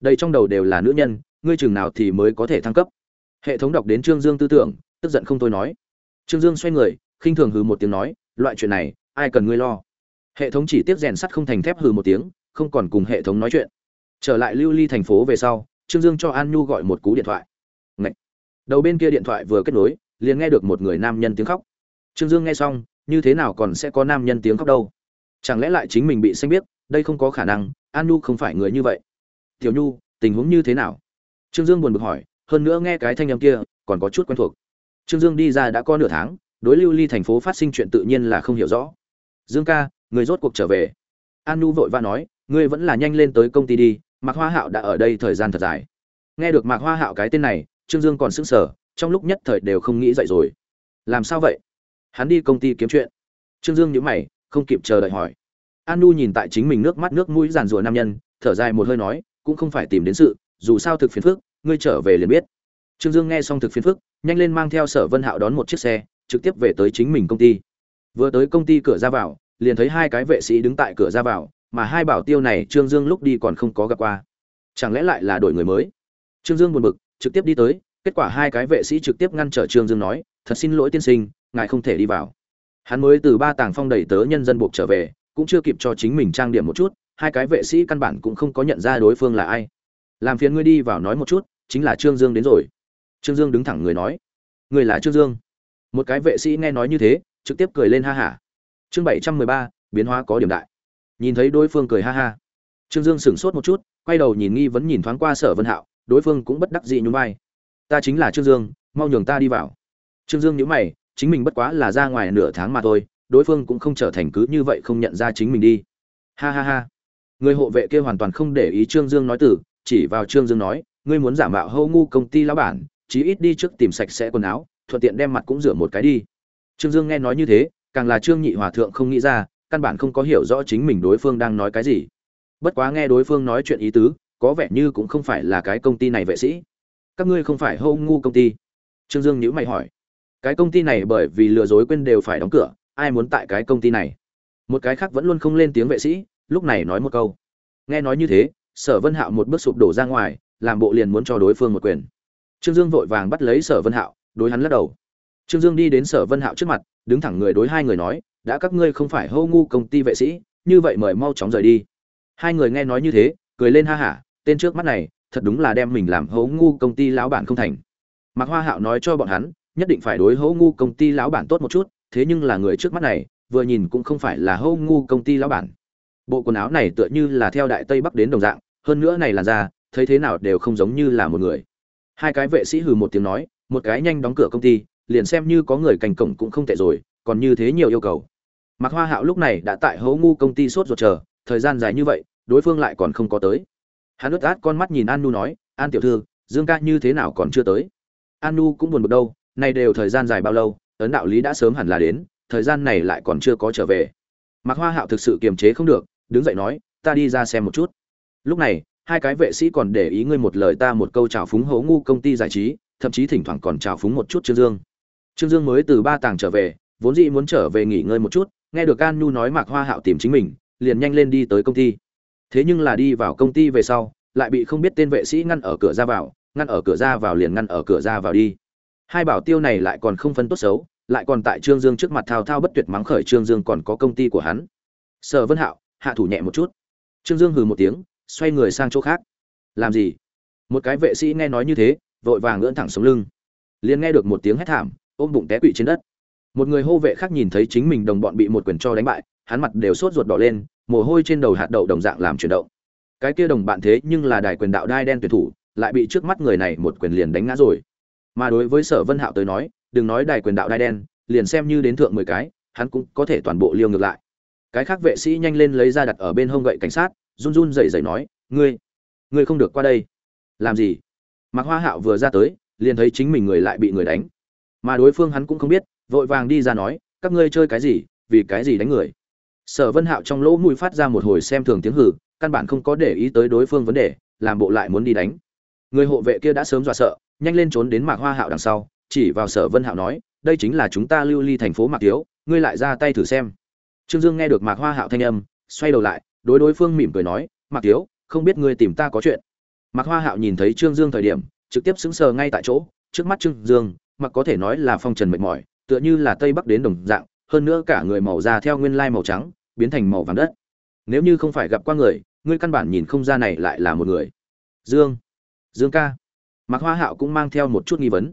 đây trong đầu đều là nữ nhân, ngươi chừng nào thì mới có thể thăng cấp. Hệ thống đọc đến trương dương tư tưởng, tức giận không thôi nói. Trương dương xoay người, khinh thường hừ một tiếng nói, loại chuyện này, ai cần ngươi lo. Hệ thống chỉ tiếp rèn sắt không thành thép hừ một tiếng, không còn cùng hệ thống nói chuyện. Trở lại lưu ly thành phố về sau, trương dương cho an nhu gọi một cú điện thoại. Ngậy! đầu bên kia điện thoại vừa kết nối, liền nghe được một người nam nhân tiếng khóc. Trương dương nghe xong, như thế nào còn sẽ có nam nhân tiếng khóc đâu? Chẳng lẽ lại chính mình bị xanh biết, đây không có khả năng, an nhu không phải người như vậy tiểu nhu, tình huống như thế nào? Trương dương buồn bực hỏi, hơn nữa nghe cái thanh âm kia, còn có chút quen thuộc. Trương dương đi ra đã có nửa tháng, đối lưu ly thành phố phát sinh chuyện tự nhiên là không hiểu rõ. Dương ca, người rốt cuộc trở về. An nhu vội vã nói, ngươi vẫn là nhanh lên tới công ty đi, mạc hoa hạo đã ở đây thời gian thật dài. Nghe được mạc hoa hạo cái tên này, trương dương còn sững sờ, trong lúc nhất thời đều không nghĩ dậy rồi. Làm sao vậy? Hắn đi công ty kiếm chuyện. Trương dương nhữ mày, không kịp chờ đợi hỏi. An nu nhìn tại chính mình nước mắt nước mũi giàn rùa nam nhân, thở dài một hơi nói cũng không phải tìm đến sự, dù sao thực phiền phức, ngươi trở về liền biết. Trương dương nghe xong thực phiền phức, nhanh lên mang theo sở vân hạo đón một chiếc xe, trực tiếp về tới chính mình công ty. Vừa tới công ty cửa ra vào, liền thấy hai cái vệ sĩ đứng tại cửa ra vào, mà hai bảo tiêu này trương dương lúc đi còn không có gặp qua. Chẳng lẽ lại là đổi người mới? Trương dương buồn bực, trực tiếp đi tới, kết quả hai cái vệ sĩ trực tiếp ngăn trở trương dương nói, thật xin lỗi tiên sinh, ngài không thể đi vào. Hắn mới từ ba tàng phong đẩy tớ nhân dân buộc trở về, cũng chưa kịp cho chính mình trang điểm một chút hai cái vệ sĩ căn bản cũng không có nhận ra đối phương là ai. Làm phiền ngươi đi vào nói một chút, chính là trương dương đến rồi. Trương dương đứng thẳng người nói, người là trương dương? Một cái vệ sĩ nghe nói như thế, trực tiếp cười lên ha hả. Chương bảy trăm mười ba, biến hóa có điểm đại. Nhìn thấy đối phương cười ha ha. Trương dương sửng sốt một chút, quay đầu nhìn nghi vấn nhìn thoáng qua sở vân hạo, đối phương cũng bất đắc dị nhún vai. Ta chính là trương dương, mau nhường ta đi vào. Trương dương nhíu mày, chính mình bất quá là ra ngoài nửa tháng mà thôi, đối phương cũng không trở thành cứ như vậy không nhận ra chính mình đi. Ha ha ha người hộ vệ kia hoàn toàn không để ý trương dương nói từ, chỉ vào trương dương nói, ngươi muốn giả mạo hâu ngu công ty lão bản, chí ít đi trước tìm sạch sẽ quần áo, thuận tiện đem mặt cũng rửa một cái đi. Trương dương nghe nói như thế, càng là trương nhị hòa thượng không nghĩ ra, căn bản không có hiểu rõ chính mình đối phương đang nói cái gì. Bất quá nghe đối phương nói chuyện ý tứ, có vẻ như cũng không phải là cái công ty này vệ sĩ. Các ngươi không phải hâu ngu công ty? Trương dương nhữ mày hỏi. Cái công ty này bởi vì lừa dối quên đều phải đóng cửa, ai muốn tại cái công ty này? Một cái khác vẫn luôn không lên tiếng vệ sĩ lúc này nói một câu. Nghe nói như thế, sở vân hạo một bước sụp đổ ra ngoài, làm bộ liền muốn cho đối phương một quyền. Trương dương vội vàng bắt lấy sở vân hạo, đối hắn lắc đầu. Trương dương đi đến sở vân hạo trước mặt, đứng thẳng người đối hai người nói, đã các ngươi không phải hô ngu công ty vệ sĩ, như vậy mời mau chóng rời đi. Hai người nghe nói như thế, cười lên ha hả, tên trước mắt này, thật đúng là đem mình làm hố ngu công ty lão bản không thành. Mạc hoa hạo nói cho bọn hắn, nhất định phải đối hố ngu công ty lão bản tốt một chút, thế nhưng là người trước mắt này, vừa nhìn cũng không phải là hố ngu công ty lão bản bộ quần áo này tựa như là theo đại tây bắc đến đồng dạng, hơn nữa này là ra thấy thế nào đều không giống như là một người. Hai cái vệ sĩ hừ một tiếng nói, một cái nhanh đóng cửa công ty, liền xem như có người cành cổng cũng không tệ rồi, còn như thế nhiều yêu cầu. Mặc hoa hạo lúc này đã tại hố ngu công ty sốt ruột chờ, thời gian dài như vậy, đối phương lại còn không có tới. Hắn ướt át con mắt nhìn an nu nói, an tiểu thư, dương ca như thế nào còn chưa tới? An nu cũng buồn bực đâu nay đều thời gian dài bao lâu, ấn đạo lý đã sớm hẳn là đến, thời gian này lại còn chưa có trở về. Mặc hoa hạo thực sự kiềm chế không được đứng dậy nói, ta đi ra xem một chút. Lúc này, hai cái vệ sĩ còn để ý ngươi một lời ta một câu chào phúng hố ngu công ty giải trí, thậm chí thỉnh thoảng còn chào phúng một chút trương dương. Trương dương mới từ ba tàng trở về, vốn dĩ muốn trở về nghỉ ngơi một chút, nghe được an nhu nói mạc hoa hạo tìm chính mình, liền nhanh lên đi tới công ty. Thế nhưng là đi vào công ty về sau, lại bị không biết tên vệ sĩ ngăn ở cửa ra vào, ngăn ở cửa ra vào liền ngăn ở cửa ra vào đi. Hai bảo tiêu này lại còn không phân tốt xấu, lại còn tại trương dương trước mặt thao thao bất tuyệt mắng khởi trương dương còn có công ty của hắn. Sở vân hạo hạ thủ nhẹ một chút. Trương dương hừ một tiếng, xoay người sang chỗ khác. Làm gì? Một cái vệ sĩ nghe nói như thế, vội vàng ngưỡn thẳng sống lưng. Liền nghe được một tiếng hét thảm, ôm bụng té quỵ trên đất. Một người hô vệ khác nhìn thấy chính mình đồng bọn bị một quyền cho đánh bại, hắn mặt đều sốt ruột đỏ lên, mồ hôi trên đầu hạt đậu đồng dạng làm chuyển động. Cái kia đồng bạn thế nhưng là đài quyền đạo đai đen tuyệt thủ, lại bị trước mắt người này một quyền liền đánh ngã rồi. Mà đối với sở vân hạo tới nói, đừng nói đài quyền đạo đai đen, liền xem như đến thượng mười cái, hắn cũng có thể toàn bộ liêu ngược lại cái khác vệ sĩ nhanh lên lấy ra đặt ở bên hông gậy cảnh sát, run run rẩy rẩy nói, ngươi ngươi không được qua đây. Làm gì? Mạc hoa hạo vừa ra tới, liền thấy chính mình người lại bị người đánh. Mà đối phương hắn cũng không biết, vội vàng đi ra nói, các ngươi chơi cái gì, vì cái gì đánh người? Sở vân hạo trong lỗ mũi phát ra một hồi xem thường tiếng hử căn bản không có để ý tới đối phương vấn đề, làm bộ lại muốn đi đánh. Người hộ vệ kia đã sớm dọa sợ, nhanh lên trốn đến mạc hoa hạo đằng sau, chỉ vào sở vân hạo nói, đây chính là chúng ta lưu ly thành phố mạc tiếu, ngươi lại ra tay thử xem trương dương nghe được mạc hoa hạo thanh âm xoay đầu lại đối đối phương mỉm cười nói mạc tiếu không biết ngươi tìm ta có chuyện Mạc Hoa Hạo nhìn thấy Trương Dương thời điểm, trực tiếp sững sờ ngay tại chỗ, trước mắt Trương Dương, mặc có thể nói là phong trần mệt mỏi, tựa như là tây bắc đến đồng dạng, hơn nữa cả người màu da theo nguyên lai màu trắng, biến thành màu vàng đất. Nếu như không phải gặp qua người, ngươi căn bản nhìn không ra này lại là một người. Dương, Dương ca. Mạc Hoa Hạo cũng mang theo một chút nghi vấn.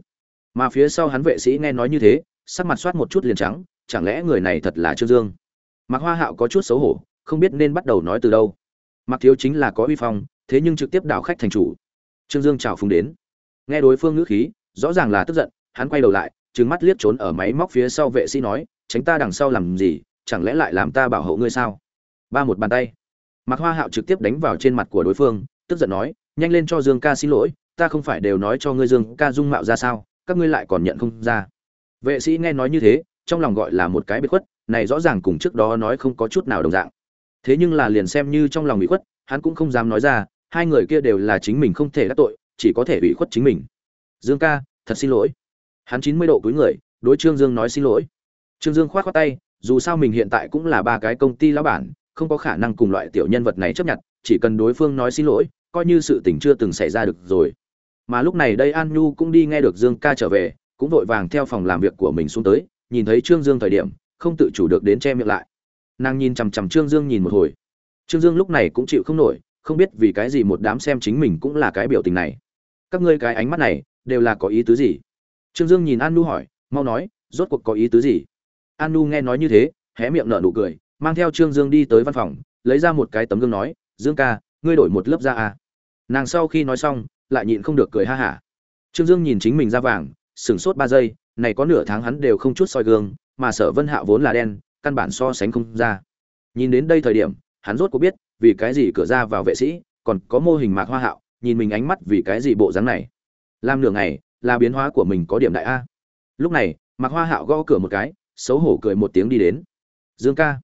Mà phía sau hắn vệ sĩ nghe nói như thế, sắc mặt soát một chút liền trắng, chẳng lẽ người này thật là Trương Dương? Mạc Hoa Hạo có chút xấu hổ, không biết nên bắt đầu nói từ đâu. Mạc Thiếu chính là có uy phong, thế nhưng trực tiếp đảo khách thành chủ. Trương Dương chào phúng đến. Nghe đối phương ngữ khí, rõ ràng là tức giận, hắn quay đầu lại, trừng mắt liếc trốn ở máy móc phía sau vệ sĩ nói, tránh ta đằng sau làm gì, chẳng lẽ lại làm ta bảo hộ ngươi sao? Ba một bàn tay. Mạc Hoa Hạo trực tiếp đánh vào trên mặt của đối phương, tức giận nói, nhanh lên cho Dương ca xin lỗi, ta không phải đều nói cho ngươi Dương ca dung mạo ra sao, các ngươi lại còn nhận không ra. Vệ sĩ nghe nói như thế, trong lòng gọi là một cái biệt khuất, này rõ ràng cùng trước đó nói không có chút nào đồng dạng. Thế nhưng là liền xem như trong lòng bị khuất, hắn cũng không dám nói ra, hai người kia đều là chính mình không thể đắc tội, chỉ có thể bị khuất chính mình. Dương ca, thật xin lỗi. Hắn chín mươi độ cúi người, đối Trương Dương nói xin lỗi. Trương Dương khoát khoát tay, dù sao mình hiện tại cũng là ba cái công ty lão bản, không có khả năng cùng loại tiểu nhân vật này chấp nhận, chỉ cần đối phương nói xin lỗi, coi như sự tình chưa từng xảy ra được rồi. Mà lúc này đây An Nhu cũng đi nghe được Dương ca trở về, cũng vội vàng theo phòng làm việc của mình xuống tới, nhìn thấy Trương Dương thời điểm, không tự chủ được đến che miệng lại. Nàng nhìn chằm chằm Trương Dương nhìn một hồi. Trương Dương lúc này cũng chịu không nổi, không biết vì cái gì một đám xem chính mình cũng là cái biểu tình này. Các ngươi cái ánh mắt này, đều là có ý tứ gì? Trương Dương nhìn An nu hỏi, mau nói, rốt cuộc có ý tứ gì? An nu nghe nói như thế, hé miệng nở nụ cười, mang theo Trương Dương đi tới văn phòng, lấy ra một cái tấm gương nói, "Dương ca, ngươi đổi một lớp da à?" Nàng sau khi nói xong, lại nhịn không được cười ha hả. Trương Dương nhìn chính mình da vàng, sửng sốt ba giây, này có nửa tháng hắn đều không chút soi gương, mà Sở Vân Hạo vốn là đen, căn bản so sánh không ra. Nhìn đến đây thời điểm, hắn rốt có biết, vì cái gì cửa ra vào vệ sĩ, còn có mô hình Mạc Hoa Hạo, nhìn mình ánh mắt vì cái gì bộ dáng này. Làm nửa ngày, là biến hóa của mình có điểm đại a. Lúc này, Mạc Hoa Hạo gõ cửa một cái, xấu hổ cười một tiếng đi đến. "Dương ca."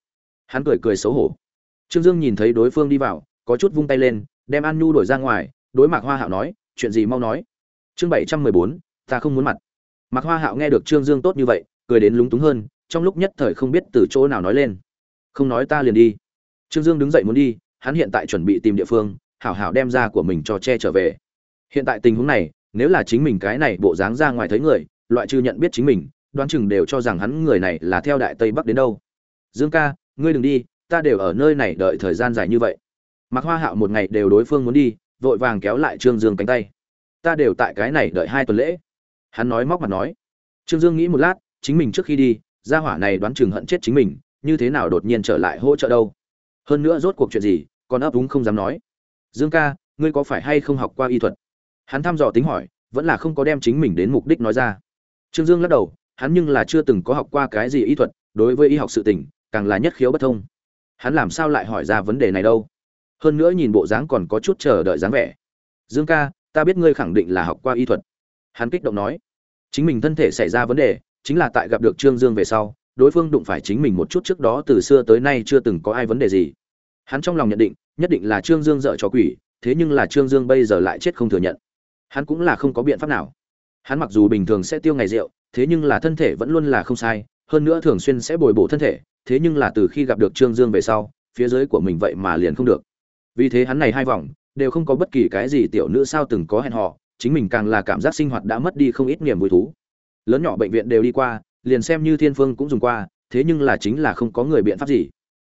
Hắn cười cười xấu hổ. Trương Dương nhìn thấy đối phương đi vào, có chút vung tay lên, đem An Nhu đuổi ra ngoài, đối Mạc Hoa Hạo nói, "Chuyện gì mau nói." Chương bảy trăm mười bốn, ta không muốn mặt. Mạc Hoa Hạo nghe được Trương Dương tốt như vậy, cười đến lúng túng hơn, trong lúc nhất thời không biết từ chỗ nào nói lên. "Không nói ta liền đi." Trương Dương đứng dậy muốn đi, hắn hiện tại chuẩn bị tìm địa phương, hảo hảo đem ra của mình cho che trở về. Hiện tại tình huống này, nếu là chính mình cái này bộ dáng ra ngoài thấy người, loại trừ nhận biết chính mình, đoán chừng đều cho rằng hắn người này là theo đại tây bắc đến đâu. Dương ca, ngươi đừng đi, ta đều ở nơi này đợi thời gian dài như vậy. Mạc Hoa Hạo một ngày đều đối phương muốn đi, vội vàng kéo lại Trương Dương cánh tay. Ta đều tại cái này đợi hai tuần lễ. Hắn nói móc mặt nói. Trương Dương nghĩ một lát, chính mình trước khi đi, gia hỏa này đoán chừng hận chết chính mình, như thế nào đột nhiên trở lại hỗ trợ đâu? Hơn nữa rốt cuộc chuyện gì, còn ấp úng không dám nói. Dương ca, ngươi có phải hay không học qua y thuật? Hắn thăm dò tính hỏi, vẫn là không có đem chính mình đến mục đích nói ra. Trương Dương lắc đầu, hắn nhưng là chưa từng có học qua cái gì y thuật, đối với y học sự tình, càng là nhất khiếu bất thông. Hắn làm sao lại hỏi ra vấn đề này đâu? Hơn nữa nhìn bộ dáng còn có chút chờ đợi dáng vẻ. Dương ca, ta biết ngươi khẳng định là học qua y thuật. Hắn kích động nói, chính mình thân thể xảy ra vấn đề, chính là tại gặp được Trương Dương về sau, đối phương đụng phải chính mình một chút trước đó từ xưa tới nay chưa từng có ai vấn đề gì. Hắn trong lòng nhận định, nhất định là Trương Dương dở cho quỷ, thế nhưng là Trương Dương bây giờ lại chết không thừa nhận. Hắn cũng là không có biện pháp nào. Hắn mặc dù bình thường sẽ tiêu ngày rượu, thế nhưng là thân thể vẫn luôn là không sai, hơn nữa thường xuyên sẽ bồi bổ thân thể, thế nhưng là từ khi gặp được Trương Dương về sau, phía dưới của mình vậy mà liền không được. Vì thế hắn này hai vòng đều không có bất kỳ cái gì tiểu nữ sao từng có hẹn hò, chính mình càng là cảm giác sinh hoạt đã mất đi không ít niềm vui thú. Lớn nhỏ bệnh viện đều đi qua, liền xem như Thiên Phương cũng dùng qua, thế nhưng là chính là không có người biện pháp gì.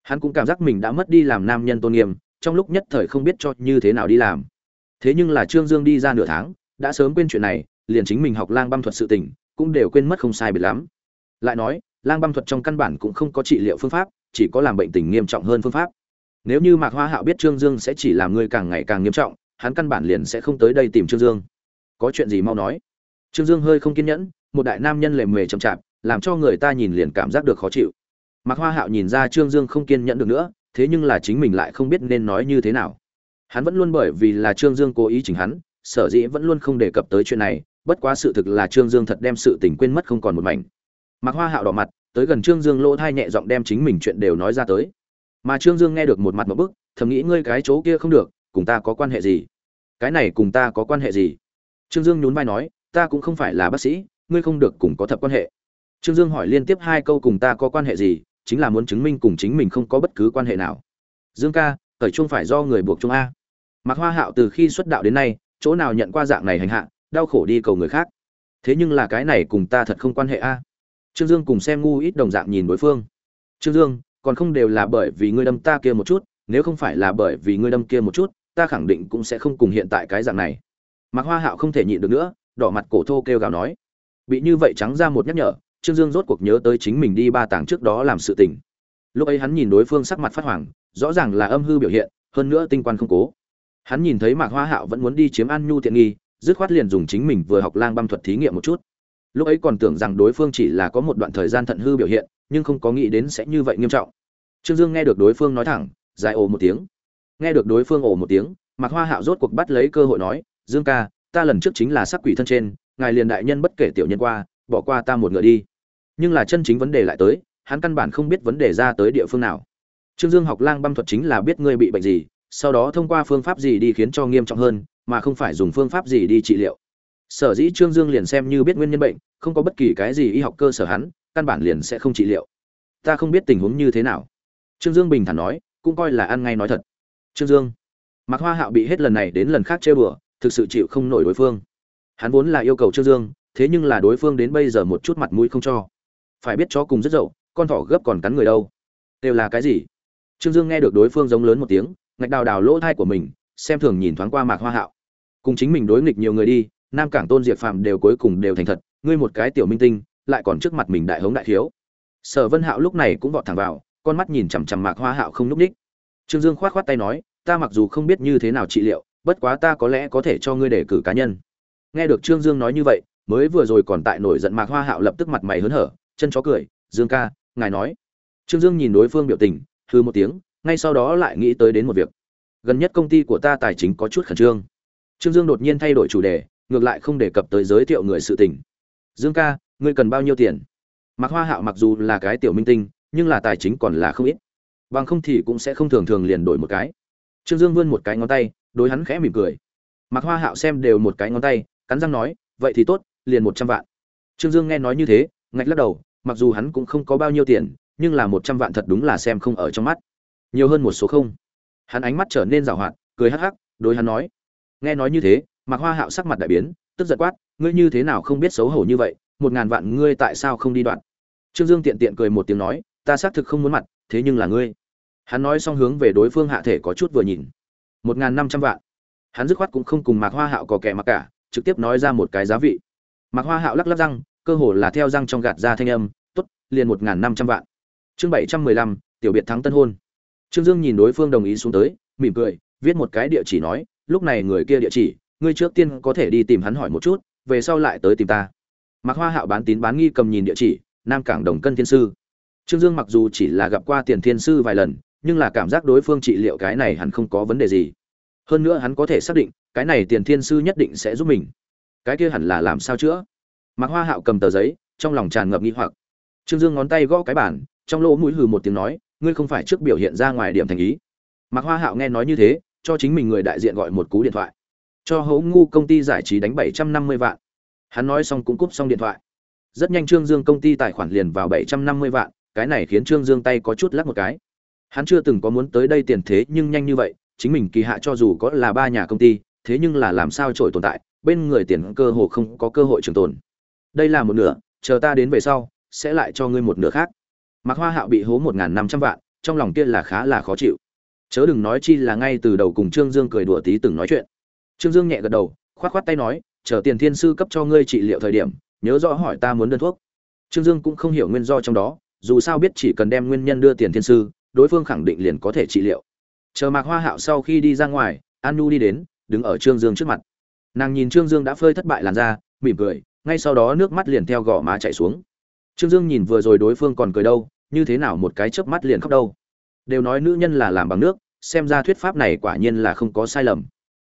Hắn cũng cảm giác mình đã mất đi làm nam nhân tôn nghiêm, trong lúc nhất thời không biết cho như thế nào đi làm. Thế nhưng là Trương Dương đi ra nửa tháng, đã sớm quên chuyện này, liền chính mình học lang băm thuật sự tình, cũng đều quên mất không sai biệt lắm. Lại nói, lang băm thuật trong căn bản cũng không có trị liệu phương pháp, chỉ có làm bệnh tình nghiêm trọng hơn phương pháp. Nếu như Mạc Hoa Hạo biết Trương Dương sẽ chỉ làm người càng ngày càng nghiêm trọng, hắn căn bản liền sẽ không tới đây tìm Trương Dương. Có chuyện gì mau nói. Trương Dương hơi không kiên nhẫn, một đại nam nhân lề mề chậm chạp, làm cho người ta nhìn liền cảm giác được khó chịu. Mạc Hoa Hạo nhìn ra Trương Dương không kiên nhẫn được nữa, thế nhưng là chính mình lại không biết nên nói như thế nào. Hắn vẫn luôn bởi vì là Trương Dương cố ý chỉnh hắn, sở dĩ vẫn luôn không đề cập tới chuyện này, bất quá sự thực là Trương Dương thật đem sự tình quên mất không còn một mảnh. Mạc Hoa Hạo đỏ mặt, tới gần Trương Dương lỗ thai nhẹ giọng đem chính mình chuyện đều nói ra tới. Mà Trương Dương nghe được một mặt một bức, thầm nghĩ ngươi cái chỗ kia không được, cùng ta có quan hệ gì? Cái này cùng ta có quan hệ gì? Trương Dương nhún vai nói, ta cũng không phải là bác sĩ, ngươi không được cùng có thập quan hệ. Trương Dương hỏi liên tiếp hai câu cùng ta có quan hệ gì, chính là muốn chứng minh cùng chính mình không có bất cứ quan hệ nào. Dương ca, cởi chung phải do người buộc chung a. Mạc Hoa Hạo từ khi xuất đạo đến nay, chỗ nào nhận qua dạng này hành hạ, đau khổ đi cầu người khác. Thế nhưng là cái này cùng ta thật không quan hệ a. Trương Dương cùng xem ngu ít đồng dạng nhìn đối phương. Trương Dương, còn không đều là bởi vì ngươi đâm ta kia một chút, nếu không phải là bởi vì ngươi đâm kia một chút, ta khẳng định cũng sẽ không cùng hiện tại cái dạng này. Mạc Hoa Hạo không thể nhịn được nữa, đỏ mặt cổ thô kêu gào nói. Bị như vậy trắng ra một nhắc nhở, Trương Dương rốt cuộc nhớ tới chính mình đi ba tàng trước đó làm sự tình. Lúc ấy hắn nhìn đối phương sắc mặt phát hoàng, rõ ràng là âm hư biểu hiện, hơn nữa tinh quan không cố. Hắn nhìn thấy Mạc Hoa Hạo vẫn muốn đi chiếm An Nhu tiện nghi, dứt khoát liền dùng chính mình vừa học lang băm thuật thí nghiệm một chút. Lúc ấy còn tưởng rằng đối phương chỉ là có một đoạn thời gian thận hư biểu hiện, nhưng không có nghĩ đến sẽ như vậy nghiêm trọng. Trương Dương nghe được đối phương nói thẳng, dài ồ một tiếng. Nghe được đối phương ồ một tiếng, Mạc Hoa Hạo rốt cuộc bắt lấy cơ hội nói, "Dương ca, ta lần trước chính là sắc quỷ thân trên, ngài liền đại nhân bất kể tiểu nhân qua, bỏ qua ta một ngựa đi." Nhưng là chân chính vấn đề lại tới, hắn căn bản không biết vấn đề ra tới địa phương nào. Trương Dương học lang băm thuật chính là biết ngươi bị bệnh gì, sau đó thông qua phương pháp gì đi khiến cho nghiêm trọng hơn, mà không phải dùng phương pháp gì đi trị liệu. Sở dĩ Trương Dương liền xem như biết nguyên nhân bệnh, không có bất kỳ cái gì y học cơ sở hắn, căn bản liền sẽ không trị liệu. Ta không biết tình huống như thế nào. Trương Dương bình thản nói, cũng coi là ăn ngay nói thật. Trương Dương, Mạc Hoa Hạo bị hết lần này đến lần khác trêu đùa, thực sự chịu không nổi đối phương. Hắn vốn là yêu cầu Trương Dương, thế nhưng là đối phương đến bây giờ một chút mặt mũi không cho. Phải biết chó cùng rất dậu, con thỏ gấp còn cắn người đâu. Đều là cái gì? Trương Dương nghe được đối phương giống lớn một tiếng, ngạch đào đào lỗ thai của mình, xem thường nhìn thoáng qua Mạc Hoa Hạo. Cùng chính mình đối nghịch nhiều người đi, Nam Cảng Tôn Diệp Phàm đều cuối cùng đều thành thật, ngươi một cái tiểu minh tinh, lại còn trước mặt mình đại hống đại thiếu. Sở Vân Hạo lúc này cũng vọt thẳng vào, con mắt nhìn chằm chằm Mạc Hoa Hạo không lúc ních. Trương Dương khoát khoát tay nói, ta mặc dù không biết như thế nào trị liệu, bất quá ta có lẽ có thể cho ngươi đề cử cá nhân. Nghe được Trương Dương nói như vậy, mới vừa rồi còn tại nổi giận Mạc Hoa Hạo lập tức mặt mày hớn hở, chân chó cười, "Dương ca, ngài nói." Trương Dương nhìn đối phương biểu tình, hừ một tiếng, ngay sau đó lại nghĩ tới đến một việc. Gần nhất công ty của ta tài chính có chút khẩn trương. Trương Dương đột nhiên thay đổi chủ đề, ngược lại không đề cập tới giới thiệu người sự tình. "Dương ca, ngươi cần bao nhiêu tiền?" Mạc Hoa Hạo mặc dù là cái tiểu minh tinh, nhưng là tài chính còn là không ít bằng không thì cũng sẽ không thường thường liền đổi một cái trương dương vươn một cái ngón tay đối hắn khẽ mỉm cười Mạc Hoa Hạo xem đều một cái ngón tay, cắn răng nói, vậy thì tốt, liền một trăm vạn. Trương Dương nghe nói như thế, ngạch lắc đầu, mặc dù hắn cũng không có bao nhiêu tiền, nhưng là một trăm vạn thật đúng là xem không ở trong mắt. Nhiều hơn một số không. Hắn ánh mắt trở nên giàu hoạt, cười hắc hắc, đối hắn nói. Nghe nói như thế, Mạc Hoa Hạo sắc mặt đại biến, tức giận quát, ngươi như thế nào không biết xấu hổ như vậy, một ngàn vạn ngươi tại sao không đi đoạn? Trương Dương tiện tiện cười một tiếng nói, ta xác thực không muốn mặt, thế nhưng là ngươi hắn nói xong hướng về đối phương hạ thể có chút vừa nhìn một n g h n năm trăm vạn hắn dứt khoát cũng không cùng mạc hoa hạo có kẻ mặc cả trực tiếp nói ra một cái giá vị. Mạc hoa hạo lắc lắc răng, cơ hồ là theo răng trong gạt ra thanh âm t ố t liền một n g h n năm trăm vạn. Chương bảy trăm mười lăm, tiểu biệt thắng tân hôn. Trương dương nhìn đối phương đồng ý xuống tới, mỉm cười, viết một cái địa chỉ nói, lúc này người kia địa chỉ, ngươi trước tiên có thể đi tìm hắn hỏi một chút, về sau lại tới tìm ta. Mạc hoa hạo bán tín bán nghi cầm nhìn địa chỉ, nam cảng đồng cân thiên sư. Trương dương mặc dù chỉ là gặp qua tiền thiên sư vài lần, nhưng là cảm giác đối phương trị liệu cái này hẳn không có vấn đề gì hơn nữa hắn có thể xác định cái này tiền thiên sư nhất định sẽ giúp mình. Cái kia hẳn là làm sao chữa? Mạc hoa hạo cầm tờ giấy trong lòng tràn ngập nghi hoặc. Trương dương ngón tay gõ cái bản trong lỗ mũi hừ một tiếng nói ngươi không phải trước biểu hiện ra ngoài điểm thành ý. Mạc hoa hạo nghe nói như thế cho chính mình người đại diện gọi một cú điện thoại. Cho hấu ngu công ty giải trí đánh bảy trăm năm mươi vạn. Hắn nói xong cũng cúp xong điện thoại. Rất nhanh trương dương công ty tài khoản liền vào bảy trăm năm mươi vạn cái này khiến trương dương tay có chút lắc một cái. Hắn chưa từng có muốn tới đây tiền thế nhưng nhanh như vậy, chính mình kỳ hạ cho dù có là ba nhà công ty, thế nhưng là làm sao trội tồn tại, bên người tiền cơ hồ không có cơ hội trường tồn. Đây là một nửa, chờ ta đến về sau, sẽ lại cho ngươi một nửa khác. Mạc Hoa Hạo bị hố một năm trăm vạn, trong lòng kia là khá là khó chịu. Chớ đừng nói chi là ngay từ đầu cùng Trương Dương cười đùa tí từng nói chuyện. Trương Dương nhẹ gật đầu, khoát khoát tay nói, chờ tiền thiên sư cấp cho ngươi trị liệu thời điểm, nhớ rõ hỏi ta muốn đơn thuốc. Trương Dương cũng không hiểu nguyên do trong đó, dù sao biết chỉ cần đem nguyên nhân đưa tiền thiên sư, đối phương khẳng định liền có thể trị liệu chờ mạc hoa hạo sau khi đi ra ngoài, an nu đi đến, đứng ở trương dương trước mặt. Nàng nhìn trương dương đã phơi thất bại làn da, mỉm cười, ngay sau đó nước mắt liền theo gò má chạy xuống. Trương dương nhìn vừa rồi đối phương còn cười đâu, như thế nào một cái chớp mắt liền khóc đâu. Đều nói nữ nhân là làm bằng nước, xem ra thuyết pháp này quả nhiên là không có sai lầm.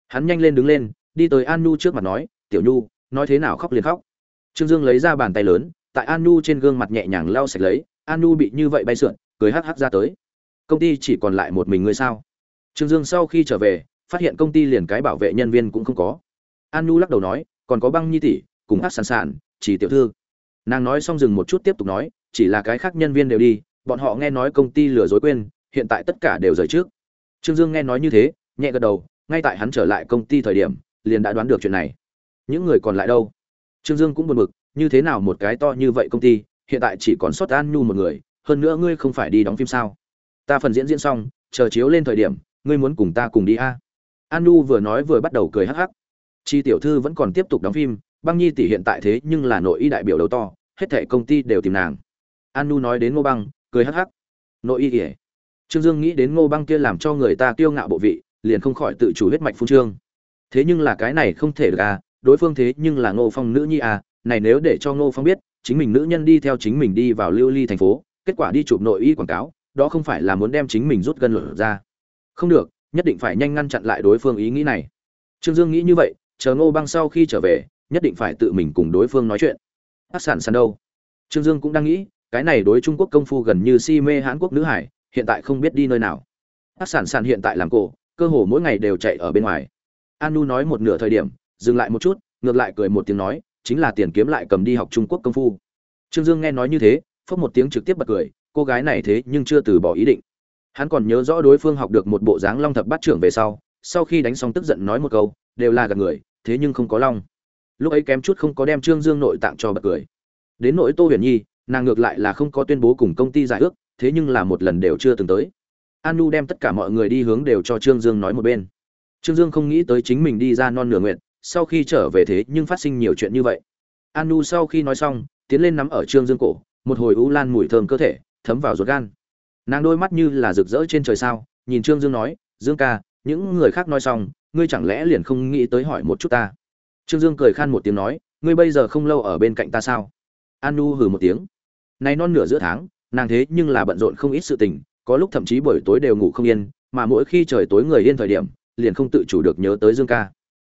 Hắn nhanh lên đứng lên, đi tới an nu trước mặt nói, tiểu nhu, nói thế nào khóc liền khóc. Trương dương lấy ra bàn tay lớn, tại an nu trên gương mặt nhẹ nhàng lau sạch lấy, an nu bị như vậy bay sượn, cười hắc hắc ra tới. Công ty chỉ còn lại một mình ngươi sao? Trương dương sau khi trở về phát hiện công ty liền cái bảo vệ nhân viên cũng không có. An nhu lắc đầu nói còn có băng nhi tỷ cùng Hắc Sản Sản, chỉ tiểu thư. Nàng nói xong dừng một chút tiếp tục nói chỉ là cái khác nhân viên đều đi bọn họ nghe nói công ty lừa dối quên hiện tại tất cả đều rời trước. Trương dương nghe nói như thế nhẹ gật đầu ngay tại hắn trở lại công ty thời điểm liền đã đoán được chuyện này. Những người còn lại đâu? Trương dương cũng buồn bực như thế nào một cái to như vậy công ty hiện tại chỉ còn sót an nhu một người hơn nữa ngươi không phải đi đóng phim sao? Ta phần diễn diễn xong chờ chiếu lên thời điểm ngươi muốn cùng ta cùng đi a? Anu vừa nói vừa bắt đầu cười hắc hắc. Chi tiểu thư vẫn còn tiếp tục đóng phim, băng nhi tỷ hiện tại thế nhưng là nội y đại biểu đầu to, hết thảy công ty đều tìm nàng. Anu nói đến ngô băng, cười hắc hắc. Nội y ỉa trương dương nghĩ đến ngô băng kia làm cho người ta kiêu ngạo bộ vị, liền không khỏi tự chủ huyết mạch phun trương. Thế nhưng là cái này không thể được à đối phương thế nhưng là ngô phong nữ nhi à này nếu để cho ngô phong biết, chính mình nữ nhân đi theo chính mình đi vào lưu ly thành phố, kết quả đi chụp nội y quảng cáo, đó không phải là muốn đem chính mình rút gân lửa ra không được, nhất định phải nhanh ngăn chặn lại đối phương ý nghĩ này. Trương dương nghĩ như vậy, chờ ngô băng sau khi trở về, nhất định phải tự mình cùng đối phương nói chuyện. Hát sản sàn đâu? Trương dương cũng đang nghĩ, cái này đối trung quốc công phu gần như si mê hãn quốc nữ hải, hiện tại không biết đi nơi nào. Hát sản sàn hiện tại làm cổ, cơ hồ mỗi ngày đều chạy ở bên ngoài. An nu nói một nửa thời điểm, dừng lại một chút, ngược lại cười một tiếng nói, chính là tiền kiếm lại cầm đi học trung quốc công phu. Trương dương nghe nói như thế, phốc một tiếng trực tiếp bật cười, cô gái này thế nhưng chưa từ bỏ ý định hắn còn nhớ rõ đối phương học được một bộ dáng long thập bát trưởng về sau sau khi đánh xong tức giận nói một câu, đều là gạt người, thế nhưng không có long. Lúc ấy kém chút không có đem trương dương nội tạng cho bật cười. Đến nỗi tô huyền nhi, nàng ngược lại là không có tuyên bố cùng công ty giải ước, thế nhưng là một lần đều chưa từng tới. An nu đem tất cả mọi người đi hướng đều cho trương dương nói một bên. Trương dương không nghĩ tới chính mình đi ra non nửa nguyện sau khi trở về thế nhưng phát sinh nhiều chuyện như vậy. An nu sau khi nói xong, tiến lên nắm ở trương dương cổ, một hồi u lan mùi thơm cơ thể, thấm vào ruột gan nàng đôi mắt như là rực rỡ trên trời sao, nhìn trương dương nói, dương ca, những người khác nói xong, ngươi chẳng lẽ liền không nghĩ tới hỏi một chút ta? Trương dương cười khan một tiếng nói, ngươi bây giờ không lâu ở bên cạnh ta sao? An nu hừ một tiếng. Nay non nửa giữa tháng, nàng thế nhưng là bận rộn không ít sự tình, có lúc thậm chí buổi tối đều ngủ không yên, mà mỗi khi trời tối người yên thời điểm, liền không tự chủ được nhớ tới dương ca.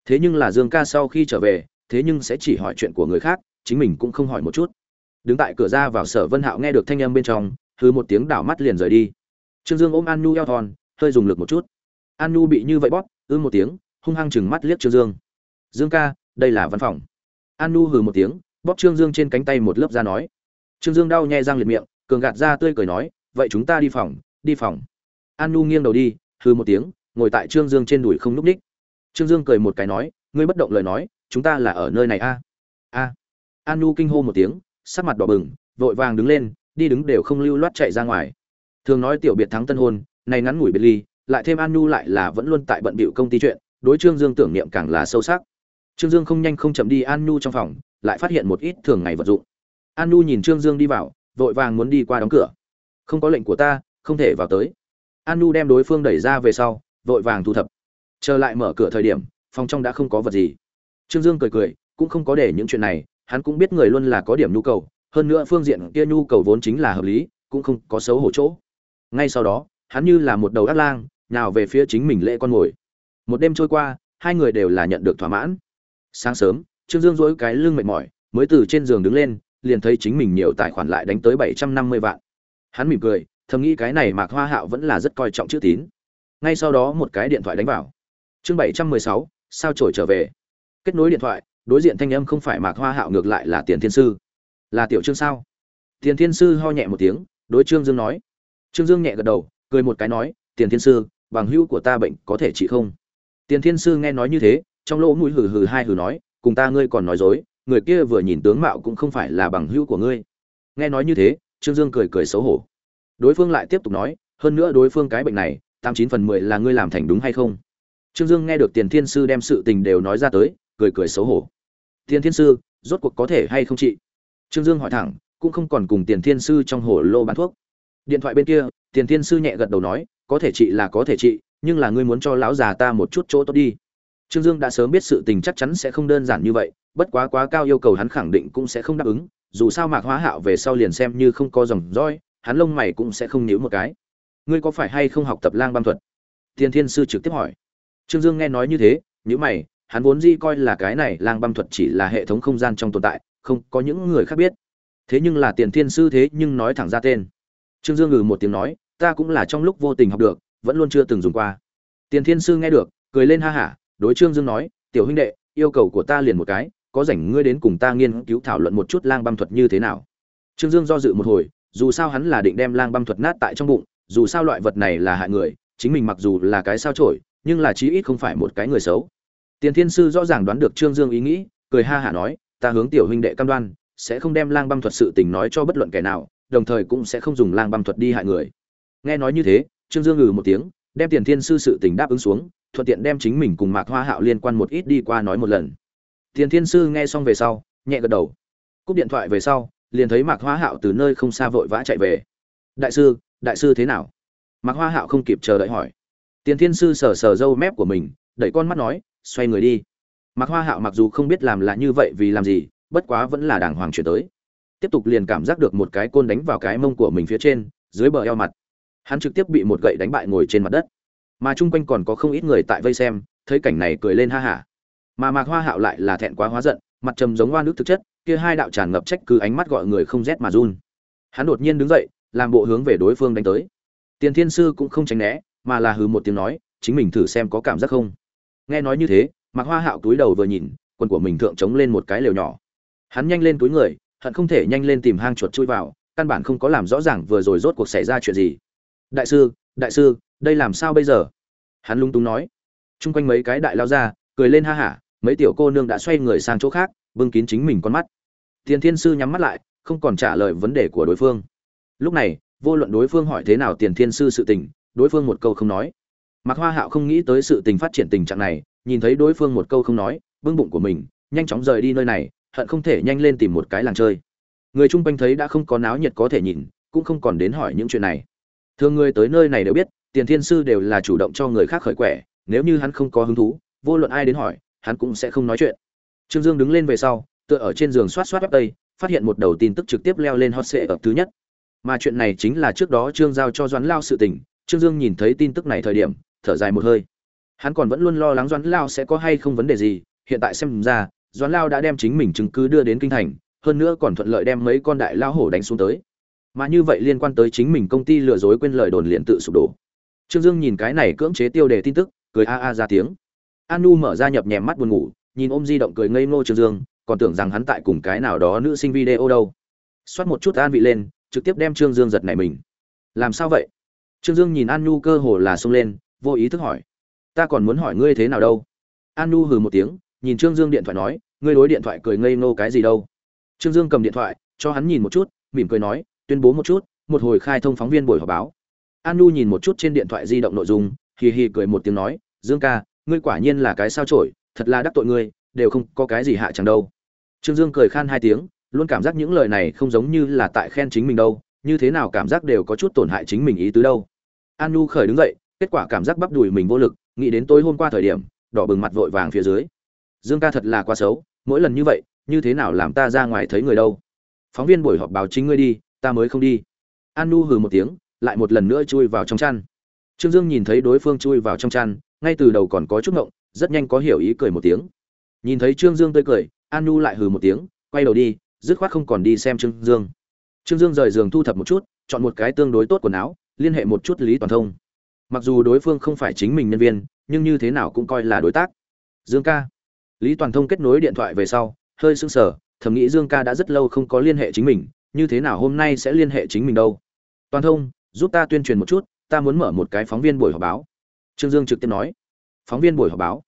Thế nhưng là dương ca sau khi trở về, thế nhưng sẽ chỉ hỏi chuyện của người khác, chính mình cũng không hỏi một chút. Đứng tại cửa ra vào sở vân hạo nghe được thanh âm bên trong hư một tiếng đảo mắt liền rời đi. Trương dương ôm an nhu eo thon, hơi dùng lực một chút. An nhu bị như vậy bóp, ư một tiếng, hung hăng chừng mắt liếc trương dương. Dương ca, đây là văn phòng. An nhu hừ một tiếng, bóp trương dương trên cánh tay một lớp da nói. Trương dương đau nhẹ răng liệt miệng, cường gạt ra tươi cười nói, vậy chúng ta đi phòng đi phòng. An nhu nghiêng đầu đi, hừ một tiếng, ngồi tại trương dương trên đùi không núp ních. Trương dương cười một cái nói, ngươi bất động lời nói, chúng ta là ở nơi này a. A. An nhu kinh hô một tiếng, sắc mặt đỏ bừng, vội vàng đứng lên đi đứng đều không lưu loát chạy ra ngoài. Thường nói tiểu biệt thắng tân hôn, này ngắn ngủi biệt ly, lại thêm an nhu lại là vẫn luôn tại bận bịu công ty chuyện, đối trương dương tưởng niệm càng là sâu sắc. Trương dương không nhanh không chậm đi an nhu trong phòng, lại phát hiện một ít thường ngày vật dụng. An nhu nhìn trương dương đi vào, vội vàng muốn đi qua đóng cửa. Không có lệnh của ta, không thể vào tới. An nhu đem đối phương đẩy ra về sau, vội vàng thu thập. Trở lại mở cửa thời điểm, phòng trong đã không có vật gì. Trương dương cười cười, cũng không có để những chuyện này, hắn cũng biết người luôn là có điểm nhu cầu hơn nữa phương diện kia nhu cầu vốn chính là hợp lý, cũng không có xấu hổ chỗ. Ngay sau đó, hắn như là một đầu ác lang nào về phía chính mình lễ con ngồi. Một đêm trôi qua, hai người đều là nhận được thỏa mãn. Sáng sớm, trương dương dỗi cái lưng mệt mỏi, mới từ trên giường đứng lên, liền thấy chính mình nhiều tài khoản lại đánh tới bảy trăm năm mươi vạn. Hắn mỉm cười, thầm nghĩ cái này mạc hoa hạo vẫn là rất coi trọng chữ tín. Ngay sau đó một cái điện thoại đánh vào. Chương bảy trăm mười sáu, sao trổi trở về? Kết nối điện thoại, đối diện thanh âm không phải mạc hoa hạo ngược lại là tiền thiên sư là tiểu trương sao? Tiền thiên sư ho nhẹ một tiếng, đối trương dương nói. Trương dương nhẹ gật đầu, cười một cái nói, tiền thiên sư, bằng hữu của ta bệnh có thể trị không? Tiền thiên sư nghe nói như thế, trong lỗ mũi hừ hừ hai hừ nói, cùng ta ngươi còn nói dối, người kia vừa nhìn tướng mạo cũng không phải là bằng hữu của ngươi. Nghe nói như thế, trương dương cười cười xấu hổ. Đối phương lại tiếp tục nói, hơn nữa đối phương cái bệnh này, tám chín phần mười là ngươi làm thành đúng hay không? Trương dương nghe được tiền thiên sư đem sự tình đều nói ra tới, cười cười xấu hổ. Tiền thiên sư, rốt cuộc có thể hay không chị trương dương hỏi thẳng, cũng không còn cùng tiền thiên sư trong hồ lô bán thuốc. Điện thoại bên kia, tiền thiên sư nhẹ gật đầu nói, có thể trị là có thể trị nhưng là ngươi muốn cho lão già ta một chút chỗ tốt đi. Trương dương đã sớm biết sự tình chắc chắn sẽ không đơn giản như vậy, bất quá quá cao yêu cầu hắn khẳng định cũng sẽ không đáp ứng, dù sao mạc hóa hạo về sau liền xem như không có dòng roi hắn lông mày cũng sẽ không nhíu một cái. Ngươi có phải hay không học tập lang Băng thuật? Tiền thiên sư trực tiếp hỏi. Trương dương nghe nói như thế, nhíu mày, hắn vốn dĩ coi là cái này lang Băng thuật chỉ là hệ thống không gian trong tồn tại không có những người khác biết. Thế nhưng là tiền thiên sư thế nhưng nói thẳng ra tên. Trương dương ngừ một tiếng nói, ta cũng là trong lúc vô tình học được, vẫn luôn chưa từng dùng qua. Tiền thiên sư nghe được, cười lên ha hả, đối trương dương nói, tiểu huynh đệ, yêu cầu của ta liền một cái, có rảnh ngươi đến cùng ta nghiên cứu thảo luận một chút lang băm thuật như thế nào. Trương dương do dự một hồi, dù sao hắn là định đem lang băm thuật nát tại trong bụng, dù sao loại vật này là hại người, chính mình mặc dù là cái sao trổi nhưng là chí ít không phải một cái người xấu. Tiền thiên sư rõ ràng đoán được trương dương ý nghĩ, cười ha hả nói ta hướng tiểu huynh đệ cam đoan, sẽ không đem lang băm thuật sự tình nói cho bất luận kẻ nào, đồng thời cũng sẽ không dùng lang băm thuật đi hại người. Nghe nói như thế, trương dương ngừ một tiếng, đem tiền thiên sư sự tình đáp ứng xuống, thuận tiện đem chính mình cùng mạc hoa hạo liên quan một ít đi qua nói một lần. Tiền thiên sư nghe xong về sau, nhẹ gật đầu. Cúp điện thoại về sau, liền thấy mạc hoa hạo từ nơi không xa vội vã chạy về. Đại sư đại sư thế nào? Mạc hoa hạo không kịp chờ đợi hỏi. Tiền thiên sư sờ sờ râu mép của mình, đẩy con mắt nói, xoay người đi mạc hoa hạo mặc dù không biết làm là như vậy vì làm gì, bất quá vẫn là đàng hoàng chuyển tới. Tiếp tục liền cảm giác được một cái côn đánh vào cái mông của mình phía trên, dưới bờ eo mặt. Hắn trực tiếp bị một gậy đánh bại ngồi trên mặt đất. Mà chung quanh còn có không ít người tại vây xem, thấy cảnh này cười lên ha hả. Mà mạc hoa hạo lại là thẹn quá hóa giận, mặt trầm giống hoa nước thực chất, kia hai đạo tràn ngập trách cứ ánh mắt gọi người không rét mà run. Hắn đột nhiên đứng dậy, làm bộ hướng về đối phương đánh tới. Tiền thiên sư cũng không tránh né, mà là hừ một tiếng nói, chính mình thử xem có cảm giác không. Nghe nói như thế mạc hoa hạo túi đầu vừa nhìn, quần của mình thượng trống lên một cái lều nhỏ. Hắn nhanh lên túi người, hận không thể nhanh lên tìm hang chuột chui vào, căn bản không có làm rõ ràng vừa rồi rốt cuộc xảy ra chuyện gì. Đại sư đại sư, đây làm sao bây giờ? Hắn lung túng nói. Chung quanh mấy cái đại lao ra, cười lên ha hả, mấy tiểu cô nương đã xoay người sang chỗ khác, bưng kín chính mình con mắt. Tiền thiên sư nhắm mắt lại, không còn trả lời vấn đề của đối phương. Lúc này, vô luận đối phương hỏi thế nào tiền thiên sư sự tình, đối phương một câu không nói mạc hoa hạo không nghĩ tới sự tình phát triển tình trạng này, nhìn thấy đối phương một câu không nói, bưng bụng của mình, nhanh chóng rời đi nơi này, hận không thể nhanh lên tìm một cái làng chơi. Người chung quanh thấy đã không có náo nhiệt có thể nhìn, cũng không còn đến hỏi những chuyện này. Thường người tới nơi này đều biết, tiền thiên sư đều là chủ động cho người khác khởi quẻ, nếu như hắn không có hứng thú, vô luận ai đến hỏi, hắn cũng sẽ không nói chuyện. Trương dương đứng lên về sau, tựa ở trên giường soát soát web tây, phát hiện một đầu tin tức trực tiếp leo lên hot search ở thứ nhất. Mà chuyện này chính là trước đó trương giao cho doãn lao sự tình, trương dương nhìn thấy tin tức này thời điểm thở dài một hơi. Hắn còn vẫn luôn lo lắng doãn lao sẽ có hay không vấn đề gì, hiện tại xem ra, doãn lao đã đem chính mình chứng cứ đưa đến kinh thành, hơn nữa còn thuận lợi đem mấy con đại lao hổ đánh xuống tới. Mà như vậy liên quan tới chính mình công ty lừa dối quên lời đồn liền tự sụp đổ. Trương dương nhìn cái này cưỡng chế tiêu đề tin tức, cười a a ra tiếng. An mở ra nhập nhèm mắt buồn ngủ, nhìn ôm di động cười ngây ngô trương dương, còn tưởng rằng hắn tại cùng cái nào đó nữ sinh video đâu. Xoát một chút an vị lên, trực tiếp đem trương dương giật này mình. Làm sao vậy? Trương dương nhìn an nu cơ hồ là xông lên vô ý thức hỏi. Ta còn muốn hỏi ngươi thế nào đâu? An nu hừ một tiếng, nhìn trương dương điện thoại nói, ngươi đối điện thoại cười ngây ngô cái gì đâu? Trương dương cầm điện thoại, cho hắn nhìn một chút, mỉm cười nói, tuyên bố một chút, một hồi khai thông phóng viên buổi họp báo. An nu nhìn một chút trên điện thoại di động nội dung, hì hì cười một tiếng nói, dương ca, ngươi quả nhiên là cái sao trổi thật là đắc tội ngươi, đều không có cái gì hạ chẳng đâu. Trương dương cười khan hai tiếng, luôn cảm giác những lời này không giống như là tại khen chính mình đâu, như thế nào cảm giác đều có chút tổn hại chính mình ý tứ đâu. An nu khởi đứng dậy kết quả cảm giác bắp đùi mình vô lực, nghĩ đến tối hôm qua thời điểm, đỏ bừng mặt vội vàng phía dưới. Dương ca thật là quá xấu, mỗi lần như vậy, như thế nào làm ta ra ngoài thấy người đâu? Phóng viên buổi họp báo chính ngươi đi, ta mới không đi. An nu hừ một tiếng, lại một lần nữa chui vào trong chăn. Trương dương nhìn thấy đối phương chui vào trong chăn, ngay từ đầu còn có chút ngộng, rất nhanh có hiểu ý cười một tiếng. Nhìn thấy trương dương tươi cười an nu lại hừ một tiếng, quay đầu đi, dứt khoát không còn đi xem trương dương. Trương dương rời giường thu thập một chút, chọn một cái tương đối tốt quần áo, liên hệ một chút lý toàn thông mặc dù đối phương không phải chính mình nhân viên, nhưng như thế nào cũng coi là đối tác. Dương ca. Lý toàn thông kết nối điện thoại về sau, hơi sưng sờ, thầm nghĩ dương ca đã rất lâu không có liên hệ chính mình, như thế nào hôm nay sẽ liên hệ chính mình đâu? Toàn thông, giúp ta tuyên truyền một chút, ta muốn mở một cái phóng viên buổi họp báo. Trương dương trực tiếp nói. Phóng viên buổi họp báo.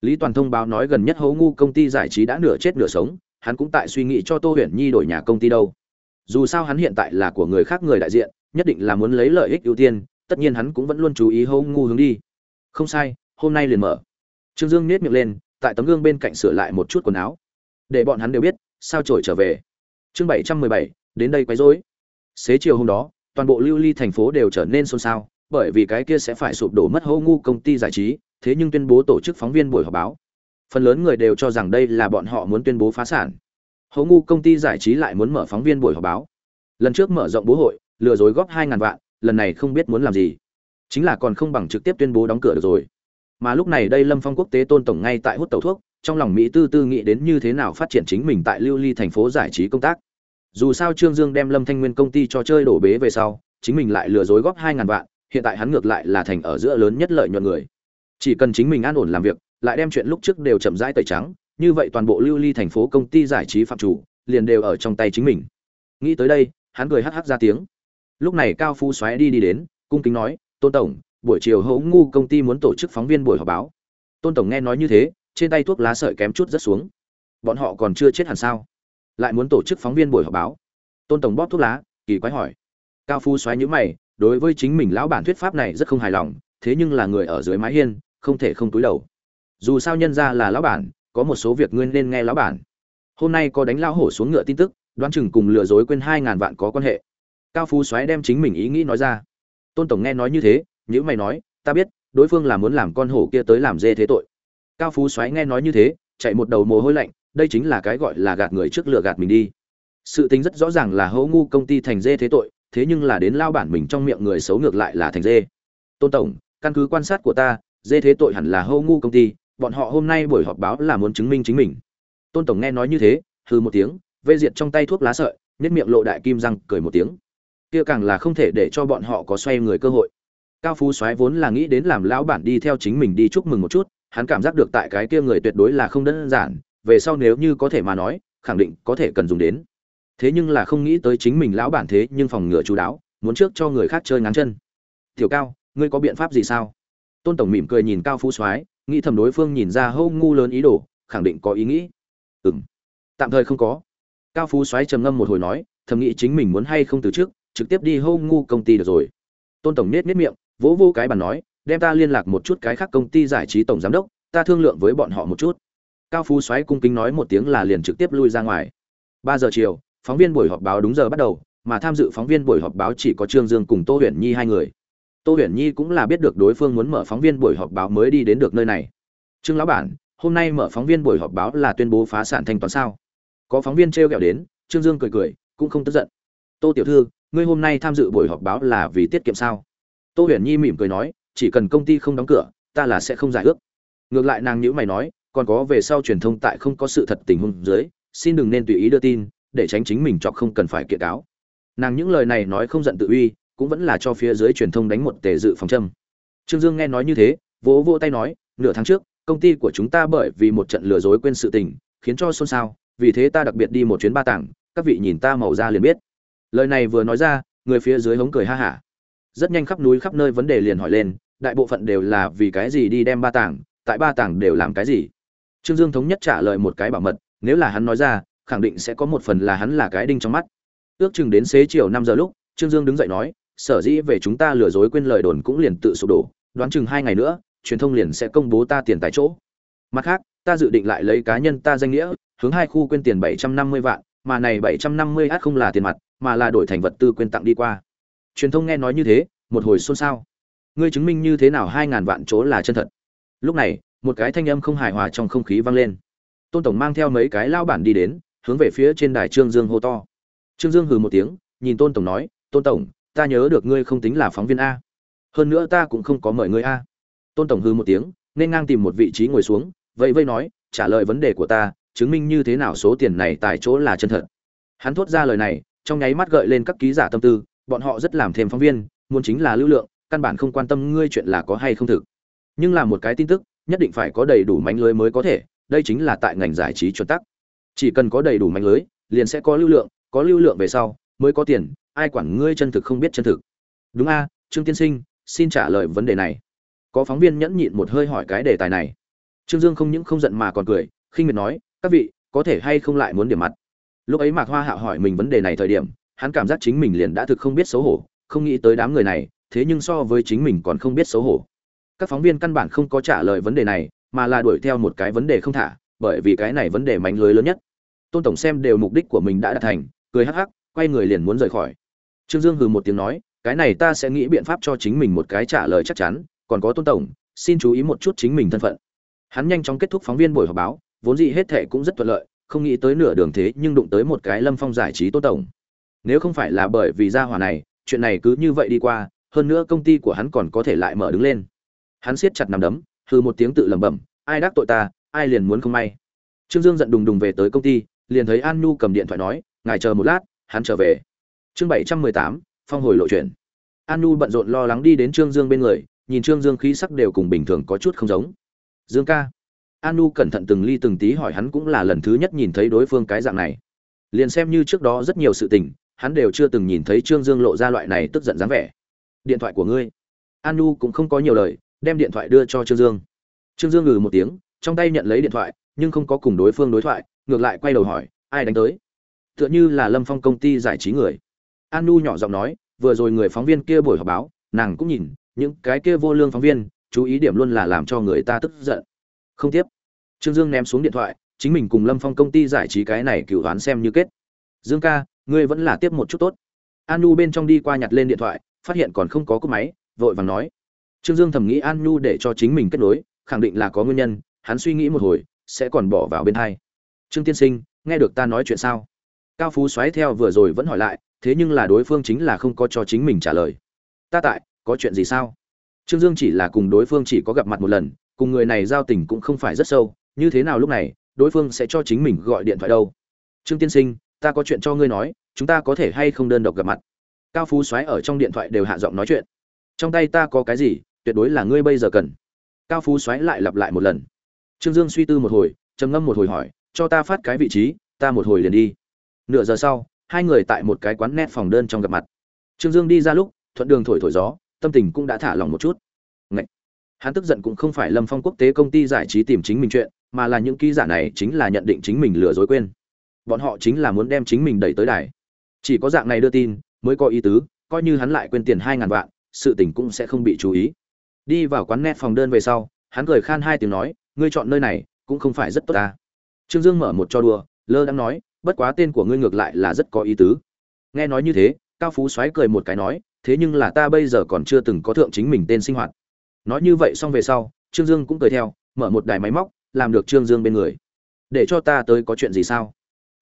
Lý toàn thông báo nói gần nhất hấu ngu công ty giải trí đã nửa chết nửa sống, hắn cũng tại suy nghĩ cho tô huyền nhi đổi nhà công ty đâu. Dù sao hắn hiện tại là của người khác người đại diện, nhất định là muốn lấy lợi ích ưu tiên tất nhiên hắn cũng vẫn luôn chú ý hô ngu hướng đi. Không sai, hôm nay liền mở. Trương dương nết miệng lên, tại tấm gương bên cạnh sửa lại một chút quần áo. Để bọn hắn đều biết, sao trổi trở về. Chương bảy trăm mười bảy, đến đây quấy rối. Xế chiều hôm đó, toàn bộ lưu ly thành phố đều trở nên xôn xao, bởi vì cái kia sẽ phải sụp đổ mất hô ngu công ty giải trí, thế nhưng tuyên bố tổ chức phóng viên buổi họp báo. Phần lớn người đều cho rằng đây là bọn họ muốn tuyên bố phá sản. Hố ngu công ty giải trí lại muốn mở phóng viên buổi họp báo. Lần trước mở rộng bố hội, lừa dối góp hai ngàn vạn lần này không biết muốn làm gì. Chính là còn không bằng trực tiếp tuyên bố đóng cửa được rồi. Mà lúc này đây lâm phong quốc tế tôn tổng ngay tại hút tàu thuốc, trong lòng mỹ tư tư nghĩ đến như thế nào phát triển chính mình tại lưu ly thành phố giải trí công tác. Dù sao trương dương đem lâm thanh nguyên công ty cho chơi đổ bế về sau, chính mình lại lừa dối góp hai ngàn vạn, hiện tại hắn ngược lại là thành ở giữa lớn nhất lợi nhuận người. Chỉ cần chính mình an ổn làm việc, lại đem chuyện lúc trước đều chậm rãi tẩy trắng, như vậy toàn bộ lưu ly thành phố công ty giải trí phạm chủ, liền đều ở trong tay chính mình. Nghĩ tới đây, hắn cười hắc hắc ra tiếng lúc này cao phu xoáy đi đi đến, cung kính nói, tôn tổng, buổi chiều hỗ ngu công ty muốn tổ chức phóng viên buổi họp báo. Tôn tổng nghe nói như thế, trên tay thuốc lá sợi kém chút rất xuống. Bọn họ còn chưa chết hẳn sao? Lại muốn tổ chức phóng viên buổi họp báo? Tôn tổng bóp thuốc lá, kỳ quái hỏi. Cao phu xoáy nhữ mày, đối với chính mình lão bản thuyết pháp này rất không hài lòng, thế nhưng là người ở dưới mái hiên, không thể không túi đầu. Dù sao nhân ra là lão bản, có một số việc ngươi nên nghe lão bản. Hôm nay có đánh lão hổ xuống ngựa tin tức, đoán chừng cùng lừa dối quên hai ngàn vạn có quan hệ cao phú xoáy đem chính mình ý nghĩ nói ra. Tôn tổng nghe nói như thế nhữ mày nói, ta biết, đối phương là muốn làm con hổ kia tới làm dê thế tội. Cao phú xoáy nghe nói như thế, chạy một đầu mồ hôi lạnh, đây chính là cái gọi là gạt người trước lửa gạt mình đi. Sự tính rất rõ ràng là hỗ ngu công ty thành dê thế tội, thế nhưng là đến lao bản mình trong miệng người xấu ngược lại là thành dê. Tôn tổng, căn cứ quan sát của ta, dê thế tội hẳn là hô ngu công ty, bọn họ hôm nay buổi họp báo là muốn chứng minh chính mình. Tôn tổng nghe nói như thế hư một tiếng, vê diệt trong tay thuốc lá sợi nhất miệng lộ đại kim răng, cười một tiếng kia càng là không thể để cho bọn họ có xoay người cơ hội. Cao phú soái vốn là nghĩ đến làm lão bản đi theo chính mình đi chúc mừng một chút, hắn cảm giác được tại cái kia người tuyệt đối là không đơn giản, về sau nếu như có thể mà nói, khẳng định có thể cần dùng đến. Thế nhưng là không nghĩ tới chính mình lão bản thế nhưng phòng ngừa chú đáo, muốn trước cho người khác chơi ngắn chân. Tiểu cao, ngươi có biện pháp gì sao? Tôn tổng mỉm cười nhìn cao phú soái, nghĩ thầm đối phương nhìn ra hâu ngu lớn ý đồ, khẳng định có ý nghĩ. Ừ m tạm thời không có. Cao phú soái trầm ngâm một hồi nói, thầm nghĩ chính mình muốn hay không từ trước trực tiếp đi hô ngu công ty được rồi. Tôn tổng nết nết miệng, vỗ vô cái bàn nói, đem ta liên lạc một chút cái khác công ty giải trí tổng giám đốc, ta thương lượng với bọn họ một chút. Cao phú xoáy cung kính nói một tiếng là liền trực tiếp lui ra ngoài. Ba giờ chiều, phóng viên buổi họp báo đúng giờ bắt đầu, mà tham dự phóng viên buổi họp báo chỉ có trương dương cùng tô huyền nhi hai người. Tô huyền nhi cũng là biết được đối phương muốn mở phóng viên buổi họp báo mới đi đến được nơi này. Trương lão bản, hôm nay mở phóng viên buổi họp báo là tuyên bố phá sản thanh toán sao? Có phóng viên t r kẹo đến, trương dương cười cười, cũng không tức giận. Tô tiểu thư ngươi hôm nay tham dự buổi họp báo là vì tiết kiệm sao? Tô huyền nhi mỉm cười nói, chỉ cần công ty không đóng cửa, ta là sẽ không giải ước. Ngược lại nàng nhữ mày nói, còn có về sau truyền thông tại không có sự thật tình huống dưới, xin đừng nên tùy ý đưa tin, để tránh chính mình chọc không cần phải kiện cáo. Nàng những lời này nói không giận tự uy, cũng vẫn là cho phía dưới truyền thông đánh một tề dự phòng châm. Trương dương nghe nói như thế, vỗ vỗ tay nói, nửa tháng trước, công ty của chúng ta bởi vì một trận lừa dối quên sự tình, khiến cho xôn xao, vì thế ta đặc biệt đi một chuyến ba tảng, các vị nhìn ta màu ra liền biết lời này vừa nói ra, người phía dưới hống cười ha hả. Rất nhanh khắp núi khắp nơi vấn đề liền hỏi lên, đại bộ phận đều là vì cái gì đi đem ba tảng, tại ba tảng đều làm cái gì? Trương dương thống nhất trả lời một cái bảo mật, nếu là hắn nói ra, khẳng định sẽ có một phần là hắn là cái đinh trong mắt. Ước chừng đến xế chiều năm giờ lúc, trương dương đứng dậy nói, sở dĩ về chúng ta lừa dối quên lời đồn cũng liền tự sụp đổ, đoán chừng hai ngày nữa, truyền thông liền sẽ công bố ta tiền tại chỗ. Mặt khác, ta dự định lại lấy cá nhân ta danh nghĩa, hướng hai khu quên tiền bảy trăm năm mươi vạn, mà này bảy trăm năm mươi h không là tiền mặt mà là đổi thành vật tư quyên tặng đi qua. Truyền thông nghe nói như thế, một hồi xôn xao. Ngươi chứng minh như thế nào hai ngàn vạn chỗ là chân thật? Lúc này, một cái thanh âm không hài hòa trong không khí vang lên. Tôn tổng mang theo mấy cái lao bản đi đến, hướng về phía trên đài trương dương hô to. Trương dương hừ một tiếng, nhìn tôn tổng nói, tôn tổng, ta nhớ được ngươi không tính là phóng viên a. Hơn nữa ta cũng không có mời ngươi a. Tôn tổng hừ một tiếng, nên ngang tìm một vị trí ngồi xuống vậy vây nói, trả lời vấn đề của ta, chứng minh như thế nào số tiền này tại chỗ là chân thật? Hắn thốt ra lời này trong nháy mắt gợi lên các ký giả tâm tư, bọn họ rất làm thêm phóng viên, muốn chính là lưu lượng, căn bản không quan tâm ngươi chuyện là có hay không thực. Nhưng là một cái tin tức, nhất định phải có đầy đủ mánh lưới mới có thể, đây chính là tại ngành giải trí chuẩn tắc. Chỉ cần có đầy đủ mánh lưới, liền sẽ có lưu lượng, có lưu lượng về sau, mới có tiền, ai quản ngươi chân thực không biết chân thực. Đúng a, trương tiên sinh, xin trả lời vấn đề này. Có phóng viên nhẫn nhịn một hơi hỏi cái đề tài này. Trương dương không những không giận mà còn cười, khinh miệt nói, các vị, có thể hay không lại muốn điểm mặt? Lúc ấy mạc hoa hạo hỏi mình vấn đề này thời điểm, hắn cảm giác chính mình liền đã thực không biết xấu hổ, không nghĩ tới đám người này, thế nhưng so với chính mình còn không biết xấu hổ. Các phóng viên căn bản không có trả lời vấn đề này, mà là đuổi theo một cái vấn đề không thả, bởi vì cái này vấn đề mánh lưới lớn nhất. Tôn tổng xem đều mục đích của mình đã đạt thành, cười hắc hắc, quay người liền muốn rời khỏi. Trương dương hừ một tiếng nói, cái này ta sẽ nghĩ biện pháp cho chính mình một cái trả lời chắc chắn, còn có tôn tổng, xin chú ý một chút chính mình thân phận. Hắn nhanh chóng kết thúc phóng viên buổi họp báo, vốn dĩ hết thệ cũng rất thuận lợi không nghĩ tới nửa đường thế nhưng đụng tới một cái lâm phong giải trí tốt tổng. Nếu không phải là bởi vì gia hỏa này, chuyện này cứ như vậy đi qua, hơn nữa công ty của hắn còn có thể lại mở đứng lên. Hắn siết chặt nằm đấm hư một tiếng tự lẩm bẩm, ai đắc tội ta, ai liền muốn không may. Trương dương giận đùng đùng về tới công ty, liền thấy an nhu cầm điện thoại nói, ngài chờ một lát, hắn trở về. Chương bảy trăm mười tám, phong hồi lộ chuyển an nhu bận rộn lo lắng đi đến trương dương bên người, nhìn trương dương khí sắc đều cùng bình thường có chút không giống. Dương ca Anu cẩn thận từng ly từng tí hỏi hắn cũng là lần thứ nhất nhìn thấy đối phương cái dạng này. Liền xem như trước đó rất nhiều sự tình, hắn đều chưa từng nhìn thấy trương dương lộ ra loại này tức giận dáng vẻ. Điện thoại của ngươi. Anu cũng không có nhiều lời, đem điện thoại đưa cho trương dương. Trương dương ngừ một tiếng, trong tay nhận lấy điện thoại, nhưng không có cùng đối phương đối thoại, ngược lại quay đầu hỏi, ai đánh tới? Tựa như là lâm phong công ty giải trí người. Anu nhỏ giọng nói, vừa rồi người phóng viên kia buổi họp báo, nàng cũng nhìn, những cái kia vô lương phóng viên, chú ý điểm luôn là làm cho người ta tức giận không tiếp. Trương dương ném xuống điện thoại, chính mình cùng lâm phong công ty giải trí cái này cựu đoán xem như kết. Dương ca, ngươi vẫn là tiếp một chút tốt. An nhu bên trong đi qua nhặt lên điện thoại, phát hiện còn không có cúp máy, vội vàng nói. Trương dương thầm nghĩ an nhu để cho chính mình kết nối, khẳng định là có nguyên nhân, hắn suy nghĩ một hồi, sẽ còn bỏ vào bên hai. Trương tiên sinh, nghe được ta nói chuyện sao? Cao phú xoáy theo vừa rồi vẫn hỏi lại, thế nhưng là đối phương chính là không có cho chính mình trả lời. Ta tại, có chuyện gì sao? Trương dương chỉ là cùng đối phương chỉ có gặp mặt một lần cùng người này giao tình cũng không phải rất sâu, như thế nào lúc này, đối phương sẽ cho chính mình gọi điện thoại đâu? Trương tiên sinh, ta có chuyện cho ngươi nói, chúng ta có thể hay không đơn độc gặp mặt? Cao phú xoáy ở trong điện thoại đều hạ giọng nói chuyện. Trong tay ta có cái gì, tuyệt đối là ngươi bây giờ cần. Cao phú xoáy lại lặp lại một lần. Trương dương suy tư một hồi, trầm ngâm một hồi hỏi, cho ta phát cái vị trí, ta một hồi liền đi. Nửa giờ sau, hai người tại một cái quán nét phòng đơn trong gặp mặt. Trương dương đi ra lúc, thuận đường thổi thổi gió, tâm tình cũng đã thả lòng một chút. Ngậy! Hắn tức giận cũng không phải lâm phong quốc tế công ty giải trí tìm chính mình chuyện, mà là những ký giả này chính là nhận định chính mình lừa dối quên. Bọn họ chính là muốn đem chính mình đẩy tới đài. Chỉ có dạng này đưa tin, mới có ý tứ, coi như hắn lại quên tiền hai ngàn vạn, sự tình cũng sẽ không bị chú ý. Đi vào quán net phòng đơn về sau, hắn cười khan hai tiếng nói, ngươi chọn nơi này, cũng không phải rất tốt ta. Trương dương mở một cho đùa, lơ đang nói, bất quá tên của ngươi ngược lại là rất có ý tứ. Nghe nói như thế, cao phú xoáy cười một cái nói, thế nhưng là ta bây giờ còn chưa từng có thượng chính mình tên sinh hoạt nói như vậy xong về sau, trương dương cũng cười theo, mở một đài máy móc, làm được trương dương bên người. Để cho ta tới có chuyện gì sao?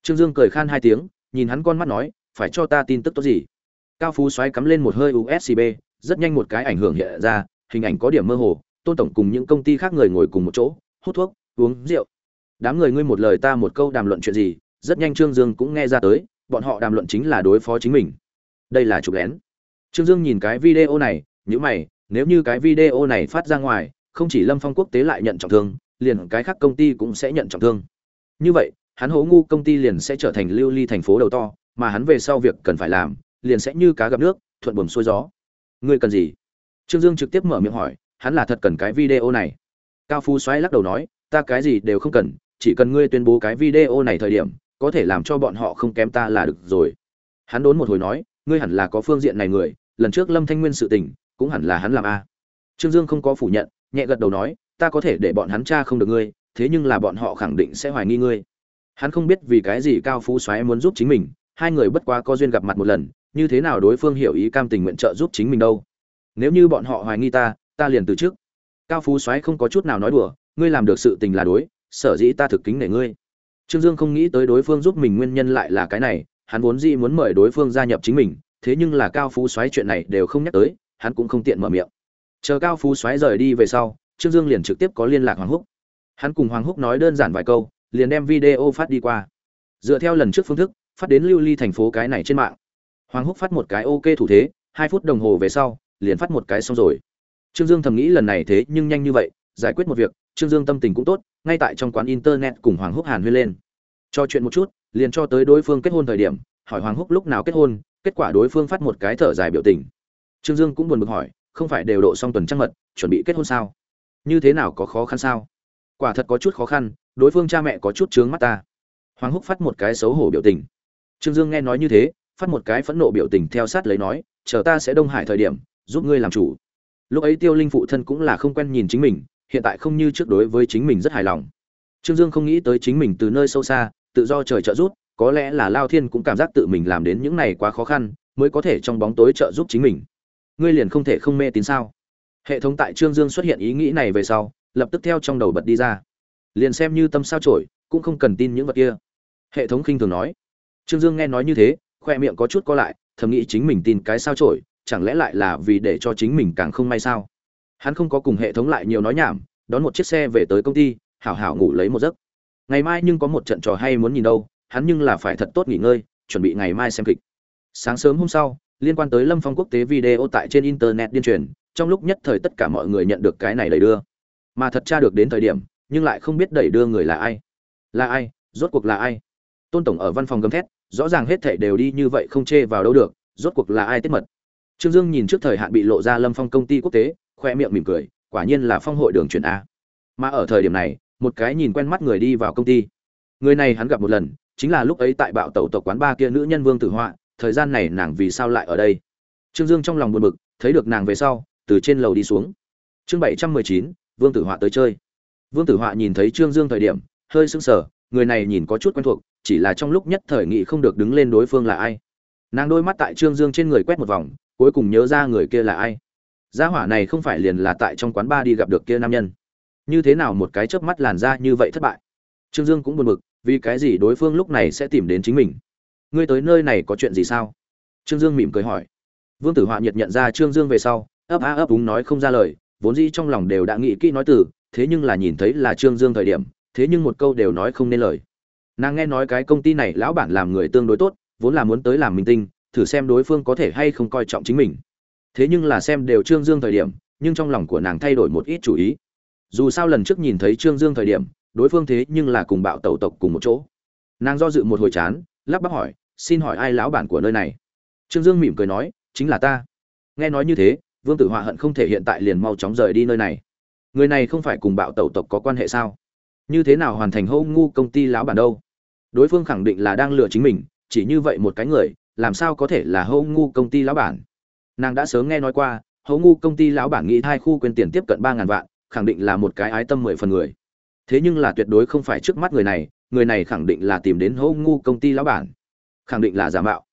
Trương dương cười khan hai tiếng, nhìn hắn con mắt nói, phải cho ta tin tức tốt gì? Cao phú xoáy cắm lên một hơi usb rất nhanh một cái ảnh hưởng hiện ra, hình ảnh có điểm mơ hồ, tôn tổng cùng những công ty khác người ngồi cùng một chỗ, hút thuốc, uống rượu. Đám người ngươi một lời ta một câu đàm luận chuyện gì? Rất nhanh trương dương cũng nghe ra tới, bọn họ đàm luận chính là đối phó chính mình. Đây là chụp lén. Trương dương nhìn cái video này nhữ mày nếu như cái video này phát ra ngoài, không chỉ lâm phong quốc tế lại nhận trọng thương, liền cái khác công ty cũng sẽ nhận trọng thương. Như vậy, hắn hố ngu công ty liền sẽ trở thành lưu ly thành phố đầu to, mà hắn về sau việc cần phải làm, liền sẽ như cá gặp nước, thuận buồm xuôi gió. Ngươi cần gì? Trương dương trực tiếp mở miệng hỏi, hắn là thật cần cái video này. Cao phú xoáy lắc đầu nói, ta cái gì đều không cần, chỉ cần ngươi tuyên bố cái video này thời điểm, có thể làm cho bọn họ không kém ta là được rồi. Hắn đốn một hồi nói, ngươi hẳn là có phương diện này người, lần trước lâm thanh nguyên sự tình cũng hẳn là hắn làm a. Trương dương không có phủ nhận, nhẹ gật đầu nói, ta có thể để bọn hắn tra không được ngươi, thế nhưng là bọn họ khẳng định sẽ hoài nghi ngươi. Hắn không biết vì cái gì cao phú xoáy muốn giúp chính mình, hai người bất quá có duyên gặp mặt một lần, như thế nào đối phương hiểu ý cam tình nguyện trợ giúp chính mình đâu. Nếu như bọn họ hoài nghi ta ta liền từ chức. cao phú xoáy không có chút nào nói đùa, ngươi làm được sự tình là đối, sở dĩ ta thực kính nể ngươi. Trương dương không nghĩ tới đối phương giúp mình nguyên nhân lại là cái này, hắn vốn dĩ muốn mời đối phương gia nhập chính mình, thế nhưng là cao phú xoáy chuyện này đều không nhắc tới hắn cũng không tiện mở miệng. Chờ cao phú xoáy rời đi về sau, trương dương liền trực tiếp có liên lạc hoàng húc. Hắn cùng hoàng húc nói đơn giản vài câu, liền đem video phát đi qua. Dựa theo lần trước phương thức, phát đến lưu ly thành phố cái này trên mạng. Hoàng húc phát một cái ok thủ thế, hai phút đồng hồ về sau, liền phát một cái xong rồi. Trương dương thầm nghĩ lần này thế nhưng nhanh như vậy, giải quyết một việc, trương dương tâm tình cũng tốt, ngay tại trong quán internet cùng hoàng húc hàn huyên lên. Cho chuyện một chút, liền cho tới đối phương kết hôn thời điểm, hỏi hoàng húc lúc nào kết hôn, kết quả đối phương phát một cái thở dài biểu tình trương dương cũng buồn bực hỏi, không phải đều độ xong tuần trăng mật, chuẩn bị kết hôn sao? Như thế nào có khó khăn sao? Quả thật có chút khó khăn, đối phương cha mẹ có chút chướng mắt ta. Hoàng húc phát một cái xấu hổ biểu tình. Trương dương nghe nói như thế, phát một cái phẫn nộ biểu tình theo sát lấy nói, chờ ta sẽ đông hải thời điểm, giúp ngươi làm chủ. Lúc ấy tiêu linh phụ thân cũng là không quen nhìn chính mình, hiện tại không như trước đối với chính mình rất hài lòng. Trương dương không nghĩ tới chính mình từ nơi sâu xa, tự do trời trợ giúp, có lẽ là lao thiên cũng cảm giác tự mình làm đến những này quá khó khăn, mới có thể trong bóng tối trợ giúp chính mình ngươi liền không thể không mê tín sao? Hệ thống tại trương dương xuất hiện ý nghĩ này về sau, lập tức theo trong đầu bật đi ra. Liền xem như tâm sao trổi cũng không cần tin những vật kia. Hệ thống khinh thường nói. Trương dương nghe nói như thế, khoe miệng có chút co lại, thầm nghĩ chính mình tin cái sao trổi chẳng lẽ lại là vì để cho chính mình càng không may sao? Hắn không có cùng hệ thống lại nhiều nói nhảm, đón một chiếc xe về tới công ty, hảo hảo ngủ lấy một giấc. Ngày mai nhưng có một trận trò hay muốn nhìn đâu, hắn nhưng là phải thật tốt nghỉ ngơi, chuẩn bị ngày mai xem kịch. Sáng sớm hôm sau liên quan tới lâm phong quốc tế video tại trên internet điên truyền, trong lúc nhất thời tất cả mọi người nhận được cái này đẩy đưa. Mà thật tra được đến thời điểm, nhưng lại không biết đẩy đưa người là ai. Là ai? Rốt cuộc là ai? Tôn tổng ở văn phòng gầm thét, rõ ràng hết thảy đều đi như vậy không chê vào đâu được, rốt cuộc là ai tiết mật? Trương dương nhìn trước thời hạn bị lộ ra lâm phong công ty quốc tế, khoe miệng mỉm cười, quả nhiên là phong hội đường chuyển a. Mà ở thời điểm này, một cái nhìn quen mắt người đi vào công ty. Người này hắn gặp một lần, chính là lúc ấy tại bạo tẩu tộc quán ba kia nữ nhân vương tử họa thời gian này nàng vì sao lại ở đây? Trương dương trong lòng buồn bực, thấy được nàng về sau, từ trên lầu đi xuống. Chương bảy trăm mười chín, vương tử họa tới chơi. Vương tử họa nhìn thấy trương dương thời điểm, hơi sững sờ, người này nhìn có chút quen thuộc, chỉ là trong lúc nhất thời nghị không được đứng lên đối phương là ai. Nàng đôi mắt tại trương dương trên người quét một vòng, cuối cùng nhớ ra người kia là ai. Gia hỏa này không phải liền là tại trong quán ba đi gặp được kia nam nhân. Như thế nào một cái chớp mắt làn ra như vậy thất bại? Trương dương cũng buồn bực, vì cái gì đối phương lúc này sẽ tìm đến chính mình? Ngươi tới nơi này có chuyện gì sao? Trương dương mỉm cười hỏi. Vương tử họa nhiệt nhận ra trương dương về sau, ấp á ấp úng nói không ra lời, vốn dĩ trong lòng đều đã nghĩ kỹ nói từ, thế nhưng là nhìn thấy là trương dương thời điểm, thế nhưng một câu đều nói không nên lời. Nàng nghe nói cái công ty này lão bản làm người tương đối tốt, vốn là muốn tới làm minh tinh, thử xem đối phương có thể hay không coi trọng chính mình. Thế nhưng là xem đều trương dương thời điểm, nhưng trong lòng của nàng thay đổi một ít chủ ý. Dù sao lần trước nhìn thấy trương dương thời điểm, đối phương thế nhưng là cùng bạo tẩu tộc cùng một chỗ. Nàng do dự một hồi chán lắp bắp hỏi, xin hỏi ai lão bản của nơi này? Trương dương mỉm cười nói, chính là ta. Nghe nói như thế, vương tử họa hận không thể hiện tại liền mau chóng rời đi nơi này. Người này không phải cùng bạo tẩu tộc có quan hệ sao? Như thế nào hoàn thành hô ngu công ty lão bản đâu? Đối phương khẳng định là đang lừa chính mình, chỉ như vậy một cái người, làm sao có thể là hô ngu công ty lão bản? Nàng đã sớm nghe nói qua hô ngu công ty lão bản nghĩ hai khu quyền tiền tiếp cận ba ngàn vạn, khẳng định là một cái ái tâm mười phần người. Thế nhưng là tuyệt đối không phải trước mắt người này người này khẳng định là tìm đến hô ngu công ty lão bản. Khẳng định là giả mạo.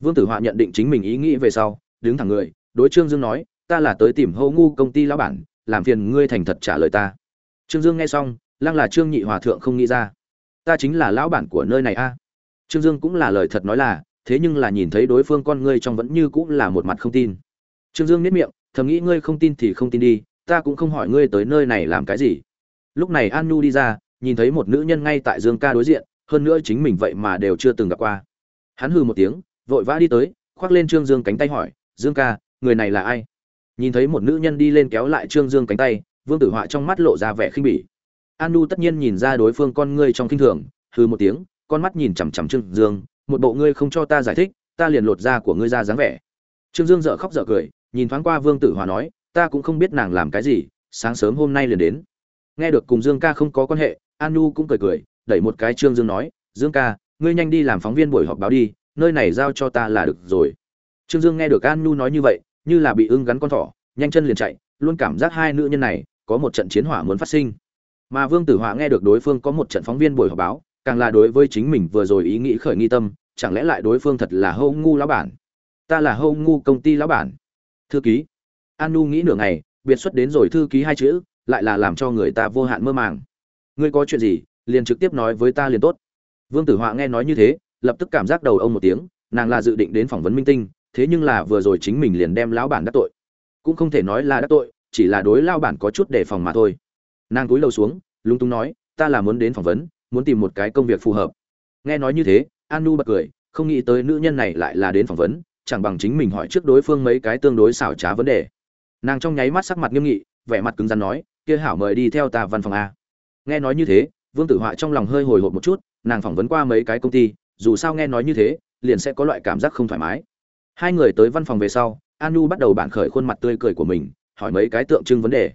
Vương tử họa nhận định chính mình ý nghĩ về sau, đứng thẳng người, đối trương dương nói, ta là tới tìm hô ngu công ty lão bản, làm phiền ngươi thành thật trả lời ta. Trương dương nghe xong, lăng là trương nhị hòa thượng không nghĩ ra. Ta chính là lão bản của nơi này a. Trương dương cũng là lời thật nói là, thế nhưng là nhìn thấy đối phương con ngươi trong vẫn như cũng là một mặt không tin. Trương dương nếp miệng, thầm nghĩ ngươi không tin thì không tin đi, ta cũng không hỏi ngươi tới nơi này làm cái gì. Lúc này an nhu đi ra nhìn thấy một nữ nhân ngay tại dương ca đối diện, hơn nữa chính mình vậy mà đều chưa từng gặp qua. Hắn hừ một tiếng, vội vã đi tới, khoác lên trương dương cánh tay hỏi, dương ca, người này là ai? Nhìn thấy một nữ nhân đi lên kéo lại trương dương cánh tay, vương tử họa trong mắt lộ ra vẻ khinh bỉ. An nu tất nhiên nhìn ra đối phương con ngươi trong kinh thường, hừ một tiếng, con mắt nhìn chằm chằm trương dương, một bộ ngươi không cho ta giải thích, ta liền lột da của ngươi ra dáng vẻ. Trương dương dở khóc dở cười, nhìn thoáng qua vương tử Họa nói, ta cũng không biết nàng làm cái gì, sáng sớm hôm nay liền đến. Nghe được cùng dương ca không có quan hệ an nu cũng cười cười, đẩy một cái trương dương nói, dương ca, ngươi nhanh đi làm phóng viên buổi họp báo đi, nơi này giao cho ta là được rồi. Trương dương nghe được an nu nói như vậy, như là bị ưng gắn con thỏ, nhanh chân liền chạy, luôn cảm giác hai nữ nhân này có một trận chiến hỏa muốn phát sinh. Mà vương tử họa nghe được đối phương có một trận phóng viên buổi họp báo, càng là đối với chính mình vừa rồi ý nghĩ khởi nghi tâm, chẳng lẽ lại đối phương thật là hâu ngu lão bản? Ta là hâu ngu công ty lão bản. Thư ký. An nu nghĩ nửa ngày, biệt xuất đến rồi thư ký hai chữ, lại là làm cho người ta vô hạn mơ màng ngươi có chuyện gì, liền trực tiếp nói với ta liền tốt. Vương tử họa nghe nói như thế, lập tức cảm giác đầu ông một tiếng, nàng là dự định đến phỏng vấn minh tinh, thế nhưng là vừa rồi chính mình liền đem lão bản đắc tội. Cũng không thể nói là đắc tội, chỉ là đối lao bản có chút đề phòng mà thôi. Nàng cúi đầu xuống lung tung nói, ta là muốn đến phỏng vấn, muốn tìm một cái công việc phù hợp. Nghe nói như thế an nu bật cười, không nghĩ tới nữ nhân này lại là đến phỏng vấn, chẳng bằng chính mình hỏi trước đối phương mấy cái tương đối xảo trá vấn đề. Nàng trong nháy mắt sắc mặt nghiêm nghị, vẻ mặt cứng rắn nói, kia hảo mời đi theo ta văn phòng a nghe nói như thế, vương tử họa trong lòng hơi hồi hộp một chút, nàng phỏng vấn qua mấy cái công ty, dù sao nghe nói như thế, liền sẽ có loại cảm giác không thoải mái. Hai người tới văn phòng về sau an nu bắt đầu bản khởi khuôn mặt tươi cười của mình, hỏi mấy cái tượng trưng vấn đề.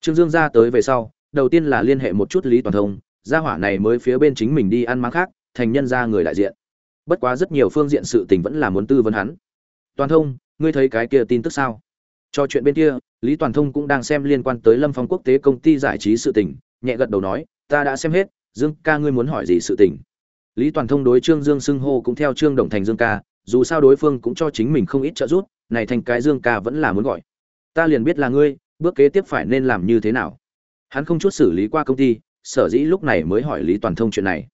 Trương dương ra tới về sau, đầu tiên là liên hệ một chút lý toàn thông, gia hỏa này mới phía bên chính mình đi ăn máng khác, thành nhân ra người đại diện. Bất quá rất nhiều phương diện sự tình vẫn là muốn tư vấn hắn. Toàn thông, ngươi thấy cái kia tin tức sao? Cho chuyện bên kia, lý toàn thông cũng đang xem liên quan tới lâm phong quốc tế công ty giải trí sự tình nhẹ gật đầu nói, ta đã xem hết, dương ca ngươi muốn hỏi gì sự tình? Lý toàn thông đối trương dương xưng hô cũng theo trương đồng thành dương ca, dù sao đối phương cũng cho chính mình không ít trợ giúp, này thành cái dương ca vẫn là muốn gọi. Ta liền biết là ngươi, bước kế tiếp phải nên làm như thế nào? Hắn không chút xử lý qua công ty, sở dĩ lúc này mới hỏi lý toàn thông chuyện này.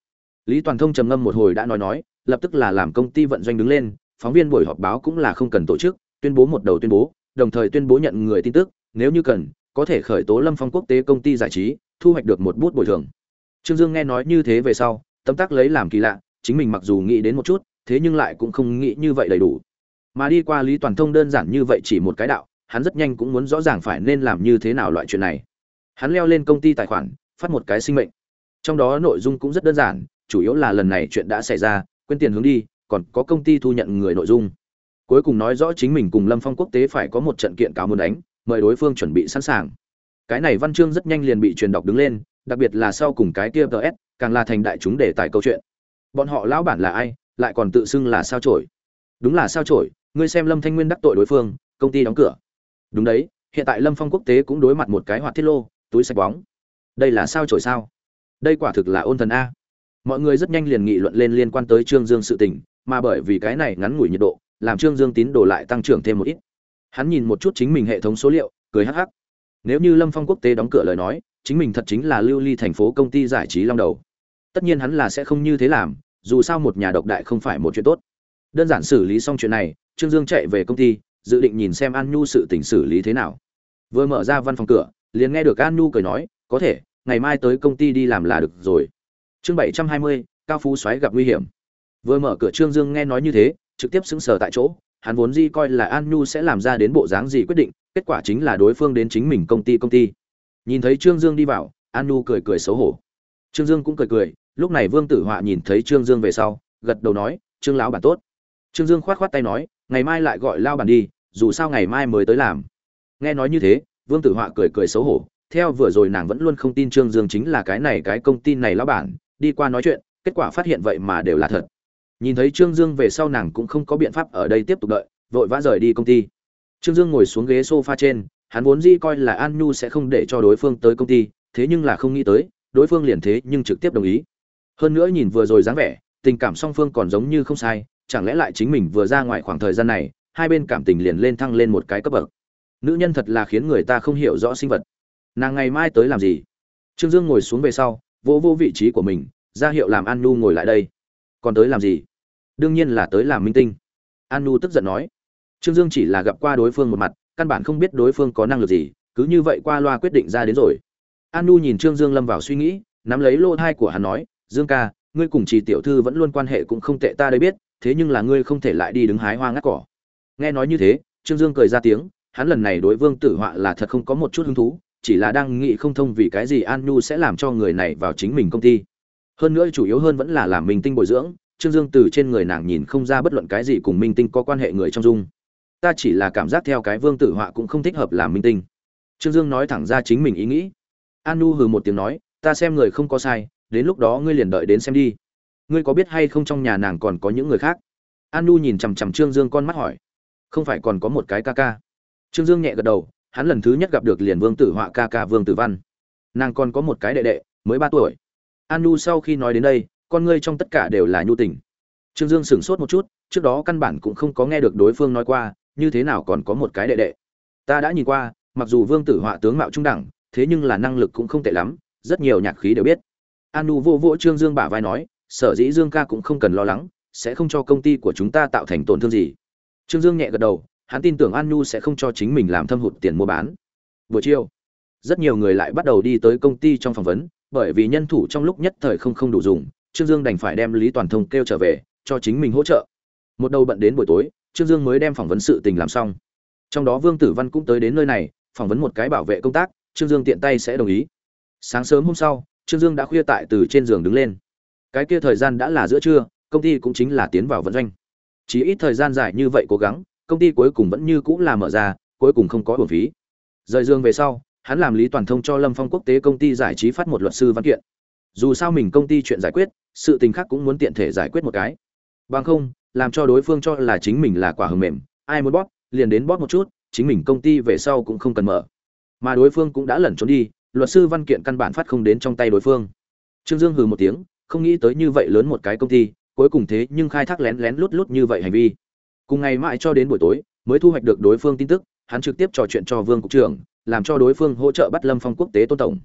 Lý toàn thông trầm ngâm một hồi đã nói nói, lập tức là làm công ty vận doanh đứng lên, phóng viên buổi họp báo cũng là không cần tổ chức, tuyên bố một đầu tuyên bố, đồng thời tuyên bố nhận người tin tức, nếu như cần, có thể khởi tố lâm phong quốc tế công ty giải trí thu hoạch được một bút bồi thường. Trương dương nghe nói như thế về sau tâm tác lấy làm kỳ lạ, chính mình mặc dù nghĩ đến một chút, thế nhưng lại cũng không nghĩ như vậy đầy đủ. Mà đi qua lý toàn thông đơn giản như vậy chỉ một cái đạo, hắn rất nhanh cũng muốn rõ ràng phải nên làm như thế nào loại chuyện này. Hắn leo lên công ty tài khoản, phát một cái sinh mệnh. Trong đó nội dung cũng rất đơn giản, chủ yếu là lần này chuyện đã xảy ra, quên tiền hướng đi, còn có công ty thu nhận người nội dung. Cuối cùng nói rõ chính mình cùng lâm phong quốc tế phải có một trận kiện cáo muốn đánh, mời đối phương chuẩn bị sẵn sàng cái này văn chương rất nhanh liền bị truyền đọc đứng lên, đặc biệt là sau cùng cái kia ts càng là thành đại chúng để tải câu chuyện. Bọn họ lão bản là ai, lại còn tự xưng là sao trổi đúng là sao trổi ngươi xem lâm thanh nguyên đắc tội đối phương, công ty đóng cửa. Đúng đấy, hiện tại lâm phong quốc tế cũng đối mặt một cái hoạt thiết lô, túi sạch bóng. Đây là sao trổi sao? Đây quả thực là ôn thần a. Mọi người rất nhanh liền nghị luận lên liên quan tới trương dương sự tình, mà bởi vì cái này ngắn ngủi nhiệt độ, làm trương dương tín đồ lại tăng trưởng thêm một ít. Hắn nhìn một chút chính mình hệ thống số liệu, cười hắc hắc nếu như lâm phong quốc tế đóng cửa lời nói, chính mình thật chính là lưu ly thành phố công ty giải trí long đầu. Tất nhiên hắn là sẽ không như thế làm, dù sao một nhà độc đại không phải một chuyện tốt. Đơn giản xử lý xong chuyện này, trương dương chạy về công ty, dự định nhìn xem an nhu sự tình xử lý thế nào. Vừa mở ra văn phòng cửa, liền nghe được an nhu cười nói, có thể, ngày mai tới công ty đi làm là được rồi. Chương bảy trăm hai mươi, cao phú xoáy gặp nguy hiểm. Vừa mở cửa, trương dương nghe nói như thế, trực tiếp xứng sở tại chỗ hắn vốn di coi là an nhu sẽ làm ra đến bộ dáng gì quyết định, kết quả chính là đối phương đến chính mình công ty công ty. Nhìn thấy trương dương đi vào, an nhu cười cười xấu hổ. Trương dương cũng cười cười, lúc này vương tử họa nhìn thấy trương dương về sau, gật đầu nói, trương lão bản tốt. Trương dương khoát khoát tay nói, ngày mai lại gọi lao bản đi, dù sao ngày mai mới tới làm. Nghe nói như thế, vương tử họa cười cười xấu hổ. Theo vừa rồi nàng vẫn luôn không tin trương dương chính là cái này cái công ty này lão bản, đi qua nói chuyện, kết quả phát hiện vậy mà đều là thật nhìn thấy trương dương về sau nàng cũng không có biện pháp ở đây tiếp tục đợi, vội vã rời đi công ty. Trương dương ngồi xuống ghế sofa trên, hắn vốn dĩ coi là an nhu sẽ không để cho đối phương tới công ty, thế nhưng là không nghĩ tới, đối phương liền thế nhưng trực tiếp đồng ý. Hơn nữa nhìn vừa rồi dáng vẻ, tình cảm song phương còn giống như không sai, chẳng lẽ lại chính mình vừa ra ngoài khoảng thời gian này, hai bên cảm tình liền lên thăng lên một cái cấp bậc. Nữ nhân thật là khiến người ta không hiểu rõ sinh vật. Nàng ngày mai tới làm gì? Trương dương ngồi xuống về sau, vỗ vô vị trí của mình, ra hiệu làm an nu ngồi lại đây. Còn tới làm gì? Đương nhiên là tới làm minh tinh. An nu tức giận nói, trương dương chỉ là gặp qua đối phương một mặt, căn bản không biết đối phương có năng lực gì, cứ như vậy qua loa quyết định ra đến rồi. An nu nhìn trương dương lâm vào suy nghĩ, nắm lấy lô thai của hắn nói, dương ca, ngươi cùng chị tiểu thư vẫn luôn quan hệ cũng không tệ, ta đây biết, thế nhưng là ngươi không thể lại đi đứng hái hoa ngắt cỏ. Nghe nói như thế, trương dương cười ra tiếng, hắn lần này đối vương tử họa là thật không có một chút hứng thú, chỉ là đang nghĩ không thông vì cái gì an nhu sẽ làm cho người này vào chính mình công ty. Hơn nữa chủ yếu hơn vẫn là làm minh tinh bồi dưỡng trương dương từ trên người nàng nhìn không ra bất luận cái gì cùng minh tinh có quan hệ người trong dung. Ta chỉ là cảm giác theo cái vương tử họa cũng không thích hợp làm minh tinh. Trương dương nói thẳng ra chính mình ý nghĩ. An nhu hừ một tiếng nói, ta xem người không có sai, đến lúc đó ngươi liền đợi đến xem đi. Ngươi có biết hay không trong nhà nàng còn có những người khác? An nu nhìn chằm chằm trương dương con mắt hỏi, không phải còn có một cái ca ca? Trương dương nhẹ gật đầu, hắn lần thứ nhất gặp được liền vương tử họa ca ca vương tử văn. Nàng còn có một cái đệ đệ, mới ba tuổi. An nu sau khi nói đến đây con ngươi trong tất cả đều là nhu tình. Trương dương sửng sốt một chút, trước đó căn bản cũng không có nghe được đối phương nói qua, như thế nào còn có một cái đệ đệ. Ta đã nhìn qua, mặc dù vương tử họa tướng mạo trung đẳng, thế nhưng là năng lực cũng không tệ lắm, rất nhiều nhạc khí đều biết. Anu vô vỗ trương dương bả vai nói, sở dĩ dương ca cũng không cần lo lắng, sẽ không cho công ty của chúng ta tạo thành tổn thương gì. Trương dương nhẹ gật đầu, hắn tin tưởng anu sẽ không cho chính mình làm thâm hụt tiền mua bán. Buổi chiều, rất nhiều người lại bắt đầu đi tới công ty trong phỏng vấn, bởi vì nhân thủ trong lúc nhất thời không không đủ dùng trương dương đành phải đem lý toàn thông kêu trở về, cho chính mình hỗ trợ. Một đầu bận đến buổi tối, trương dương mới đem phỏng vấn sự tình làm xong. Trong đó vương tử văn cũng tới đến nơi này, phỏng vấn một cái bảo vệ công tác, trương dương tiện tay sẽ đồng ý. Sáng sớm hôm sau, trương dương đã khuya tại từ trên giường đứng lên. Cái kia thời gian đã là giữa trưa, công ty cũng chính là tiến vào vận doanh. Chỉ ít thời gian dài như vậy cố gắng, công ty cuối cùng vẫn như cũng là mở ra, cuối cùng không có bổn phí. Rời dương về sau, hắn làm lý toàn thông cho lâm phong quốc tế công ty giải trí phát một luật sư văn kiện dù sao mình công ty chuyện giải quyết, sự tình khác cũng muốn tiện thể giải quyết một cái. Bằng không, làm cho đối phương cho là chính mình là quả hầm mềm, ai muốn bóp, liền đến bóp một chút, chính mình công ty về sau cũng không cần mở. Mà đối phương cũng đã lẩn trốn đi, luật sư văn kiện căn bản phát không đến trong tay đối phương. Trương dương hừ một tiếng, không nghĩ tới như vậy lớn một cái công ty, cuối cùng thế nhưng khai thác lén lén lút lút như vậy hành vi. Cùng ngày mãi cho đến buổi tối, mới thu hoạch được đối phương tin tức, hắn trực tiếp trò chuyện cho vương cục trưởng, làm cho đối phương hỗ trợ bắt lâm phong quốc tế tôn tổng.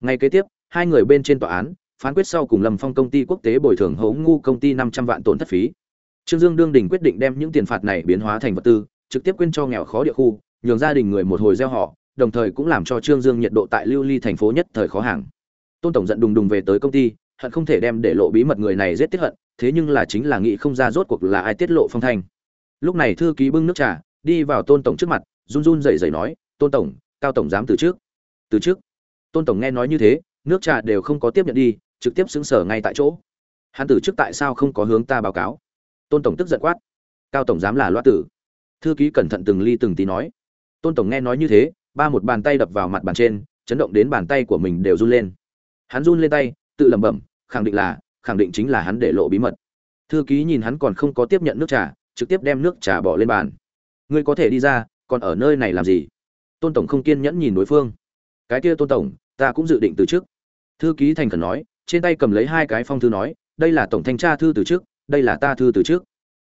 Ngày kế tiếp hai người bên trên tòa án, phán quyết sau cùng lâm phong công ty quốc tế bồi thường hấu ngu công ty năm trăm vạn tổn thất phí. Trương dương đương đình quyết định đem những tiền phạt này biến hóa thành vật tư, trực tiếp quyên cho nghèo khó địa khu, nhường gia đình người một hồi gieo họ, đồng thời cũng làm cho trương dương nhiệt độ tại lưu ly thành phố nhất thời khó hàng. Tôn tổng giận đùng đùng về tới công ty, hận không thể đem để lộ bí mật người này giết tiết hận, thế nhưng là chính là nghĩ không ra rốt cuộc là ai tiết lộ phong thanh. Lúc này thư ký bưng nước trà, đi vào tôn tổng trước mặt, run run rẩy rẩy nói, tôn tổng, cao tổng dám từ trước? Từ trước? Tôn tổng nghe nói như thế nước trà đều không có tiếp nhận đi, trực tiếp xứng sở ngay tại chỗ. Hắn tử trước tại sao không có hướng ta báo cáo? Tôn tổng tức giận quát. Cao tổng dám là loa tử. Thư ký cẩn thận từng ly từng tí nói. Tôn tổng nghe nói như thế, ba một bàn tay đập vào mặt bàn trên, chấn động đến bàn tay của mình đều run lên. Hắn run lên tay, tự lẩm bẩm, khẳng định là, khẳng định chính là hắn để lộ bí mật. Thư ký nhìn hắn còn không có tiếp nhận nước trà, trực tiếp đem nước trà bỏ lên bàn. Ngươi có thể đi ra, còn ở nơi này làm gì? Tôn tổng không kiên nhẫn nhìn đối phương. Cái kia tôn tổng, ta cũng dự định từ trước thư ký thành khẩn nói, trên tay cầm lấy hai cái phong thư nói, đây là tổng thanh tra thư từ trước, đây là ta thư từ trước.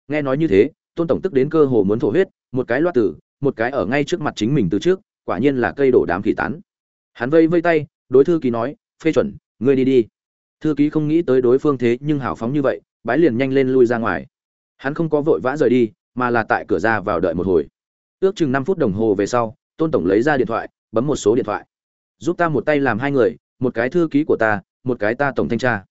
Nghe nói như thế, tôn tổng tức đến cơ hồ muốn thổ huyết, một cái loạt tử, một cái ở ngay trước mặt chính mình từ trước, quả nhiên là cây đổ đám khỉ tán. Hắn vây vây tay, đối thư ký nói, phê chuẩn, ngươi đi đi. Thư ký không nghĩ tới đối phương thế nhưng hào phóng như vậy, bái liền nhanh lên lui ra ngoài. Hắn không có vội vã rời đi, mà là tại cửa ra vào đợi một hồi. Ước chừng năm phút đồng hồ về sau, tôn tổng lấy ra điện thoại, bấm một số điện thoại. Giúp ta một tay làm hai người một cái thư ký của ta, một cái ta tổng thanh tra.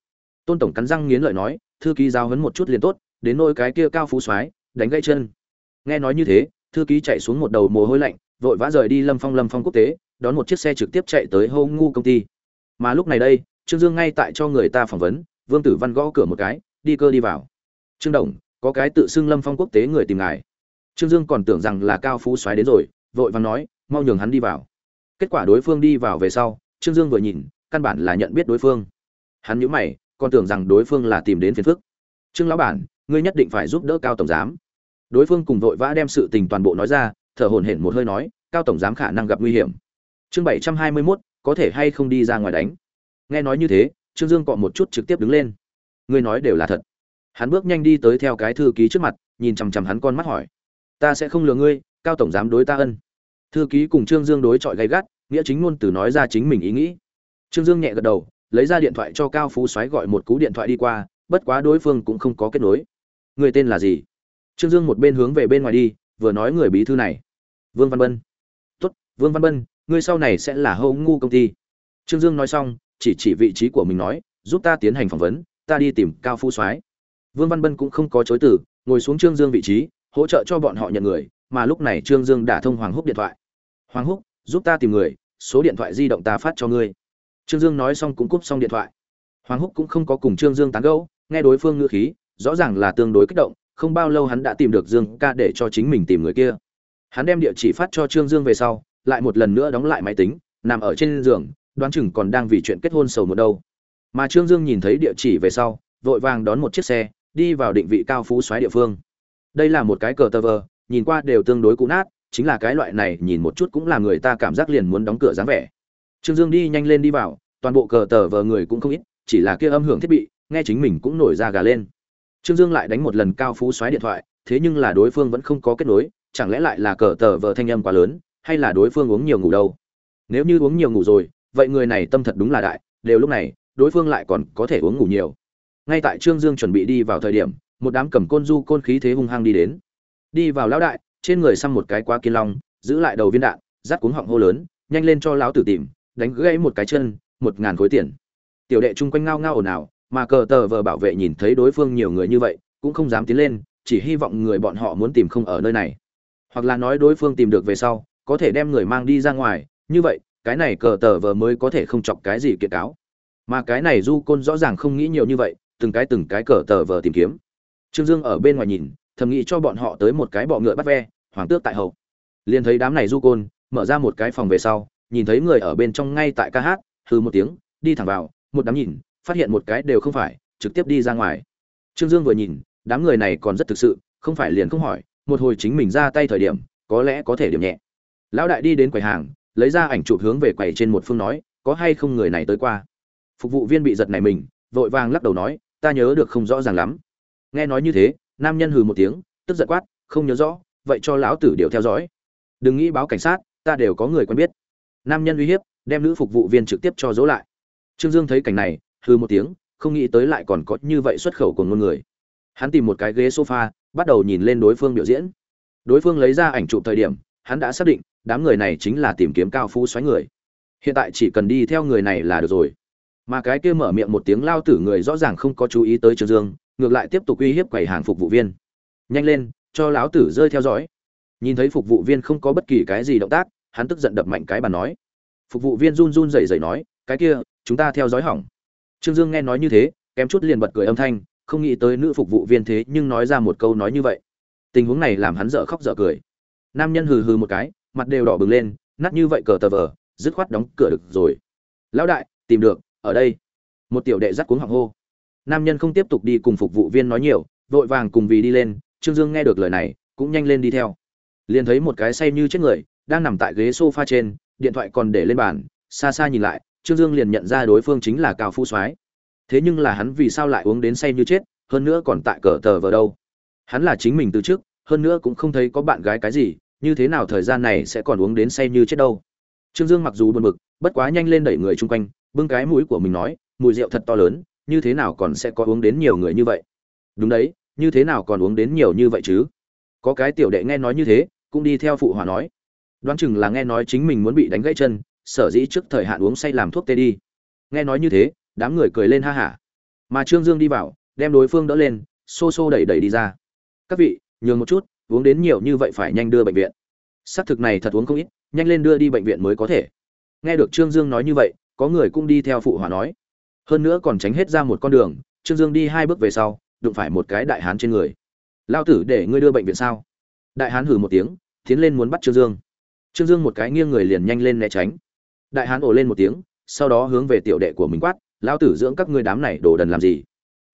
Tôn tổng cắn răng nghiến lợi nói, thư ký giao hấn một chút liền tốt, đến nôi cái kia cao phú soái, đánh gãy chân. Nghe nói như thế, thư ký chạy xuống một đầu mồ hôi lạnh, vội vã rời đi lâm phong lâm phong quốc tế, đón một chiếc xe trực tiếp chạy tới hô ngu công ty. Mà lúc này đây, trương dương ngay tại cho người ta phỏng vấn, vương tử văn gõ cửa một cái, đi cơ đi vào. Trương đồng, có cái tự xưng lâm phong quốc tế người tìm ngài. Trương dương còn tưởng rằng là cao phú soái đến rồi, vội vàng nói, mau nhường hắn đi vào. Kết quả đối phương đi vào về sau, trương dương vừa nhìn căn bản là nhận biết đối phương. Hắn nhíu mày, còn tưởng rằng đối phương là tìm đến phiền phức. Trương lão bản, ngươi nhất định phải giúp đỡ cao tổng giám. Đối phương cùng vội vã đem sự tình toàn bộ nói ra, thở hổn hển một hơi nói, cao tổng giám khả năng gặp nguy hiểm. Chương bảy trăm hai mươi mốt, có thể hay không đi ra ngoài đánh? Nghe nói như thế, trương dương cọ một chút trực tiếp đứng lên. Ngươi nói đều là thật. Hắn bước nhanh đi tới theo cái thư ký trước mặt, nhìn chằm chằm hắn con mắt hỏi, ta sẽ không lừa ngươi, cao tổng giám đối ta ân. Thư ký cùng trương dương đối chọi gay gắt, nghĩa chính ngôn từ nói ra chính mình ý nghĩ trương dương nhẹ gật đầu, lấy ra điện thoại cho cao phú Soái gọi một cú điện thoại đi qua, bất quá đối phương cũng không có kết nối. Người tên là gì? Trương dương một bên hướng về bên ngoài đi, vừa nói người bí thư này. Vương văn bân. Tốt, vương văn bân ngươi sau này sẽ là hâu ngu công ty. Trương dương nói xong, chỉ chỉ vị trí của mình nói, giúp ta tiến hành phỏng vấn, ta đi tìm cao phú soái. Vương văn bân cũng không có chối từ, ngồi xuống trương dương vị trí, hỗ trợ cho bọn họ nhận người, mà lúc này trương dương đã thông hoàng húc điện thoại. Hoàng húc, giúp ta tìm người, số điện thoại di động ta phát cho ngươi trương dương nói xong cũng cúp xong điện thoại. Hoàng húc cũng không có cùng trương dương tán gẫu, nghe đối phương ngữ khí, rõ ràng là tương đối kích động, không bao lâu hắn đã tìm được dương ca để cho chính mình tìm người kia. Hắn đem địa chỉ phát cho trương dương về sau, lại một lần nữa đóng lại máy tính, nằm ở trên giường, đoán chừng còn đang vì chuyện kết hôn sầu một đâu. Mà trương dương nhìn thấy địa chỉ về sau, vội vàng đón một chiếc xe, đi vào định vị cao phú xoáy địa phương. Đây là một cái cờ tơ vờ, nhìn qua đều tương đối cũ nát, chính là cái loại này, nhìn một chút cũng là người ta cảm giác liền muốn đóng cửa dáng vẻ trương dương đi nhanh lên đi vào, toàn bộ cờ tờ vờ người cũng không ít, chỉ là kia âm hưởng thiết bị, nghe chính mình cũng nổi ra gà lên. Trương dương lại đánh một lần cao phú xoáy điện thoại, thế nhưng là đối phương vẫn không có kết nối, chẳng lẽ lại là cờ tờ vờ thanh âm quá lớn, hay là đối phương uống nhiều ngủ đâu? Nếu như uống nhiều ngủ rồi, vậy người này tâm thật đúng là đại, đều lúc này, đối phương lại còn có thể uống ngủ nhiều. Ngay tại trương dương chuẩn bị đi vào thời điểm, một đám cầm côn du côn khí thế hung hăng đi đến. Đi vào lão đại, trên người xăm một cái quá kiên long, giữ lại đầu viên đạn rát cuống họng hô lớn, nhanh lên cho lão tử tìm đánh gãy một cái chân, một ngàn khối tiền. Tiểu đệ chung quanh ngao ngao ồn ào, mà cờ tờ vờ bảo vệ nhìn thấy đối phương nhiều người như vậy, cũng không dám tiến lên, chỉ hy vọng người bọn họ muốn tìm không ở nơi này. Hoặc là nói đối phương tìm được về sau, có thể đem người mang đi ra ngoài, như vậy, cái này cờ tờ vờ mới có thể không chọc cái gì kiệt cáo. Mà cái này du côn rõ ràng không nghĩ nhiều như vậy, từng cái từng cái cờ tờ vờ tìm kiếm. Trương dương ở bên ngoài nhìn, thầm nghĩ cho bọn họ tới một cái bọ ngựa bắt ve, hoàng tước tại hậu. Liền thấy đám này du côn, mở ra một cái phòng về sau nhìn thấy người ở bên trong ngay tại ca hát hư một tiếng, đi thẳng vào, một đám nhìn, phát hiện một cái đều không phải, trực tiếp đi ra ngoài. Trương dương vừa nhìn, đám người này còn rất thực sự, không phải liền không hỏi, một hồi chính mình ra tay thời điểm, có lẽ có thể điểm nhẹ. Lão đại đi đến quầy hàng, lấy ra ảnh chụp hướng về quầy trên một phương nói, có hay không người này tới qua? Phục vụ viên bị giật này mình, vội vàng lắc đầu nói, ta nhớ được không rõ ràng lắm. Nghe nói như thế, nam nhân hừ một tiếng, tức giận quát, không nhớ rõ, vậy cho lão tử điều theo dõi. Đừng nghĩ báo cảnh sát, ta đều có người quen biết nam nhân uy hiếp, đem nữ phục vụ viên trực tiếp cho dỗ lại. Trương dương thấy cảnh này, hừ một tiếng, không nghĩ tới lại còn có như vậy xuất khẩu của ngôn người. Hắn tìm một cái ghế sofa, bắt đầu nhìn lên đối phương biểu diễn. Đối phương lấy ra ảnh chụp thời điểm, hắn đã xác định, đám người này chính là tìm kiếm cao phú xoáy người. Hiện tại chỉ cần đi theo người này là được rồi. Mà cái kia mở miệng một tiếng lao tử người rõ ràng không có chú ý tới trương dương, ngược lại tiếp tục uy hiếp quầy hàng phục vụ viên. Nhanh lên, cho lão tử rơi theo dõi. Nhìn thấy phục vụ viên không có bất kỳ cái gì động tác hắn tức giận đập mạnh cái bàn nói. Phục vụ viên run run rẩy rẩy nói, cái kia, chúng ta theo dõi hỏng. Trương dương nghe nói như thế, kém chút liền bật cười âm thanh, không nghĩ tới nữ phục vụ viên thế nhưng nói ra một câu nói như vậy. Tình huống này làm hắn dở khóc dở cười. Nam nhân hừ hừ một cái, mặt đều đỏ bừng lên, nát như vậy cờ tờ vờ, dứt khoát đóng cửa được rồi. Lão đại, tìm được, ở đây. Một tiểu đệ dắt cuống hoàng hô. Nam nhân không tiếp tục đi cùng phục vụ viên nói nhiều, vội vàng cùng vì đi lên, trương dương nghe được lời này, cũng nhanh lên đi theo. Liền thấy một cái say như chết người đang nằm tại ghế sofa trên, điện thoại còn để lên bàn, xa xa nhìn lại, trương dương liền nhận ra đối phương chính là cao phu soái. Thế nhưng là hắn vì sao lại uống đến say như chết, hơn nữa còn tại cờ tờ vào đâu? Hắn là chính mình từ trước, hơn nữa cũng không thấy có bạn gái cái gì, như thế nào thời gian này sẽ còn uống đến say như chết đâu? Trương dương mặc dù buồn bực, bất quá nhanh lên đẩy người chung quanh, bưng cái mũi của mình nói, mùi rượu thật to lớn, như thế nào còn sẽ có uống đến nhiều người như vậy? Đúng đấy, như thế nào còn uống đến nhiều như vậy chứ? Có cái tiểu đệ nghe nói như thế, cũng đi theo phụ hòa nói đoán chừng là nghe nói chính mình muốn bị đánh gãy chân, sở dĩ trước thời hạn uống say làm thuốc tê đi. Nghe nói như thế, đám người cười lên ha hả. Mà trương dương đi vào, đem đối phương đỡ lên, xô xô đẩy đẩy đi ra. Các vị, nhường một chút, uống đến nhiều như vậy phải nhanh đưa bệnh viện. Xác thực này thật uống không ít, nhanh lên đưa đi bệnh viện mới có thể. Nghe được trương dương nói như vậy, có người cũng đi theo phụ hòa nói. Hơn nữa còn tránh hết ra một con đường, trương dương đi hai bước về sau, đụng phải một cái đại hán trên người. Lao tử để ngươi đưa bệnh viện sao? Đại hán hử một tiếng, tiến lên muốn bắt trương dương trương dương một cái nghiêng người liền nhanh lên né tránh. Đại hán ồ lên một tiếng, sau đó hướng về tiểu đệ của mình quát lao tử dưỡng các ngươi đám này đồ đần làm gì?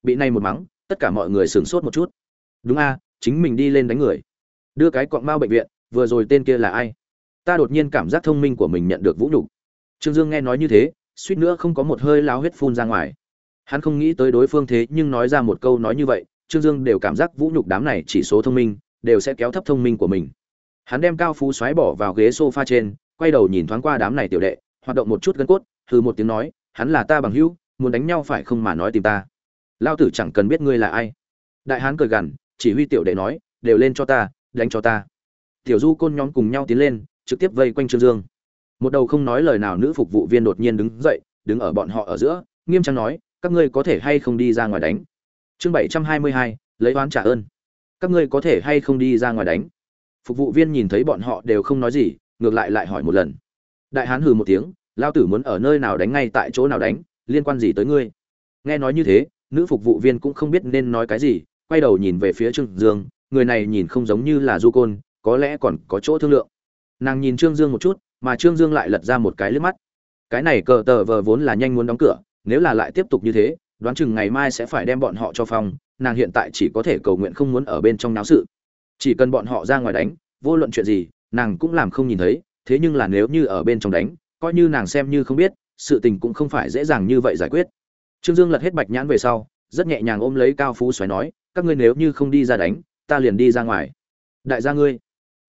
Bị này một mắng, tất cả mọi người sửng sốt một chút. Đúng a, chính mình đi lên đánh người. Đưa cái quặng bao bệnh viện, vừa rồi tên kia là ai? Ta đột nhiên cảm giác thông minh của mình nhận được vũ nhục. Trương dương nghe nói như thế, suýt nữa không có một hơi lao huyết phun ra ngoài. Hắn không nghĩ tới đối phương thế nhưng nói ra một câu nói như vậy, trương dương đều cảm giác vũ nhục đám này chỉ số thông minh, đều sẽ kéo thấp thông minh của mình hắn đem cao phú xoáy bỏ vào ghế sofa trên, quay đầu nhìn thoáng qua đám này tiểu đệ, hoạt động một chút gân cốt từ một tiếng nói, hắn là ta bằng hữu, muốn đánh nhau phải không mà nói tìm ta. Lao tử chẳng cần biết ngươi là ai. Đại hán cười gằn, chỉ huy tiểu đệ nói, đều lên cho ta, đánh cho ta. Tiểu du côn nhóm cùng nhau tiến lên, trực tiếp vây quanh trương dương. Một đầu không nói lời nào nữ phục vụ viên đột nhiên đứng dậy, đứng ở bọn họ ở giữa, nghiêm trang nói, các ngươi có thể hay không đi ra ngoài đánh? Chương bảy trăm hai mươi hai, lấy oán trả ơn. Các ngươi có thể hay không đi ra ngoài đánh? Phục vụ viên nhìn thấy bọn họ đều không nói gì, ngược lại lại hỏi một lần. Đại hán hừ một tiếng lao tử muốn ở nơi nào đánh ngay tại chỗ nào đánh, liên quan gì tới ngươi? Nghe nói như thế, nữ phục vụ viên cũng không biết nên nói cái gì, quay đầu nhìn về phía trương dương, người này nhìn không giống như là du côn, có lẽ còn có chỗ thương lượng. Nàng nhìn trương dương một chút, mà trương dương lại lật ra một cái lướt mắt. Cái này cờ tờ vờ vốn là nhanh muốn đóng cửa, nếu là lại tiếp tục như thế, đoán chừng ngày mai sẽ phải đem bọn họ cho phòng, nàng hiện tại chỉ có thể cầu nguyện không muốn ở bên trong náo sự chỉ cần bọn họ ra ngoài đánh, vô luận chuyện gì, nàng cũng làm không nhìn thấy, thế nhưng là nếu như ở bên trong đánh, coi như nàng xem như không biết, sự tình cũng không phải dễ dàng như vậy giải quyết. Trương dương lật hết bạch nhãn về sau, rất nhẹ nhàng ôm lấy cao phú xoáy nói, các ngươi nếu như không đi ra đánh, ta liền đi ra ngoài. Đại gia ngươi,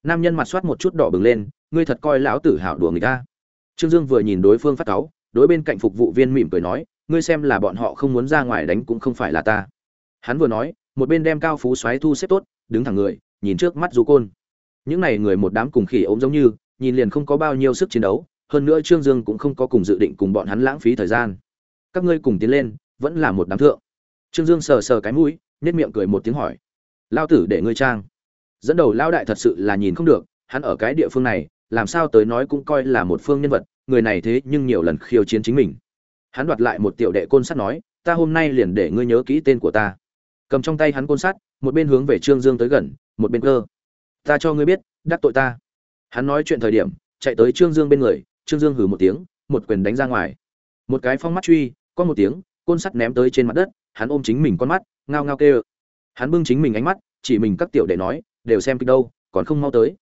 nam nhân mặt soát một chút đỏ bừng lên, ngươi thật coi lão tử hảo đùa người ta trương dương vừa nhìn đối phương phát cáu, đối bên cạnh phục vụ viên mỉm cười nói, ngươi xem là bọn họ không muốn ra ngoài đánh cũng không phải là ta. Hắn vừa nói, một bên đem cao phú xoáy thu xếp tốt, đứng thẳng người nhìn trước mắt du côn. Những này người một đám cùng khỉ ốm giống như, nhìn liền không có bao nhiêu sức chiến đấu, hơn nữa trương dương cũng không có cùng dự định cùng bọn hắn lãng phí thời gian. Các ngươi cùng tiến lên, vẫn là một đám thượng. Trương dương sờ sờ cái mũi nết miệng cười một tiếng hỏi. Lao tử để ngươi trang. Dẫn đầu lao đại thật sự là nhìn không được, hắn ở cái địa phương này, làm sao tới nói cũng coi là một phương nhân vật, người này thế nhưng nhiều lần khiêu chiến chính mình. Hắn đoạt lại một tiểu đệ côn sắt nói, ta hôm nay liền để ngươi nhớ kỹ tên của ta. Cầm trong tay hắn côn sắt, một bên hướng về trương dương tới gần một bên cơ. Ta cho ngươi biết, đắc tội ta. Hắn nói chuyện thời điểm, chạy tới trương dương bên người, trương dương hừ một tiếng, một quyền đánh ra ngoài. Một cái phong mắt truy, có một tiếng, côn sắt ném tới trên mặt đất, hắn ôm chính mình con mắt, ngao ngao kêu. Hắn bưng chính mình ánh mắt, chỉ mình các tiểu đệ nói, đều xem kịch đâu, còn không mau tới.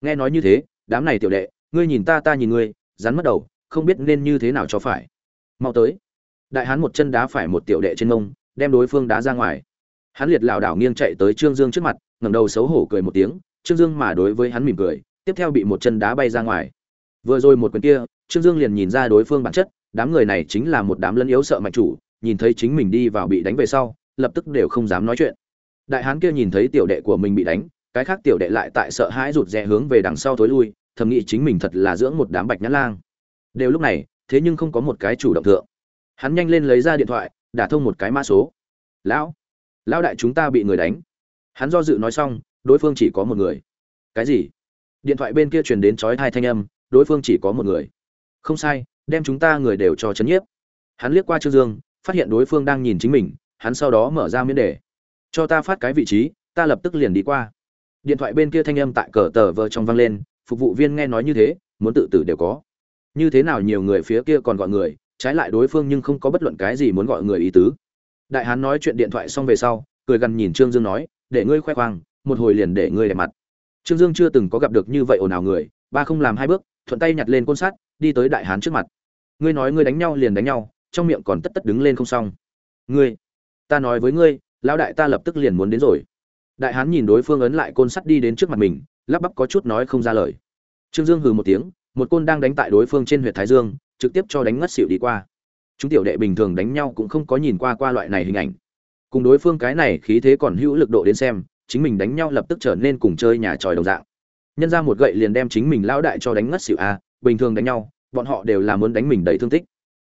Nghe nói như thế, đám này tiểu đệ, ngươi nhìn ta ta nhìn ngươi, rắn mất đầu, không biết nên như thế nào cho phải. Mau tới. Đại hắn một chân đá phải một tiểu đệ trên mông, đem đối phương đá ra ngoài. Hắn liệt lảo đảo nghiêng chạy tới trương dương trước mặt ngẩng đầu xấu hổ cười một tiếng, trương dương mà đối với hắn mỉm cười, tiếp theo bị một chân đá bay ra ngoài. Vừa rồi một quyền kia, trương dương liền nhìn ra đối phương bản chất, đám người này chính là một đám lân yếu sợ mạnh chủ, nhìn thấy chính mình đi vào bị đánh về sau, lập tức đều không dám nói chuyện. Đại hán kia nhìn thấy tiểu đệ của mình bị đánh, cái khác tiểu đệ lại tại sợ hãi rụt rè hướng về đằng sau thối lui, thầm nghĩ chính mình thật là dưỡng một đám bạch nhãn lang. Đều lúc này, thế nhưng không có một cái chủ động thượng. Hắn nhanh lên lấy ra điện thoại, đả thông một cái mã số. Lão lão đại chúng ta bị người đánh hắn do dự nói xong, đối phương chỉ có một người. Cái gì? Điện thoại bên kia truyền đến chói hai thanh âm, đối phương chỉ có một người. Không sai, đem chúng ta người đều cho chấn nhiếp. Hắn liếc qua trương dương, phát hiện đối phương đang nhìn chính mình, hắn sau đó mở ra miễn đề. Cho ta phát cái vị trí, ta lập tức liền đi qua. Điện thoại bên kia thanh âm tại cờ tờ vờ trong vang lên, phục vụ viên nghe nói như thế, muốn tự tử đều có. Như thế nào nhiều người phía kia còn gọi người, trái lại đối phương nhưng không có bất luận cái gì muốn gọi người ý tứ. Đại hán nói chuyện điện thoại xong về sau, cười gằn nhìn trương dương nói để ngươi khoe khoang, một hồi liền để ngươi đẹp mặt. Trương dương chưa từng có gặp được như vậy ồn ào người, ba không làm hai bước, thuận tay nhặt lên côn sắt, đi tới đại hán trước mặt. Ngươi nói ngươi đánh nhau liền đánh nhau, trong miệng còn tất tất đứng lên không xong. Ngươi, ta nói với ngươi, lão đại ta lập tức liền muốn đến rồi. Đại hán nhìn đối phương ấn lại côn sắt đi đến trước mặt mình, lắp bắp có chút nói không ra lời. Trương dương hừ một tiếng, một côn đang đánh tại đối phương trên huyệt thái dương, trực tiếp cho đánh ngất xỉu đi qua. Chúng tiểu đệ bình thường đánh nhau cũng không có nhìn qua qua loại này hình ảnh cùng đối phương cái này khí thế còn hữu lực độ đến xem, chính mình đánh nhau lập tức trở nên cùng chơi nhà tròi đồng dạng. Nhân ra một gậy liền đem chính mình lão đại cho đánh ngất xỉu a, bình thường đánh nhau, bọn họ đều là muốn đánh mình đầy thương tích.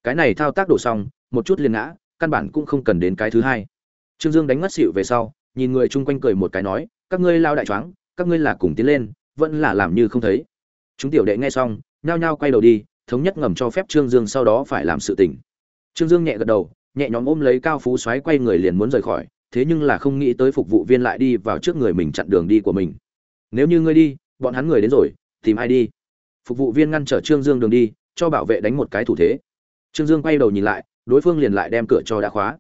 Cái này thao tác đổ xong, một chút liền ngã, căn bản cũng không cần đến cái thứ hai. Trương dương đánh ngất xỉu về sau, nhìn người chung quanh cười một cái nói, các ngươi lao đại choáng, các ngươi là cùng tiến lên, vẫn là làm như không thấy. Chúng tiểu đệ nghe xong, nhao nhao quay đầu đi, thống nhất ngầm cho phép trương dương sau đó phải làm sự tình. Trương dương nhẹ gật đầu nhẹ nhõm ôm lấy cao phú xoáy quay người liền muốn rời khỏi, thế nhưng là không nghĩ tới phục vụ viên lại đi vào trước người mình chặn đường đi của mình. Nếu như ngươi đi, bọn hắn người đến rồi, tìm ai đi? Phục vụ viên ngăn trở trương dương đường đi, cho bảo vệ đánh một cái thủ thế. Trương dương quay đầu nhìn lại, đối phương liền lại đem cửa cho đã khóa.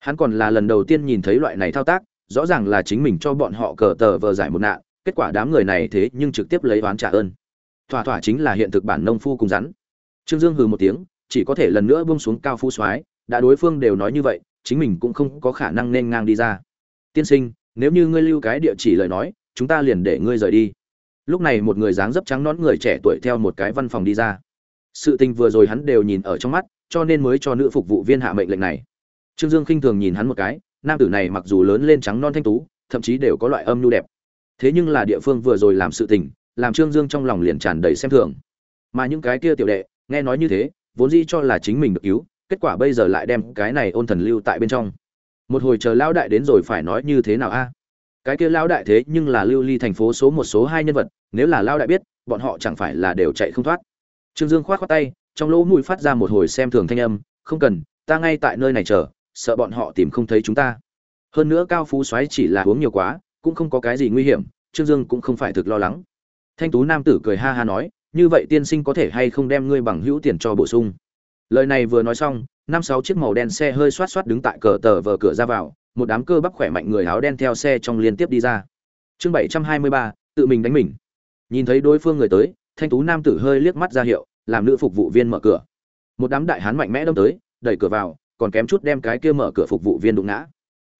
Hắn còn là lần đầu tiên nhìn thấy loại này thao tác, rõ ràng là chính mình cho bọn họ cờ tờ vờ giải một nạn, kết quả đám người này thế nhưng trực tiếp lấy oán trả ơn. Thỏa thỏa chính là hiện thực bản nông phu cùng rắn. Trương dương hừ một tiếng, chỉ có thể lần nữa buông xuống cao phu soái đã đối phương đều nói như vậy, chính mình cũng không có khả năng nên ngang đi ra. Tiên sinh, nếu như ngươi lưu cái địa chỉ lời nói, chúng ta liền để ngươi rời đi. Lúc này một người dáng dấp trắng nón người trẻ tuổi theo một cái văn phòng đi ra. Sự tình vừa rồi hắn đều nhìn ở trong mắt, cho nên mới cho nữ phục vụ viên hạ mệnh lệnh này. Trương dương khinh thường nhìn hắn một cái, nam tử này mặc dù lớn lên trắng non thanh tú, thậm chí đều có loại âm nhu đẹp. Thế nhưng là địa phương vừa rồi làm sự tình, làm trương dương trong lòng liền tràn đầy xem thường. Mà những cái kia tiểu đệ, nghe nói như thế, vốn dĩ cho là chính mình được cứu kết quả bây giờ lại đem cái này ôn thần lưu tại bên trong. Một hồi chờ lão đại đến rồi phải nói như thế nào a? Cái kia lão đại thế nhưng là lưu ly thành phố số một số hai nhân vật, nếu là lão đại biết, bọn họ chẳng phải là đều chạy không thoát. Trương dương khoát khoát tay, trong lỗ mũi phát ra một hồi xem thường thanh âm, không cần, ta ngay tại nơi này chờ, sợ bọn họ tìm không thấy chúng ta. Hơn nữa cao phú xoáy chỉ là uống nhiều quá, cũng không có cái gì nguy hiểm, trương dương cũng không phải thực lo lắng. Thanh tú nam tử cười ha ha nói, như vậy tiên sinh có thể hay không đem ngươi bằng hữu tiền cho bổ sung? Lời này vừa nói xong, năm sáu chiếc màu đen xe hơi xoát xoát đứng tại cờ tờ vờ cửa ra vào, một đám cơ bắp khỏe mạnh người áo đen theo xe trong liên tiếp đi ra. Chương bảy trăm hai mươi ba, tự mình đánh mình. Nhìn thấy đối phương người tới, thanh tú nam tử hơi liếc mắt ra hiệu, làm nữ phục vụ viên mở cửa. Một đám đại hán mạnh mẽ đâm tới, đẩy cửa vào, còn kém chút đem cái kia mở cửa phục vụ viên đụng ngã.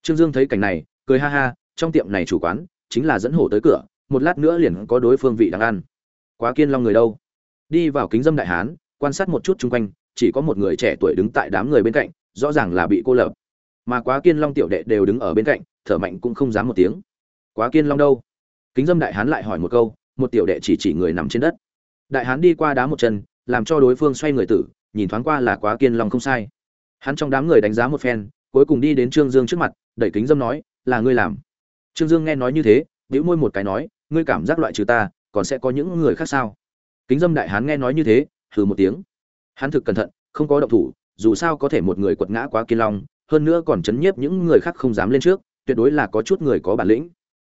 Trương dương thấy cảnh này, cười ha ha, trong tiệm này chủ quán chính là dẫn hổ tới cửa, một lát nữa liền có đối phương vị đang ăn. Quá kiên long người đâu? Đi vào kính dâm đại hán, quan sát một chút chung quanh chỉ có một người trẻ tuổi đứng tại đám người bên cạnh, rõ ràng là bị cô lập. Mà quá kiên long tiểu đệ đều đứng ở bên cạnh, thở mạnh cũng không dám một tiếng. Quá kiên long đâu? Kính dâm đại hán lại hỏi một câu, một tiểu đệ chỉ chỉ người nằm trên đất. Đại hán đi qua đá một chân, làm cho đối phương xoay người tử, nhìn thoáng qua là quá kiên long không sai. Hắn trong đám người đánh giá một phen, cuối cùng đi đến trương dương trước mặt, đẩy kính dâm nói, là ngươi làm. Trương dương nghe nói như thế, bĩu môi một cái nói, ngươi cảm giác loại trừ ta, còn sẽ có những người khác sao? Kính dâm đại hán nghe nói như thế, hừ một tiếng hắn thực cẩn thận, không có động thủ, dù sao có thể một người quật ngã quá kiên long, hơn nữa còn chấn nhiếp những người khác không dám lên trước, tuyệt đối là có chút người có bản lĩnh.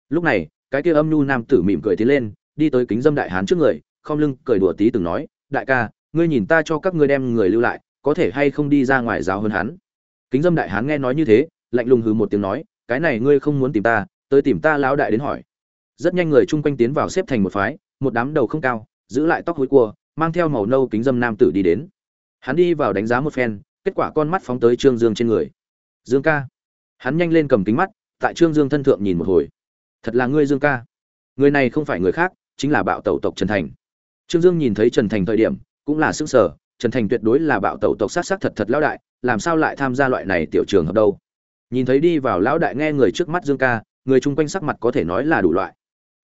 Lúc này, cái kia âm nhu nam tử mỉm cười tiến lên, đi tới kính dâm đại hán trước người không lưng, cười đùa tí từng nói, đại ca, ngươi nhìn ta cho các ngươi đem người lưu lại, có thể hay không đi ra ngoài giáo hơn hắn? Kính dâm đại hán nghe nói như thế, lạnh lùng hừ một tiếng nói, cái này ngươi không muốn tìm ta, tới tìm ta lão đại đến hỏi. Rất nhanh người chung quanh tiến vào xếp thành một phái, một đám đầu không cao, giữ lại tóc hối cua, mang theo màu nâu kính dâm nam tử đi đến hắn đi vào đánh giá một phen, kết quả con mắt phóng tới trương dương trên người. Dương ca. Hắn nhanh lên cầm kính mắt, tại trương dương thân thượng nhìn một hồi. Thật là ngươi dương ca. Người này không phải người khác, chính là bạo tẩu tộc trần thành. Trương dương nhìn thấy trần thành thời điểm, cũng là sức sở trần thành tuyệt đối là bạo tẩu tộc sát sát thật thật lão đại, làm sao lại tham gia loại này tiểu trường hợp đâu? Nhìn thấy đi vào lão đại nghe người trước mắt dương ca, người chung quanh sắc mặt có thể nói là đủ loại.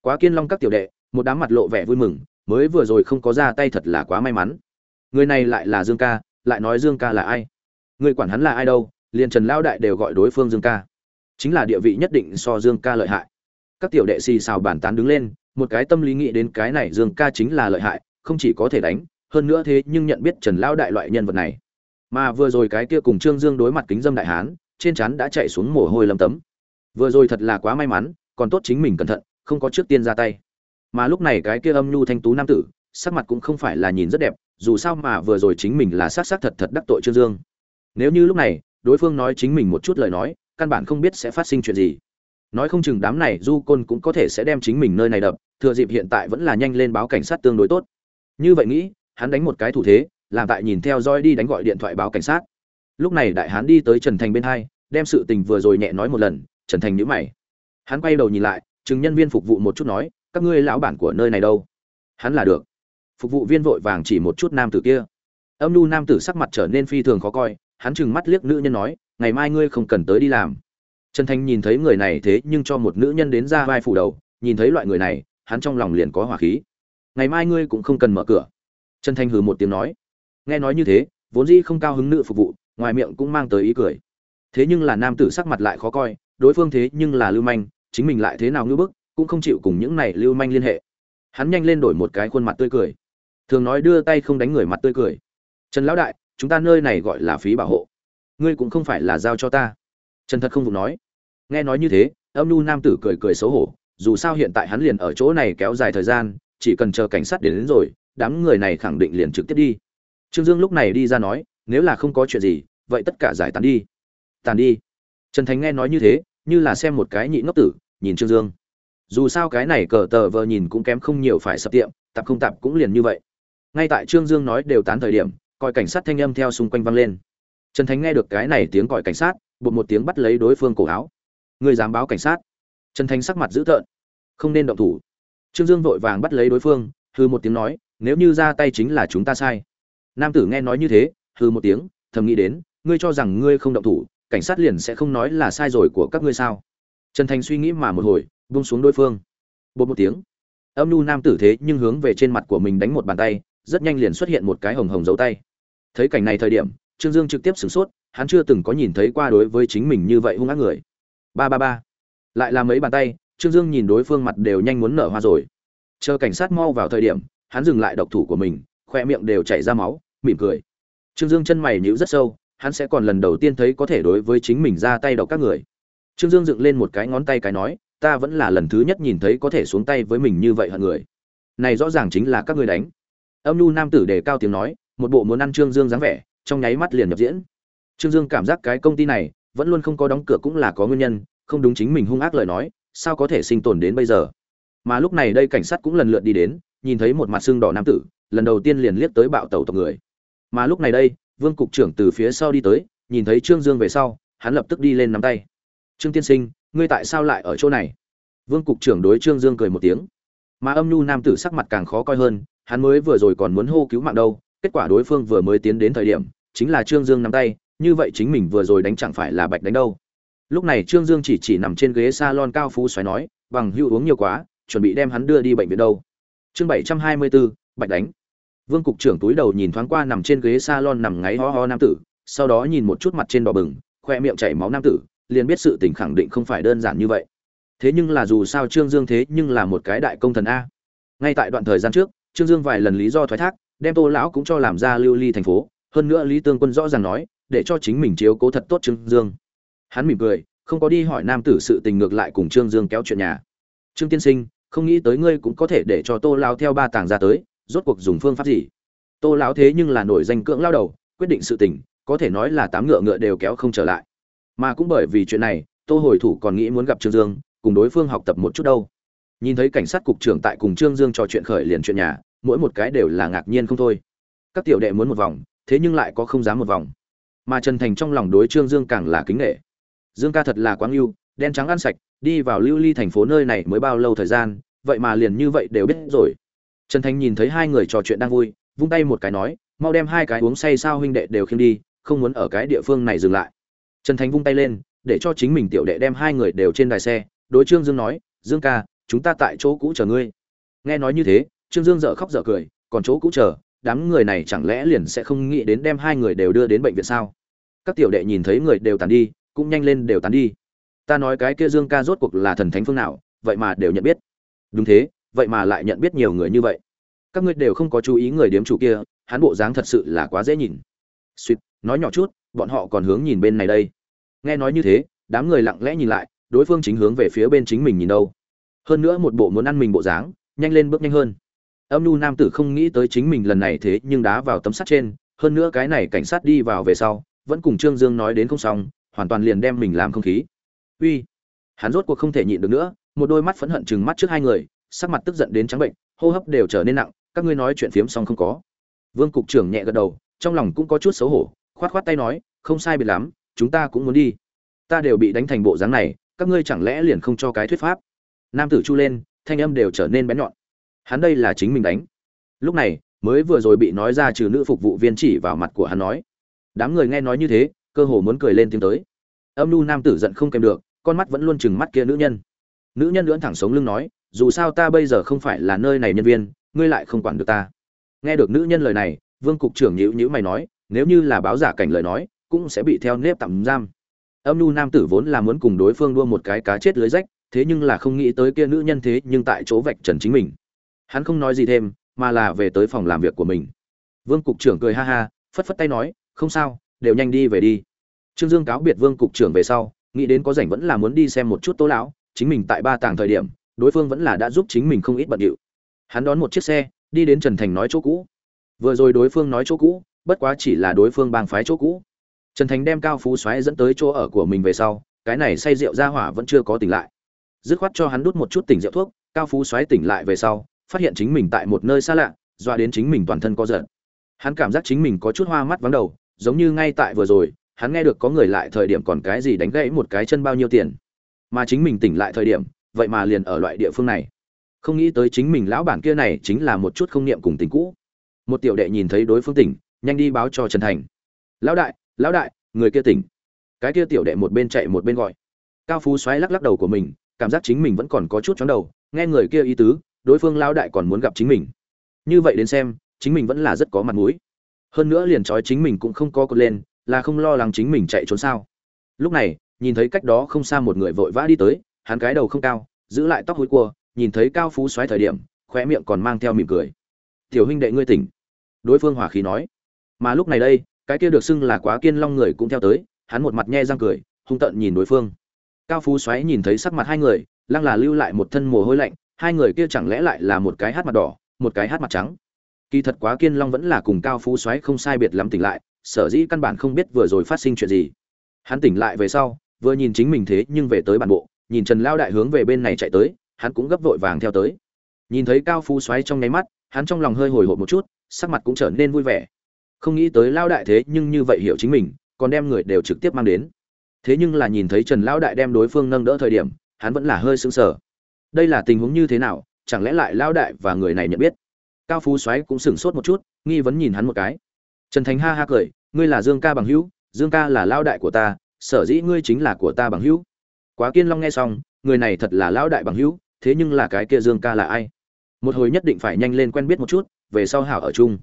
Quá kiên long các tiểu đệ, một đám mặt lộ vẻ vui mừng, mới vừa rồi không có ra tay thật là quá may mắn người này lại là dương ca, lại nói dương ca là ai? Người quản hắn là ai đâu? Liền trần lao đại đều gọi đối phương dương ca. Chính là địa vị nhất định so dương ca lợi hại. Các tiểu đệ xì xào bản tán đứng lên, một cái tâm lý nghĩ đến cái này dương ca chính là lợi hại, không chỉ có thể đánh, hơn nữa thế nhưng nhận biết trần lao đại loại nhân vật này. Mà vừa rồi cái kia cùng trương dương đối mặt kính dâm đại hán, trên trán đã chạy xuống mồ hôi lầm tấm. Vừa rồi thật là quá may mắn, còn tốt chính mình cẩn thận, không có trước tiên ra tay. Mà lúc này cái kia âm nhu thanh tú nam tử sắc mặt cũng không phải là nhìn rất đẹp, dù sao mà vừa rồi chính mình là sát sát thật thật đắc tội trương dương. Nếu như lúc này, đối phương nói chính mình một chút lời nói, căn bản không biết sẽ phát sinh chuyện gì. Nói không chừng đám này du côn cũng có thể sẽ đem chính mình nơi này đập, thừa dịp hiện tại vẫn là nhanh lên báo cảnh sát tương đối tốt. Như vậy nghĩ, hắn đánh một cái thủ thế, làm tại nhìn theo dõi đi đánh gọi điện thoại báo cảnh sát. Lúc này đại hán đi tới trần thành bên hai, đem sự tình vừa rồi nhẹ nói một lần, trần thành nhíu mày. Hắn quay đầu nhìn lại, chừng nhân viên phục vụ một chút nói, các ngươi lão bản của nơi này đâu? Hắn là được phục vụ viên vội vàng chỉ một chút nam tử kia. Âm nu nam tử sắc mặt trở nên phi thường khó coi, hắn chừng mắt liếc nữ nhân nói, ngày mai ngươi không cần tới đi làm. Trần Thanh nhìn thấy người này thế nhưng cho một nữ nhân đến ra vai phủ đầu, nhìn thấy loại người này, hắn trong lòng liền có hỏa khí. Ngày mai ngươi cũng không cần mở cửa. Trần Thanh hừ một tiếng nói. Nghe nói như thế, vốn dĩ không cao hứng nữ phục vụ, ngoài miệng cũng mang tới ý cười. Thế nhưng là nam tử sắc mặt lại khó coi, đối phương thế nhưng là lưu manh, chính mình lại thế nào ngưỡng bức, cũng không chịu cùng những này lưu manh liên hệ. Hắn nhanh lên đổi một cái khuôn mặt tươi cười thường nói đưa tay không đánh người mặt tươi cười. Trần lão đại chúng ta nơi này gọi là phí bảo hộ. Ngươi cũng không phải là giao cho ta. Trần thật không vụ nói. Nghe nói như thế âm nhu nam tử cười cười xấu hổ dù sao hiện tại hắn liền ở chỗ này kéo dài thời gian chỉ cần chờ cảnh sát đến, đến rồi đám người này khẳng định liền trực tiếp đi. Trương dương lúc này đi ra nói nếu là không có chuyện gì vậy tất cả giải tán đi. Tàn đi. Trần thánh nghe nói như thế như là xem một cái nhị ngốc tử nhìn trương dương. Dù sao cái này cờ tờ vờ nhìn cũng kém không nhiều phải sập tiệm tạp không tạp cũng liền như vậy ngay tại trương dương nói đều tán thời điểm, còi cảnh sát thanh âm theo xung quanh vang lên. Trần thánh nghe được cái này tiếng gọi cảnh sát bột một tiếng bắt lấy đối phương cổ áo. Người dám báo cảnh sát? Trần thánh sắc mặt dữ tợn, không nên động thủ. Trương dương vội vàng bắt lấy đối phương hư một tiếng nói, nếu như ra tay chính là chúng ta sai. Nam tử nghe nói như thế hư một tiếng, thầm nghĩ đến, ngươi cho rằng ngươi không động thủ, cảnh sát liền sẽ không nói là sai rồi của các ngươi sao? Trần thành suy nghĩ mà một hồi, buông xuống đối phương. Bột một tiếng. Âm nhu nam tử thế nhưng hướng về trên mặt của mình đánh một bàn tay rất nhanh liền xuất hiện một cái hồng hồng dấu tay. Thấy cảnh này thời điểm, trương dương trực tiếp sửng sốt, hắn chưa từng có nhìn thấy qua đối với chính mình như vậy hung ác người. Ba ba ba. Lại là mấy bàn tay, trương dương nhìn đối phương mặt đều nhanh muốn nở hoa rồi. Chờ cảnh sát mau vào thời điểm, hắn dừng lại độc thủ của mình, khoe miệng đều chảy ra máu, mỉm cười. Trương dương chân mày nhíu rất sâu, hắn sẽ còn lần đầu tiên thấy có thể đối với chính mình ra tay độc các người. Trương dương dựng lên một cái ngón tay cái nói, ta vẫn là lần thứ nhất nhìn thấy có thể xuống tay với mình như vậy hận người. Này rõ ràng chính là các người đánh âm nhu nam tử đề cao tiếng nói, một bộ muốn ăn trương dương dáng vẻ, trong nháy mắt liền nhập diễn. Trương dương cảm giác cái công ty này vẫn luôn không có đóng cửa cũng là có nguyên nhân, không đúng chính mình hung ác lời nói, sao có thể sinh tồn đến bây giờ? Mà lúc này đây cảnh sát cũng lần lượt đi đến, nhìn thấy một mặt xương đỏ nam tử, lần đầu tiên liền liếc tới bạo tẩu tộc người. Mà lúc này đây, vương cục trưởng từ phía sau đi tới, nhìn thấy trương dương về sau, hắn lập tức đi lên nắm tay. Trương tiên sinh, ngươi tại sao lại ở chỗ này? Vương cục trưởng đối trương dương cười một tiếng. Mà âm nhu nam tử sắc mặt càng khó coi hơn hắn mới vừa rồi còn muốn hô cứu mạng đâu, kết quả đối phương vừa mới tiến đến thời điểm, chính là trương dương nắm tay, như vậy chính mình vừa rồi đánh chẳng phải là bạch đánh đâu. Lúc này trương dương chỉ chỉ nằm trên ghế s a lon cao phú xoáy nói, bằng hữu uống nhiều quá, chuẩn bị đem hắn đưa đi bệnh viện đâu. Chương bảy trăm hai mươi bốn bạch đánh. Vương cục trưởng túi đầu nhìn thoáng qua nằm trên ghế s a lon nằm ngáy ho ho nam tử, sau đó nhìn một chút mặt trên đỏ bừng, khoe miệng chảy máu nam tử, liền biết sự tình khẳng định không phải đơn giản như vậy. Thế nhưng là dù sao trương dương thế nhưng là một cái đại công thần a. Ngay tại đoạn thời gian trước trương dương vài lần lý do thoái thác, đem tô lão cũng cho làm ra lưu ly thành phố. Hơn nữa lý tương quân rõ ràng nói, để cho chính mình chiếu cố thật tốt trương dương. Hắn mỉm cười, không có đi hỏi nam tử sự tình ngược lại cùng trương dương kéo chuyện nhà. Trương tiên sinh, không nghĩ tới ngươi cũng có thể để cho tô lão theo ba tàng ra tới, rốt cuộc dùng phương pháp gì? Tô lão thế nhưng là nổi danh cưỡng lao đầu, quyết định sự tình, có thể nói là tám ngựa ngựa đều kéo không trở lại. Mà cũng bởi vì chuyện này, tô hồi thủ còn nghĩ muốn gặp trương dương, cùng đối phương học tập một chút đâu nhìn thấy cảnh sát cục trưởng tại cùng trương dương trò chuyện khởi liền chuyện nhà, mỗi một cái đều là ngạc nhiên không thôi. Các tiểu đệ muốn một vòng, thế nhưng lại có không dám một vòng. Mà trần thành trong lòng đối trương dương càng là kính nghệ dương ca thật là quáng yêu đen trắng ăn sạch, đi vào lưu ly thành phố nơi này mới bao lâu thời gian, vậy mà liền như vậy đều biết rồi. Trần thành nhìn thấy hai người trò chuyện đang vui, vung tay một cái nói, mau đem hai cái uống say sao huynh đệ đều khiêng đi, không muốn ở cái địa phương này dừng lại. Trần thành vung tay lên, để cho chính mình tiểu đệ đem hai người đều trên đài xe, đối trương dương nói, dương ca chúng ta tại chỗ cũ chờ ngươi. Nghe nói như thế, trương dương dở khóc dở cười, còn chỗ cũ chờ, đám người này chẳng lẽ liền sẽ không nghĩ đến đem hai người đều đưa đến bệnh viện sao? Các tiểu đệ nhìn thấy người đều tàn đi, cũng nhanh lên đều tàn đi. Ta nói cái kia dương ca rốt cuộc là thần thánh phương nào, vậy mà đều nhận biết. Đúng thế, vậy mà lại nhận biết nhiều người như vậy. Các ngươi đều không có chú ý người điếm chủ kia, hắn bộ dáng thật sự là quá dễ nhìn. Suýt, nói nhỏ chút, bọn họ còn hướng nhìn bên này đây. Nghe nói như thế, đám người lặng lẽ nhìn lại, đối phương chính hướng về phía bên chính mình nhìn đâu hơn nữa một bộ muốn ăn mình bộ dáng, nhanh lên bước nhanh hơn. Âm nhu nam tử không nghĩ tới chính mình lần này thế nhưng đá vào tấm sắt trên, hơn nữa cái này cảnh sát đi vào về sau, vẫn cùng trương dương nói đến không xong, hoàn toàn liền đem mình làm không khí. Uy, hắn rốt cuộc không thể nhịn được nữa, một đôi mắt phẫn hận chừng mắt trước hai người, sắc mặt tức giận đến trắng bệnh, hô hấp đều trở nên nặng, các ngươi nói chuyện phiếm xong không có. Vương cục trưởng nhẹ gật đầu, trong lòng cũng có chút xấu hổ, khoát khoát tay nói, không sai biệt lắm, chúng ta cũng muốn đi. Ta đều bị đánh thành bộ dáng này, các ngươi chẳng lẽ liền không cho cái thuyết pháp? Nam tử chu lên, thanh âm đều trở nên bén nhọn. Hắn đây là chính mình đánh. Lúc này, mới vừa rồi bị nói ra trừ nữ phục vụ viên chỉ vào mặt của hắn nói. Đám người nghe nói như thế, cơ hồ muốn cười lên tiếng tới. Âm nu nam tử giận không kèm được, con mắt vẫn luôn chừng mắt kia nữ nhân. Nữ nhân lưỡn thẳng sống lưng nói, dù sao ta bây giờ không phải là nơi này nhân viên, ngươi lại không quản được ta. Nghe được nữ nhân lời này, vương cục trưởng nhữ nhữ mày nói, nếu như là báo giả cảnh lời nói, cũng sẽ bị theo nếp tạm giam. Âm nu nam tử vốn là muốn cùng đối phương đua một cái cá chết lưới rách thế nhưng là không nghĩ tới kia nữ nhân thế nhưng tại chỗ vạch trần chính mình. Hắn không nói gì thêm, mà là về tới phòng làm việc của mình. Vương cục trưởng cười ha ha, phất phất tay nói, không sao, đều nhanh đi về đi. Trương dương cáo biệt vương cục trưởng về sau, nghĩ đến có rảnh vẫn là muốn đi xem một chút tố lão, chính mình tại ba tàng thời điểm, đối phương vẫn là đã giúp chính mình không ít bận điệu. Hắn đón một chiếc xe, đi đến trần thành nói chỗ cũ. Vừa rồi đối phương nói chỗ cũ, bất quá chỉ là đối phương bang phái chỗ cũ. Trần thành đem cao phú xoáy dẫn tới chỗ ở của mình về sau, cái này say rượu ra hỏa vẫn chưa có tỉnh lại dứt khoát cho hắn đút một chút tỉnh rượu thuốc, cao phú xoáy tỉnh lại về sau, phát hiện chính mình tại một nơi xa lạ doa đến chính mình toàn thân có giận hắn cảm giác chính mình có chút hoa mắt vắng đầu, giống như ngay tại vừa rồi, hắn nghe được có người lại thời điểm còn cái gì đánh gãy một cái chân bao nhiêu tiền. Mà chính mình tỉnh lại thời điểm, vậy mà liền ở loại địa phương này. Không nghĩ tới chính mình lão bản kia này chính là một chút không niệm cùng tình cũ. Một tiểu đệ nhìn thấy đối phương tỉnh, nhanh đi báo cho trần thành. Lão đại lão đại, người kia tỉnh. Cái kia tiểu đệ một bên chạy một bên gọi. Cao phú xoáy lắc lắc đầu của mình cảm giác chính mình vẫn còn có chút chóng đầu, nghe người kia ý tứ, đối phương lão đại còn muốn gặp chính mình. Như vậy đến xem, chính mình vẫn là rất có mặt mũi. Hơn nữa liền trói chính mình cũng không có cột lên, là không lo lắng chính mình chạy trốn sao. Lúc này, nhìn thấy cách đó không xa một người vội vã đi tới, hắn cái đầu không cao, giữ lại tóc hối cua, nhìn thấy cao phú xoáy thời điểm, khóe miệng còn mang theo mỉm cười. Tiểu huynh đệ ngươi tỉnh. Đối phương hỏa khí nói. Mà lúc này đây, cái kia được xưng là quá kiên long người cũng theo tới, hắn một mặt nhe răng cười, hung tợn nhìn đối phương cao phú xoáy nhìn thấy sắc mặt hai người, lăng là lưu lại một thân mồ hôi lạnh, hai người kia chẳng lẽ lại là một cái hát mặt đỏ, một cái hát mặt trắng? Kỳ thật quá kiên long vẫn là cùng cao phú xoáy không sai biệt lắm tỉnh lại, sở dĩ căn bản không biết vừa rồi phát sinh chuyện gì. Hắn tỉnh lại về sau, vừa nhìn chính mình thế nhưng về tới bản bộ, nhìn trần lao đại hướng về bên này chạy tới, hắn cũng gấp vội vàng theo tới. Nhìn thấy cao phú xoáy trong nháy mắt, hắn trong lòng hơi hồi hộp một chút, sắc mặt cũng trở nên vui vẻ. Không nghĩ tới lao đại thế nhưng như vậy hiểu chính mình, còn đem người đều trực tiếp mang đến thế nhưng là nhìn thấy trần Lão đại đem đối phương nâng đỡ thời điểm, hắn vẫn là hơi sững sờ. Đây là tình huống như thế nào, chẳng lẽ lại Lão đại và người này nhận biết? Cao phú xoáy cũng sửng sốt một chút, nghi vấn nhìn hắn một cái. Trần thành ha ha cười, ngươi là dương ca bằng hữu, dương ca là Lão đại của ta, sở dĩ ngươi chính là của ta bằng hữu. Quá kiên long nghe xong, người này thật là Lão đại bằng hữu, thế nhưng là cái kia dương ca là ai? Một hồi nhất định phải nhanh lên quen biết một chút, về sau hảo ở chung.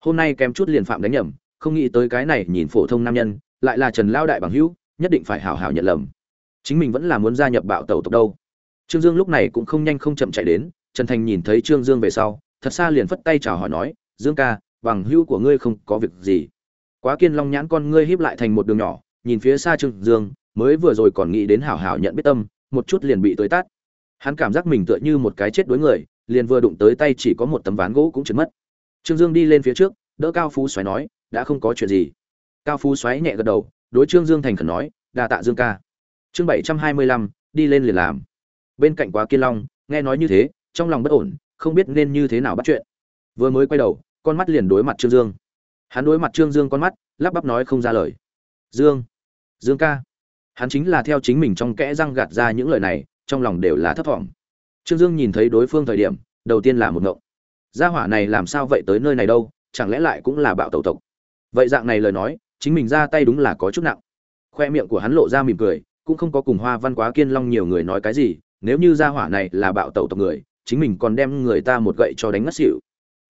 Hôm nay kém chút liền phạm đánh nhầm, không nghĩ tới cái này nhìn phổ thông nam nhân, lại là trần Lão đại bằng hữu nhất định phải hảo hảo nhận lầm. Chính mình vẫn là muốn gia nhập bạo tàu tộc đâu. Trương dương lúc này cũng không nhanh không chậm chạy đến, trần thành nhìn thấy trương dương về sau, thật xa liền phất tay chào hỏi nói, dương ca, bằng hữu của ngươi không có việc gì. Quá kiên long nhãn con ngươi híp lại thành một đường nhỏ, nhìn phía xa trương dương, mới vừa rồi còn nghĩ đến hảo hảo nhận biết tâm, một chút liền bị tới tát. Hắn cảm giác mình tựa như một cái chết đối người, liền vừa đụng tới tay chỉ có một tấm ván gỗ cũng chấn mất. Trương dương đi lên phía trước, đỡ cao phú xoáy nói, đã không có chuyện gì. Cao phú xoáy nhẹ gật đầu đối trương dương thành khẩn nói, đa tạ dương ca. Chương bảy trăm hai mươi lăm, đi lên liền làm. Bên cạnh quá kiên long, nghe nói như thế, trong lòng bất ổn, không biết nên như thế nào bắt chuyện. Vừa mới quay đầu, con mắt liền đối mặt trương dương. Hắn đối mặt trương dương con mắt, lắp bắp nói không ra lời. Dương dương ca. Hắn chính là theo chính mình trong kẽ răng gạt ra những lời này, trong lòng đều là thấp thỏm trương dương nhìn thấy đối phương thời điểm, đầu tiên là một ngộng. Gia hỏa này làm sao vậy tới nơi này đâu, chẳng lẽ lại cũng là bạo tẩu tộc? Vậy dạng này lời nói chính mình ra tay đúng là có chút nặng. Khoe miệng của hắn lộ ra mỉm cười, cũng không có cùng hoa văn quá kiên long nhiều người nói cái gì, nếu như gia hỏa này là bạo tẩu tộc người, chính mình còn đem người ta một gậy cho đánh ngất xỉu.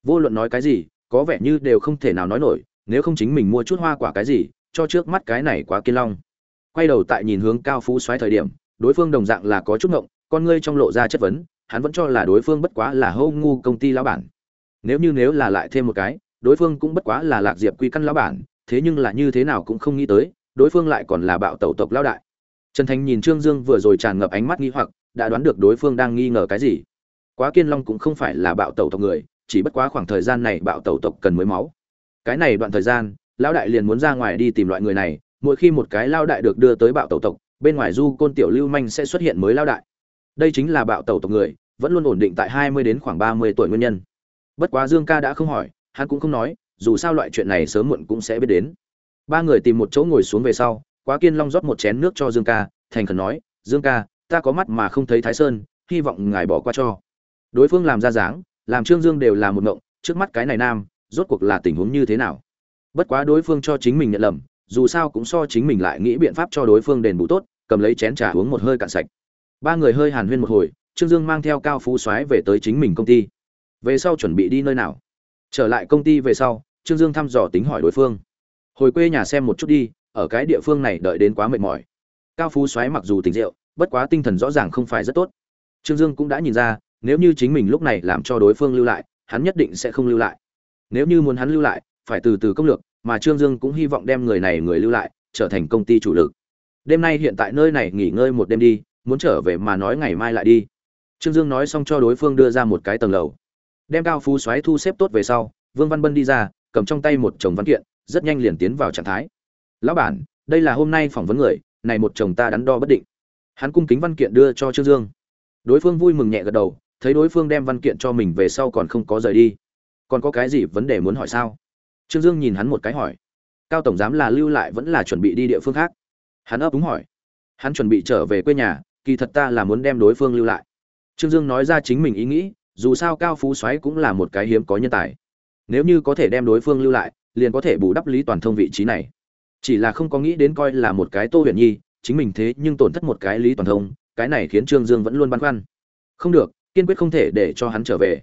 Vô luận nói cái gì, có vẻ như đều không thể nào nói nổi, nếu không chính mình mua chút hoa quả cái gì, cho trước mắt cái này quá kiên long. Quay đầu tại nhìn hướng cao phú xoáy thời điểm, đối phương đồng dạng là có chút ngộng, con ngươi trong lộ ra chất vấn, hắn vẫn cho là đối phương bất quá là hô ngu công ty lão bản. Nếu như nếu là lại thêm một cái, đối phương cũng bất quá là lạc diệp quy căn lão bản thế nhưng là như thế nào cũng không nghĩ tới, đối phương lại còn là bạo tẩu tộc lão đại. Trần thành nhìn trương dương vừa rồi tràn ngập ánh mắt nghi hoặc, đã đoán được đối phương đang nghi ngờ cái gì. Quá kiên long cũng không phải là bạo tẩu tộc người, chỉ bất quá khoảng thời gian này bạo tẩu tộc cần mới máu. Cái này đoạn thời gian, lão đại liền muốn ra ngoài đi tìm loại người này, mỗi khi một cái lao đại được đưa tới bạo tẩu tộc, bên ngoài du côn tiểu lưu manh sẽ xuất hiện mới lao đại. Đây chính là bạo tẩu tộc người, vẫn luôn ổn định tại hai mươi đến khoảng ba mươi tuổi nguyên nhân. Bất quá dương ca đã không hỏi, hắn cũng không nói dù sao loại chuyện này sớm muộn cũng sẽ biết đến. Ba người tìm một chỗ ngồi xuống về sau, quá kiên long rót một chén nước cho dương ca, thành khẩn nói, dương ca, ta có mắt mà không thấy thái sơn, hy vọng ngài bỏ qua cho. Đối phương làm ra dáng, làm trương dương đều là một ngộng, trước mắt cái này nam, rốt cuộc là tình huống như thế nào? Bất quá đối phương cho chính mình nhận lầm, dù sao cũng so chính mình lại nghĩ biện pháp cho đối phương đền bù tốt, cầm lấy chén trà uống một hơi cạn sạch. Ba người hơi hàn huyên một hồi, trương dương mang theo cao phú soái về tới chính mình công ty. Về sau chuẩn bị đi nơi nào? Trở lại công ty về sau trương dương thăm dò tính hỏi đối phương. Hồi quê nhà xem một chút đi, ở cái địa phương này đợi đến quá mệt mỏi. Cao phú soái mặc dù tỉnh rượu, bất quá tinh thần rõ ràng không phải rất tốt. Trương dương cũng đã nhìn ra, nếu như chính mình lúc này làm cho đối phương lưu lại, hắn nhất định sẽ không lưu lại. Nếu như muốn hắn lưu lại, phải từ từ công lược, mà trương dương cũng hy vọng đem người này người lưu lại, trở thành công ty chủ lực. Đêm nay hiện tại nơi này nghỉ ngơi một đêm đi, muốn trở về mà nói ngày mai lại đi. Trương dương nói xong cho đối phương đưa ra một cái tầng lầu. Đem cao phú xoáy thu xếp tốt về sau, vương văn bân đi ra cầm trong tay một chồng văn kiện, rất nhanh liền tiến vào trạng thái. Lão bản, đây là hôm nay phỏng vấn người, này một chồng ta đắn đo bất định. Hắn cung kính văn kiện đưa cho trương dương. Đối phương vui mừng nhẹ gật đầu, thấy đối phương đem văn kiện cho mình về sau còn không có rời đi. Còn có cái gì vấn đề muốn hỏi sao? Trương dương nhìn hắn một cái hỏi. Cao tổng giám là lưu lại vẫn là chuẩn bị đi địa phương khác? Hắn ấp úng hỏi. Hắn chuẩn bị trở về quê nhà, kỳ thật ta là muốn đem đối phương lưu lại. Trương dương nói ra chính mình ý nghĩ, dù sao cao phú soái cũng là một cái hiếm có nhân tài nếu như có thể đem đối phương lưu lại, liền có thể bù đắp lý toàn thông vị trí này. Chỉ là không có nghĩ đến coi là một cái tô huyền nhi, chính mình thế nhưng tổn thất một cái lý toàn thông, cái này khiến trương dương vẫn luôn băn khoăn. Không được, kiên quyết không thể để cho hắn trở về.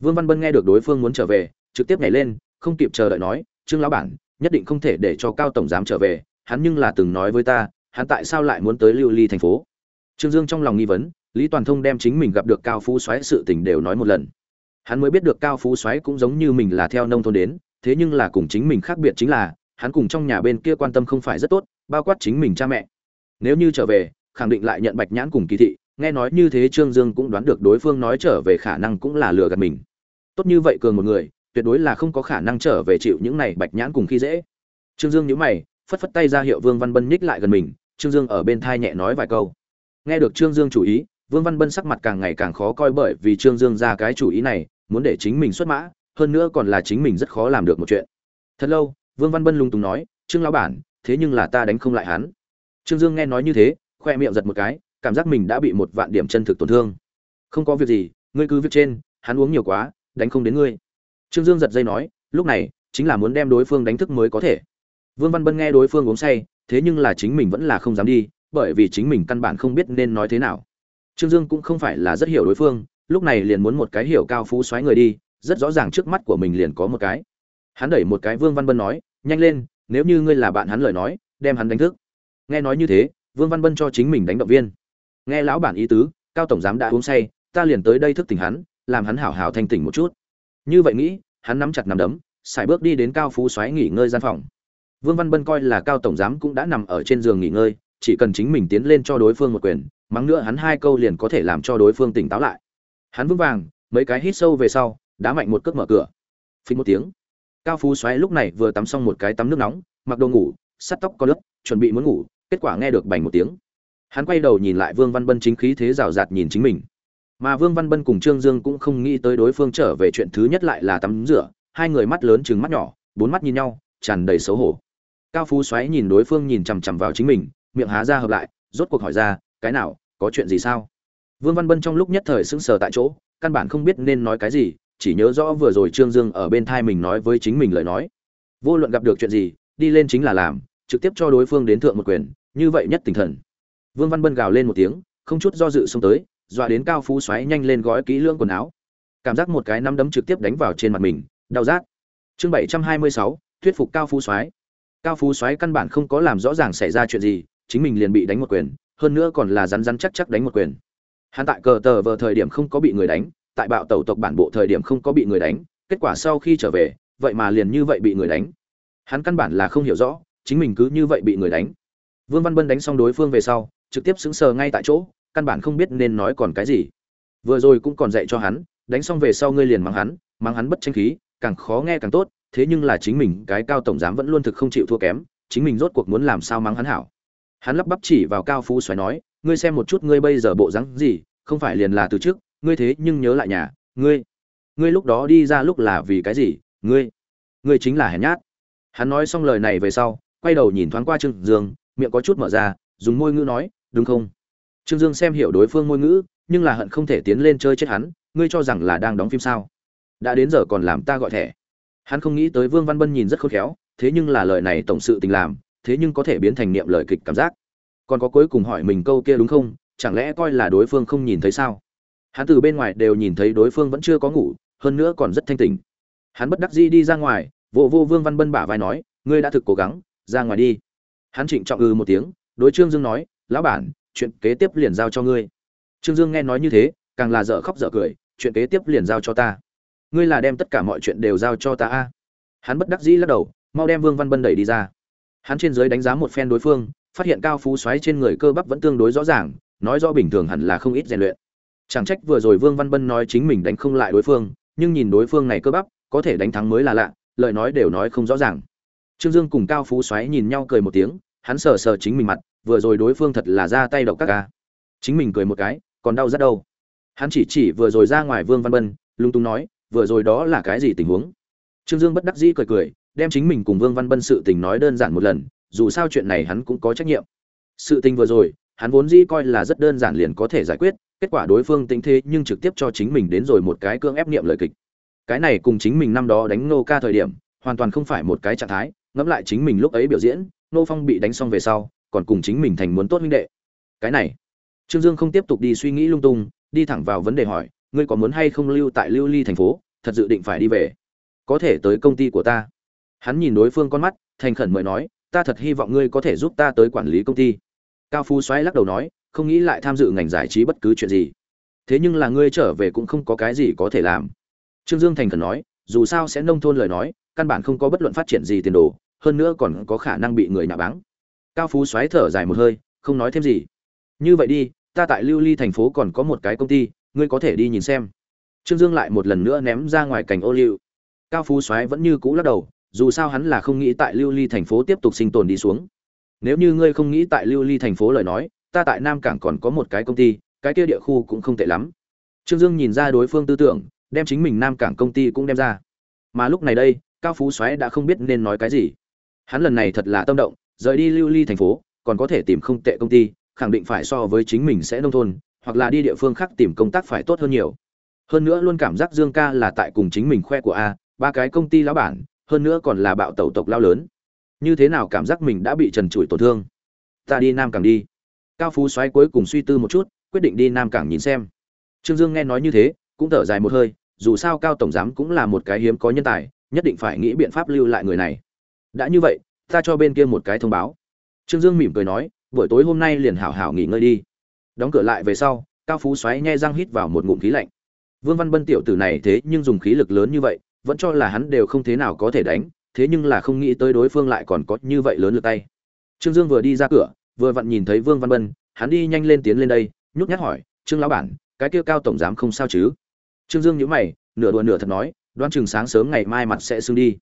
Vương văn bân nghe được đối phương muốn trở về, trực tiếp nhảy lên, không kịp chờ đợi nói, trương lão bản, nhất định không thể để cho cao tổng giám trở về, hắn nhưng là từng nói với ta, hắn tại sao lại muốn tới lưu ly thành phố? Trương dương trong lòng nghi vấn, lý toàn thông đem chính mình gặp được cao phú xoáy sự tình đều nói một lần hắn mới biết được cao phú xoáy cũng giống như mình là theo nông thôn đến, thế nhưng là cùng chính mình khác biệt chính là, hắn cùng trong nhà bên kia quan tâm không phải rất tốt, bao quát chính mình cha mẹ. Nếu như trở về, khẳng định lại nhận bạch nhãn cùng kỳ thị, nghe nói như thế trương dương cũng đoán được đối phương nói trở về khả năng cũng là lừa gạt mình. Tốt như vậy cường một người, tuyệt đối là không có khả năng trở về chịu những này bạch nhãn cùng khi dễ. Trương dương nhíu mày, phất phất tay ra hiệu vương văn bân nhích lại gần mình, trương dương ở bên thai nhẹ nói vài câu. Nghe được trương dương chủ ý vương văn bân sắc mặt càng ngày càng khó coi bởi vì trương dương ra cái chủ ý này, muốn để chính mình xuất mã, hơn nữa còn là chính mình rất khó làm được một chuyện. Thật lâu, vương văn bân lung tung nói, trương lão bản, thế nhưng là ta đánh không lại hắn. Trương dương nghe nói như thế, khoe miệng giật một cái, cảm giác mình đã bị một vạn điểm chân thực tổn thương. Không có việc gì, ngươi cứ việc trên, hắn uống nhiều quá, đánh không đến ngươi. Trương dương giật dây nói, lúc này, chính là muốn đem đối phương đánh thức mới có thể. Vương văn bân nghe đối phương uống say, thế nhưng là chính mình vẫn là không dám đi, bởi vì chính mình căn bản không biết nên nói thế nào trương dương cũng không phải là rất hiểu đối phương, lúc này liền muốn một cái hiểu cao phú xoáy người đi, rất rõ ràng trước mắt của mình liền có một cái. Hắn đẩy một cái vương văn bân nói, nhanh lên, nếu như ngươi là bạn hắn lời nói, đem hắn đánh thức. Nghe nói như thế, vương văn bân cho chính mình đánh động viên. Nghe lão bản ý tứ, cao tổng giám đã uống say, ta liền tới đây thức tỉnh hắn, làm hắn hảo hảo thanh tỉnh một chút. Như vậy nghĩ, hắn nắm chặt nắm đấm, xài bước đi đến cao phú xoáy nghỉ ngơi gian phòng. Vương văn bân coi là cao tổng giám cũng đã nằm ở trên giường nghỉ ngơi, chỉ cần chính mình tiến lên cho đối phương một quyền mắng nữa hắn hai câu liền có thể làm cho đối phương tỉnh táo lại. Hắn vững vàng, mấy cái hít sâu về sau, đá mạnh một cước mở cửa. Phí một tiếng. Cao phú xoáy lúc này vừa tắm xong một cái tắm nước nóng, mặc đồ ngủ, sắt tóc có nước chuẩn bị muốn ngủ, kết quả nghe được bành một tiếng. Hắn quay đầu nhìn lại vương văn bân chính khí thế rào rạt nhìn chính mình. Mà vương văn bân cùng trương dương cũng không nghĩ tới đối phương trở về chuyện thứ nhất lại là tắm rửa, hai người mắt lớn chừng mắt nhỏ, bốn mắt nhìn nhau, tràn đầy xấu hổ. Cao phú xoáy nhìn đối phương nhìn chằm chằm vào chính mình, miệng há ra hợp lại, rốt cuộc hỏi ra cái nào, có chuyện gì sao? Vương văn bân trong lúc nhất thời sững sờ tại chỗ, căn bản không biết nên nói cái gì, chỉ nhớ rõ vừa rồi trương dương ở bên thai mình nói với chính mình lời nói. Vô luận gặp được chuyện gì, đi lên chính là làm, trực tiếp cho đối phương đến thượng một quyền, như vậy nhất tinh thần. Vương văn bân gào lên một tiếng, không chút do dự xông tới, dọa đến cao phú xoáy nhanh lên gói kỹ lưỡng quần áo. Cảm giác một cái nắm đấm trực tiếp đánh vào trên mặt mình, đau rát. Chương bảy trăm hai mươi sáu, thuyết phục cao phú Xoáy. cao phú Xoáy căn bản không có làm rõ ràng xảy ra chuyện gì, chính mình liền bị đánh một quyền hơn nữa còn là rắn rắn chắc chắc đánh một quyền. Hắn tại cờ tờ vờ thời điểm không có bị người đánh, tại bạo tẩu tộc bản bộ thời điểm không có bị người đánh, kết quả sau khi trở về, vậy mà liền như vậy bị người đánh. Hắn căn bản là không hiểu rõ, chính mình cứ như vậy bị người đánh. Vương văn bân đánh xong đối phương về sau, trực tiếp xứng sờ ngay tại chỗ, căn bản không biết nên nói còn cái gì. Vừa rồi cũng còn dạy cho hắn, đánh xong về sau ngươi liền mắng hắn mắng hắn bất tranh khí, càng khó nghe càng tốt, thế nhưng là chính mình, cái cao tổng giám vẫn luôn thực không chịu thua kém, chính mình rốt cuộc muốn làm sao mắng hắn hảo hắn lắp bắp chỉ vào cao phú xoáy nói, ngươi xem một chút ngươi bây giờ bộ dáng gì, không phải liền là từ trước, ngươi thế nhưng nhớ lại nhà, ngươi ngươi lúc đó đi ra lúc là vì cái gì, ngươi ngươi chính là hèn nhát. Hắn nói xong lời này về sau, quay đầu nhìn thoáng qua trương dương, miệng có chút mở ra, dùng môi ngữ nói, đúng không? Trương dương xem hiểu đối phương môi ngữ, nhưng là hận không thể tiến lên chơi chết hắn, ngươi cho rằng là đang đóng phim sao? Đã đến giờ còn làm ta gọi thẻ. Hắn không nghĩ tới vương văn bân nhìn rất khôn khéo, thế nhưng là lời này tổng sự tình làm thế nhưng có thể biến thành niệm lời kịch cảm giác. Còn có cuối cùng hỏi mình câu kia đúng không? Chẳng lẽ coi là đối phương không nhìn thấy sao? Hắn từ bên ngoài đều nhìn thấy đối phương vẫn chưa có ngủ, hơn nữa còn rất thanh tình hắn bất đắc dĩ đi ra ngoài vô vô vương văn bân bả vai nói, ngươi đã thực cố gắng, ra ngoài đi. Hắn trịnh trọng ư một tiếng, đối trương dương nói, lão bản, chuyện kế tiếp liền giao cho ngươi. Trương dương nghe nói như thế, càng là dở khóc dở cười, chuyện kế tiếp liền giao cho ta. Ngươi là đem tất cả mọi chuyện đều giao cho ta a. Hắn bất đắc dĩ lắc đầu, mau đem vương văn bân đẩy đi ra hắn trên dưới đánh giá một phen đối phương, phát hiện cao phú xoáy trên người cơ bắp vẫn tương đối rõ ràng, nói rõ bình thường hẳn là không ít rèn luyện. Chẳng trách vừa rồi vương văn bân nói chính mình đánh không lại đối phương, nhưng nhìn đối phương này cơ bắp, có thể đánh thắng mới là lạ, lời nói đều nói không rõ ràng. Trương dương cùng cao phú xoáy nhìn nhau cười một tiếng, hắn sờ sờ chính mình mặt, vừa rồi đối phương thật là ra tay độc các ca chính mình cười một cái, còn đau rất đâu. Hắn chỉ chỉ vừa rồi ra ngoài vương văn bân lung tung nói, vừa rồi đó là cái gì tình huống? Trương dương bất đắc dĩ cười cười đem chính mình cùng vương văn bân sự tình nói đơn giản một lần, dù sao chuyện này hắn cũng có trách nhiệm. Sự tình vừa rồi, hắn vốn dĩ coi là rất đơn giản liền có thể giải quyết, kết quả đối phương tính thế nhưng trực tiếp cho chính mình đến rồi một cái cương ép niệm lời kịch. Cái này cùng chính mình năm đó đánh nô ca thời điểm, hoàn toàn không phải một cái trạng thái, ngẫm lại chính mình lúc ấy biểu diễn nô phong bị đánh xong về sau, còn cùng chính mình thành muốn tốt huynh đệ. Cái này, trương dương không tiếp tục đi suy nghĩ lung tung, đi thẳng vào vấn đề hỏi, ngươi có muốn hay không lưu tại lưu ly thành phố, thật dự định phải đi về? Có thể tới công ty của ta hắn nhìn đối phương con mắt, thành khẩn mời nói, ta thật hy vọng ngươi có thể giúp ta tới quản lý công ty. Cao phú xoáy lắc đầu nói, không nghĩ lại tham dự ngành giải trí bất cứ chuyện gì. Thế nhưng là ngươi trở về cũng không có cái gì có thể làm. Trương dương thành khẩn nói, dù sao sẽ nông thôn lời nói, căn bản không có bất luận phát triển gì tiền đồ, hơn nữa còn có khả năng bị người nạ báng. Cao phú xoáy thở dài một hơi, không nói thêm gì. Như vậy đi, ta tại lưu ly thành phố còn có một cái công ty, ngươi có thể đi nhìn xem. Trương dương lại một lần nữa ném ra ngoài cảnh ô liu. Cao phú xoáy vẫn như cũ lắc đầu dù sao hắn là không nghĩ tại lưu ly thành phố tiếp tục sinh tồn đi xuống. Nếu như ngươi không nghĩ tại lưu ly thành phố lời nói, ta tại nam cảng còn có một cái công ty, cái kia địa khu cũng không tệ lắm. Trương dương nhìn ra đối phương tư tưởng, đem chính mình nam cảng công ty cũng đem ra. Mà lúc này đây, cao phú xoáy đã không biết nên nói cái gì. Hắn lần này thật là tâm động, rời đi lưu ly thành phố, còn có thể tìm không tệ công ty, khẳng định phải so với chính mình sẽ nông thôn, hoặc là đi địa phương khác tìm công tác phải tốt hơn nhiều. Hơn nữa luôn cảm giác dương ca là tại cùng chính mình khoe của a, ba cái công ty lão bản hơn nữa còn là bạo tẩu tộc lao lớn. Như thế nào cảm giác mình đã bị trần trụi tổn thương? Ta đi nam cảng đi. Cao phú soái cuối cùng suy tư một chút, quyết định đi nam cảng nhìn xem. Trương dương nghe nói như thế, cũng thở dài một hơi, dù sao cao tổng giám cũng là một cái hiếm có nhân tài, nhất định phải nghĩ biện pháp lưu lại người này. Đã như vậy, ta cho bên kia một cái thông báo. Trương dương mỉm cười nói, buổi tối hôm nay liền hảo hảo nghỉ ngơi đi. Đóng cửa lại về sau, cao phú xoáy nhai răng hít vào một ngụm khí lạnh. Vương văn bân tiểu tử này thế nhưng dùng khí lực lớn như vậy vẫn cho là hắn đều không thế nào có thể đánh, thế nhưng là không nghĩ tới đối phương lại còn có như vậy lớn lực tay. Trương dương vừa đi ra cửa, vừa vặn nhìn thấy vương văn bân, hắn đi nhanh lên tiến lên đây, nhút nhát hỏi, trương lão bản, cái kia cao tổng giám không sao chứ? Trương dương nhíu mày, nửa đùa nửa thật nói, đoán chừng sáng sớm ngày mai mặt sẽ sưng đi.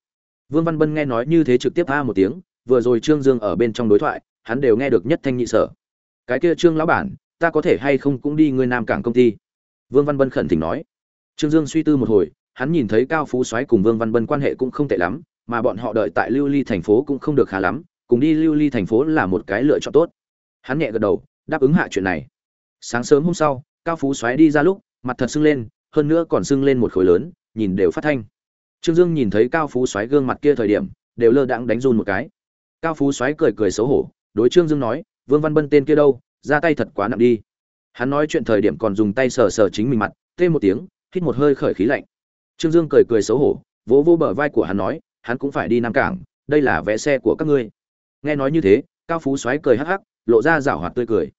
Vương văn bân nghe nói như thế trực tiếp a một tiếng, vừa rồi trương dương ở bên trong đối thoại, hắn đều nghe được nhất thanh nhị sở. Cái kia trương lão bản, ta có thể hay không cũng đi ngươi nam cảng công ty? Vương văn bân khẩn thỉnh nói. Trương dương suy tư một hồi hắn nhìn thấy cao phú soái cùng vương văn bân quan hệ cũng không tệ lắm, mà bọn họ đợi tại lưu ly thành phố cũng không được khá lắm, cùng đi lưu ly thành phố là một cái lựa chọn tốt. Hắn nhẹ gật đầu, đáp ứng hạ chuyện này. Sáng sớm hôm sau, cao phú xoáy đi ra lúc, mặt thật sưng lên, hơn nữa còn sưng lên một khối lớn, nhìn đều phát thanh. Trương dương nhìn thấy cao phú xoáy gương mặt kia thời điểm, đều lơ đãng đánh run một cái. Cao phú xoáy cười cười xấu hổ, đối trương dương nói, vương văn bân tên kia đâu? Ra tay thật quá nặng đi. Hắn nói chuyện thời điểm còn dùng tay sờ sờ chính mình mặt tê một tiếng, hít một hơi khởi khí lạnh trương dương cười cười xấu hổ, vỗ vỗ bờ vai của hắn nói, hắn cũng phải đi nam cảng, đây là vé xe của các ngươi. Nghe nói như thế, cao phú xoáy cười hắc hắc, lộ ra rảo hoạt tươi cười.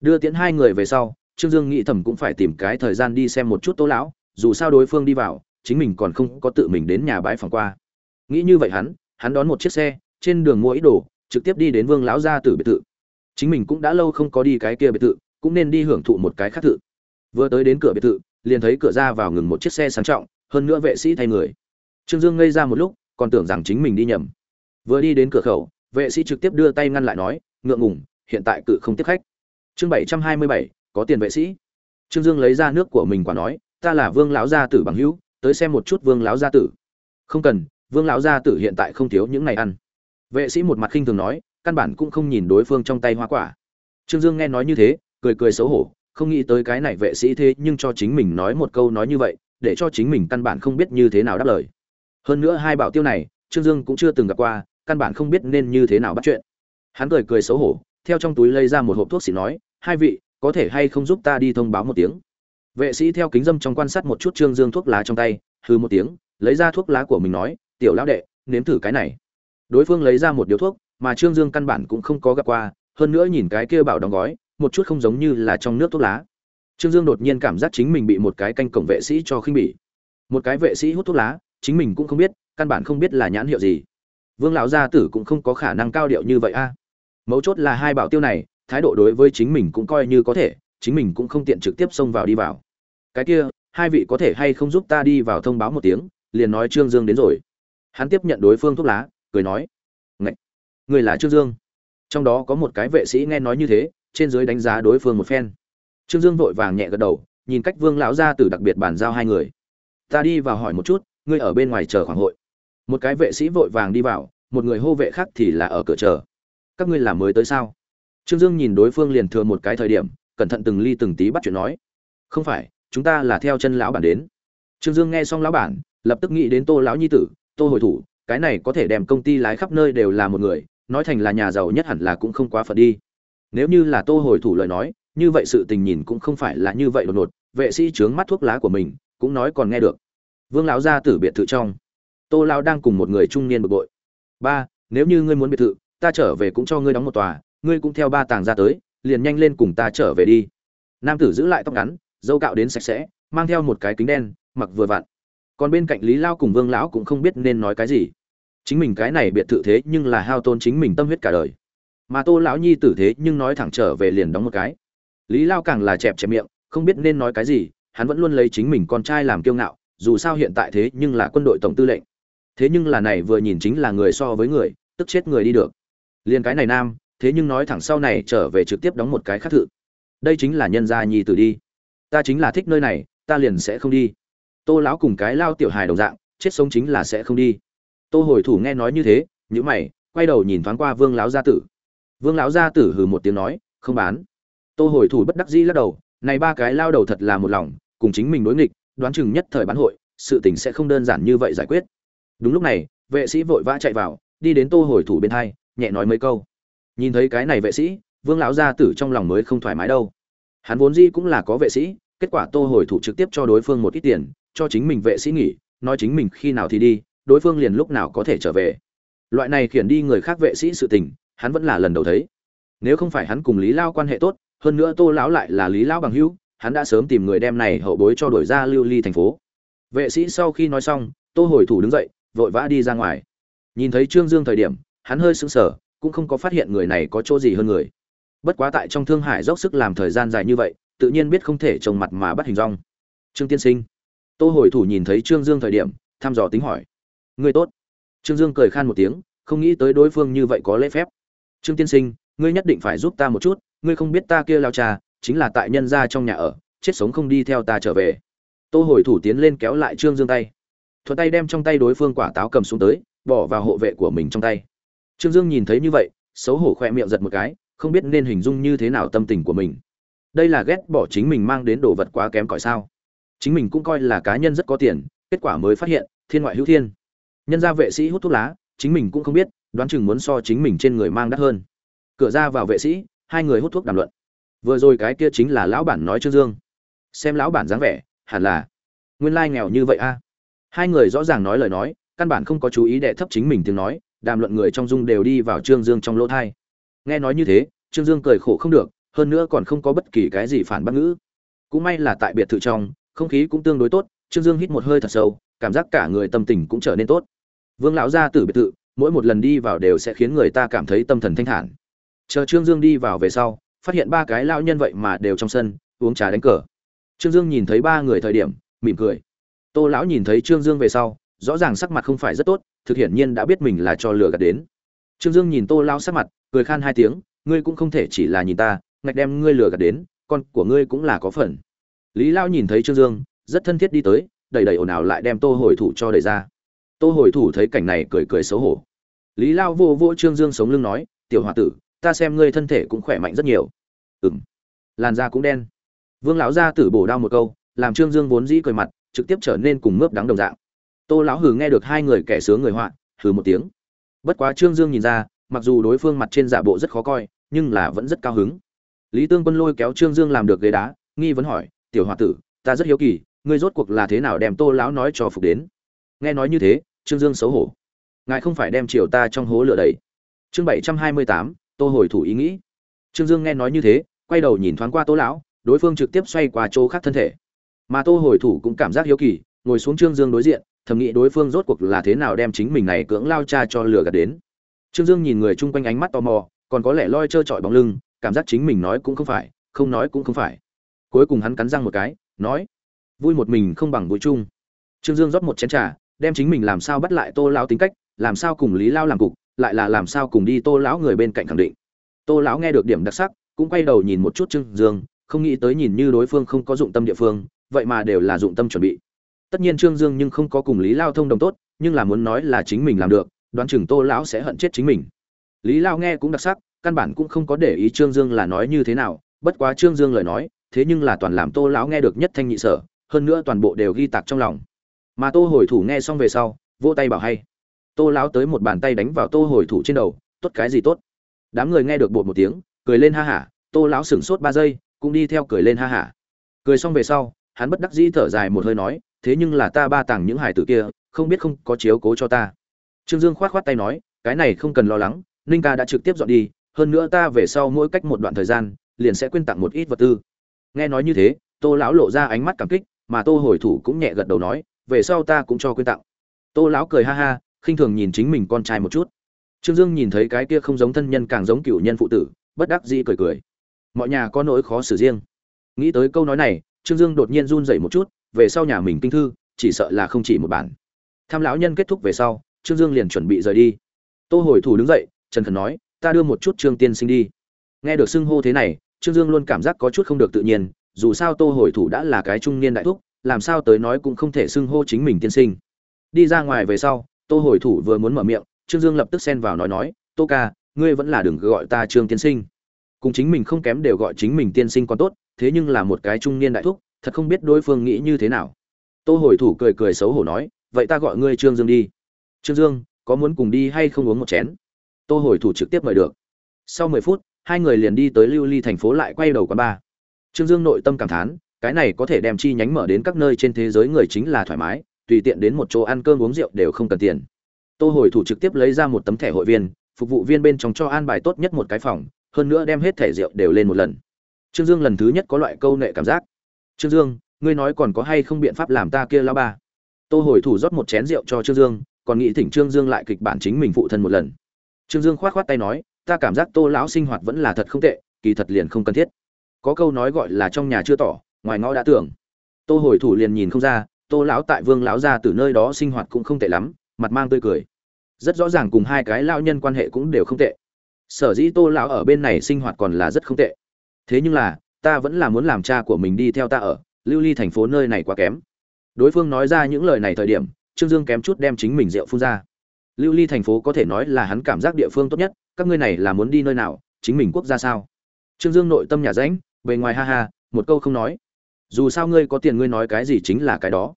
Đưa tiễn hai người về sau, trương dương nghĩ thầm cũng phải tìm cái thời gian đi xem một chút tô lão, dù sao đối phương đi vào, chính mình còn không có tự mình đến nhà bãi phòng qua. Nghĩ như vậy hắn hắn đón một chiếc xe, trên đường mua ít đồ, trực tiếp đi đến vương lão gia tử biệt thự. Chính mình cũng đã lâu không có đi cái kia biệt thự, cũng nên đi hưởng thụ một cái khác thự. Vừa tới đến cửa biệt thự, liền thấy cửa ra vào ngừng một chiếc xe sang trọng hơn nữa vệ sĩ thay người. Trương dương ngây ra một lúc, còn tưởng rằng chính mình đi nhầm. Vừa đi đến cửa khẩu, vệ sĩ trực tiếp đưa tay ngăn lại nói, ngượng ngùng, hiện tại cự không tiếp khách. Chương bảy trăm hai mươi bảy, có tiền vệ sĩ. Trương dương lấy ra nước của mình quả nói, ta là vương lão gia tử bằng hữu, tới xem một chút vương lão gia tử. Không cần, vương lão gia tử hiện tại không thiếu những ngày ăn. Vệ sĩ một mặt khinh thường nói, căn bản cũng không nhìn đối phương trong tay hoa quả. Trương dương nghe nói như thế, cười cười xấu hổ, không nghĩ tới cái này vệ sĩ thế nhưng cho chính mình nói một câu nói như vậy để cho chính mình căn bản không biết như thế nào đáp lời. Hơn nữa hai bảo tiêu này, trương dương cũng chưa từng gặp qua, căn bản không biết nên như thế nào bắt chuyện. Hắn cười cười xấu hổ, theo trong túi lấy ra một hộp thuốc xịt nói, hai vị, có thể hay không giúp ta đi thông báo một tiếng? Vệ sĩ theo kính dâm trong quan sát một chút trương dương thuốc lá trong tay hư một tiếng, lấy ra thuốc lá của mình nói, tiểu lão đệ, nếm thử cái này. Đối phương lấy ra một điếu thuốc, mà trương dương căn bản cũng không có gặp qua, hơn nữa nhìn cái kia bảo đóng gói, một chút không giống như là trong nước thuốc lá trương dương đột nhiên cảm giác chính mình bị một cái canh cổng vệ sĩ cho khinh bỉ. Một cái vệ sĩ hút thuốc lá, chính mình cũng không biết, căn bản không biết là nhãn hiệu gì. Vương lão gia tử cũng không có khả năng cao điệu như vậy a. Mấu chốt là hai bảo tiêu này, thái độ đối với chính mình cũng coi như có thể, chính mình cũng không tiện trực tiếp xông vào đi vào. Cái kia, hai vị có thể hay không giúp ta đi vào thông báo một tiếng, liền nói trương dương đến rồi. Hắn tiếp nhận đối phương thuốc lá, cười nói Ngậy! người là trương dương. Trong đó có một cái vệ sĩ nghe nói như thế, trên dưới đánh giá đối phương một phen trương dương vội vàng nhẹ gật đầu, nhìn cách vương lão gia tử đặc biệt bàn giao hai người. Ta đi vào hỏi một chút, ngươi ở bên ngoài chờ khoảng hội. Một cái vệ sĩ vội vàng đi vào, một người hô vệ khác thì là ở cửa chờ. Các ngươi làm mới tới sao? Trương dương nhìn đối phương liền thừa một cái thời điểm, cẩn thận từng ly từng tí bắt chuyện nói. Không phải, chúng ta là theo chân lão bản đến. Trương dương nghe xong lão bản, lập tức nghĩ đến tô lão nhi tử, tô hồi thủ, cái này có thể đem công ty lái khắp nơi đều là một người, nói thành là nhà giàu nhất hẳn là cũng không quá phận đi. Nếu như là tô hồi thủ lời nói như vậy sự tình nhìn cũng không phải là như vậy đột ngột, vệ sĩ trướng mắt thuốc lá của mình, cũng nói còn nghe được. Vương lão gia tử biệt thự trong. Tô lão đang cùng một người trung niên bực bội. Ba, nếu như ngươi muốn biệt thự, ta trở về cũng cho ngươi đóng một tòa, ngươi cũng theo ba tàng ra tới, liền nhanh lên cùng ta trở về đi. Nam tử giữ lại tóc ngắn, dâu cạo đến sạch sẽ, mang theo một cái kính đen, mặc vừa vặn. Còn bên cạnh lý lao cùng vương lão cũng không biết nên nói cái gì. Chính mình cái này biệt thự thế nhưng là hao tôn chính mình tâm huyết cả đời. Mà tô lão nhi tử thế nhưng nói thẳng trở về liền đóng một cái lý lao càng là chẹp chẹp miệng, không biết nên nói cái gì, hắn vẫn luôn lấy chính mình con trai làm kiêu ngạo, dù sao hiện tại thế nhưng là quân đội tổng tư lệnh. Thế nhưng là này vừa nhìn chính là người so với người, tức chết người đi được. Liền cái này nam, thế nhưng nói thẳng sau này trở về trực tiếp đóng một cái khác thự. Đây chính là nhân gia nhi tử đi. Ta chính là thích nơi này, ta liền sẽ không đi. Tô lão cùng cái lao tiểu hài đồng dạng, chết sống chính là sẽ không đi. Tô hồi thủ nghe nói như thế nhữ mày, quay đầu nhìn thoáng qua vương lão gia tử. Vương lão gia tử hừ một tiếng nói, không bán tô hồi thủ bất đắc dĩ lắc đầu, này ba cái lao đầu thật là một lòng, cùng chính mình đối nghịch, đoán chừng nhất thời bán hội, sự tình sẽ không đơn giản như vậy giải quyết. Đúng lúc này, vệ sĩ vội vã chạy vào, đi đến tô hồi thủ bên hai, nhẹ nói mấy câu. Nhìn thấy cái này vệ sĩ, vương lão gia tử trong lòng mới không thoải mái đâu. Hắn vốn dĩ cũng là có vệ sĩ, kết quả tô hồi thủ trực tiếp cho đối phương một ít tiền, cho chính mình vệ sĩ nghỉ, nói chính mình khi nào thì đi, đối phương liền lúc nào có thể trở về. Loại này khiển đi người khác vệ sĩ sự tình, hắn vẫn là lần đầu thấy. Nếu không phải hắn cùng lý lao quan hệ tốt hơn nữa tô lão lại là lý lão bằng hữu, hắn đã sớm tìm người đem này hậu bối cho đổi ra lưu ly thành phố. Vệ sĩ sau khi nói xong, tô hồi thủ đứng dậy, vội vã đi ra ngoài. Nhìn thấy trương dương thời điểm, hắn hơi sững sờ, cũng không có phát hiện người này có chỗ gì hơn người. Bất quá tại trong thương hải dốc sức làm thời gian dài như vậy, tự nhiên biết không thể trồng mặt mà bắt hình rong. Trương tiên sinh. Tô hồi thủ nhìn thấy trương dương thời điểm, thăm dò tính hỏi. Người tốt. Trương dương cười khan một tiếng, không nghĩ tới đối phương như vậy có lễ phép. Trương tiên sinh, ngươi nhất định phải giúp ta một chút ngươi không biết ta kia lao cha, chính là tại nhân gia trong nhà ở chết sống không đi theo ta trở về. Tô hồi thủ tiến lên kéo lại trương dương tay. Thuận tay đem trong tay đối phương quả táo cầm xuống tới bỏ vào hộ vệ của mình trong tay. Trương dương nhìn thấy như vậy xấu hổ khoe miệng giật một cái không biết nên hình dung như thế nào tâm tình của mình. Đây là ghét bỏ chính mình mang đến đồ vật quá kém cỏi sao? Chính mình cũng coi là cá nhân rất có tiền kết quả mới phát hiện thiên ngoại hữu thiên. Nhân gia vệ sĩ hút thuốc lá chính mình cũng không biết đoán chừng muốn so chính mình trên người mang đắt hơn. Cửa ra vào vệ sĩ hai người hút thuốc đàm luận. Vừa rồi cái kia chính là lão bản nói trương dương. Xem lão bản dáng vẻ, hẳn là nguyên lai nghèo như vậy a. Hai người rõ ràng nói lời nói, căn bản không có chú ý đệ thấp chính mình tiếng nói, đàm luận người trong dung đều đi vào trương dương trong lỗ thai. Nghe nói như thế, trương dương cười khổ không được, hơn nữa còn không có bất kỳ cái gì phản bác ngữ. Cũng may là tại biệt thự trong, không khí cũng tương đối tốt, trương dương hít một hơi thật sâu, cảm giác cả người tâm tình cũng trở nên tốt. Vương lão gia tử biệt thự, mỗi một lần đi vào đều sẽ khiến người ta cảm thấy tâm thần thanh thản chờ trương dương đi vào về sau, phát hiện ba cái lão nhân vậy mà đều trong sân, uống trà đánh cờ. Trương dương nhìn thấy ba người thời điểm, mỉm cười. Tô lão nhìn thấy trương dương về sau, rõ ràng sắc mặt không phải rất tốt, thực hiển nhiên đã biết mình là cho lừa gạt đến. Trương dương nhìn tô lão sắc mặt, cười khan hai tiếng, ngươi cũng không thể chỉ là nhìn ta, ngạch đem ngươi lừa gạt đến, con của ngươi cũng là có phần. Lý lao nhìn thấy trương dương, rất thân thiết đi tới, đầy đầy ồn ào lại đem tô hồi thủ cho đẩy ra. Tô hồi thủ thấy cảnh này cười cười xấu hổ. Lý lao vô vô trương dương sống lưng nói, tiểu h o a tử ta xem ngươi thân thể cũng khỏe mạnh rất nhiều. Ừng làn da cũng đen. Vương lão gia tử bổ đao một câu, làm trương dương vốn dĩ cười mặt, trực tiếp trở nên cùng mướp đắng đồng dạng. Tô lão hừ nghe được hai người kẻ sướng người họa, hừ một tiếng. Bất quá trương dương nhìn ra, mặc dù đối phương mặt trên giả bộ rất khó coi, nhưng là vẫn rất cao hứng. Lý tương quân lôi kéo trương dương làm được ghế đá, nghi vấn hỏi, tiểu h o a tử, ta rất hiếu kỳ, ngươi rốt cuộc là thế nào đem tô lão nói cho phục đến? Nghe nói như thế, trương dương xấu hổ. Ngài không phải đem chiều ta trong hố lửa đầy chương bảy trăm hai mươi tám tô hồi thủ ý nghĩ. Trương dương nghe nói như thế, quay đầu nhìn thoáng qua tô lão, đối phương trực tiếp xoay qua chỗ khác thân thể. Mà tô hồi thủ cũng cảm giác hiếu kỳ, ngồi xuống trương dương đối diện, thầm nghĩ đối phương rốt cuộc là thế nào đem chính mình này cưỡng lao cha cho lửa gạt đến. Trương dương nhìn người chung quanh ánh mắt tò mò, còn có lẽ loi trơ trọi bóng lưng, cảm giác chính mình nói cũng không phải, không nói cũng không phải. Cuối cùng hắn cắn răng một cái, nói, vui một mình không bằng vui chung. Trương dương rót một chén trà, đem chính mình làm sao bắt lại tô lao tính cách, làm sao cùng lý lao làm cục lại là làm sao cùng đi tô lão người bên cạnh khẳng định. Tô lão nghe được điểm đặc sắc, cũng quay đầu nhìn một chút trương dương, không nghĩ tới nhìn như đối phương không có dụng tâm địa phương, vậy mà đều là dụng tâm chuẩn bị. Tất nhiên trương dương nhưng không có cùng lý lao thông đồng tốt, nhưng là muốn nói là chính mình làm được, đoán chừng tô lão sẽ hận chết chính mình. Lý lao nghe cũng đặc sắc, căn bản cũng không có để ý trương dương là nói như thế nào, bất quá trương dương lời nói, thế nhưng là toàn làm tô lão nghe được nhất thanh nhị sở, hơn nữa toàn bộ đều ghi tạc trong lòng. Mà tô hồi thủ nghe xong về sau, vỗ tay bảo hay tô lão tới một bàn tay đánh vào tô hồi thủ trên đầu, tốt cái gì tốt? Đám người nghe được bột một tiếng, cười lên ha hả, tô lão sửng sốt ba giây, cũng đi theo cười lên ha hả. Cười xong về sau, hắn bất đắc dĩ thở dài một hơi nói, thế nhưng là ta ba tặng những hải tử kia, không biết không có chiếu cố cho ta. Trương dương khoát khoát tay nói, cái này không cần lo lắng, ninh ca đã trực tiếp dọn đi, hơn nữa ta về sau mỗi cách một đoạn thời gian, liền sẽ quyên tặng một ít vật tư. Nghe nói như thế, tô lão lộ ra ánh mắt cảm kích, mà tô hồi thủ cũng nhẹ gật đầu nói, về sau ta cũng cho quyên tặng. Tô lão cười ha ha khinh thường nhìn chính mình con trai một chút. Trương dương nhìn thấy cái kia không giống thân nhân càng giống cựu nhân phụ tử, bất đắc dĩ cười cười. Mọi nhà có nỗi khó xử riêng. Nghĩ tới câu nói này, trương dương đột nhiên run rẩy một chút, về sau nhà mình kinh thư, chỉ sợ là không chỉ một bản. Tham lão nhân kết thúc về sau, trương dương liền chuẩn bị rời đi. Tô hồi thủ đứng dậy, trần khẩn nói, ta đưa một chút trương tiên sinh đi. Nghe được xưng hô thế này, trương dương luôn cảm giác có chút không được tự nhiên, dù sao tô hồi thủ đã là cái trung niên đại thúc, làm sao tới nói cũng không thể xưng hô chính mình tiên sinh. Đi ra ngoài về sau tô hồi thủ vừa muốn mở miệng, trương dương lập tức xen vào nói nói, tô ca, ngươi vẫn là đừng gọi ta trương tiên sinh. Cùng chính mình không kém đều gọi chính mình tiên sinh còn tốt, thế nhưng là một cái trung niên đại thúc, thật không biết đối phương nghĩ như thế nào. Tô hồi thủ cười cười xấu hổ nói, vậy ta gọi ngươi trương dương đi. Trương dương, có muốn cùng đi hay không uống một chén? Tô hồi thủ trực tiếp mời được. Sau mười phút, hai người liền đi tới lưu ly thành phố lại quay đầu quán bar. Trương dương nội tâm cảm thán, cái này có thể đem chi nhánh mở đến các nơi trên thế giới người chính là thoải mái tùy tiện đến một chỗ ăn cơm uống rượu đều không cần tiền. Tô hồi thủ trực tiếp lấy ra một tấm thẻ hội viên, phục vụ viên bên trong cho an bài tốt nhất một cái phòng, hơn nữa đem hết thẻ rượu đều lên một lần. Trương dương lần thứ nhất có loại câu nệ cảm giác. Trương dương, ngươi nói còn có hay không biện pháp làm ta kia lao ba? Tô hồi thủ rót một chén rượu cho trương dương, còn nghĩ thỉnh trương dương lại kịch bản chính mình phụ thân một lần. Trương dương khoát khoát tay nói, ta cảm giác tô lão sinh hoạt vẫn là thật không tệ, kỳ thật liền không cần thiết. Có câu nói gọi là trong nhà chưa tỏ, ngoài ngõ đã tưởng. Tô hồi thủ liền nhìn không ra tô lão tại vương lão gia từ nơi đó sinh hoạt cũng không tệ lắm, mặt mang tươi cười. Rất rõ ràng cùng hai cái lão nhân quan hệ cũng đều không tệ. Sở dĩ tô lão ở bên này sinh hoạt còn là rất không tệ. Thế nhưng là, ta vẫn là muốn làm cha của mình đi theo ta ở, lưu ly thành phố nơi này quá kém. Đối phương nói ra những lời này thời điểm, trương dương kém chút đem chính mình rượu phun ra. Lưu ly thành phố có thể nói là hắn cảm giác địa phương tốt nhất, các ngươi này là muốn đi nơi nào, chính mình quốc gia sao? Trương dương nội tâm nhà rãnh, bề ngoài ha ha, một câu không nói dù sao ngươi có tiền ngươi nói cái gì chính là cái đó.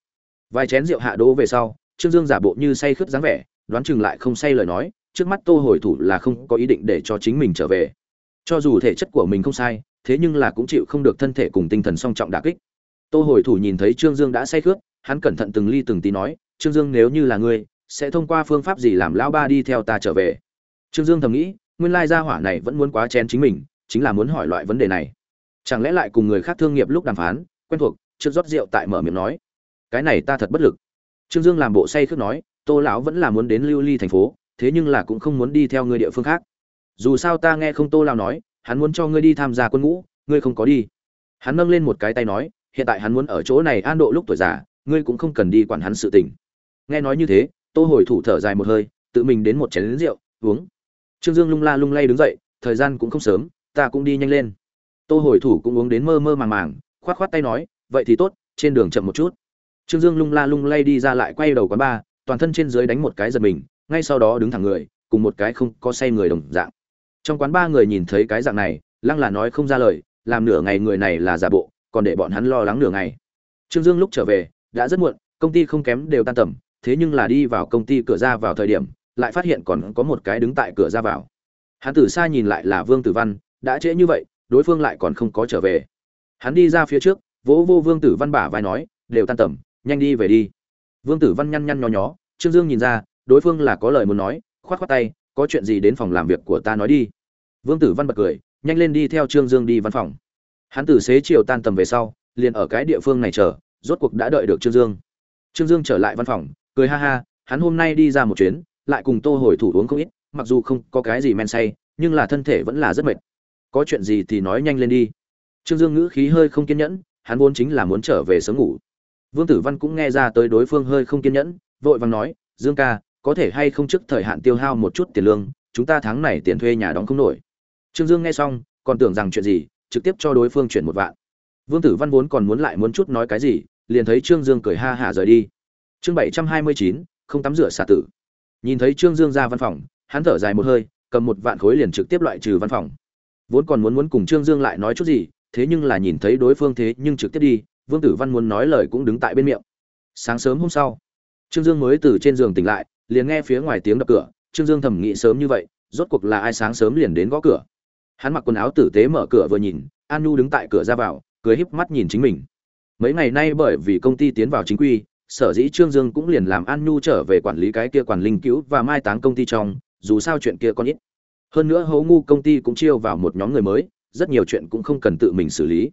Vài chén rượu hạ đỗ về sau, trương dương giả bộ như say khướt dáng vẻ, đoán chừng lại không say lời nói, trước mắt tô hồi thủ là không có ý định để cho chính mình trở về. Cho dù thể chất của mình không sai, thế nhưng là cũng chịu không được thân thể cùng tinh thần song trọng đả kích. Tô hồi thủ nhìn thấy trương dương đã say khướt, hắn cẩn thận từng ly từng tí nói, trương dương nếu như là ngươi, sẽ thông qua phương pháp gì làm lão ba đi theo ta trở về? Trương dương thầm nghĩ, nguyên lai gia hỏa này vẫn muốn quá chén chính mình, chính là muốn hỏi loại vấn đề này. Chẳng lẽ lại cùng người khác thương nghiệp lúc đàm phán quen thuộc trước rót rượu tại mở miệng nói, cái này ta thật bất lực. Trương dương làm bộ say khước nói, tô lão vẫn là muốn đến lưu ly thành phố, thế nhưng là cũng không muốn đi theo người địa phương khác. Dù sao ta nghe không tô lão nói, hắn muốn cho ngươi đi tham gia quân ngũ, ngươi không có đi. Hắn nâng lên một cái tay nói, hiện tại hắn muốn ở chỗ này an độ lúc tuổi già, ngươi cũng không cần đi quản hắn sự tình. Nghe nói như thế, tô hồi thủ thở dài một hơi, tự mình đến một chén lính rượu, uống. Trương dương lung la lung lay đứng dậy, thời gian cũng không sớm, ta cũng đi nhanh lên. Tô hồi thủ cũng uống đến mơ mơ màng màng khoát khoát tay nói, vậy thì tốt, trên đường chậm một chút. Trương dương lung la lung lay đi ra lại quay đầu quán ba toàn thân trên dưới đánh một cái giật mình, ngay sau đó đứng thẳng người, cùng một cái không có say người đồng dạng. Trong quán ba người nhìn thấy cái dạng này, lăng là nói không ra lời, làm nửa ngày người này là giả bộ, còn để bọn hắn lo lắng nửa ngày. Trương dương lúc trở về, đã rất muộn, công ty không kém đều tan tầm, thế nhưng là đi vào công ty cửa ra vào thời điểm, lại phát hiện còn có một cái đứng tại cửa ra vào. Hắn từ xa nhìn lại là vương tử văn, đã trễ như vậy, đối phương lại còn không có trở về hắn đi ra phía trước, vỗ vô vương tử văn bả vai nói, đều tan tầm, nhanh đi về đi. Vương tử văn nhăn nhăn nho nhó, trương dương nhìn ra, đối phương là có lời muốn nói, khoát khoát tay, có chuyện gì đến phòng làm việc của ta nói đi. Vương tử văn bật cười, nhanh lên đi theo trương dương đi văn phòng. Hắn tử xế chiều tan tầm về sau, liền ở cái địa phương này chờ, rốt cuộc đã đợi được trương dương. Trương dương trở lại văn phòng, cười ha ha, hắn hôm nay đi ra một chuyến, lại cùng tô hồi thủ uống không ít, mặc dù không có cái gì men say, nhưng là thân thể vẫn là rất mệt. Có chuyện gì thì nói nhanh lên đi trương dương ngữ khí hơi không kiên nhẫn, hắn vốn chính là muốn trở về sớm ngủ. Vương tử văn cũng nghe ra tới đối phương hơi không kiên nhẫn, vội vàng nói, dương ca, có thể hay không trước thời hạn tiêu hao một chút tiền lương, chúng ta tháng này tiền thuê nhà đóng không nổi. Trương dương nghe xong, còn tưởng rằng chuyện gì, trực tiếp cho đối phương chuyển một vạn. Vương tử văn vốn còn muốn lại muốn chút nói cái gì, liền thấy trương dương cười ha hả rời đi. Chương bảy trăm hai mươi chín, không tắm rửa xả tử. Nhìn thấy trương dương ra văn phòng, hắn thở dài một hơi, cầm một vạn khối liền trực tiếp loại trừ văn phòng. Vốn còn muốn muốn cùng trương dương lại nói chút gì thế nhưng là nhìn thấy đối phương thế nhưng trực tiếp đi, vương tử văn muốn nói lời cũng đứng tại bên miệng. Sáng sớm hôm sau, trương dương mới từ trên giường tỉnh lại, liền nghe phía ngoài tiếng đập cửa, trương dương thầm nghĩ sớm như vậy, rốt cuộc là ai sáng sớm liền đến gõ cửa. Hắn mặc quần áo tử tế mở cửa vừa nhìn, an nhu đứng tại cửa ra vào, cười híp mắt nhìn chính mình. Mấy ngày nay bởi vì công ty tiến vào chính quy, sở dĩ trương dương cũng liền làm an nhu trở về quản lý cái kia quản linh cứu và mai táng công ty trong, dù sao chuyện kia còn ít. Hơn nữa hấu ngu công ty cũng chiêu vào một nhóm người mới rất nhiều chuyện cũng không cần tự mình xử lý.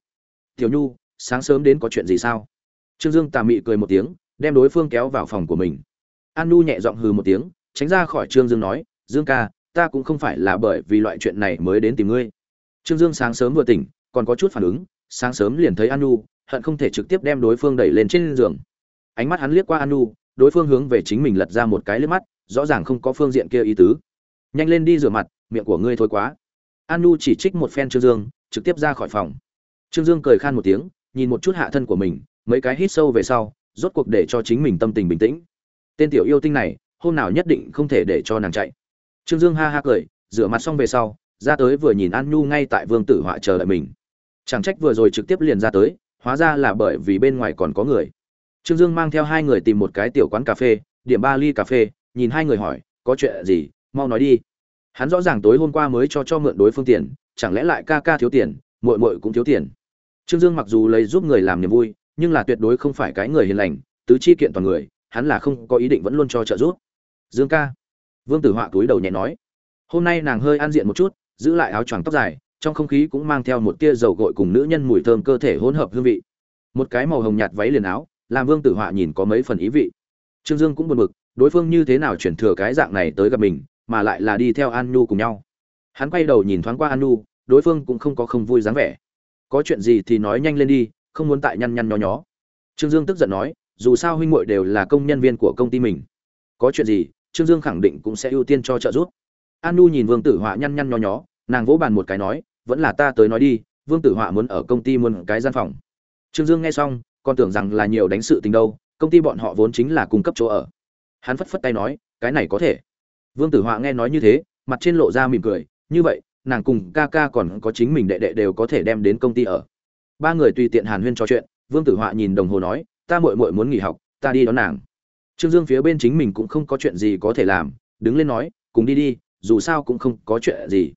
Tiểu nhu sáng sớm đến có chuyện gì sao? Trương dương tà mị cười một tiếng đem đối phương kéo vào phòng của mình. An Nu nhẹ giọng hừ một tiếng tránh ra khỏi trương dương nói dương ca ta cũng không phải là bởi vì loại chuyện này mới đến tìm ngươi. Trương dương sáng sớm vừa tỉnh còn có chút phản ứng sáng sớm liền thấy an Nu, hận không thể trực tiếp đem đối phương đẩy lên trên giường. Ánh mắt hắn liếc qua an Nu, đối phương hướng về chính mình lật ra một cái liếc mắt rõ ràng không có phương diện kia ý tứ. Nhanh lên đi rửa mặt miệng của ngươi thôi quá an nhu chỉ trích một phen trương dương, trực tiếp ra khỏi phòng. Trương dương cười khan một tiếng, nhìn một chút hạ thân của mình, mấy cái hít sâu về sau, rốt cuộc để cho chính mình tâm tình bình tĩnh. Tên tiểu yêu tinh này, hôm nào nhất định không thể để cho nàng chạy. Trương dương ha ha cười, rửa mặt xong về sau, ra tới vừa nhìn an nhu ngay tại vương tử họa chờ đợi mình. Chẳng trách vừa rồi trực tiếp liền ra tới, hóa ra là bởi vì bên ngoài còn có người. Trương dương mang theo hai người tìm một cái tiểu quán cà phê, điểm ba ly cà phê, nhìn hai người hỏi, có chuyện gì? Mau nói đi hắn rõ ràng tối hôm qua mới cho cho mượn đối phương tiền, chẳng lẽ lại ca ca thiếu tiền, muội muội cũng thiếu tiền. Trương dương mặc dù lấy giúp người làm niềm vui, nhưng là tuyệt đối không phải cái người hiền lành, tứ chi kiện toàn người, hắn là không có ý định vẫn luôn cho trợ giúp. Dương ca. Vương tử họa túi đầu nhẹ nói. Hôm nay nàng hơi an diện một chút, giữ lại áo choàng tóc dài, trong không khí cũng mang theo một tia dầu gội cùng nữ nhân mùi thơm cơ thể hỗn hợp hương vị. Một cái màu hồng nhạt váy liền áo, làm vương tử họa nhìn có mấy phần ý vị. Trương dương cũng buồn bực, đối phương như thế nào chuyển thừa cái dạng này tới gặp mình mà lại là đi theo an nhu cùng nhau. Hắn quay đầu nhìn thoáng qua an nhu, đối phương cũng không có không vui dáng vẻ. Có chuyện gì thì nói nhanh lên đi, không muốn tại nhăn nhăn nhó nhó. Trương dương tức giận nói, dù sao huynh muội đều là công nhân viên của công ty mình. Có chuyện gì, trương dương khẳng định cũng sẽ ưu tiên cho trợ giúp. An nu nhìn vương tử họa nhăn nhăn nhó nhó, nàng vỗ bàn một cái nói, vẫn là ta tới nói đi, vương tử họa muốn ở công ty muốn cái gian phòng. Trương dương nghe xong, còn tưởng rằng là nhiều đánh sự tình đâu, công ty bọn họ vốn chính là cung cấp chỗ ở. Hắn phất phất tay nói, cái này có thể vương tử họa nghe nói như thế, mặt trên lộ ra mỉm cười, như vậy, nàng cùng ca ca còn có chính mình đệ đệ đều có thể đem đến công ty ở. Ba người tùy tiện hàn huyên trò chuyện, vương tử họa nhìn đồng hồ nói, ta muội muội muốn nghỉ học, ta đi đón nàng. Trương dương phía bên chính mình cũng không có chuyện gì có thể làm, đứng lên nói, cùng đi đi, dù sao cũng không có chuyện gì.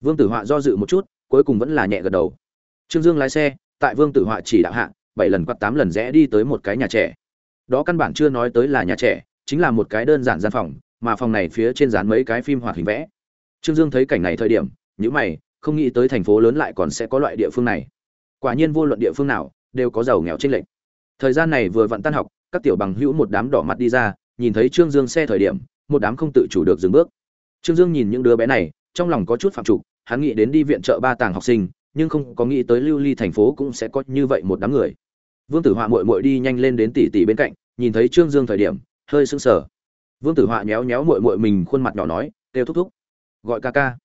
Vương tử họa do dự một chút, cuối cùng vẫn là nhẹ gật đầu. Trương dương lái xe, tại vương tử họa chỉ đạo hạ, bảy lần quạt tám lần rẽ đi tới một cái nhà trẻ. Đó căn bản chưa nói tới là nhà trẻ, chính là một cái đơn giản gian phòng mà phòng này phía trên dán mấy cái phim hoạt hình vẽ. Trương dương thấy cảnh này thời điểm nhữ mày, không nghĩ tới thành phố lớn lại còn sẽ có loại địa phương này. Quả nhiên vô luận địa phương nào, đều có giàu nghèo tranh lệch. Thời gian này vừa vặn tan học, các tiểu bằng hữu một đám đỏ mặt đi ra, nhìn thấy trương dương xe thời điểm, một đám không tự chủ được dừng bước. Trương dương nhìn những đứa bé này, trong lòng có chút phạm trục, hắn nghĩ đến đi viện trợ ba tàng học sinh, nhưng không có nghĩ tới lưu ly thành phố cũng sẽ có như vậy một đám người. Vương tử họa mội mội đi nhanh lên đến tỷ tỷ bên cạnh, nhìn thấy trương dương thời điểm, hơi sững sờ vương tử họa nhéo nhéo mội mội mình khuôn mặt nhỏ nói kêu thúc thúc, gọi ca ca.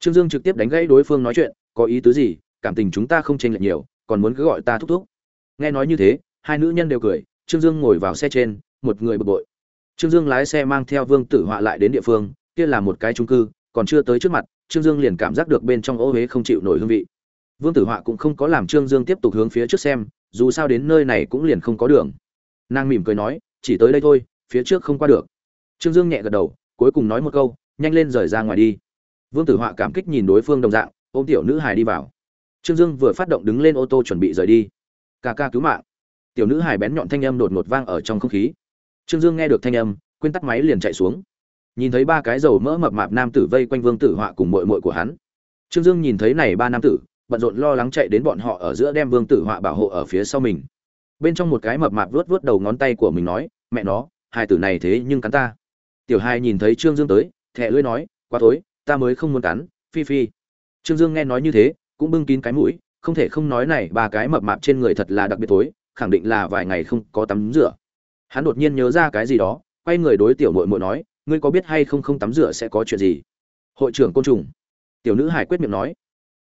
Trương dương trực tiếp đánh gãy đối phương nói chuyện, có ý tứ gì? Cảm tình chúng ta không chênh lệch nhiều, còn muốn cứ gọi ta thúc thúc. Nghe nói như thế, hai nữ nhân đều cười, trương dương ngồi vào xe trên, một người bực bội. Trương dương lái xe mang theo vương tử họa lại đến địa phương, kia là một cái trung cư, còn chưa tới trước mặt, trương dương liền cảm giác được bên trong ô huế không chịu nổi hương vị. Vương tử họa cũng không có làm trương dương tiếp tục hướng phía trước xem, dù sao đến nơi này cũng liền không có đường. Nàng mỉm cười nói, chỉ tới đây thôi, phía trước không qua được trương dương nhẹ gật đầu, cuối cùng nói một câu, nhanh lên rời ra ngoài đi. Vương tử họa cảm kích nhìn đối phương đồng dạng, ôm tiểu nữ hài đi vào. Trương dương vừa phát động đứng lên ô tô chuẩn bị rời đi. Ca ca cứu mạng. Tiểu nữ hài bén nhọn thanh âm đột ngột vang ở trong không khí. Trương dương nghe được thanh âm, quên tắt máy liền chạy xuống. Nhìn thấy ba cái dầu mỡ mập mạp nam tử vây quanh vương tử họa cùng mội mội của hắn. Trương dương nhìn thấy này ba nam tử, bận rộn lo lắng chạy đến bọn họ ở giữa đem vương tử họa bảo hộ ở phía sau mình. Bên trong một cái mập mạp vuốt vuốt đầu ngón tay của mình nói, mẹ nó, hai tử này thế nhưng cắn ta tiểu hai nhìn thấy trương dương tới thẹ lưỡi nói, quá tối ta mới không muốn cắn, phi phi. Trương dương nghe nói như thế, cũng bưng kín cái mũi, không thể không nói này, ba cái mập mạp trên người thật là đặc biệt tối khẳng định là vài ngày không có tắm rửa. Hắn đột nhiên nhớ ra cái gì đó, quay người đối tiểu mội mội nói, ngươi có biết hay không không tắm rửa sẽ có chuyện gì? Hội trưởng côn trùng. Tiểu nữ hải quyết miệng nói.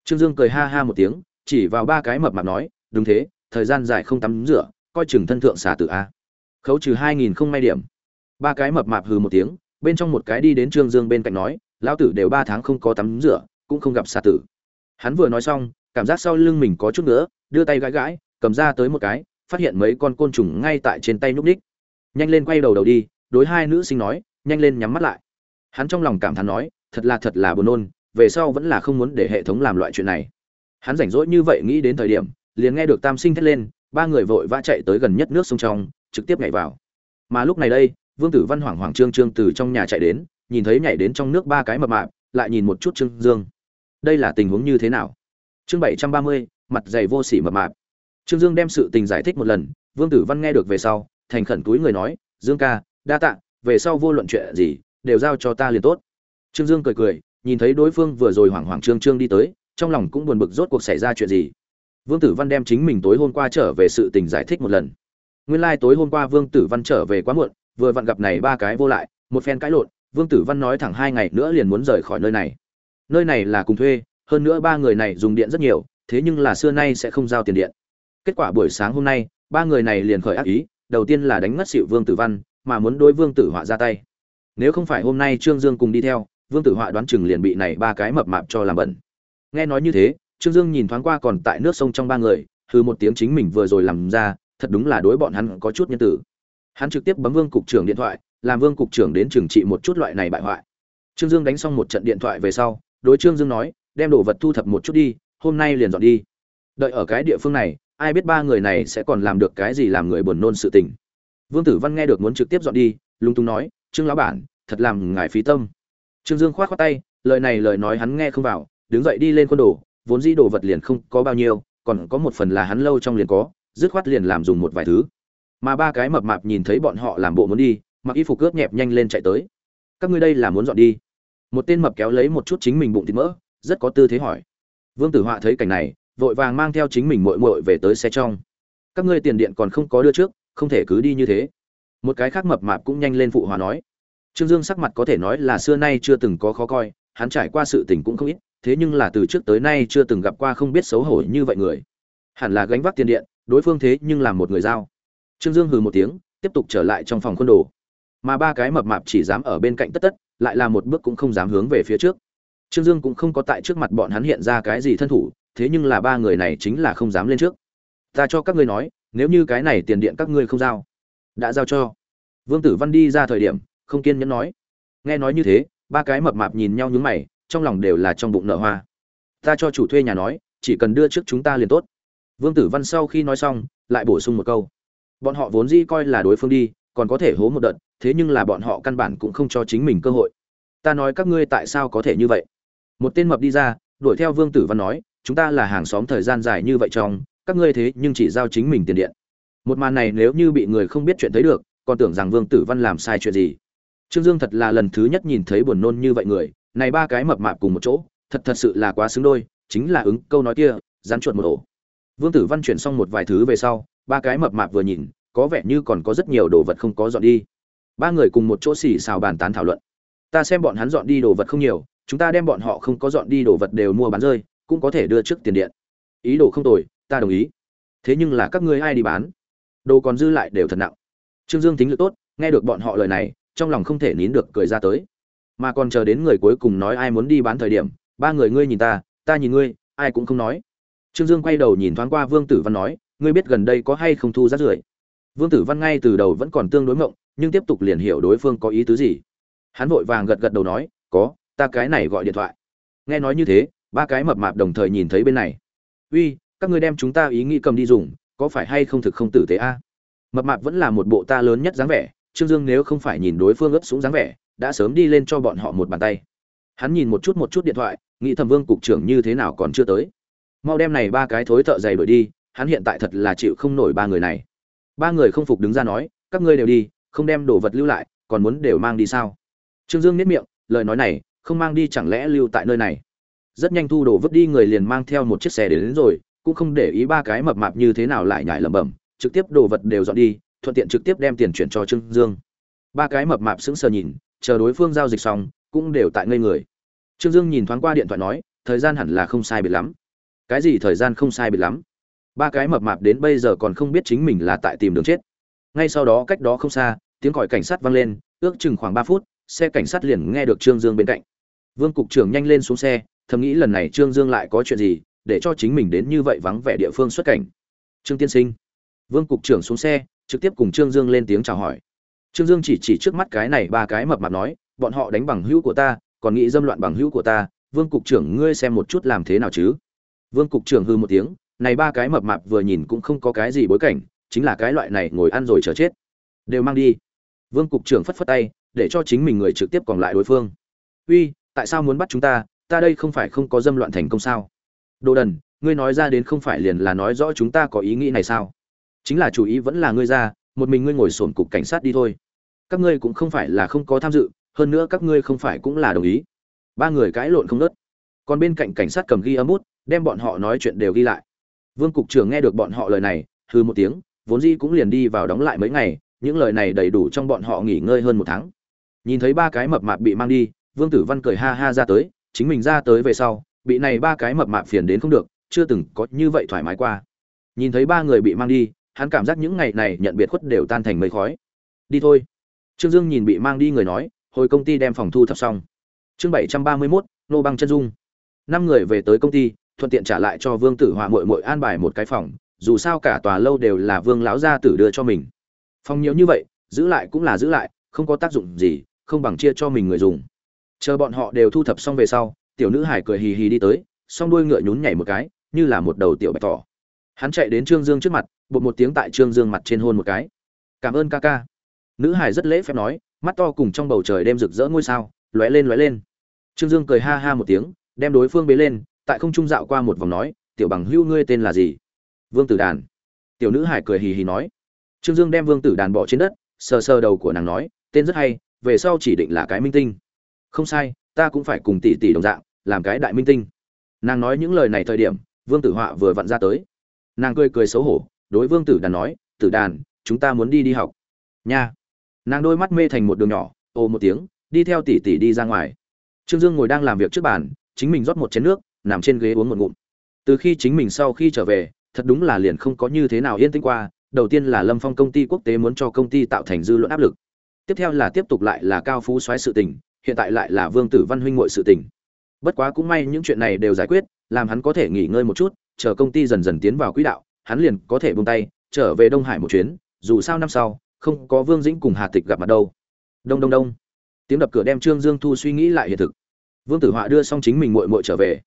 Trương dương cười ha ha một tiếng, chỉ vào ba cái mập mạp nói, đúng thế, thời gian dài không tắm rửa, coi chừng thân thượng xà tử a. Khấu trừ hai nghìn không may điểm ba cái mập mạp hừ một tiếng, bên trong một cái đi đến trương dương bên cạnh nói, lão tử đều ba tháng không có tắm rửa, cũng không gặp xà tử. Hắn vừa nói xong, cảm giác sau lưng mình có chút nữa đưa tay gãi gãi, cầm ra tới một cái, phát hiện mấy con côn trùng ngay tại trên tay nhúc ních. Nhanh lên quay đầu đầu đi, đối hai nữ sinh nói, nhanh lên nhắm mắt lại. Hắn trong lòng cảm thán nói, thật là thật là buồn nôn, về sau vẫn là không muốn để hệ thống làm loại chuyện này. Hắn rảnh rỗi như vậy nghĩ đến thời điểm, liền nghe được tam sinh thét lên, ba người vội vã chạy tới gần nhất nước sông trong, trực tiếp nhảy vào. Mà lúc này đây vương tử văn hoảng hoảng trương trương từ trong nhà chạy đến, nhìn thấy nhảy đến trong nước ba cái mập mạp, lại nhìn một chút trương dương. Đây là tình huống như thế nào? Chương bảy trăm ba mươi, mặt dày vô sỉ mập mạp. Trương dương đem sự tình giải thích một lần, vương tử văn nghe được về sau, thành khẩn túi người nói, dương ca, đa tạ, về sau vô luận chuyện gì, đều giao cho ta liền tốt. Trương dương cười cười, nhìn thấy đối phương vừa rồi hoảng hoảng trương trương đi tới, trong lòng cũng buồn bực rốt cuộc xảy ra chuyện gì. Vương tử văn đem chính mình tối hôm qua trở về sự tình giải thích một lần. Nguyên lai tối hôm qua vương tử văn trở về quá muộn vừa vặn gặp này ba cái vô lại, một phen cãi lộn, vương tử văn nói thẳng hai ngày nữa liền muốn rời khỏi nơi này. Nơi này là cùng thuê, hơn nữa ba người này dùng điện rất nhiều, thế nhưng là xưa nay sẽ không giao tiền điện. Kết quả buổi sáng hôm nay, ba người này liền khởi ác ý, đầu tiên là đánh ngất xịu vương tử văn, mà muốn đối vương tử họa ra tay. Nếu không phải hôm nay trương dương cùng đi theo, vương tử họa đoán chừng liền bị này ba cái mập mạp cho làm bẩn. Nghe nói như thế, trương dương nhìn thoáng qua còn tại nước sông trong ba người hư một tiếng chính mình vừa rồi làm ra, thật đúng là đối bọn hắn có chút nhân tử hắn trực tiếp bấm vương cục trưởng điện thoại, làm vương cục trưởng đến trừng trị một chút loại này bại hoại. Trương dương đánh xong một trận điện thoại về sau, đối trương dương nói, đem đồ vật thu thập một chút đi, hôm nay liền dọn đi. Đợi ở cái địa phương này, ai biết ba người này sẽ còn làm được cái gì làm người buồn nôn sự tình. Vương tử văn nghe được muốn trực tiếp dọn đi lung tung nói, trương lão bản, thật làm ngài phí tâm. Trương dương khoát khoát tay, lời này lời nói hắn nghe không vào, đứng dậy đi lên quân đồ, vốn dĩ đồ vật liền không có bao nhiêu, còn có một phần là hắn lâu trong liền có, dứt khoát liền làm dùng một vài thứ mà ba cái mập mạp nhìn thấy bọn họ làm bộ muốn đi, mặc y phục cướp nhẹp nhanh lên chạy tới. Các ngươi đây là muốn dọn đi? Một tên mập kéo lấy một chút chính mình bụng thịt mỡ, rất có tư thế hỏi. Vương tử họa thấy cảnh này, vội vàng mang theo chính mình muội muội về tới xe trong. Các ngươi tiền điện còn không có đưa trước, không thể cứ đi như thế. Một cái khác mập mạp cũng nhanh lên phụ hòa nói. Trương dương sắc mặt có thể nói là xưa nay chưa từng có khó coi, hắn trải qua sự tình cũng không ít, thế nhưng là từ trước tới nay chưa từng gặp qua không biết xấu hổ như vậy người. Hẳn là gánh vác tiền điện, đối phương thế nhưng làm một người giao trương dương hừ một tiếng, tiếp tục trở lại trong phòng khuôn đồ. Mà ba cái mập mạp chỉ dám ở bên cạnh tất tất, lại là một bước cũng không dám hướng về phía trước. Trương dương cũng không có tại trước mặt bọn hắn hiện ra cái gì thân thủ, thế nhưng là ba người này chính là không dám lên trước. Ta cho các ngươi nói, nếu như cái này tiền điện các ngươi không giao, đã giao cho. Vương tử văn đi ra thời điểm, không kiên nhẫn nói. Nghe nói như thế, ba cái mập mạp nhìn nhau nhướng mày, trong lòng đều là trong bụng nợ hoa. Ta cho chủ thuê nhà nói, chỉ cần đưa trước chúng ta liền tốt. Vương tử văn sau khi nói xong, lại bổ sung một câu bọn họ vốn dĩ coi là đối phương đi, còn có thể hố một đợt, thế nhưng là bọn họ căn bản cũng không cho chính mình cơ hội. Ta nói các ngươi tại sao có thể như vậy? Một tên mập đi ra, đuổi theo vương tử văn nói, chúng ta là hàng xóm thời gian dài như vậy trong, các ngươi thế nhưng chỉ giao chính mình tiền điện. Một màn này nếu như bị người không biết chuyện thấy được, còn tưởng rằng vương tử văn làm sai chuyện gì. Trương dương thật là lần thứ nhất nhìn thấy buồn nôn như vậy người, này ba cái mập mạp cùng một chỗ, thật thật sự là quá xứng đôi, chính là ứng câu nói kia dán chuột một ổ. Vương tử văn chuyển xong một vài thứ về sau ba cái mập mạp vừa nhìn, có vẻ như còn có rất nhiều đồ vật không có dọn đi. Ba người cùng một chỗ xì xào bàn tán thảo luận. Ta xem bọn hắn dọn đi đồ vật không nhiều, chúng ta đem bọn họ không có dọn đi đồ vật đều mua bán rơi, cũng có thể đưa trước tiền điện. Ý đồ không tồi, ta đồng ý. Thế nhưng là các ngươi ai đi bán? Đồ còn dư lại đều thật nặng. Trương dương tính lực tốt, nghe được bọn họ lời này, trong lòng không thể nín được cười ra tới. Mà còn chờ đến người cuối cùng nói ai muốn đi bán thời điểm, ba người ngươi nhìn ta ta nhìn ngươi, ai cũng không nói. Trương dương quay đầu nhìn thoáng qua vương tử văn nói ngươi biết gần đây có hay không thu rác rưởi? Vương tử văn ngay từ đầu vẫn còn tương đối mộng, nhưng tiếp tục liền hiểu đối phương có ý tứ gì. Hắn vội vàng gật gật đầu nói, có, ta cái này gọi điện thoại. Nghe nói như thế, ba cái mập mạp đồng thời nhìn thấy bên này. Uy, các ngươi đem chúng ta ý nghĩ cầm đi dùng, có phải hay không thực không tử tế a? Mập mạp vẫn là một bộ ta lớn nhất dáng vẻ, trương dương nếu không phải nhìn đối phương ấp súng dáng vẻ, đã sớm đi lên cho bọn họ một bàn tay. Hắn nhìn một chút một chút điện thoại, nghĩ thầm vương cục trưởng như thế nào còn chưa tới. Mau đem này ba cái thối thợ dày đuổi đi hắn hiện tại thật là chịu không nổi ba người này. Ba người không phục đứng ra nói các ngươi đều đi không đem đồ vật lưu lại còn muốn đều mang đi sao? Trương dương nếp miệng lời nói này không mang đi chẳng lẽ lưu tại nơi này? Rất nhanh thu đồ vứt đi người liền mang theo một chiếc xe đến, đến rồi cũng không để ý ba cái mập mạp như thế nào lại nhải lẩm bẩm trực tiếp đồ vật đều dọn đi thuận tiện trực tiếp đem tiền chuyển cho trương dương. Ba cái mập mạp sững sờ nhìn chờ đối phương giao dịch xong cũng đều tại ngây người. Trương dương nhìn thoáng qua điện thoại nói thời gian hẳn là không sai biệt lắm. Cái gì thời gian không sai biệt lắm? Ba cái mập mạp đến bây giờ còn không biết chính mình là tại tìm đường chết. Ngay sau đó cách đó không xa, tiếng còi cảnh sát vang lên, ước chừng khoảng ba phút, xe cảnh sát liền nghe được trương dương bên cạnh. Vương cục trưởng nhanh lên xuống xe, thầm nghĩ lần này trương dương lại có chuyện gì, để cho chính mình đến như vậy vắng vẻ địa phương xuất cảnh. Trương tiên sinh. Vương cục trưởng xuống xe, trực tiếp cùng trương dương lên tiếng chào hỏi. Trương dương chỉ chỉ trước mắt cái này ba cái mập mạp nói, bọn họ đánh bằng hữu của ta, còn nghĩ dâm loạn bằng hữu của ta, vương cục trưởng ngươi xem một chút làm thế nào chứ? Vương cục trưởng hư một tiếng này ba cái mập mạp vừa nhìn cũng không có cái gì bối cảnh, chính là cái loại này ngồi ăn rồi chờ chết. Đều mang đi. Vương cục trưởng phất phất tay, để cho chính mình người trực tiếp còn lại đối phương. Uy, tại sao muốn bắt chúng ta? Ta đây không phải không có dâm loạn thành công sao? Đồ đần, ngươi nói ra đến không phải liền là nói rõ chúng ta có ý nghĩ này sao? Chính là chủ ý vẫn là ngươi ra, một mình ngươi ngồi sổn cục cảnh sát đi thôi. Các ngươi cũng không phải là không có tham dự, hơn nữa các ngươi không phải cũng là đồng ý. Ba người cãi lộn không nớt còn bên cạnh cảnh sát cầm ghi âm bút, đem bọn họ nói chuyện đều ghi lại vương cục trưởng nghe được bọn họ lời này, hừ một tiếng, vốn dĩ cũng liền đi vào đóng lại mấy ngày, những lời này đầy đủ trong bọn họ nghỉ ngơi hơn một tháng. Nhìn thấy ba cái mập mạp bị mang đi, vương tử văn cười ha ha ra tới, chính mình ra tới về sau, bị này ba cái mập mạp phiền đến không được, chưa từng có như vậy thoải mái qua. Nhìn thấy ba người bị mang đi, hắn cảm giác những ngày này nhận biệt khuất đều tan thành mây khói. Đi thôi. Trương dương nhìn bị mang đi người nói, hồi công ty đem phòng thu thập xong. Chương bảy trăm ba mươi mốt, nô băng chân dung. Năm người về tới công ty thuận tiện trả lại cho vương tử họa mội mội an bài một cái phòng, dù sao cả tòa lâu đều là vương lão gia tử đưa cho mình. Phòng nhiều như vậy, giữ lại cũng là giữ lại, không có tác dụng gì, không bằng chia cho mình người dùng. Chờ bọn họ đều thu thập xong về sau, tiểu nữ hải cười hì hì đi tới, song đuôi ngựa nhún nhảy một cái, như là một đầu tiểu bạch thỏ. Hắn chạy đến trương dương trước mặt, bột một tiếng tại trương dương mặt trên hôn một cái. Cảm ơn ca ca. Nữ hải rất lễ phép nói, mắt to cùng trong bầu trời đêm rực rỡ ngôi sao, lóe lên lóe lên. Trương dương cười ha ha một tiếng, đem đối phương bế lên tại không trung dạo qua một vòng nói, tiểu bằng hữu ngươi tên là gì? Vương tử đàn. Tiểu nữ hải cười hì hì nói. Trương dương đem vương tử đàn bỏ trên đất, sờ sờ đầu của nàng nói, tên rất hay, về sau chỉ định là cái minh tinh. Không sai, ta cũng phải cùng tỷ tỷ đồng dạng, làm cái đại minh tinh. Nàng nói những lời này thời điểm, vương tử họa vừa vặn ra tới. Nàng cười cười xấu hổ, đối vương tử đàn nói, tử đàn, chúng ta muốn đi đi học. Nha. Nàng đôi mắt mê thành một đường nhỏ, ồ một tiếng, đi theo tỷ tỷ đi ra ngoài. Trương dương ngồi đang làm việc trước bàn, chính mình rót một chén nước nằm trên ghế uống một ngụm. Từ khi chính mình sau khi trở về, thật đúng là liền không có như thế nào yên tĩnh qua, đầu tiên là lâm phong công ty quốc tế muốn cho công ty tạo thành dư luận áp lực. Tiếp theo là tiếp tục lại là cao phú soái sự tình, hiện tại lại là vương tử văn huynh ngội sự tình. Bất quá cũng may những chuyện này đều giải quyết, làm hắn có thể nghỉ ngơi một chút, chờ công ty dần dần tiến vào quỹ đạo, hắn liền có thể buông tay, trở về đông hải một chuyến, dù sao năm sau, không có vương dĩnh cùng hà tịch gặp mặt đâu. Đông đông đông. Tiếng đập cửa đem trương dương thu suy nghĩ lại hiện thực. Vương tử họa đưa xong chính mình muội muội trở về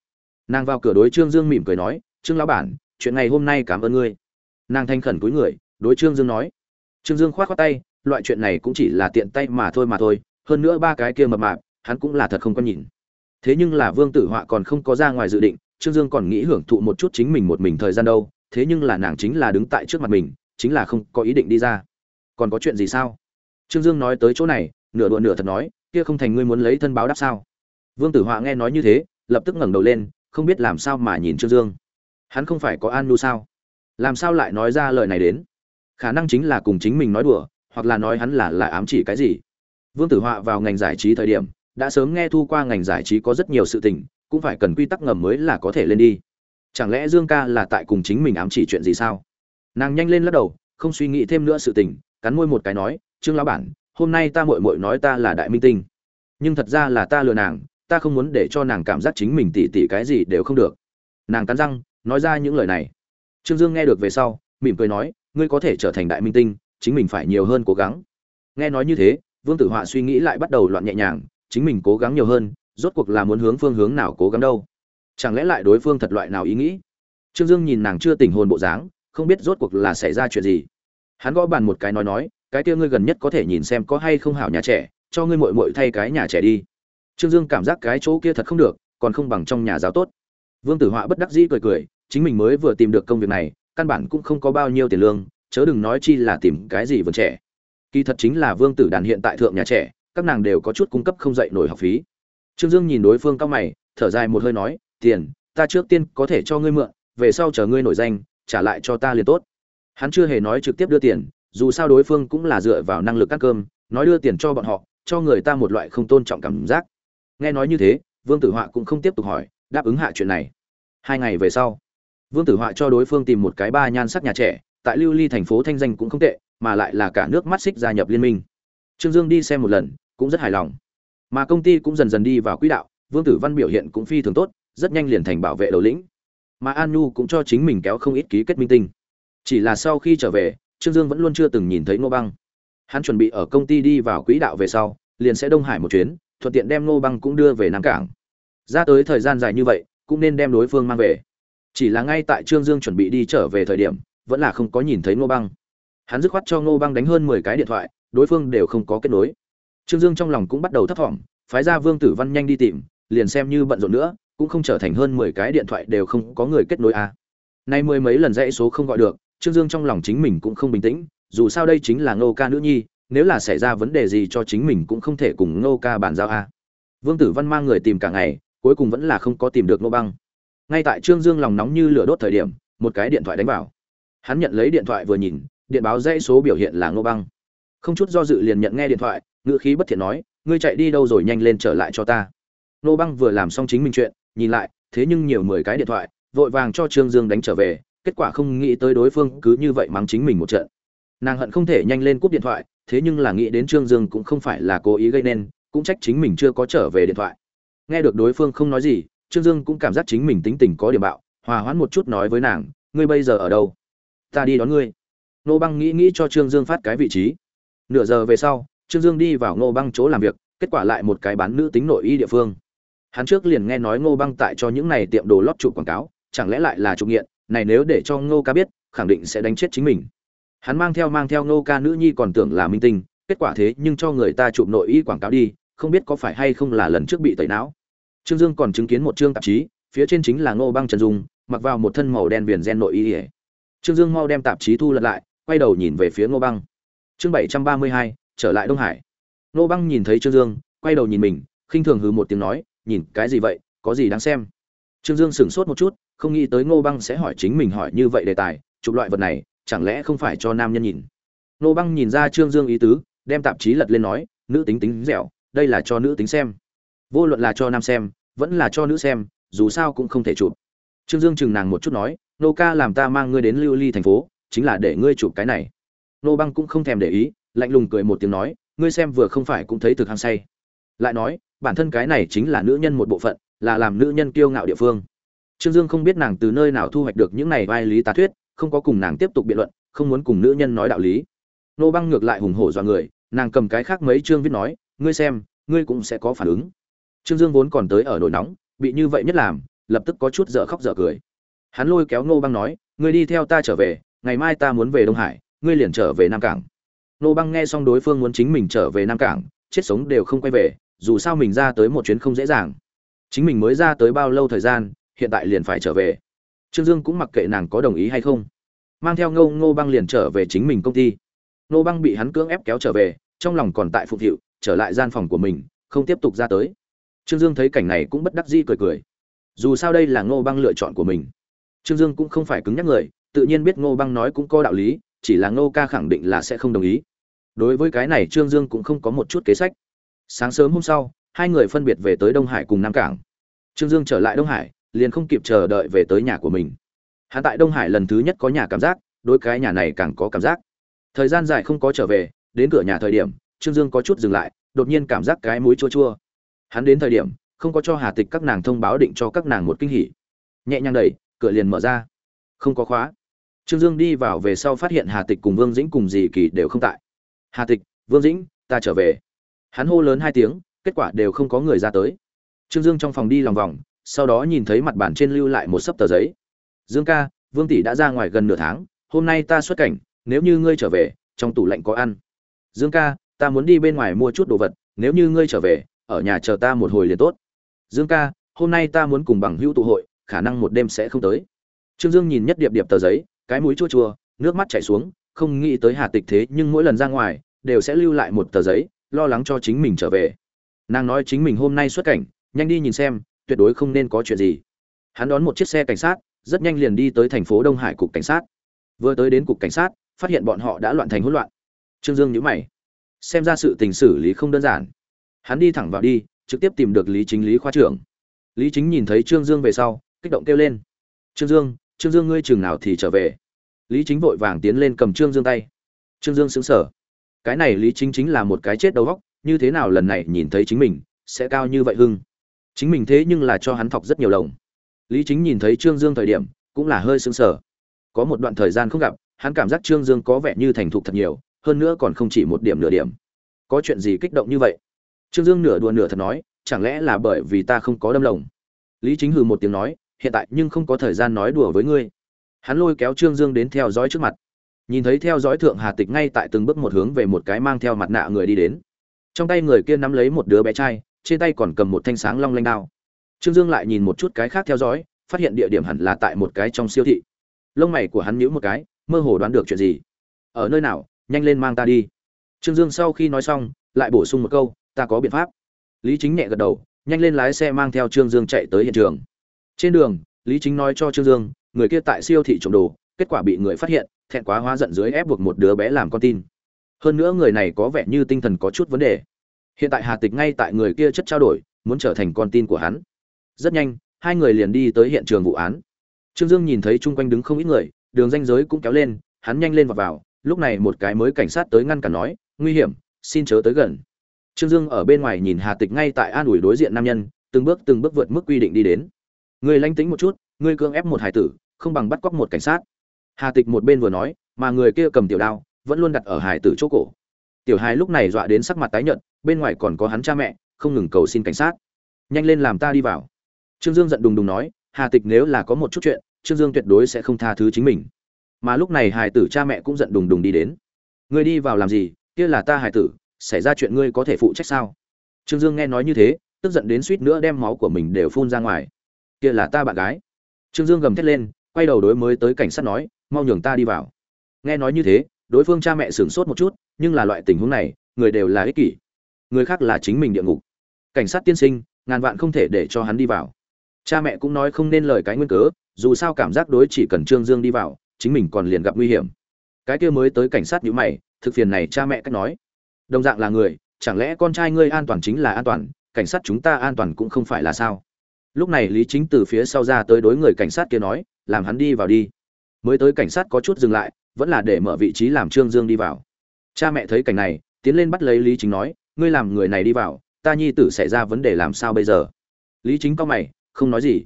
nàng vào cửa đối trương dương mỉm cười nói, trương lão bản, chuyện ngày hôm nay cảm ơn ngươi. Nàng thanh khẩn cúi người, đối trương dương nói. Trương dương khoát á tay, loại chuyện này cũng chỉ là tiện tay mà thôi mà thôi, hơn nữa ba cái kia mập mạp, hắn cũng là thật không có nhìn. Thế nhưng là vương tử họa còn không có ra ngoài dự định, trương dương còn nghĩ hưởng thụ một chút chính mình một mình thời gian đâu, thế nhưng là nàng chính là đứng tại trước mặt mình, chính là không có ý định đi ra. Còn có chuyện gì sao? Trương dương nói tới chỗ này, nửa đùa nửa thật nói, kia không thành ngươi muốn lấy thân báo đáp sao? Vương tử họa nghe nói như thế, lập tức ngẩng đầu lên không biết làm sao mà nhìn trương dương. Hắn không phải có an nu sao? Làm sao lại nói ra lời này đến? Khả năng chính là cùng chính mình nói đùa, hoặc là nói hắn là là ám chỉ cái gì? Vương tử họa vào ngành giải trí thời điểm, đã sớm nghe thu qua ngành giải trí có rất nhiều sự tình, cũng phải cần quy tắc ngầm mới là có thể lên đi. Chẳng lẽ dương ca là tại cùng chính mình ám chỉ chuyện gì sao? Nàng nhanh lên lắc đầu, không suy nghĩ thêm nữa sự tình, cắn môi một cái nói, trương lão bản, hôm nay ta mội mội nói ta là đại minh tinh, nhưng thật ra là ta lừa nàng ta không muốn để cho nàng cảm giác chính mình tỉ tỉ cái gì đều không được. Nàng cắn răng, nói ra những lời này. Trương dương nghe được về sau, mỉm cười nói, ngươi có thể trở thành đại minh tinh, chính mình phải nhiều hơn cố gắng. Nghe nói như thế, vương tử họa suy nghĩ lại bắt đầu loạn nhẹ nhàng, chính mình cố gắng nhiều hơn, rốt cuộc là muốn hướng phương hướng nào cố gắng đâu? Chẳng lẽ lại đối phương thật loại nào ý nghĩ? Trương dương nhìn nàng chưa tỉnh hồn bộ dáng, không biết rốt cuộc là xảy ra chuyện gì. Hắn gõ bàn một cái nói nói, cái kia ngươi gần nhất có thể nhìn xem có hay không hảo nhà trẻ, cho ngươi mội mội thay cái nhà trẻ đi trương dương cảm giác cái chỗ kia thật không được, còn không bằng trong nhà giáo tốt. Vương tử họa bất đắc dĩ cười cười, chính mình mới vừa tìm được công việc này, căn bản cũng không có bao nhiêu tiền lương, chớ đừng nói chi là tìm cái gì vườn trẻ. Kỳ thật chính là vương tử đàn hiện tại thượng nhà trẻ, các nàng đều có chút cung cấp không dạy nổi học phí. Trương dương nhìn đối phương cao mày, thở dài một hơi nói, tiền, ta trước tiên có thể cho ngươi mượn, về sau chờ ngươi nổi danh, trả lại cho ta liền tốt. Hắn chưa hề nói trực tiếp đưa tiền, dù sao đối phương cũng là dựa vào năng lực ăn cơm, nói đưa tiền cho bọn họ, cho người ta một loại không tôn trọng cảm giác nghe nói như thế, vương tử họa cũng không tiếp tục hỏi, đáp ứng hạ chuyện này. Hai ngày về sau, vương tử họa cho đối phương tìm một cái ba nhan sắc nhà trẻ, tại lưu ly thành phố thanh danh cũng không tệ, mà lại là cả nước mắt xích gia nhập liên minh. Trương dương đi xem một lần, cũng rất hài lòng. Mà công ty cũng dần dần đi vào quỹ đạo, vương tử văn biểu hiện cũng phi thường tốt, rất nhanh liền thành bảo vệ đầu lĩnh. Mà an nhu cũng cho chính mình kéo không ít ký kết minh tinh. Chỉ là sau khi trở về, trương dương vẫn luôn chưa từng nhìn thấy ngô băng. Hắn chuẩn bị ở công ty đi vào quỹ đạo về sau, liền sẽ đông hải một chuyến thuận tiện đem ngô băng cũng đưa về nam cảng. Ra tới thời gian dài như vậy, cũng nên đem đối phương mang về. Chỉ là ngay tại trương dương chuẩn bị đi trở về thời điểm, vẫn là không có nhìn thấy ngô băng. Hắn dứt khoát cho ngô băng đánh hơn mười cái điện thoại, đối phương đều không có kết nối. Trương dương trong lòng cũng bắt đầu thấp thỏm, phái ra vương tử văn nhanh đi tìm, liền xem như bận rộn nữa, cũng không trở thành hơn mười cái điện thoại đều không có người kết nối à. nay mười mấy lần dãy số không gọi được, trương dương trong lòng chính mình cũng không bình tĩnh, dù sao đây chính là ngô ca nữ nhi nếu là xảy ra vấn đề gì cho chính mình cũng không thể cùng ngô ca bàn giao a. Vương tử văn mang người tìm cả ngày, cuối cùng vẫn là không có tìm được ngô băng. Ngay tại trương dương lòng nóng như lửa đốt thời điểm, một cái điện thoại đánh vào. Hắn nhận lấy điện thoại vừa nhìn, điện báo dãy số biểu hiện là ngô băng. Không chút do dự liền nhận nghe điện thoại, ngữ khí bất thiện nói, ngươi chạy đi đâu rồi nhanh lên trở lại cho ta. Ngô băng vừa làm xong chính mình chuyện, nhìn lại, thế nhưng nhiều mười cái điện thoại, vội vàng cho trương dương đánh trở về, kết quả không nghĩ tới đối phương cứ như vậy mắng chính mình một trận. Nàng hận không thể nhanh lên cúp điện thoại thế nhưng là nghĩ đến trương dương cũng không phải là cố ý gây nên, cũng trách chính mình chưa có trở về điện thoại. Nghe được đối phương không nói gì, trương dương cũng cảm giác chính mình tính tình có điểm bạo, hòa hoãn một chút nói với nàng, ngươi bây giờ ở đâu? Ta đi đón ngươi. Nô băng nghĩ nghĩ cho trương dương phát cái vị trí. Nửa giờ về sau, trương dương đi vào ngô băng chỗ làm việc, kết quả lại một cái bán nữ tính nội y địa phương. Hắn trước liền nghe nói ngô băng tại cho những này tiệm đồ lót trụ quảng cáo, chẳng lẽ lại là trục nghiện? Này nếu để cho ngô ca biết, khẳng định sẽ đánh chết chính mình hắn mang theo mang theo Nô ca nữ nhi còn tưởng là minh tinh, kết quả thế nhưng cho người ta chụp nội y quảng cáo đi, không biết có phải hay không là lần trước bị tẩy não. Trương dương còn chứng kiến một chương tạp chí, phía trên chính là ngô băng trần dung, mặc vào một thân màu đen viền gen nội y ỉa trương dương mau đem tạp chí thu lật lại, quay đầu nhìn về phía ngô băng. Chương bảy trăm ba mươi hai, trở lại đông hải. Ngô băng nhìn thấy trương dương, quay đầu nhìn mình, khinh thường hừ một tiếng nói, nhìn, cái gì vậy? Có gì đáng xem? Trương dương sửng sốt một chút, không nghĩ tới ngô băng sẽ hỏi chính mình hỏi như vậy đề tài, chụp loại vật này chẳng lẽ không phải cho nam nhân nhìn? Nô băng nhìn ra trương dương ý tứ, đem tạp chí lật lên nói, nữ tính tính dẻo, đây là cho nữ tính xem. Vô luận là cho nam xem, vẫn là cho nữ xem, dù sao cũng không thể chụp. Trương dương chừng nàng một chút nói, nô ca làm ta mang ngươi đến lưu ly thành phố, chính là để ngươi chụp cái này. Nô băng cũng không thèm để ý, lạnh lùng cười một tiếng nói, ngươi xem vừa không phải cũng thấy thực hăng say. Lại nói, bản thân cái này chính là nữ nhân một bộ phận, là làm nữ nhân kiêu ngạo địa phương. Trương dương không biết nàng từ nơi nào thu hoạch được những này vai lý tá thuyết không có cùng nàng tiếp tục biện luận, không muốn cùng nữ nhân nói đạo lý. Nô băng ngược lại hùng hổ dọa người, nàng cầm cái khác mấy chương viết nói, ngươi xem, ngươi cũng sẽ có phản ứng. Trương dương vốn còn tới ở nổi nóng, bị như vậy nhất làm, lập tức có chút dở khóc dở cười. Hắn lôi kéo nô băng nói, ngươi đi theo ta trở về, ngày mai ta muốn về đông hải, ngươi liền trở về nam cảng. Nô băng nghe xong đối phương muốn chính mình trở về nam cảng, chết sống đều không quay về, dù sao mình ra tới một chuyến không dễ dàng. Chính mình mới ra tới bao lâu thời gian, hiện tại liền phải trở về trương dương cũng mặc kệ nàng có đồng ý hay không. Mang theo ngô ngô băng liền trở về chính mình công ty. Ngô băng bị hắn cưỡng ép kéo trở về, trong lòng còn tại phục hiệu, trở lại gian phòng của mình, không tiếp tục ra tới. Trương dương thấy cảnh này cũng bất đắc dĩ cười cười. Dù sao đây là ngô băng lựa chọn của mình. Trương dương cũng không phải cứng nhắc người, tự nhiên biết ngô băng nói cũng có đạo lý, chỉ là ngô ca khẳng định là sẽ không đồng ý. Đối với cái này trương dương cũng không có một chút kế sách. Sáng sớm hôm sau, hai người phân biệt về tới đông hải cùng nam cảng. Trương dương trở lại đông hải liền không kịp chờ đợi về tới nhà của mình. Hắn tại đông hải lần thứ nhất có nhà cảm giác đôi cái nhà này càng có cảm giác. Thời gian dài không có trở về, đến cửa nhà thời điểm, trương dương có chút dừng lại, đột nhiên cảm giác cái mũi chua chua. Hắn đến thời điểm, không có cho hà tịch các nàng thông báo định cho các nàng một kinh hỉ. Nhẹ nhàng đẩy, cửa liền mở ra. Không có khóa. Trương dương đi vào về sau phát hiện hà tịch cùng vương dĩnh cùng dì kỳ đều không tại. Hà tịch, vương dĩnh, ta trở về. Hắn hô lớn hai tiếng, kết quả đều không có người ra tới. Trương dương trong phòng đi lòng vòng sau đó nhìn thấy mặt bàn trên lưu lại một sấp tờ giấy. Dương ca, vương tỷ đã ra ngoài gần nửa tháng, hôm nay ta xuất cảnh, nếu như ngươi trở về, trong tủ lạnh có ăn. Dương ca, ta muốn đi bên ngoài mua chút đồ vật, nếu như ngươi trở về, ở nhà chờ ta một hồi liền tốt. Dương ca, hôm nay ta muốn cùng bằng hữu tụ hội, khả năng một đêm sẽ không tới. Trương dương nhìn nhất điệp điệp tờ giấy, cái mũi chua chua, nước mắt chảy xuống, không nghĩ tới hà tịch thế nhưng mỗi lần ra ngoài, đều sẽ lưu lại một tờ giấy, lo lắng cho chính mình trở về. Nàng nói chính mình hôm nay xuất cảnh, nhanh đi nhìn xem tuyệt đối không nên có chuyện gì. Hắn đón một chiếc xe cảnh sát, rất nhanh liền đi tới thành phố đông hải cục cảnh sát. Vừa tới đến cục cảnh sát, phát hiện bọn họ đã loạn thành hỗn loạn. Trương dương nhíu mày, xem ra sự tình xử lý không đơn giản. Hắn đi thẳng vào đi, trực tiếp tìm được lý chính lý khoa trưởng. Lý chính nhìn thấy trương dương về sau, kích động kêu lên. Trương dương trương dương ngươi chừng nào thì trở về? Lý chính vội vàng tiến lên cầm trương dương tay. Trương dương xứng sở cái này lý chính chính là một cái chết đầu góc như thế nào lần này nhìn thấy chính mình, sẽ cao như vậy hưng? Chính mình thế nhưng là cho hắn thọc rất nhiều lồng. Lý chính nhìn thấy trương dương thời điểm, cũng là hơi sững sờ. Có một đoạn thời gian không gặp, hắn cảm giác trương dương có vẻ như thành thục thật nhiều, hơn nữa còn không chỉ một điểm nửa điểm. Có chuyện gì kích động như vậy? Trương dương nửa đùa nửa thật nói, chẳng lẽ là bởi vì ta không có đâm lồng? Lý chính hừ một tiếng nói, hiện tại nhưng không có thời gian nói đùa với ngươi. Hắn lôi kéo trương dương đến theo dõi trước mặt. Nhìn thấy theo dõi thượng hà tịch ngay tại từng bước một hướng về một cái mang theo mặt nạ người đi đến. Trong tay người kia nắm lấy một đứa bé trai trên tay còn cầm một thanh sáng long lanh đao. Trương dương lại nhìn một chút cái khác theo dõi, phát hiện địa điểm hẳn là tại một cái trong siêu thị. Lông mày của hắn nhíu một cái, mơ hồ đoán được chuyện gì. Ở nơi nào, nhanh lên mang ta đi. Trương dương sau khi nói xong, lại bổ sung một câu, ta có biện pháp. Lý chính nhẹ gật đầu, nhanh lên lái xe mang theo trương dương chạy tới hiện trường. Trên đường, lý chính nói cho trương dương, người kia tại siêu thị trộm đồ, kết quả bị người phát hiện, thẹn quá hóa giận dưới ép buộc một đứa bé làm con tin. Hơn nữa người này có vẻ như tinh thần có chút vấn đề hiện tại hà tịch ngay tại người kia chất trao đổi muốn trở thành con tin của hắn. Rất nhanh hai người liền đi tới hiện trường vụ án. Trương dương nhìn thấy chung quanh đứng không ít người đường danh giới cũng kéo lên hắn nhanh lên vào, vào lúc này một cái mới cảnh sát tới ngăn cản nói nguy hiểm xin chớ tới gần. Trương dương ở bên ngoài nhìn hà tịch ngay tại an ủi đối diện nam nhân từng bước từng bước vượt mức quy định đi đến. Người lanh tính một chút người cưỡng ép một hải tử không bằng bắt cóc một cảnh sát. Hà tịch một bên vừa nói mà người kia cầm tiểu đao vẫn luôn đặt ở hải tử chỗ cổ. Tiểu hài lúc này dọa đến sắc mặt tái nhợt bên ngoài còn có hắn cha mẹ, không ngừng cầu xin cảnh sát. Nhanh lên làm ta đi vào. Trương dương giận đùng đùng nói, hà tịch nếu là có một chút chuyện, trương dương tuyệt đối sẽ không tha thứ chính mình. Mà lúc này hải tử cha mẹ cũng giận đùng đùng đi đến. Ngươi đi vào làm gì? Kia là ta hải tử, xảy ra chuyện ngươi có thể phụ trách sao? Trương dương nghe nói như thế, tức giận đến suýt nữa đem máu của mình đều phun ra ngoài. Kia là ta bạn gái. Trương dương gầm thét lên, quay đầu đối mới tới cảnh sát nói, mau nhường ta đi vào. Nghe nói như thế, đối phương cha mẹ sửng sốt một chút, nhưng là loại tình huống này, người đều là ích kỷ người khác là chính mình địa ngục. Cảnh sát tiên sinh, ngàn vạn không thể để cho hắn đi vào. Cha mẹ cũng nói không nên lời cái nguyên cớ, dù sao cảm giác đối chỉ cần trương dương đi vào, chính mình còn liền gặp nguy hiểm. Cái kia mới tới cảnh sát nhữ mày, thực phiền này cha mẹ cách nói. Đồng dạng là người, chẳng lẽ con trai ngươi an toàn chính là an toàn, cảnh sát chúng ta an toàn cũng không phải là sao? Lúc này lý chính từ phía sau ra tới đối người cảnh sát kia nói, làm hắn đi vào đi. Mới tới cảnh sát có chút dừng lại, vẫn là để mở vị trí làm trương dương đi vào. Cha mẹ thấy cảnh này, tiến lên bắt lấy lý chính nói ngươi làm người này đi vào ta nhi tử xảy ra vấn đề làm sao bây giờ? Lý chính cao mày không nói gì.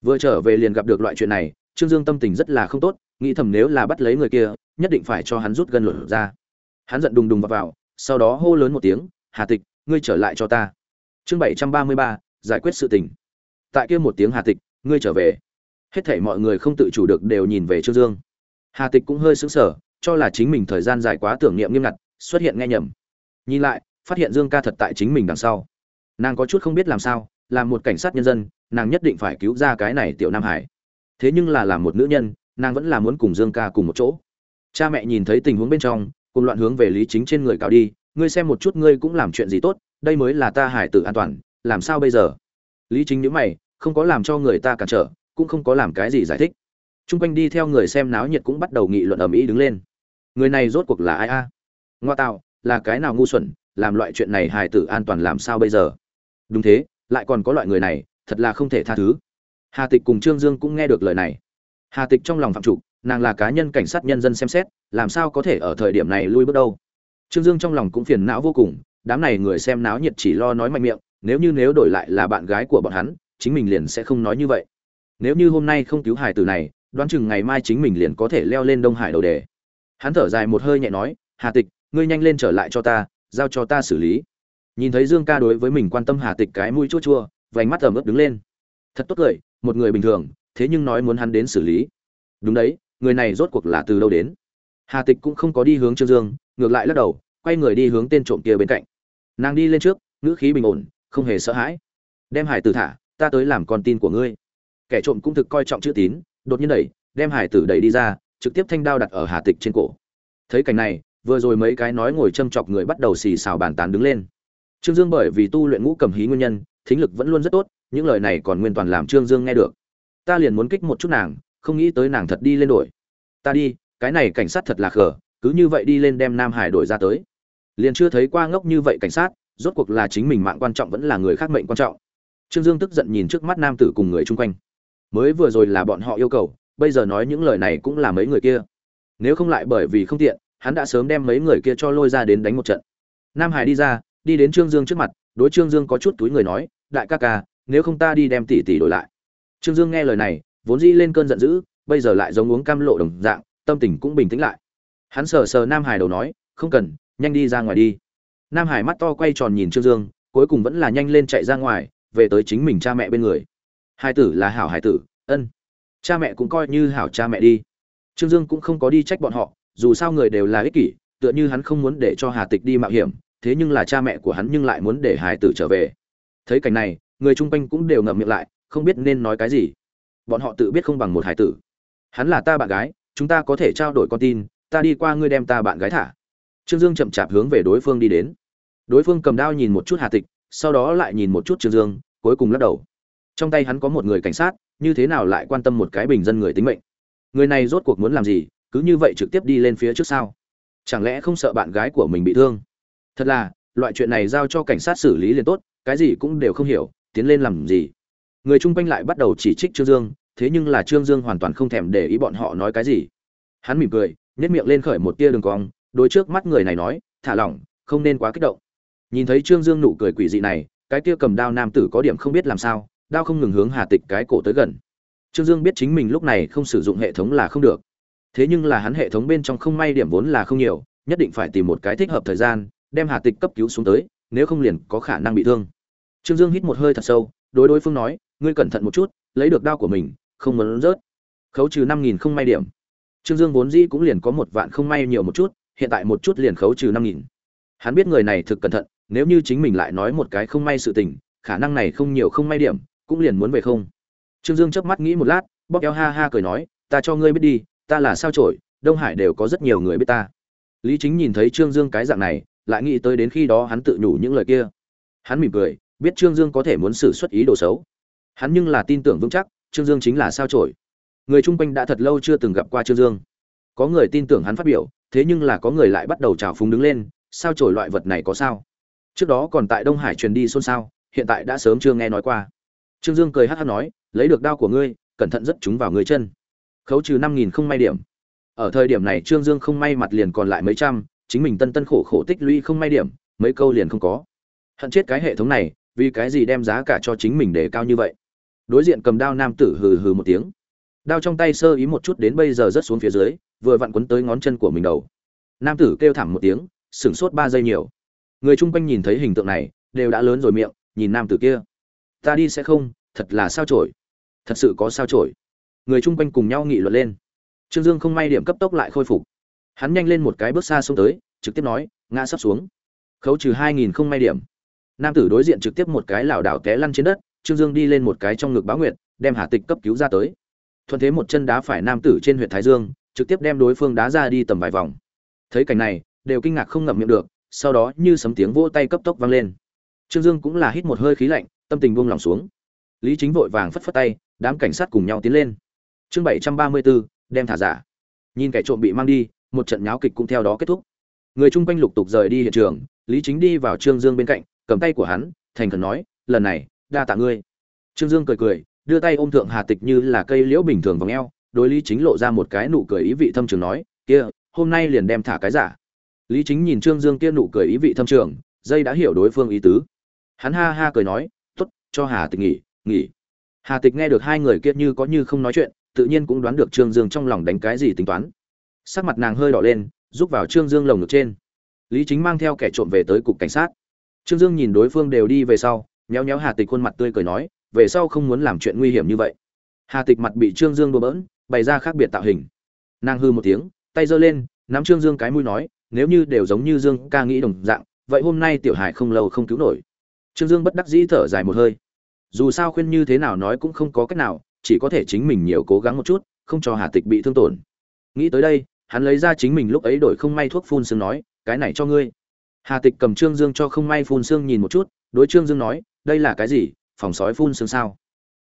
Vừa trở về liền gặp được loại chuyện này trương dương tâm tình rất là không tốt nghĩ thầm nếu là bắt lấy người kia nhất định phải cho hắn rút gân luận ra. Hắn giận đùng đùng vào, vào sau đó hô lớn một tiếng hà tịch ngươi trở lại cho ta. Chương bảy trăm ba mươi ba giải quyết sự tình. Tại kia một tiếng hà tịch ngươi trở về. Hết thảy mọi người không tự chủ được đều nhìn về trương dương. Hà tịch cũng hơi sững sờ cho là chính mình thời gian dài quá tưởng niệm nghiêm ngặt xuất hiện nghe nhầm. Nhìn lại phát hiện dương ca thật tại chính mình đằng sau. Nàng có chút không biết làm sao làm một cảnh sát nhân dân nàng nhất định phải cứu ra cái này tiểu nam hải. Thế nhưng là làm một nữ nhân nàng vẫn là muốn cùng dương ca cùng một chỗ. Cha mẹ nhìn thấy tình huống bên trong cùng loạn hướng về lý chính trên người cào đi ngươi xem một chút ngươi cũng làm chuyện gì tốt đây mới là ta hải tử an toàn làm sao bây giờ? Lý chính nhữ mày không có làm cho người ta cản trở cũng không có làm cái gì giải thích. Trung quanh đi theo người xem náo nhiệt cũng bắt đầu nghị luận ầm ĩ đứng lên. Người này rốt cuộc là ai a? Ngoa tạo, là cái nào ngu xuẩn, làm loại chuyện này hài tử an toàn làm sao bây giờ? Đúng thế, lại còn có loại người này, thật là không thể tha thứ. Hà Tịch cùng Trương Dương cũng nghe được lời này. Hà Tịch trong lòng phạm chủ, nàng là cá nhân cảnh sát nhân dân xem xét, làm sao có thể ở thời điểm này lui bước đâu? Trương Dương trong lòng cũng phiền não vô cùng, đám này người xem náo nhiệt chỉ lo nói mạnh miệng, nếu như nếu đổi lại là bạn gái của bọn hắn, chính mình liền sẽ không nói như vậy. Nếu như hôm nay không cứu hài tử này, đoán chừng ngày mai chính mình liền có thể leo lên đông hải đầu đề hắn thở dài một hơi nhẹ nói hà tịch ngươi nhanh lên trở lại cho ta giao cho ta xử lý. Nhìn thấy dương ca đối với mình quan tâm hà tịch cái mũi chua chua, vành mắt ẩm ướt đứng lên. Thật tốt cười, một người bình thường, thế nhưng nói muốn hắn đến xử lý. Đúng đấy, người này rốt cuộc là từ đâu đến? Hà tịch cũng không có đi hướng trương dương, ngược lại lắc đầu, quay người đi hướng tên trộm kia bên cạnh. Nàng đi lên trước, ngữ khí bình ổn, không hề sợ hãi. Đem hải tử thả, ta tới làm con tin của ngươi. Kẻ trộm cũng thực coi trọng chữ tín, đột nhiên đẩy, đem hải tử đẩy đi ra, trực tiếp thanh đao đặt ở hà tịch trên cổ. Thấy cảnh này vừa rồi mấy cái nói ngồi châm chọc người bắt đầu xì xào bàn tán đứng lên. Trương dương bởi vì tu luyện ngũ cầm hí nguyên nhân, thính lực vẫn luôn rất tốt, những lời này còn nguyên toàn làm trương dương nghe được. Ta liền muốn kích một chút nàng, không nghĩ tới nàng thật đi lên đổi ta đi, cái này cảnh sát thật là khờ, cứ như vậy đi lên đem nam hải đổi ra tới. Liền chưa thấy qua ngốc như vậy cảnh sát, rốt cuộc là chính mình mạng quan trọng vẫn là người khác mệnh quan trọng. Trương dương tức giận nhìn trước mắt nam tử cùng người chung quanh. Mới vừa rồi là bọn họ yêu cầu, bây giờ nói những lời này cũng là mấy người kia. Nếu không lại bởi vì không tiện hắn đã sớm đem mấy người kia cho lôi ra đến đánh một trận. Nam hải đi ra, đi đến trương dương trước mặt, đối trương dương có chút túi người nói, đại ca ca, nếu không ta đi đem tỷ tỷ đổi lại. Trương dương nghe lời này, vốn dĩ lên cơn giận dữ, bây giờ lại giống uống cam lộ đồng dạng, tâm tình cũng bình tĩnh lại. Hắn sờ sờ nam hải đầu nói, không cần, nhanh đi ra ngoài đi. Nam hải mắt to quay tròn nhìn trương dương, cuối cùng vẫn là nhanh lên chạy ra ngoài, về tới chính mình cha mẹ bên người. Hai tử là hảo hải tử, ân. Cha mẹ cũng coi như hảo cha mẹ đi. Trương dương cũng không có đi trách bọn họ dù sao người đều là ích kỷ, tựa như hắn không muốn để cho hà tịch đi mạo hiểm, thế nhưng là cha mẹ của hắn nhưng lại muốn để hải tử trở về. Thấy cảnh này, người chung quanh cũng đều ngậm miệng lại, không biết nên nói cái gì. Bọn họ tự biết không bằng một hải tử. Hắn là ta bạn gái, chúng ta có thể trao đổi con tin, ta đi qua ngươi đem ta bạn gái thả. Trương dương chậm chạp hướng về đối phương đi đến. Đối phương cầm đao nhìn một chút hà tịch, sau đó lại nhìn một chút trương dương, cuối cùng lắc đầu. Trong tay hắn có một người cảnh sát, như thế nào lại quan tâm một cái bình dân người tính mệnh? Người này rốt cuộc muốn làm gì? Cứ như vậy trực tiếp đi lên phía trước sao? chẳng lẽ không sợ bạn gái của mình bị thương thật là, loại chuyện này giao cho cảnh sát xử lý liền tốt, cái gì cũng đều không hiểu, tiến lên làm gì người chung quanh lại bắt đầu chỉ trích trương dương, thế nhưng là trương dương hoàn toàn không thèm để ý bọn họ nói cái gì hắn mỉm cười nhét miệng lên khởi một tia đường cong, đôi trước mắt người này nói, thả lỏng, không nên quá kích động nhìn thấy trương dương nụ cười quỷ dị này, cái tia cầm đao nam tử có điểm không biết làm sao, đao không ngừng hướng Hà Tịch cái cổ tới gần. Trương Dương biết chính mình lúc này không sử dụng hệ thống là không được. Thế nhưng là hắn hệ thống bên trong không may điểm vốn là không nhiều, nhất định phải tìm một cái thích hợp thời gian, đem Hà Tịch cấp cứu xuống tới, nếu không liền có khả năng bị thương. Trương Dương hít một hơi thật sâu, đối đối phương nói, ngươi cẩn thận một chút, lấy được đao của mình, không muốn rớt. Khấu trừ năm nghìn không may điểm. Trương Dương vốn dĩ cũng liền có một vạn không may nhiều một chút, hiện tại một chút liền khấu trừ năm nghìn. Hắn biết người này thực cẩn thận, nếu như chính mình lại nói một cái không may sự tình, khả năng này không nhiều không may điểm, cũng liền muốn về không trương dương chớp mắt nghĩ một lát bóp eo ha ha cười nói ta cho ngươi biết đi ta là sao trổi đông hải đều có rất nhiều người biết ta. Lý chính nhìn thấy trương dương cái dạng này lại nghĩ tới đến khi đó hắn tự nhủ những lời kia. Hắn mỉm cười biết trương dương có thể muốn xử xuất ý đồ xấu. Hắn nhưng là tin tưởng vững chắc trương dương chính là sao trổi người chung quanh đã thật lâu chưa từng gặp qua trương dương. Có người tin tưởng hắn phát biểu thế nhưng là có người lại bắt đầu trào phúng đứng lên sao trổi loại vật này có sao? Trước đó còn tại đông hải truyền đi xôn xao hiện tại đã sớm chưa nghe nói qua. Trương Dương cười hát hát nói, lấy được đao của ngươi, cẩn thận rất chúng vào người chân. Khấu trừ năm nghìn không may điểm. Ở thời điểm này Trương Dương không may mặt liền còn lại mấy trăm, chính mình tân tân khổ khổ tích lũy không may điểm, mấy câu liền không có. Hận chết cái hệ thống này, vì cái gì đem giá cả cho chính mình để cao như vậy. Đối diện cầm đao nam tử hừ hừ một tiếng. Đao trong tay sơ ý một chút đến bây giờ rất xuống phía dưới, vừa vặn quấn tới ngón chân của mình đầu. Nam tử kêu thảm một tiếng, sửng sốt ba giây nhiều. Người chung quanh nhìn thấy hình tượng này, đều đã lớn rồi miệng, nhìn nam tử kia ta đi sẽ không thật là sao trổi thật sự có sao trổi người chung quanh cùng nhau nghị luận lên. Trương dương không may điểm cấp tốc lại khôi phục. Hắn nhanh lên một cái bước xa xuống tới, trực tiếp nói, ngã sắp xuống. Khấu trừ hai nghìn không may điểm. Nam tử đối diện trực tiếp một cái lảo đảo té lăn trên đất, trương dương đi lên một cái trong ngực báo nguyện đem hà tịch cấp cứu ra tới. Thuận thế một chân đá phải nam tử trên huyện thái dương, trực tiếp đem đối phương đá ra đi tầm vài vòng. Thấy cảnh này, đều kinh ngạc không ngậm miệng được, sau đó như sấm tiếng vỗ tay cấp tốc vang lên. Trương dương cũng là hít một hơi khí lạnh, tâm tình buông lòng xuống. Lý chính vội vàng phất phất tay, đám cảnh sát cùng nhau tiến lên chương bảy trăm ba mươi bốn đem thả giả. Nhìn kẻ trộm bị mang đi, một trận nháo kịch cũng theo đó kết thúc. Người chung quanh lục tục rời đi hiện trường, lý chính đi vào trương dương bên cạnh, cầm tay của hắn, thành khẩn nói, lần này, đa tạ ngươi. Trương dương cười cười, đưa tay ôm thượng hà tịch như là cây liễu bình thường vòng eo, đối lý chính lộ ra một cái nụ cười ý vị thâm trường nói, kia, hôm nay liền đem thả cái giả. Lý chính nhìn trương dương kia nụ cười ý vị thâm trường, dây đã hiểu đối phương ý tứ. Hắn ha ha cười nói t ố t cho hà tịch nghỉ nghỉ. Hà tịch nghe được hai người kia như có như không nói chuyện tự nhiên cũng đoán được trương dương trong lòng đánh cái gì tính toán. Sắc mặt nàng hơi đỏ lên giúp vào trương dương lồng ngực trên. Lý chính mang theo kẻ trộm về tới cục cảnh sát. Trương dương nhìn đối phương đều đi về sau nhéo nhéo hà tịch khuôn mặt tươi cười nói, về sau không muốn làm chuyện nguy hiểm như vậy. Hà tịch mặt bị trương dương đùa bỡn, bày ra khác biệt tạo hình. Nàng hư một tiếng, tay giơ lên, nắm trương dương cái mũi nói, nếu như đều giống như dương ca nghĩ đồng dạng, vậy hôm nay tiểu hải không lâu không cứu nổi. Trương dương bất đắc dĩ thở dài một hơi. Dù sao khuyên như thế nào nói cũng không có cách nào chỉ có thể chính mình nhiều cố gắng một chút, không cho hà tịch bị thương tổn. Nghĩ tới đây, hắn lấy ra chính mình lúc ấy đổi không may thuốc phun xương nói, cái này cho ngươi. Hà tịch cầm trương dương cho không may phun xương nhìn một chút, đối trương dương nói, đây là cái gì, phòng sói phun xương sao?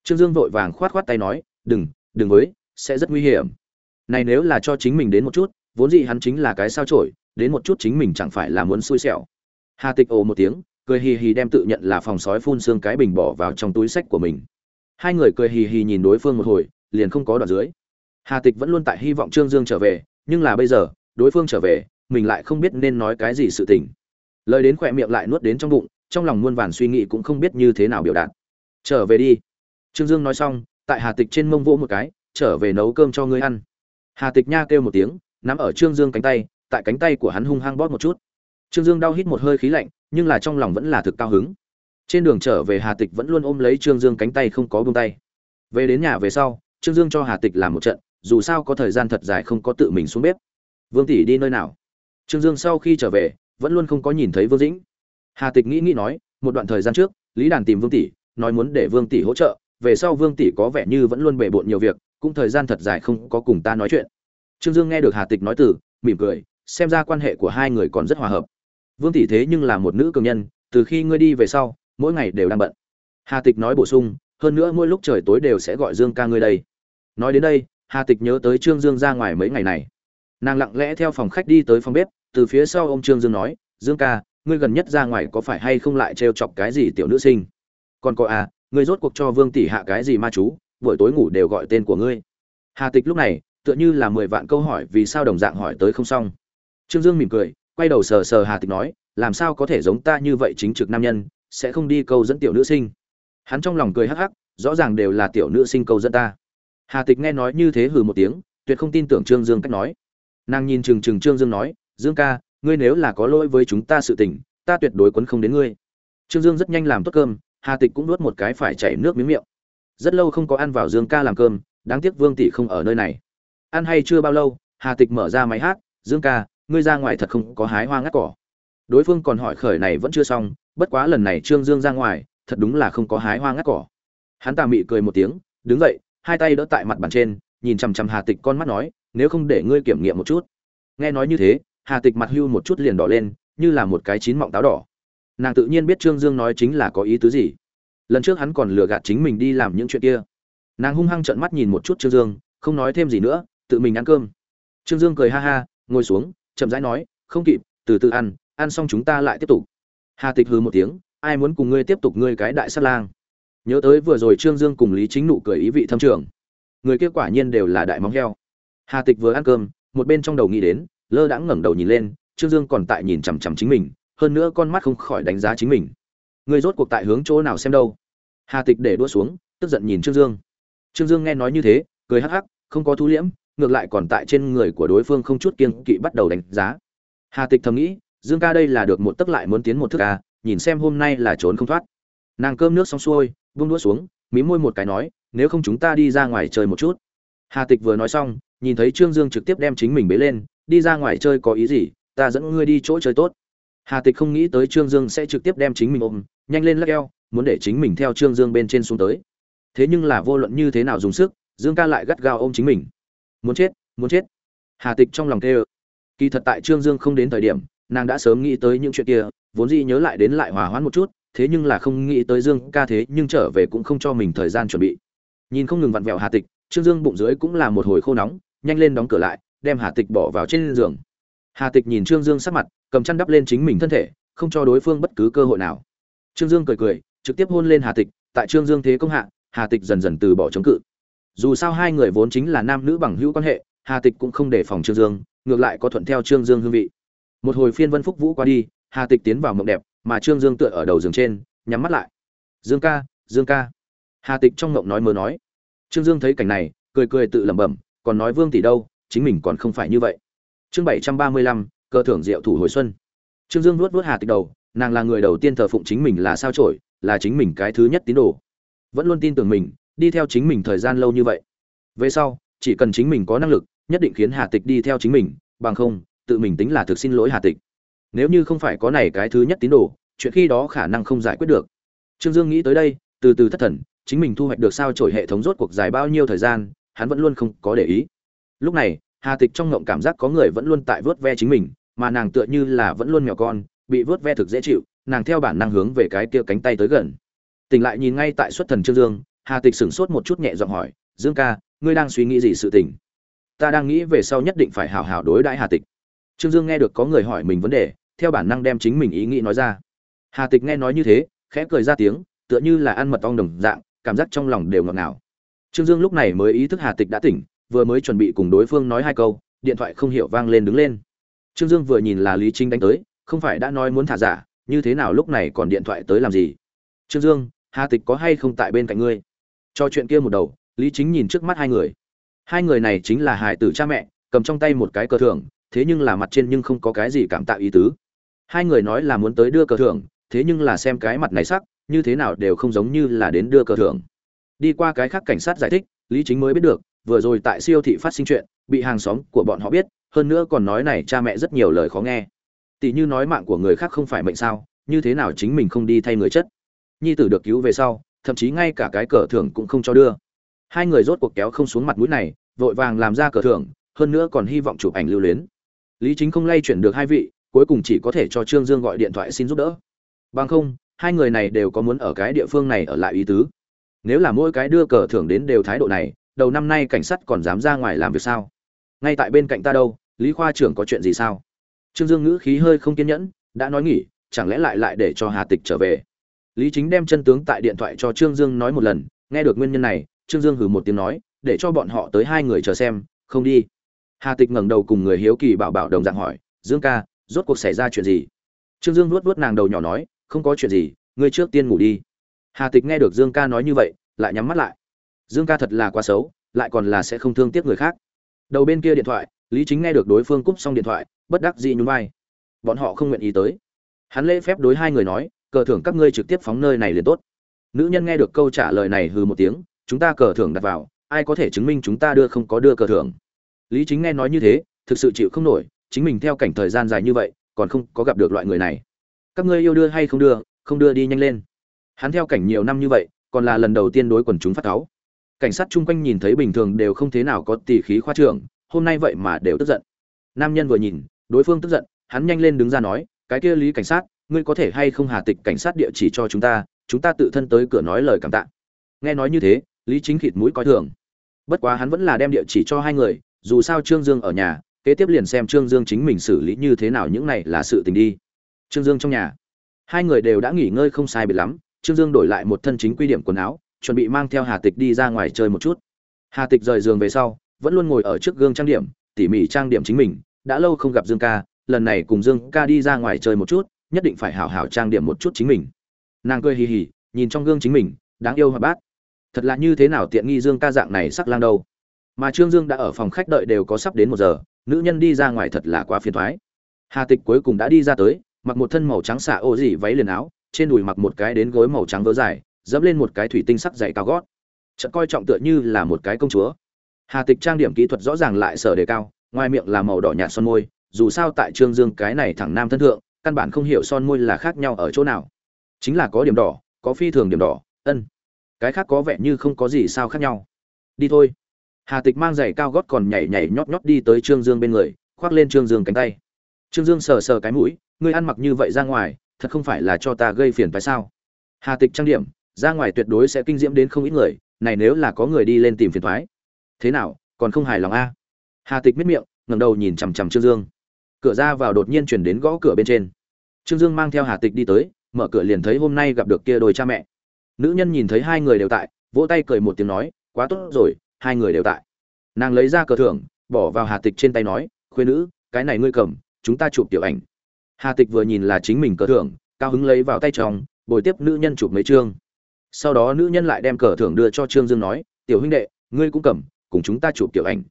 Trương dương vội vàng khoát khoát tay nói, đừng đừng với, sẽ rất nguy hiểm. Này nếu là cho chính mình đến một chút, vốn dĩ hắn chính là cái sao chổi, đến một chút chính mình chẳng phải là muốn xui xẻo. Hà tịch ồ một tiếng, cười hì hì đem tự nhận là phòng sói phun xương cái bình bỏ vào trong túi sách của mình hai người cười hì hì nhìn đối phương một hồi, liền không có đoạn dưới. Hà tịch vẫn luôn tại hy vọng trương dương trở về, nhưng là bây giờ, đối phương trở về, mình lại không biết nên nói cái gì sự tình. Lời đến khỏe miệng lại nuốt đến trong bụng, trong lòng muôn vàn suy nghĩ cũng không biết như thế nào biểu đạt. Trở về đi. Trương dương nói xong, tại hà tịch trên mông vỗ một cái, trở về nấu cơm cho ngươi ăn. Hà tịch nha kêu một tiếng, nắm ở trương dương cánh tay, tại cánh tay của hắn hung hăng bóp một chút. Trương dương đau hít một hơi khí lạnh, nhưng là trong lòng vẫn là thực cao hứng trên đường trở về hà tịch vẫn luôn ôm lấy trương dương cánh tay không có buông tay. Về đến nhà về sau, trương dương cho hà tịch làm một trận, dù sao có thời gian thật dài không có tự mình xuống bếp. Vương tỷ đi nơi nào? Trương dương sau khi trở về, vẫn luôn không có nhìn thấy vương dĩnh. Hà tịch nghĩ nghĩ nói, một đoạn thời gian trước, lý đàn tìm vương tỷ, nói muốn để vương tỷ hỗ trợ, về sau vương tỷ có vẻ như vẫn luôn bề bộn nhiều việc, cũng thời gian thật dài không có cùng ta nói chuyện. Trương dương nghe được hà tịch nói từ, mỉm cười, xem ra quan hệ của hai người còn rất hòa hợp. Vương tỷ thế nhưng là một nữ cường nhân, từ khi ngươi đi về sau mỗi ngày đều đang bận. Hà tịch nói bổ sung, hơn nữa mỗi lúc trời tối đều sẽ gọi dương ca ngươi đây. Nói đến đây, hà tịch nhớ tới trương dương ra ngoài mấy ngày này. Nàng lặng lẽ theo phòng khách đi tới phòng bếp, từ phía sau ông trương dương nói, dương ca, ngươi gần nhất ra ngoài có phải hay không lại trêu chọc cái gì tiểu nữ sinh? Còn có à ngươi rốt cuộc cho vương tỷ hạ cái gì ma chú, buổi tối ngủ đều gọi tên của ngươi. Hà tịch lúc này, tựa như là mười vạn câu hỏi vì sao đồng dạng hỏi tới không xong. Trương dương mỉm cười, quay đầu sờ sờ hà tịch nói, làm sao có thể giống ta như vậy chính trực nam nhân sẽ không đi câu dẫn tiểu nữ sinh. Hắn trong lòng cười hắc hắc, rõ ràng đều là tiểu nữ sinh câu dẫn ta. Hà tịch nghe nói như thế hừ một tiếng, tuyệt không tin tưởng trương dương cách nói. Nàng nhìn chừng chừng trương dương nói, dương ca, ngươi nếu là có lỗi với chúng ta sự tình, ta tuyệt đối quấn không đến ngươi. Trương dương rất nhanh làm tốt cơm, hà tịch cũng nuốt một cái phải chảy nước miếng miệng. Rất lâu không có ăn vào dương ca làm cơm, đáng tiếc vương tỷ không ở nơi này. Ăn hay chưa bao lâu, hà tịch mở ra máy hát, dương ca, ngươi ra ngoài thật không có hái hoa ngắt cỏ. Đối phương còn hỏi khởi này vẫn chưa xong bất quá lần này trương dương ra ngoài, thật đúng là không có hái hoa ngắt cỏ. Hắn tà mị cười một tiếng, đứng dậy, hai tay đỡ tại mặt bàn trên, nhìn chằm chằm hà tịch con mắt nói, nếu không để ngươi kiểm nghiệm một chút. Nghe nói như thế, hà tịch mặt hưu một chút liền đỏ lên, như là một cái chín mọng táo đỏ. Nàng tự nhiên biết trương dương nói chính là có ý tứ gì. Lần trước hắn còn lừa gạt chính mình đi làm những chuyện kia. Nàng hung hăng trợn mắt nhìn một chút trương dương, không nói thêm gì nữa, tự mình ăn cơm. Trương dương cười ha ha, ngồi xuống, chậm rãi nói, không kịp, từ từ ăn ăn xong chúng ta lại tiếp tục hà tịch hừ một tiếng, ai muốn cùng ngươi tiếp tục ngươi cái đại sát lang? Nhớ tới vừa rồi trương dương cùng lý chính nụ cười ý vị thâm trường. Người kia quả nhiên đều là đại móng heo. Hà tịch vừa ăn cơm, một bên trong đầu nghĩ đến, lơ đãng ngẩng đầu nhìn lên, trương dương còn tại nhìn chằm chằm chính mình, hơn nữa con mắt không khỏi đánh giá chính mình. Ngươi rốt cuộc tại hướng chỗ nào xem đâu? Hà tịch để đua xuống, tức giận nhìn trương dương. Trương dương nghe nói như thế, cười hắc hắc, không có thu liễm, ngược lại còn tại trên người của đối phương không chút kiêng kỵ bắt đầu đánh giá. Hà tịch thầm nghĩ dương ca đây là được một tấc lại muốn tiến một thức ca à, nhìn xem hôm nay là trốn không thoát. Nàng cơm nước xong xuôi buông đũa xuống, mí môi một cái nói, nếu không chúng ta đi ra ngoài chơi một chút. Hà tịch vừa nói xong, nhìn thấy trương dương trực tiếp đem chính mình bế lên, đi ra ngoài chơi có ý gì, ta dẫn ngươi đi chỗ chơi tốt. Hà tịch không nghĩ tới trương dương sẽ trực tiếp đem chính mình ôm, nhanh lên lắc eo, muốn để chính mình theo trương dương bên trên xuống tới. Thế nhưng là vô luận như thế nào dùng sức, dương ca lại gắt gao ôm chính mình. Muốn chết muốn chết. Hà tịch trong lòng tê ơ kỳ thật tại trương dương không đến thời điểm nàng đã sớm nghĩ tới những chuyện kia, vốn dĩ nhớ lại đến lại hòa hoãn một chút, thế nhưng là không nghĩ tới dương ca thế nhưng trở về cũng không cho mình thời gian chuẩn bị. Nhìn không ngừng vặn vẹo hà tịch, trương dương bụng dưới cũng là một hồi khô nóng, nhanh lên đóng cửa lại, đem hà tịch bỏ vào trên giường. Hà tịch nhìn trương dương sắc mặt, cầm chăn đắp lên chính mình thân thể, không cho đối phương bất cứ cơ hội nào. Trương dương cười cười, trực tiếp hôn lên hà tịch, tại trương dương thế công hạ, hà tịch dần dần từ bỏ chống cự. Dù sao hai người vốn chính là nam nữ bằng hữu quan hệ, hà tịch cũng không đề phòng trương dương, ngược lại có thuận theo trương dương hương vị một hồi phiên vân phúc vũ qua đi, hà tịch tiến vào mộng đẹp, mà trương dương tựa ở đầu giường trên, nhắm mắt lại. Dương ca dương ca. Hà tịch trong mộng nói mơ nói. Trương dương thấy cảnh này, cười cười tự lẩm bẩm, còn nói vương tỷ đâu, chính mình còn không phải như vậy. Chương bảy trăm ba mươi lăm cơ thưởng diệu thủ hồi xuân. Trương dương nuốt nuốt hà tịch đầu, nàng là người đầu tiên thờ phụng chính mình là sao trổi là chính mình cái thứ nhất tín đồ. Vẫn luôn tin tưởng mình, đi theo chính mình thời gian lâu như vậy. Về sau, chỉ cần chính mình có năng lực, nhất định khiến hà tịch đi theo chính mình, bằng không tự mình tính là thực xin lỗi hà tịch. Nếu như không phải có này cái thứ nhất tín đồ, chuyện khi đó khả năng không giải quyết được. Trương dương nghĩ tới đây, từ từ thất thần, chính mình thu hoạch được sao trổi hệ thống rốt cuộc dài bao nhiêu thời gian, hắn vẫn luôn không có để ý. Lúc này, hà tịch trong ngộng cảm giác có người vẫn luôn tại vớt ve chính mình, mà nàng tựa như là vẫn luôn mèo con, bị vớt ve thực dễ chịu, nàng theo bản năng hướng về cái kia cánh tay tới gần. Tỉnh lại nhìn ngay tại xuất thần trương dương, hà tịch sửng sốt một chút nhẹ giọng hỏi, dương ca, ngươi đang suy nghĩ gì sự tình? Ta đang nghĩ về sau nhất định phải hảo hảo đối đãi hà tịch trương dương nghe được có người hỏi mình vấn đề, theo bản năng đem chính mình ý nghĩ nói ra. Hà tịch nghe nói như thế, khẽ cười ra tiếng, tựa như là ăn mật ong đồng dạng, cảm giác trong lòng đều ngọt ngào. Trương dương lúc này mới ý thức hà tịch đã tỉnh, vừa mới chuẩn bị cùng đối phương nói hai câu, điện thoại không hiểu vang lên đứng lên. Trương dương vừa nhìn là lý trinh đánh tới, không phải đã nói muốn thả giả, như thế nào lúc này còn điện thoại tới làm gì? Trương dương, hà tịch có hay không tại bên cạnh ngươi? Cho chuyện kia một đầu, lý chính nhìn trước mắt hai người. Hai người này chính là hải tử cha mẹ, cầm trong tay một cái cờ thưởng thế nhưng là mặt trên nhưng không có cái gì cảm tạ ý tứ. Hai người nói là muốn tới đưa cờ thưởng, thế nhưng là xem cái mặt này sắc, như thế nào đều không giống như là đến đưa cờ thưởng. Đi qua cái khác cảnh sát giải thích, lý chính mới biết được, vừa rồi tại siêu thị phát sinh chuyện, bị hàng xóm của bọn họ biết, hơn nữa còn nói này cha mẹ rất nhiều lời khó nghe. Tỷ như nói mạng của người khác không phải mệnh sao, như thế nào chính mình không đi thay người chất. Nhi tử được cứu về sau, thậm chí ngay cả cái cờ thưởng cũng không cho đưa. Hai người rốt cuộc kéo không xuống mặt mũi này, vội vàng làm ra cờ thưởng, hơn nữa còn hy vọng chụp ảnh lưu luyến lý chính không lay chuyển được hai vị, cuối cùng chỉ có thể cho trương dương gọi điện thoại xin giúp đỡ. Bằng không, hai người này đều có muốn ở cái địa phương này ở lại ý tứ. Nếu là mỗi cái đưa cờ thưởng đến đều thái độ này, đầu năm nay cảnh sát còn dám ra ngoài làm việc sao? Ngay tại bên cạnh ta đâu, lý khoa trưởng có chuyện gì sao? Trương dương ngữ khí hơi không kiên nhẫn, đã nói nghỉ, chẳng lẽ lại lại để cho hà tịch trở về? Lý chính đem chân tướng tại điện thoại cho trương dương nói một lần, nghe được nguyên nhân này, trương dương hừ một tiếng nói, để cho bọn họ tới hai người chờ xem, không đi hà tịch ngẩng đầu cùng người hiếu kỳ bảo bảo đồng dạng hỏi, dương ca, rốt cuộc xảy ra chuyện gì? Trương dương nuốt nuốt nàng đầu nhỏ nói, không có chuyện gì, ngươi trước tiên ngủ đi. Hà tịch nghe được dương ca nói như vậy, lại nhắm mắt lại. Dương ca thật là quá xấu, lại còn là sẽ không thương tiếc người khác. Đầu bên kia điện thoại, lý chính nghe được đối phương cúp xong điện thoại, bất đắc dĩ nhún vai. Bọn họ không nguyện ý tới. Hắn lễ phép đối hai người nói, cờ thưởng các ngươi trực tiếp phóng nơi này liền tốt. Nữ nhân nghe được câu trả lời này hừ một tiếng, chúng ta cờ thưởng đặt vào, ai có thể chứng minh chúng ta đưa không có đưa cờ thưởng? Lý chính nghe nói như thế, thực sự chịu không nổi, chính mình theo cảnh thời gian dài như vậy, còn không có gặp được loại người này. Các ngươi yêu đưa hay không đưa không đưa đi nhanh lên. Hắn theo cảnh nhiều năm như vậy, còn là lần đầu tiên đối quần chúng phát cáu. Cảnh sát chung quanh nhìn thấy bình thường đều không thế nào có tỉ khí khoa trường hôm nay vậy mà đều tức giận. Nam nhân vừa nhìn, đối phương tức giận, hắn nhanh lên đứng ra nói, cái kia lý cảnh sát, ngươi có thể hay không hà tịch cảnh sát địa chỉ cho chúng ta chúng ta tự thân tới cửa nói lời cảm tạ. Nghe nói như thế, lý chính khịt mũi coi thường. Bất quá hắn vẫn là đem địa chỉ cho hai người dù sao trương dương ở nhà, kế tiếp liền xem trương dương chính mình xử lý như thế nào những này là sự tình đi. Trương dương trong nhà, hai người đều đã nghỉ ngơi không sai biệt lắm, trương dương đổi lại một thân chính quy điểm quần áo, chuẩn bị mang theo hà tịch đi ra ngoài chơi một chút. Hà tịch rời giường về sau, vẫn luôn ngồi ở trước gương trang điểm, tỉ mỉ trang điểm chính mình, đã lâu không gặp dương ca, lần này cùng dương ca đi ra ngoài chơi một chút, nhất định phải hảo hảo trang điểm một chút chính mình. Nàng cười hì hì, nhìn trong gương chính mình, đáng yêu hoạt bát. Thật là như thế nào tiện nghi dương ca dạng này sắc lang đâu mà trương dương đã ở phòng khách đợi đều có sắp đến một giờ, nữ nhân đi ra ngoài thật là quá phiền thoái hà tịch cuối cùng đã đi ra tới, mặc một thân màu trắng xạ ô dỉ váy liền áo, trên đùi mặc một cái đến gối màu trắng vớ dài, dẫm lên một cái thủy tinh sắc dày cao gót. Chợt coi trọng tựa như là một cái công chúa. Hà tịch trang điểm kỹ thuật rõ ràng lại sở đề cao, ngoài miệng là màu đỏ nhạt son môi, dù sao tại trương dương cái này thẳng nam thân thượng, căn bản không hiểu son môi là khác nhau ở chỗ nào. Chính là có điểm đỏ, có phi thường điểm đỏ, ân. Cái khác có vẻ như không có gì sao khác nhau. Đi thôi hà tịch mang giày cao gót còn nhảy nhảy nhót nhót đi tới trương dương bên người, khoác lên trương dương cánh tay. Trương dương sờ sờ cái mũi, ngươi ăn mặc như vậy ra ngoài, thật không phải là cho ta gây phiền phải sao? Hà tịch trang điểm, ra ngoài tuyệt đối sẽ kinh diễm đến không ít người, này nếu là có người đi lên tìm phiền thoái. Thế nào, còn không hài lòng a? Hà tịch miết miệng, ngẩng đầu nhìn chằm chằm trương dương. Cửa ra vào đột nhiên chuyển đến gõ cửa bên trên. Trương dương mang theo hà tịch đi tới, mở cửa liền thấy hôm nay gặp được kia đôi cha mẹ. Nữ nhân nhìn thấy hai người đều tại, vỗ tay cười một tiếng nói, quá tốt rồi hai người đều tại. Nàng lấy ra cờ thưởng, bỏ vào hà tịch trên tay nói khuyên nữ, cái này ngươi cầm, chúng ta chụp tiểu ảnh. Hà tịch vừa nhìn là chính mình cờ thưởng, cao hứng lấy vào tay chồng, bồi tiếp nữ nhân chụp mấy chương. Sau đó nữ nhân lại đem cờ thưởng đưa cho trương dương nói, tiểu huynh đệ, ngươi cũng cầm, cùng chúng ta chụp tiểu ảnh.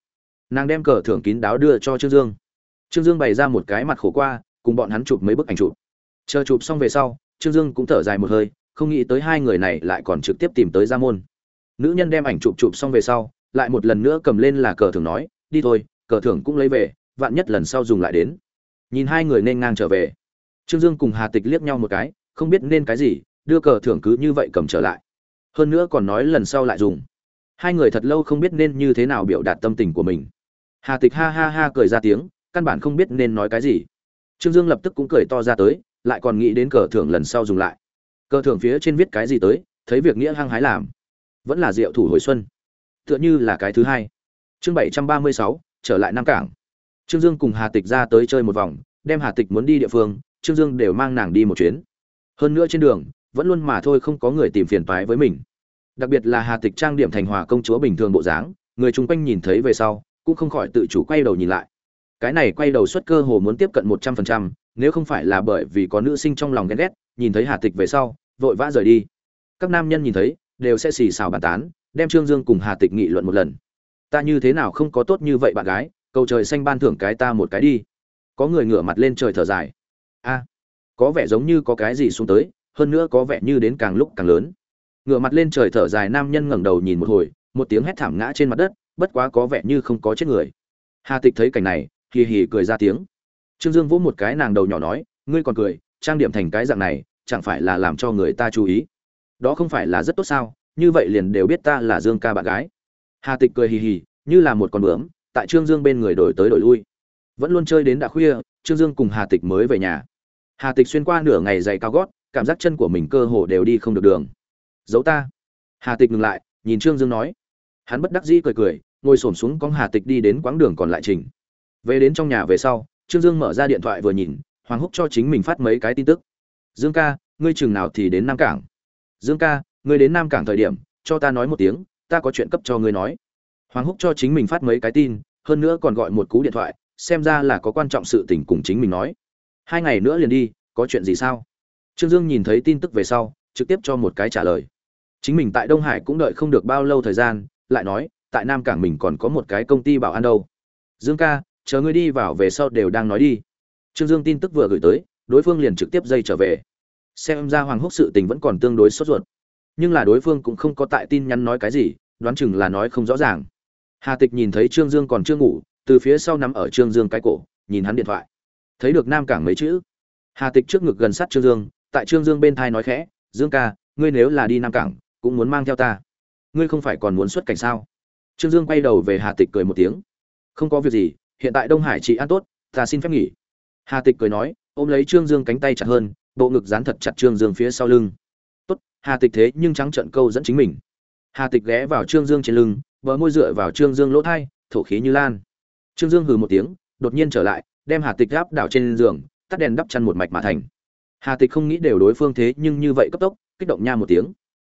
Nàng đem cờ thưởng kín đáo đưa cho trương dương. Trương dương bày ra một cái mặt khổ qua, cùng bọn hắn chụp mấy bức ảnh chụp. Chờ chụp xong về sau, trương dương cũng thở dài một hơi, không nghĩ tới hai người này lại còn trực tiếp tìm tới gia môn. Nữ nhân đem ảnh chụp chụp xong về sau lại một lần nữa cầm lên là cờ thưởng nói, đi thôi, cờ thưởng cũng lấy về, vạn nhất lần sau dùng lại đến. Nhìn hai người nên ngang trở về. Trương dương cùng hà tịch liếc nhau một cái, không biết nên cái gì, đưa cờ thưởng cứ như vậy cầm trở lại. Hơn nữa còn nói lần sau lại dùng. Hai người thật lâu không biết nên như thế nào biểu đạt tâm tình của mình. Hà tịch ha ha ha cười ra tiếng, căn bản không biết nên nói cái gì. Trương dương lập tức cũng cười to ra tới, lại còn nghĩ đến cờ thưởng lần sau dùng lại. Cờ thưởng phía trên viết cái gì tới, thấy việc nghĩa hăng hái làm. Vẫn là diệu thủ hồi xuân tựa như là cái thứ hai. Chương bảy trăm ba mươi sáu, trở lại nam cảng. Trương dương cùng hà tịch ra tới chơi một vòng, đem hà tịch muốn đi địa phương, trương dương đều mang nàng đi một chuyến. Hơn nữa trên đường, vẫn luôn mà thôi không có người tìm phiền toái với mình. Đặc biệt là hà tịch trang điểm thành hòa công chúa bình thường bộ dáng, người chung quanh nhìn thấy về sau, cũng không khỏi tự chủ quay đầu nhìn lại. Cái này quay đầu xuất cơ hồ muốn tiếp cận một trăm phần trăm, nếu không phải là bởi vì có nữ sinh trong lòng ghen ghét, nhìn thấy hà tịch về sau, vội vã rời đi. Các nam nhân nhìn thấy, đều sẽ xì xào bàn tán đem trương dương cùng hà tịch nghị luận một lần. Ta như thế nào không có tốt như vậy bạn gái, cầu trời xanh ban thưởng cái ta một cái đi. Có người ngửa mặt lên trời thở dài. A, có vẻ giống như có cái gì xuống tới, hơn nữa có vẻ như đến càng lúc càng lớn. Ngửa mặt lên trời thở dài nam nhân ngẩng đầu nhìn một hồi, một tiếng hét thảm ngã trên mặt đất, bất quá có vẻ như không có chết người. Hà tịch thấy cảnh này, hì hì cười ra tiếng. Trương dương vỗ một cái nàng đầu nhỏ nói, ngươi còn cười, trang điểm thành cái dạng này, chẳng phải là làm cho người ta chú ý? Đó không phải là rất tốt sao? Như vậy liền đều biết ta là dương ca bạn gái. Hà tịch cười hì hì, như là một con bướm, tại trương dương bên người đổi tới đổi lui. Vẫn luôn chơi đến đã khuya, trương dương cùng hà tịch mới về nhà. Hà tịch xuyên qua nửa ngày giày cao gót, cảm giác chân của mình cơ hồ đều đi không được đường. Giấu ta. Hà tịch ngừng lại, nhìn trương dương nói. Hắn bất đắc dĩ cười cười, ngồi xổm xuống con hà tịch đi đến quãng đường còn lại trình. Về đến trong nhà về sau, trương dương mở ra điện thoại vừa nhìn, hoàng húc cho chính mình phát mấy cái tin tức. Dương ca, ngươi chừng nào thì đến nam cảng? Dương ca ngươi đến nam cảng thời điểm, cho ta nói một tiếng, ta có chuyện cấp cho ngươi nói. Hoàng húc cho chính mình phát mấy cái tin, hơn nữa còn gọi một cú điện thoại, xem ra là có quan trọng sự tình cùng chính mình nói. Hai ngày nữa liền đi, có chuyện gì sao? Trương dương nhìn thấy tin tức về sau, trực tiếp cho một cái trả lời. Chính mình tại đông hải cũng đợi không được bao lâu thời gian, lại nói, tại nam cảng mình còn có một cái công ty bảo an đâu. Dương ca, chờ ngươi đi vào về sau đều đang nói đi. Trương dương tin tức vừa gửi tới, đối phương liền trực tiếp dây trở về. Xem ra hoàng húc sự tình vẫn còn tương đối sốt ruột nhưng là đối phương cũng không có tại tin nhắn nói cái gì, đoán chừng là nói không rõ ràng. Hà tịch nhìn thấy trương dương còn chưa ngủ, từ phía sau nằm ở trương dương cái cổ, nhìn hắn điện thoại. Thấy được nam cảng mấy chữ? Hà tịch trước ngực gần sát trương dương, tại trương dương bên thai nói khẽ, dương ca, ngươi nếu là đi nam cảng, cũng muốn mang theo ta. Ngươi không phải còn muốn xuất cảnh sao? Trương dương quay đầu về hà tịch cười một tiếng. Không có việc gì, hiện tại đông hải chị ăn tốt, ta xin phép nghỉ. Hà tịch cười nói, ôm lấy trương dương cánh tay chặt hơn, bộ ngực dán thật chặt trương dương phía sau lưng hà tịch thế nhưng trắng trận câu dẫn chính mình. Hà tịch ghé vào trương dương trên lưng, bờ môi dựa vào trương dương lỗ thai, thổ khí như lan. Trương dương hừ một tiếng, đột nhiên trở lại, đem hà tịch gáp đảo trên giường, tắt đèn đắp chăn một mạch mà thành. Hà tịch không nghĩ đều đối phương thế nhưng như vậy cấp tốc, kích động nha một tiếng.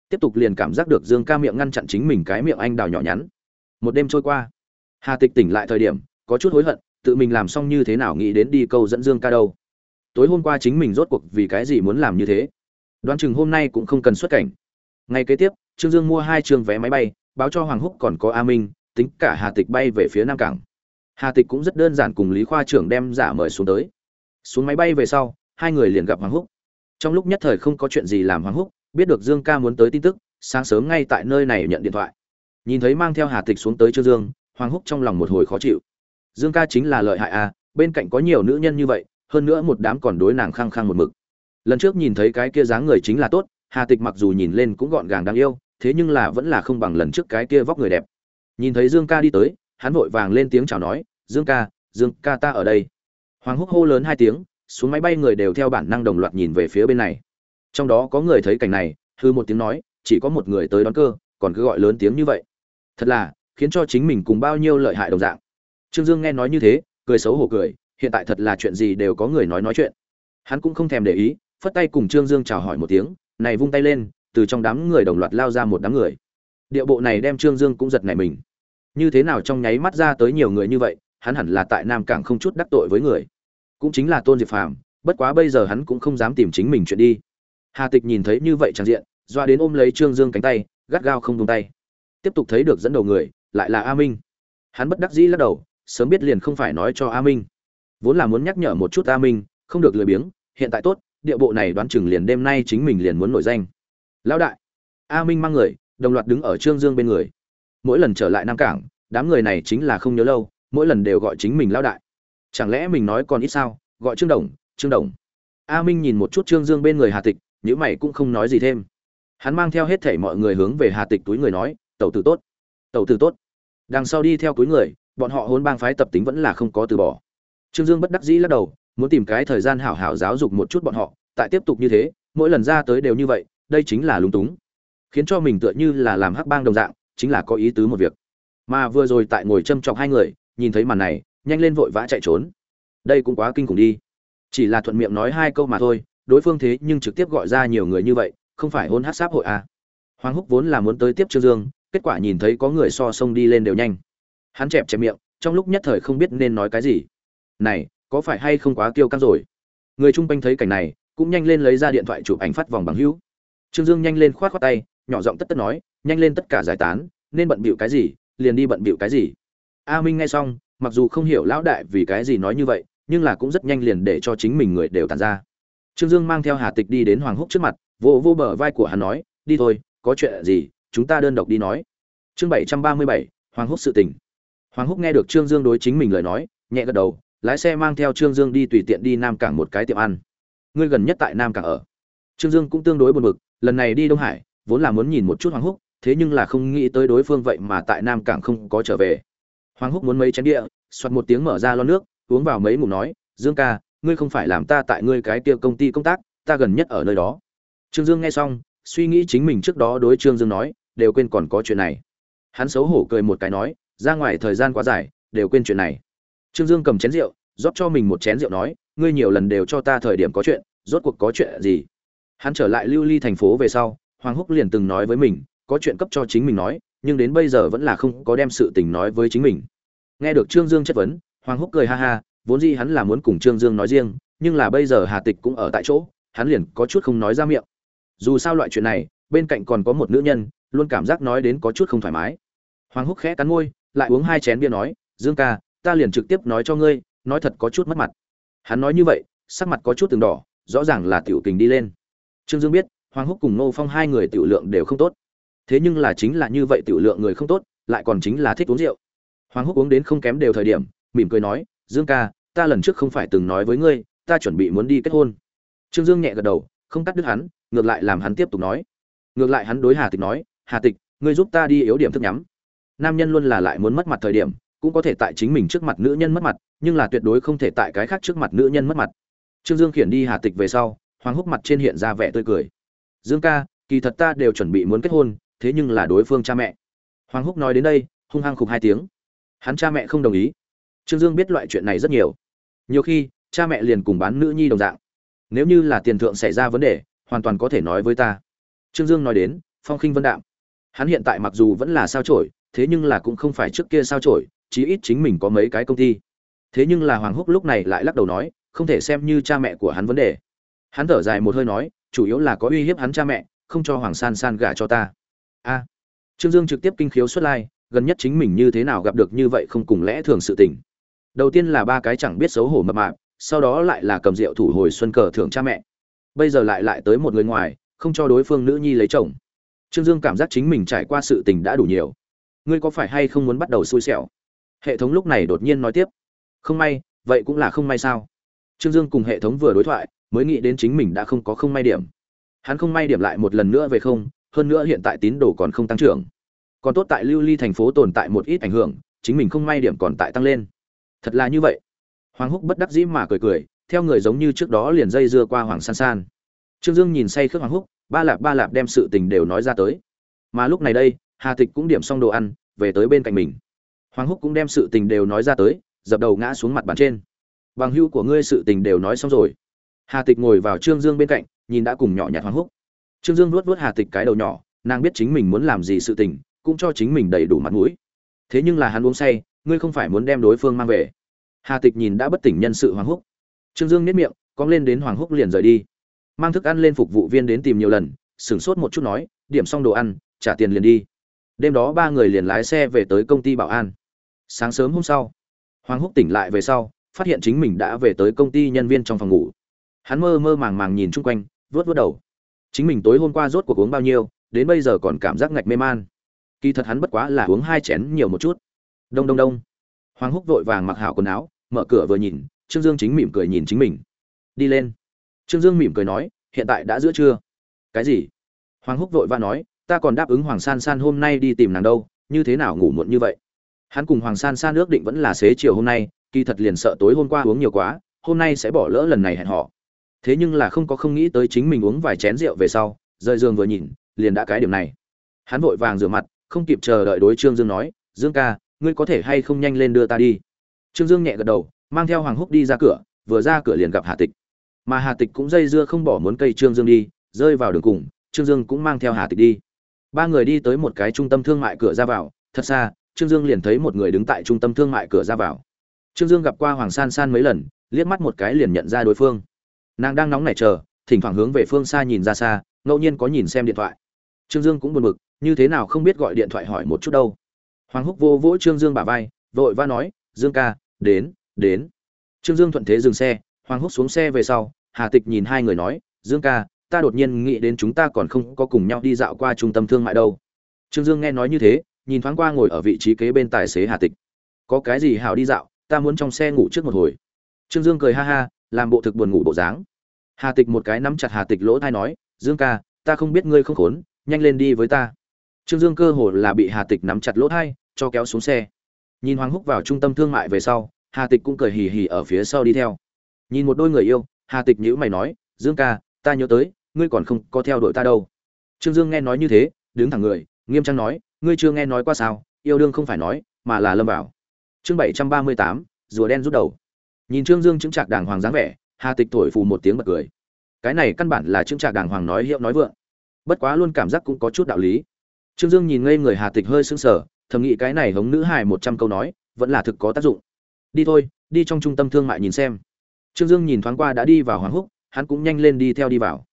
Tiếp tục liền cảm giác được dương ca miệng ngăn chặn chính mình cái miệng anh đào nhỏ nhắn. Một đêm trôi qua. Hà tịch tỉnh lại thời điểm, có chút hối hận, tự mình làm xong như thế nào nghĩ đến đi câu dẫn dương ca đâu. Tối hôm qua chính mình rốt cuộc vì cái gì muốn làm như thế? Đoán chừng hôm nay cũng không cần xuất cảnh. Ngay kế tiếp, trương dương mua hai trường vé máy bay, báo cho hoàng húc còn có a minh, tính cả hà tịch bay về phía nam cảng. Hà tịch cũng rất đơn giản cùng lý khoa trưởng đem giả mời xuống tới. Xuống máy bay về sau, hai người liền gặp hoàng húc. Trong lúc nhất thời không có chuyện gì làm hoàng húc, biết được dương ca muốn tới tin tức, sáng sớm ngay tại nơi này nhận điện thoại. Nhìn thấy mang theo hà tịch xuống tới trương dương, hoàng húc trong lòng một hồi khó chịu. Dương ca chính là lợi hại à bên cạnh có nhiều nữ nhân như vậy, hơn nữa một đám còn đối nàng khăng khăng một mực lần trước nhìn thấy cái kia dáng người chính là tốt, hà tịch mặc dù nhìn lên cũng gọn gàng đáng yêu, thế nhưng là vẫn là không bằng lần trước cái kia vóc người đẹp. Nhìn thấy dương ca đi tới, hắn vội vàng lên tiếng chào nói, dương ca dương ca ta ở đây. Hoàng húc hô lớn hai tiếng, xuống máy bay người đều theo bản năng đồng loạt nhìn về phía bên này. Trong đó có người thấy cảnh này, hư một tiếng nói, chỉ có một người tới đón cơ, còn cứ gọi lớn tiếng như vậy. Thật là, khiến cho chính mình cùng bao nhiêu lợi hại đồng dạng. Trương dương nghe nói như thế, cười xấu hổ cười, hiện tại thật là chuyện gì đều có người nói nói chuyện. Hắn cũng không thèm để ý phất tay cùng trương dương chào hỏi một tiếng, này vung tay lên, từ trong đám người đồng loạt lao ra một đám người. Điệu bộ này đem trương dương cũng giật nảy mình. Như thế nào trong nháy mắt ra tới nhiều người như vậy, hắn hẳn là tại nam cảng không chút đắc tội với người. Cũng chính là tôn diệp phàm, bất quá bây giờ hắn cũng không dám tìm chính mình chuyện đi. Hà tịch nhìn thấy như vậy chẳng diện, doa đến ôm lấy trương dương cánh tay, gắt gao không buông tay. Tiếp tục thấy được dẫn đầu người, lại là a minh. Hắn bất đắc dĩ lắc đầu, sớm biết liền không phải nói cho a minh. Vốn là muốn nhắc nhở một chút a minh, không được lười biếng, hiện tại tốt địa bộ này đoán chừng liền đêm nay chính mình liền muốn nổi danh. Lão đại, a minh mang người, đồng loạt đứng ở trương dương bên người. Mỗi lần trở lại nam cảng, đám người này chính là không nhớ lâu, mỗi lần đều gọi chính mình lão đại. Chẳng lẽ mình nói còn ít sao? Gọi trương đồng trương đồng. A minh nhìn một chút trương dương bên người hà tịch nhữ mày cũng không nói gì thêm. Hắn mang theo hết thảy mọi người hướng về hà tịch túi người nói, tẩu tử tốt, tẩu tử tốt. Đằng sau đi theo túi người, bọn họ hôn bang phái tập tính vẫn là không có từ bỏ. Trương dương bất đắc dĩ lắc đầu muốn tìm cái thời gian hảo hảo giáo dục một chút bọn họ, tại tiếp tục như thế, mỗi lần ra tới đều như vậy, đây chính là lúng túng. Khiến cho mình tựa như là làm hắc bang đồng dạng, chính là có ý tứ một việc. Mà vừa rồi tại ngồi châm chọc hai người, nhìn thấy màn này, nhanh lên vội vã chạy trốn. Đây cũng quá kinh khủng đi. Chỉ là thuận miệng nói hai câu mà thôi, đối phương thế nhưng trực tiếp gọi ra nhiều người như vậy, không phải hôn hát sáp hội à. hoàng húc vốn là muốn tới tiếp trương dương, kết quả nhìn thấy có người so sông đi lên đều nhanh. Hắn chẹp chẹp miệng, trong lúc nhất thời không biết nên nói cái gì. Này có phải hay không quá tiêu căng rồi? Người chung quanh thấy cảnh này, cũng nhanh lên lấy ra điện thoại chụp ảnh phát vòng bằng hữu. Trương dương nhanh lên khoát khoát tay, nhỏ giọng tất tất nói, nhanh lên tất cả giải tán, nên bận bịu cái gì, liền đi bận bịu cái gì. A minh nghe xong, mặc dù không hiểu lão đại vì cái gì nói như vậy, nhưng là cũng rất nhanh liền để cho chính mình người đều tàn ra. Trương dương mang theo hà tịch đi đến hoàng húc trước mặt, vô vô bờ vai của hắn nói, đi thôi, có chuyện gì, chúng ta đơn độc đi nói. Chương bảy trăm ba mươi bảy, hoàng húc sự tình. Hoàng húc nghe được trương dương đối chính mình lời nói, nhẹ gật đầu lái xe mang theo trương dương đi tùy tiện đi nam cảng một cái tiệm ăn. Ngươi gần nhất tại nam cảng ở. Trương dương cũng tương đối buồn bực, lần này đi đông hải, vốn là muốn nhìn một chút hoàng húc, thế nhưng là không nghĩ tới đối phương vậy mà tại nam cảng không có trở về. Hoàng húc muốn mấy chén địa xoạt một tiếng mở ra lon nước, uống vào mấy ngụm nói, dương ca, ngươi không phải làm ta tại ngươi cái kia công ty công tác, ta gần nhất ở nơi đó. Trương dương nghe xong, suy nghĩ chính mình trước đó đối trương dương nói, đều quên còn có chuyện này. Hắn xấu hổ cười một cái nói, ra ngoài thời gian quá dài, đều quên chuyện này trương dương cầm chén rượu, rót cho mình một chén rượu nói, ngươi nhiều lần đều cho ta thời điểm có chuyện, rốt cuộc có chuyện gì? Hắn trở lại lưu ly thành phố về sau, hoàng húc liền từng nói với mình, có chuyện cấp cho chính mình nói, nhưng đến bây giờ vẫn là không có đem sự tình nói với chính mình. Nghe được trương dương chất vấn, hoàng húc cười ha ha, vốn dĩ hắn là muốn cùng trương dương nói riêng, nhưng là bây giờ hà tịch cũng ở tại chỗ, hắn liền có chút không nói ra miệng. Dù sao loại chuyện này, bên cạnh còn có một nữ nhân, luôn cảm giác nói đến có chút không thoải mái. Hoàng húc khẽ cắn môi, lại uống hai chén bia nói, dương ca ta liền trực tiếp nói cho ngươi, nói thật có chút mất mặt. Hắn nói như vậy, sắc mặt có chút từng đỏ, rõ ràng là tiểu tình đi lên. Trương dương biết, hoàng húc cùng nô phong hai người tiểu lượng đều không tốt. Thế nhưng là chính là như vậy tiểu lượng người không tốt, lại còn chính là thích uống rượu. Hoàng húc uống đến không kém đều thời điểm, mỉm cười nói, dương ca, ta lần trước không phải từng nói với ngươi, ta chuẩn bị muốn đi kết hôn. Trương dương nhẹ gật đầu, không cắt đứt hắn, ngược lại làm hắn tiếp tục nói. Ngược lại hắn đối hà tịch nói, hà tịch, ngươi giúp ta đi yếu điểm thức nhắm. Nam nhân luôn là lại muốn mất mặt thời điểm cũng có thể tại chính mình trước mặt nữ nhân mất mặt, nhưng là tuyệt đối không thể tại cái khác trước mặt nữ nhân mất mặt. Trương dương khiển đi hà tịch về sau, hoàng húc mặt trên hiện ra vẻ tươi cười. Dương ca, kỳ thật ta đều chuẩn bị muốn kết hôn, thế nhưng là đối phương cha mẹ. Hoàng húc nói đến đây, hung hăng khục hai tiếng. Hắn cha mẹ không đồng ý. Trương dương biết loại chuyện này rất nhiều. Nhiều khi, cha mẹ liền cùng bán nữ nhi đồng dạng. Nếu như là tiền thượng xảy ra vấn đề, hoàn toàn có thể nói với ta. Trương dương nói đến, phong khinh vân đạm. Hắn hiện tại mặc dù vẫn là sao trổi thế nhưng là cũng không phải trước kia sao trổi chí ít chính mình có mấy cái công ty. Thế nhưng là hoàng húc lúc này lại lắc đầu nói, không thể xem như cha mẹ của hắn vấn đề. Hắn thở dài một hơi nói, chủ yếu là có uy hiếp hắn cha mẹ, không cho hoàng san san gả cho ta. A. Trương dương trực tiếp kinh khiếu xuất lai, gần nhất chính mình như thế nào gặp được như vậy không cùng lẽ thường sự tình. Đầu tiên là ba cái chẳng biết xấu hổ mập mạp, sau đó lại là cầm rượu thủ hồi xuân cờ thưởng cha mẹ. Bây giờ lại lại tới một người ngoài, không cho đối phương nữ nhi lấy chồng. Trương dương cảm giác chính mình trải qua sự tình đã đủ nhiều. Ngươi có phải hay không muốn bắt đầu xui xẻo? Hệ thống lúc này đột nhiên nói tiếp. Không may, vậy cũng là không may sao? Trương dương cùng hệ thống vừa đối thoại, mới nghĩ đến chính mình đã không có không may điểm. Hắn không may điểm lại một lần nữa về không, hơn nữa hiện tại tín đồ còn không tăng trưởng. Còn tốt tại lưu ly thành phố tồn tại một ít ảnh hưởng, chính mình không may điểm còn tại tăng lên. Thật là như vậy. Hoàng húc bất đắc dĩ mà cười cười, theo người giống như trước đó liền dây dưa qua hoàng san san. Trương dương nhìn say khước hoàng húc, ba lạp ba lạp đem sự tình đều nói ra tới. Mà lúc này đây, hà tịch cũng điểm xong đồ ăn, về tới bên cạnh mình hoàng húc cũng đem sự tình đều nói ra tới, dập đầu ngã xuống mặt bàn trên. Bằng hưu của ngươi sự tình đều nói xong rồi. Hà tịch ngồi vào trương dương bên cạnh, nhìn đã cùng nhỏ nhặt hoàng húc. Trương dương vuốt vuốt hà tịch cái đầu nhỏ, nàng biết chính mình muốn làm gì sự tình, cũng cho chính mình đầy đủ mặt mũi. Thế nhưng là hắn uống say, ngươi không phải muốn đem đối phương mang về. Hà tịch nhìn đã bất tỉnh nhân sự hoàng húc. Trương dương nếp miệng, cong lên đến hoàng húc liền rời đi. Mang thức ăn lên phục vụ viên đến tìm nhiều lần, sửng sốt một chút nói, điểm xong đồ ăn, trả tiền liền đi. Đêm đó ba người liền lái xe về tới công ty bảo an sáng sớm hôm sau, hoàng húc tỉnh lại về sau, phát hiện chính mình đã về tới công ty nhân viên trong phòng ngủ. Hắn mơ mơ màng màng nhìn chung quanh vớt vớt đầu. Chính mình tối hôm qua rốt cuộc uống bao nhiêu, đến bây giờ còn cảm giác ngạch mê man. Kỳ thật hắn bất quá là uống hai chén nhiều một chút. Đông đông đông. Hoàng húc vội vàng mặc hảo quần áo, mở cửa vừa nhìn, trương dương chính mỉm cười nhìn chính mình. Đi lên. Trương dương mỉm cười nói, hiện tại đã giữa trưa. Cái gì? Hoàng húc vội và nói, ta còn đáp ứng hoàng san san hôm nay đi tìm nàng đâu, như thế nào ngủ muộn như vậy? Hắn cùng hoàng san san ước định vẫn là xế chiều hôm nay, kỳ thật liền sợ tối hôm qua uống nhiều quá, hôm nay sẽ bỏ lỡ lần này hẹn họ. Thế nhưng là không có không nghĩ tới chính mình uống vài chén rượu về sau, rời giường vừa nhìn, liền đã cái điểm này. Hắn vội vàng rửa mặt, không kịp chờ đợi đối trương dương nói, dương ca, ngươi có thể hay không nhanh lên đưa ta đi? Trương dương nhẹ gật đầu, mang theo hoàng húc đi ra cửa, vừa ra cửa liền gặp hà tịch. Mà hà tịch cũng dây dưa không bỏ muốn cây trương dương đi, rơi vào đường cùng, trương dương cũng mang theo hà tịch đi. Ba người đi tới một cái trung tâm thương mại cửa ra vào, thật xa trương dương liền thấy một người đứng tại trung tâm thương mại cửa ra vào. Trương dương gặp qua hoàng san san mấy lần, liếc mắt một cái liền nhận ra đối phương. Nàng đang nóng nảy chờ, thỉnh thoảng hướng về phương xa nhìn ra xa, ngẫu nhiên có nhìn xem điện thoại. Trương dương cũng buồn bực, như thế nào không biết gọi điện thoại hỏi một chút đâu. Hoàng húc vô vỗ trương dương bả vai, vội va nói, dương ca, đến đến. Trương dương thuận thế dừng xe, hoàng húc xuống xe về sau, hà tịch nhìn hai người nói, dương ca, ta đột nhiên nghĩ đến chúng ta còn không có cùng nhau đi dạo qua trung tâm thương mại đâu. Trương dương nghe nói như thế nhìn thoáng qua ngồi ở vị trí kế bên tài xế hà tịch. Có cái gì hảo đi dạo, ta muốn trong xe ngủ trước một hồi. Trương dương cười ha ha, làm bộ thực buồn ngủ bộ dáng. Hà tịch một cái nắm chặt hà tịch lỗ thai nói, dương ca, ta không biết ngươi không khốn, nhanh lên đi với ta. Trương dương cơ hồ là bị hà tịch nắm chặt lỗ thai cho kéo xuống xe. Nhìn hoàng húc vào trung tâm thương mại về sau, hà tịch cũng cười hì hì ở phía sau đi theo. Nhìn một đôi người yêu, hà tịch nhữ mày nói, dương ca, ta nhớ tới, ngươi còn không có theo đuổi ta đâu. Trương dương nghe nói như thế, đứng thẳng người, nghiêm trang nói ngươi chưa nghe nói qua sao? Yêu đương không phải nói, mà là lâm vào. Chương bảy trăm ba mươi tám, rùa đen rút đầu. Nhìn trương dương chứng trạc đàng hoàng dáng vẻ, hà tịch thổi phù một tiếng bật cười. Cái này căn bản là chứng trạc đàng hoàng nói hiệu nói vượng. Bất quá luôn cảm giác cũng có chút đạo lý. Trương dương nhìn ngây người hà tịch hơi sững sờ, thầm nghĩ cái này hống nữ hài một trăm câu nói, vẫn là thực có tác dụng. Đi thôi, đi trong trung tâm thương mại nhìn xem. Trương dương nhìn thoáng qua đã đi vào hoàng húc, hắn cũng nhanh lên đi theo đi vào.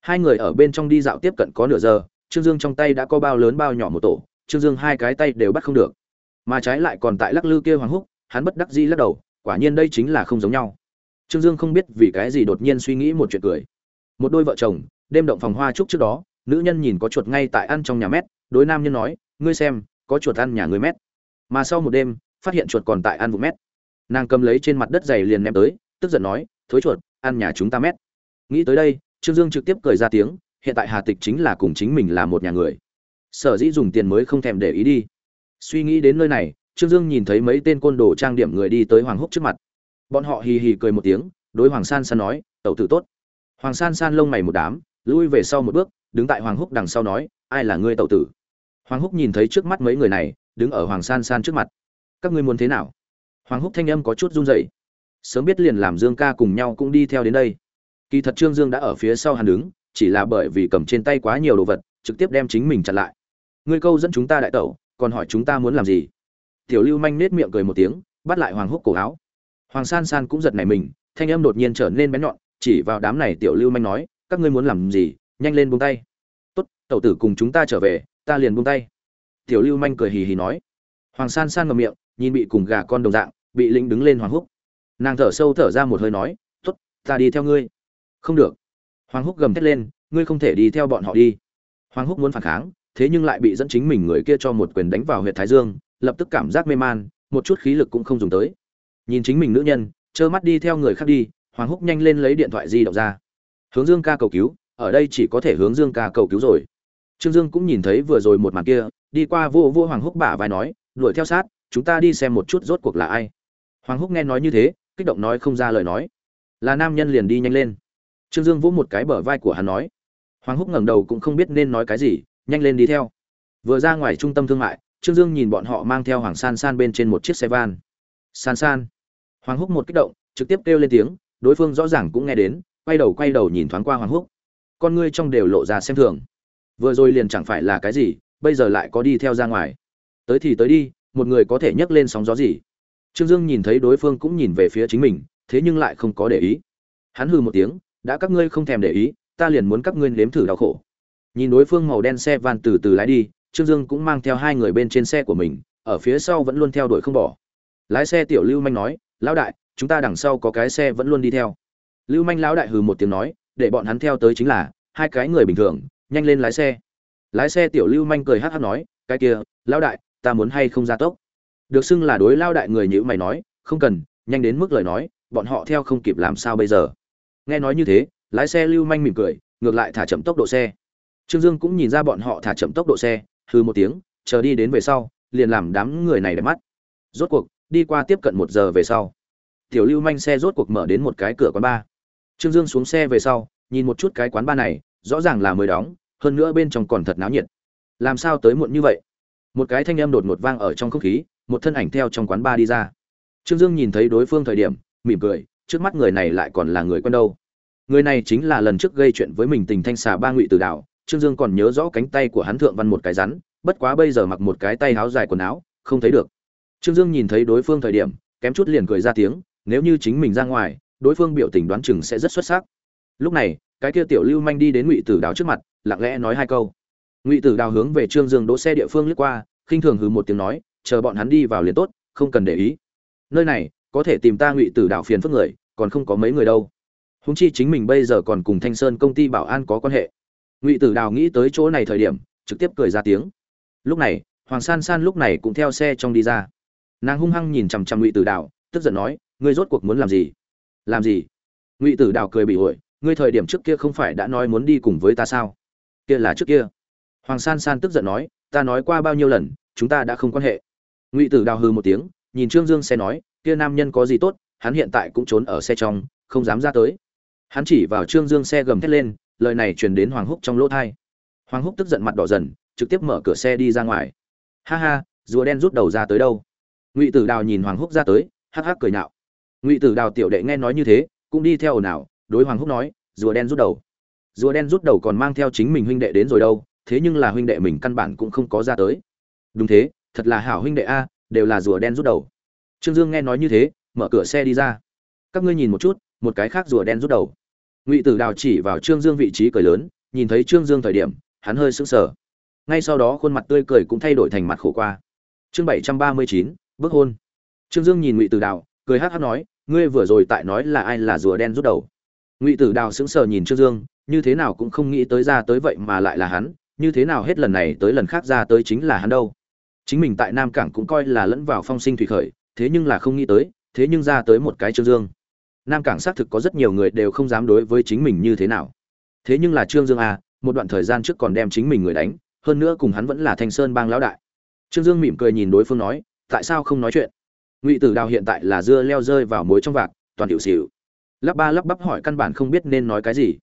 Hai người ở bên trong đi dạo tiếp cận có nửa giờ, trương dương trong tay đã có bao lớn bao nhỏ một tổ trương dương hai cái tay đều bắt không được. Mà trái lại còn tại lắc lư kia hoàng húc, hắn bất đắc dĩ lắc đầu, quả nhiên đây chính là không giống nhau. Trương dương không biết vì cái gì đột nhiên suy nghĩ một chuyện cười. Một đôi vợ chồng, đêm động phòng hoa trúc trước đó, nữ nhân nhìn có chuột ngay tại ăn trong nhà mét, đối nam nhân nói, ngươi xem, có chuột ăn nhà ngươi mét. Mà sau một đêm, phát hiện chuột còn tại ăn vụ mét. Nàng cầm lấy trên mặt đất dày liền ném tới, tức giận nói, thối chuột, ăn nhà chúng ta mét. Nghĩ tới đây, trương dương trực tiếp cười ra tiếng, hiện tại hà tịch chính là cùng chính mình là một nhà người sở dĩ dùng tiền mới không thèm để ý đi. Suy nghĩ đến nơi này, trương dương nhìn thấy mấy tên côn đồ trang điểm người đi tới hoàng húc trước mặt. Bọn họ hì hì cười một tiếng, đối hoàng san san nói, tẩu tử tốt. Hoàng san san lông mày một đám lui về sau một bước, đứng tại hoàng húc đằng sau nói, ai là ngươi tẩu tử? Hoàng húc nhìn thấy trước mắt mấy người này, đứng ở hoàng san san trước mặt. Các ngươi muốn thế nào? Hoàng húc thanh âm có chút run rẩy. Sớm biết liền làm dương ca cùng nhau cũng đi theo đến đây. Kỳ thật trương dương đã ở phía sau hắn đứng, chỉ là bởi vì cầm trên tay quá nhiều đồ vật, trực tiếp đem chính mình chặn lại ngươi câu dẫn chúng ta đại tẩu còn hỏi chúng ta muốn làm gì? Tiểu lưu manh nết miệng cười một tiếng bắt lại hoàng húc cổ áo. Hoàng san san cũng giật nảy mình thanh âm đột nhiên trở nên bén nhọn chỉ vào đám này tiểu lưu manh nói các ngươi muốn làm gì? Nhanh lên buông tay. Tốt tẩu tử cùng chúng ta trở về ta liền buông tay. Tiểu lưu manh cười hì hì nói. Hoàng san san ngậm miệng nhìn bị cùng gà con đồng dạng bị lính đứng lên hoàng húc. Nàng thở sâu thở ra một hơi nói tốt, ta đi theo ngươi. Không được. Hoàng húc gầm thét lên ngươi không thể đi theo bọn họ đi. Hoàng húc muốn phản kháng thế nhưng lại bị dẫn chính mình người kia cho một quyền đánh vào huyệt thái dương, lập tức cảm giác mê man, một chút khí lực cũng không dùng tới. Nhìn chính mình nữ nhân, trơ mắt đi theo người khác đi, hoàng húc nhanh lên lấy điện thoại di động ra. Hướng dương ca cầu cứu, ở đây chỉ có thể hướng dương ca cầu cứu rồi. Trương dương cũng nhìn thấy vừa rồi một màn kia, đi qua vô vô hoàng húc bả vai nói, đuổi theo sát, chúng ta đi xem một chút rốt cuộc là ai. Hoàng húc nghe nói như thế, kích động nói không ra lời nói. Là nam nhân liền đi nhanh lên. Trương dương vỗ một cái bờ vai của hắn nói. Hoàng húc ngẩng đầu cũng không biết nên nói cái gì nhanh lên đi theo. Vừa ra ngoài trung tâm thương mại, trương dương nhìn bọn họ mang theo hoàng san san bên trên một chiếc xe van. San san. Hoàng húc một kích động, trực tiếp kêu lên tiếng, đối phương rõ ràng cũng nghe đến, quay đầu quay đầu nhìn thoáng qua hoàng húc. Con ngươi trong đều lộ ra xem thường. Vừa rồi liền chẳng phải là cái gì, bây giờ lại có đi theo ra ngoài. Tới thì tới đi, một người có thể nhấc lên sóng gió gì? Trương dương nhìn thấy đối phương cũng nhìn về phía chính mình, thế nhưng lại không có để ý. Hắn hừ một tiếng, đã các ngươi không thèm để ý, ta liền muốn các ngươi nếm thử đau khổ nhìn đối phương màu đen xe van từ từ lái đi, trương dương cũng mang theo hai người bên trên xe của mình, ở phía sau vẫn luôn theo đuổi không bỏ. Lái xe tiểu lưu manh nói, lão đại, chúng ta đằng sau có cái xe vẫn luôn đi theo. Lưu manh lão đại hừ một tiếng nói, để bọn hắn theo tới chính là hai cái người bình thường, nhanh lên lái xe. Lái xe tiểu lưu manh cười hát hát nói, cái kia, lão đại, ta muốn hay không ra tốc? Được xưng là đối lao đại người nhữ mày nói, không cần, nhanh đến mức lời nói, bọn họ theo không kịp làm sao bây giờ? Nghe nói như thế, lái xe lưu manh mỉm cười, ngược lại thả chậm tốc độ xe trương dương cũng nhìn ra bọn họ thả chậm tốc độ xe, hừ một tiếng, chờ đi đến về sau, liền làm đám người này để mắt. Rốt cuộc, đi qua tiếp cận một giờ về sau. Tiểu lưu manh xe rốt cuộc mở đến một cái cửa quán bar trương dương xuống xe về sau, nhìn một chút cái quán bar này, rõ ràng là mới đóng, hơn nữa bên trong còn thật náo nhiệt. Làm sao tới muộn như vậy? Một cái thanh âm đột ngột vang ở trong không khí, một thân ảnh theo trong quán bar đi ra. Trương dương nhìn thấy đối phương thời điểm, mỉm cười, trước mắt người này lại còn là người quen đâu. Người này chính là lần trước gây chuyện với mình tình thanh xà ba ngụy từ đảo trương dương còn nhớ rõ cánh tay của hắn thượng văn một cái rắn, bất quá bây giờ mặc một cái tay áo dài quần áo, không thấy được. Trương dương nhìn thấy đối phương thời điểm, kém chút liền cười ra tiếng, nếu như chính mình ra ngoài, đối phương biểu tình đoán chừng sẽ rất xuất sắc. Lúc này, cái kia tiểu lưu manh đi đến ngụy tử đào trước mặt, lặng lẽ nói hai câu. Ngụy tử đào hướng về trương dương đỗ xe địa phương lướt qua, khinh thường hừ một tiếng nói, chờ bọn hắn đi vào liền tốt, không cần để ý. Nơi này, có thể tìm ta ngụy tử đào phiền phức người, còn không có mấy người đâu. Huống chi chính mình bây giờ còn cùng thanh sơn công ty bảo an có quan hệ ngụy tử đào nghĩ tới chỗ này thời điểm, trực tiếp cười ra tiếng. Lúc này, hoàng san san lúc này cũng theo xe trong đi ra. Nàng hung hăng nhìn chằm chằm ngụy tử đào, tức giận nói, ngươi rốt cuộc muốn làm gì? Làm gì? Ngụy tử đào cười bị ổi ngươi thời điểm trước kia không phải đã nói muốn đi cùng với ta sao? Kia là trước kia. Hoàng san san tức giận nói, ta nói qua bao nhiêu lần, chúng ta đã không quan hệ. Ngụy tử đào hư một tiếng, nhìn trương dương xe nói, kia nam nhân có gì tốt, hắn hiện tại cũng trốn ở xe trong, không dám ra tới. Hắn chỉ vào trương dương xe gầm thét lên lời này truyền đến hoàng húc trong lỗ thai. Hoàng húc tức giận mặt đỏ dần, trực tiếp mở cửa xe đi ra ngoài. Ha ha, rùa đen rút đầu ra tới đâu? Ngụy tử đào nhìn hoàng húc ra tới, hắc hắc cười nhạo. Ngụy tử đào tiểu đệ nghe nói như thế, cũng đi theo ồn ào, đối hoàng húc nói, rùa đen rút đầu. Rùa đen rút đầu còn mang theo chính mình huynh đệ đến rồi đâu, thế nhưng là huynh đệ mình căn bản cũng không có ra tới. Đúng thế, thật là hảo huynh đệ a, đều là rùa đen rút đầu. Trương dương nghe nói như thế, mở cửa xe đi ra. Các ngươi nhìn một chút, một cái khác rùa đen rút đầu ngụy tử đào chỉ vào trương dương vị trí cười lớn, nhìn thấy trương dương thời điểm, hắn hơi sững sờ. Ngay sau đó khuôn mặt tươi cười cũng thay đổi thành mặt khổ qua. Chương bảy trăm ba mươi chín bước hôn. Trương dương nhìn ngụy tử đào, cười hát hát nói, ngươi vừa rồi tại nói là ai là rùa đen rút đầu? Ngụy tử đào sững sờ nhìn trương dương, như thế nào cũng không nghĩ tới ra tới vậy mà lại là hắn, như thế nào hết lần này tới lần khác ra tới chính là hắn đâu. Chính mình tại nam cảng cũng coi là lẫn vào phong sinh thủy khởi, thế nhưng là không nghĩ tới, thế nhưng ra tới một cái trương dương nam cảng xác thực có rất nhiều người đều không dám đối với chính mình như thế nào. Thế nhưng là trương dương à một đoạn thời gian trước còn đem chính mình người đánh, hơn nữa cùng hắn vẫn là thanh sơn bang lão đại. Trương dương mỉm cười nhìn đối phương nói, tại sao không nói chuyện? Ngụy tử đào hiện tại là dưa leo rơi vào mối trong vạc, toàn điệu xỉu. Lắp ba lắp bắp hỏi căn bản không biết nên nói cái gì.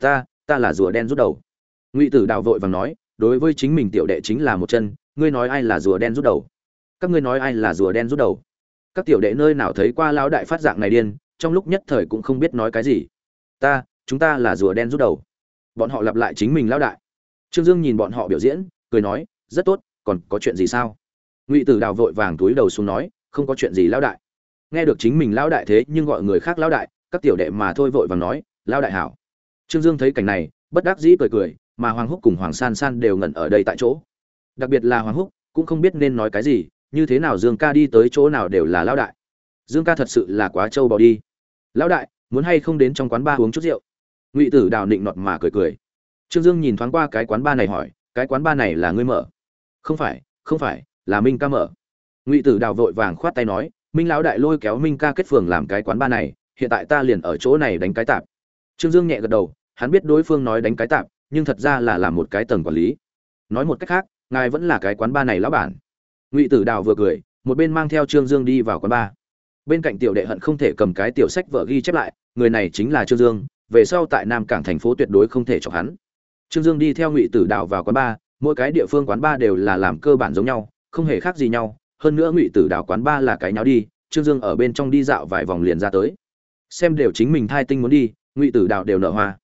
Ta ta là rùa đen rút đầu. Ngụy tử đào vội vàng nói, đối với chính mình tiểu đệ chính là một chân, ngươi nói ai là rùa đen rút đầu? Các ngươi nói ai là rùa đen rút đầu? Các tiểu đệ nơi nào thấy qua lão đại phát dạng này điên trong lúc nhất thời cũng không biết nói cái gì. Ta, chúng ta là rùa đen rút đầu. Bọn họ lặp lại chính mình lão đại. Trương dương nhìn bọn họ biểu diễn, cười nói, rất tốt, còn có chuyện gì sao? Ngụy tử đào vội vàng túi đầu xuống nói, không có chuyện gì lão đại. Nghe được chính mình lão đại thế nhưng gọi người khác lão đại, các tiểu đệ mà thôi vội vàng nói, lão đại hảo. Trương dương thấy cảnh này, bất đắc dĩ cười cười, mà hoàng húc cùng hoàng san san đều ngẩn ở đây tại chỗ. Đặc biệt là hoàng húc, cũng không biết nên nói cái gì, như thế nào dương ca đi tới chỗ nào đều là lão đại. Dương ca thật sự là quá trâu bò đi lão đại, muốn hay không đến trong quán ba uống chút rượu? Ngụy tử đào nịnh nọt mà cười cười. Trương dương nhìn thoáng qua cái quán ba này hỏi, cái quán ba này là ngươi mở? Không phải không phải, là minh ca mở. Ngụy tử đào vội vàng khoát tay nói, minh lão đại lôi kéo minh ca kết phường làm cái quán ba này, hiện tại ta liền ở chỗ này đánh cái tạp. Trương dương nhẹ gật đầu, hắn biết đối phương nói đánh cái tạp, nhưng thật ra là làm một cái tầng quản lý. Nói một cách khác, ngài vẫn là cái quán ba này lão bản. Ngụy tử đào vừa cười, một bên mang theo trương dương đi vào quán ba bên cạnh tiểu đệ hận không thể cầm cái tiểu sách vợ ghi chép lại, người này chính là trương dương, về sau tại nam cảng thành phố tuyệt đối không thể chọc hắn. Trương dương đi theo ngụy tử đào vào quán bar mỗi cái địa phương quán bar đều là làm cơ bản giống nhau, không hề khác gì nhau, hơn nữa ngụy tử đào quán bar là cái nháo đi, trương dương ở bên trong đi dạo vài vòng liền ra tới. Xem đều chính mình thai tinh muốn đi, ngụy tử đào đều nở hoa.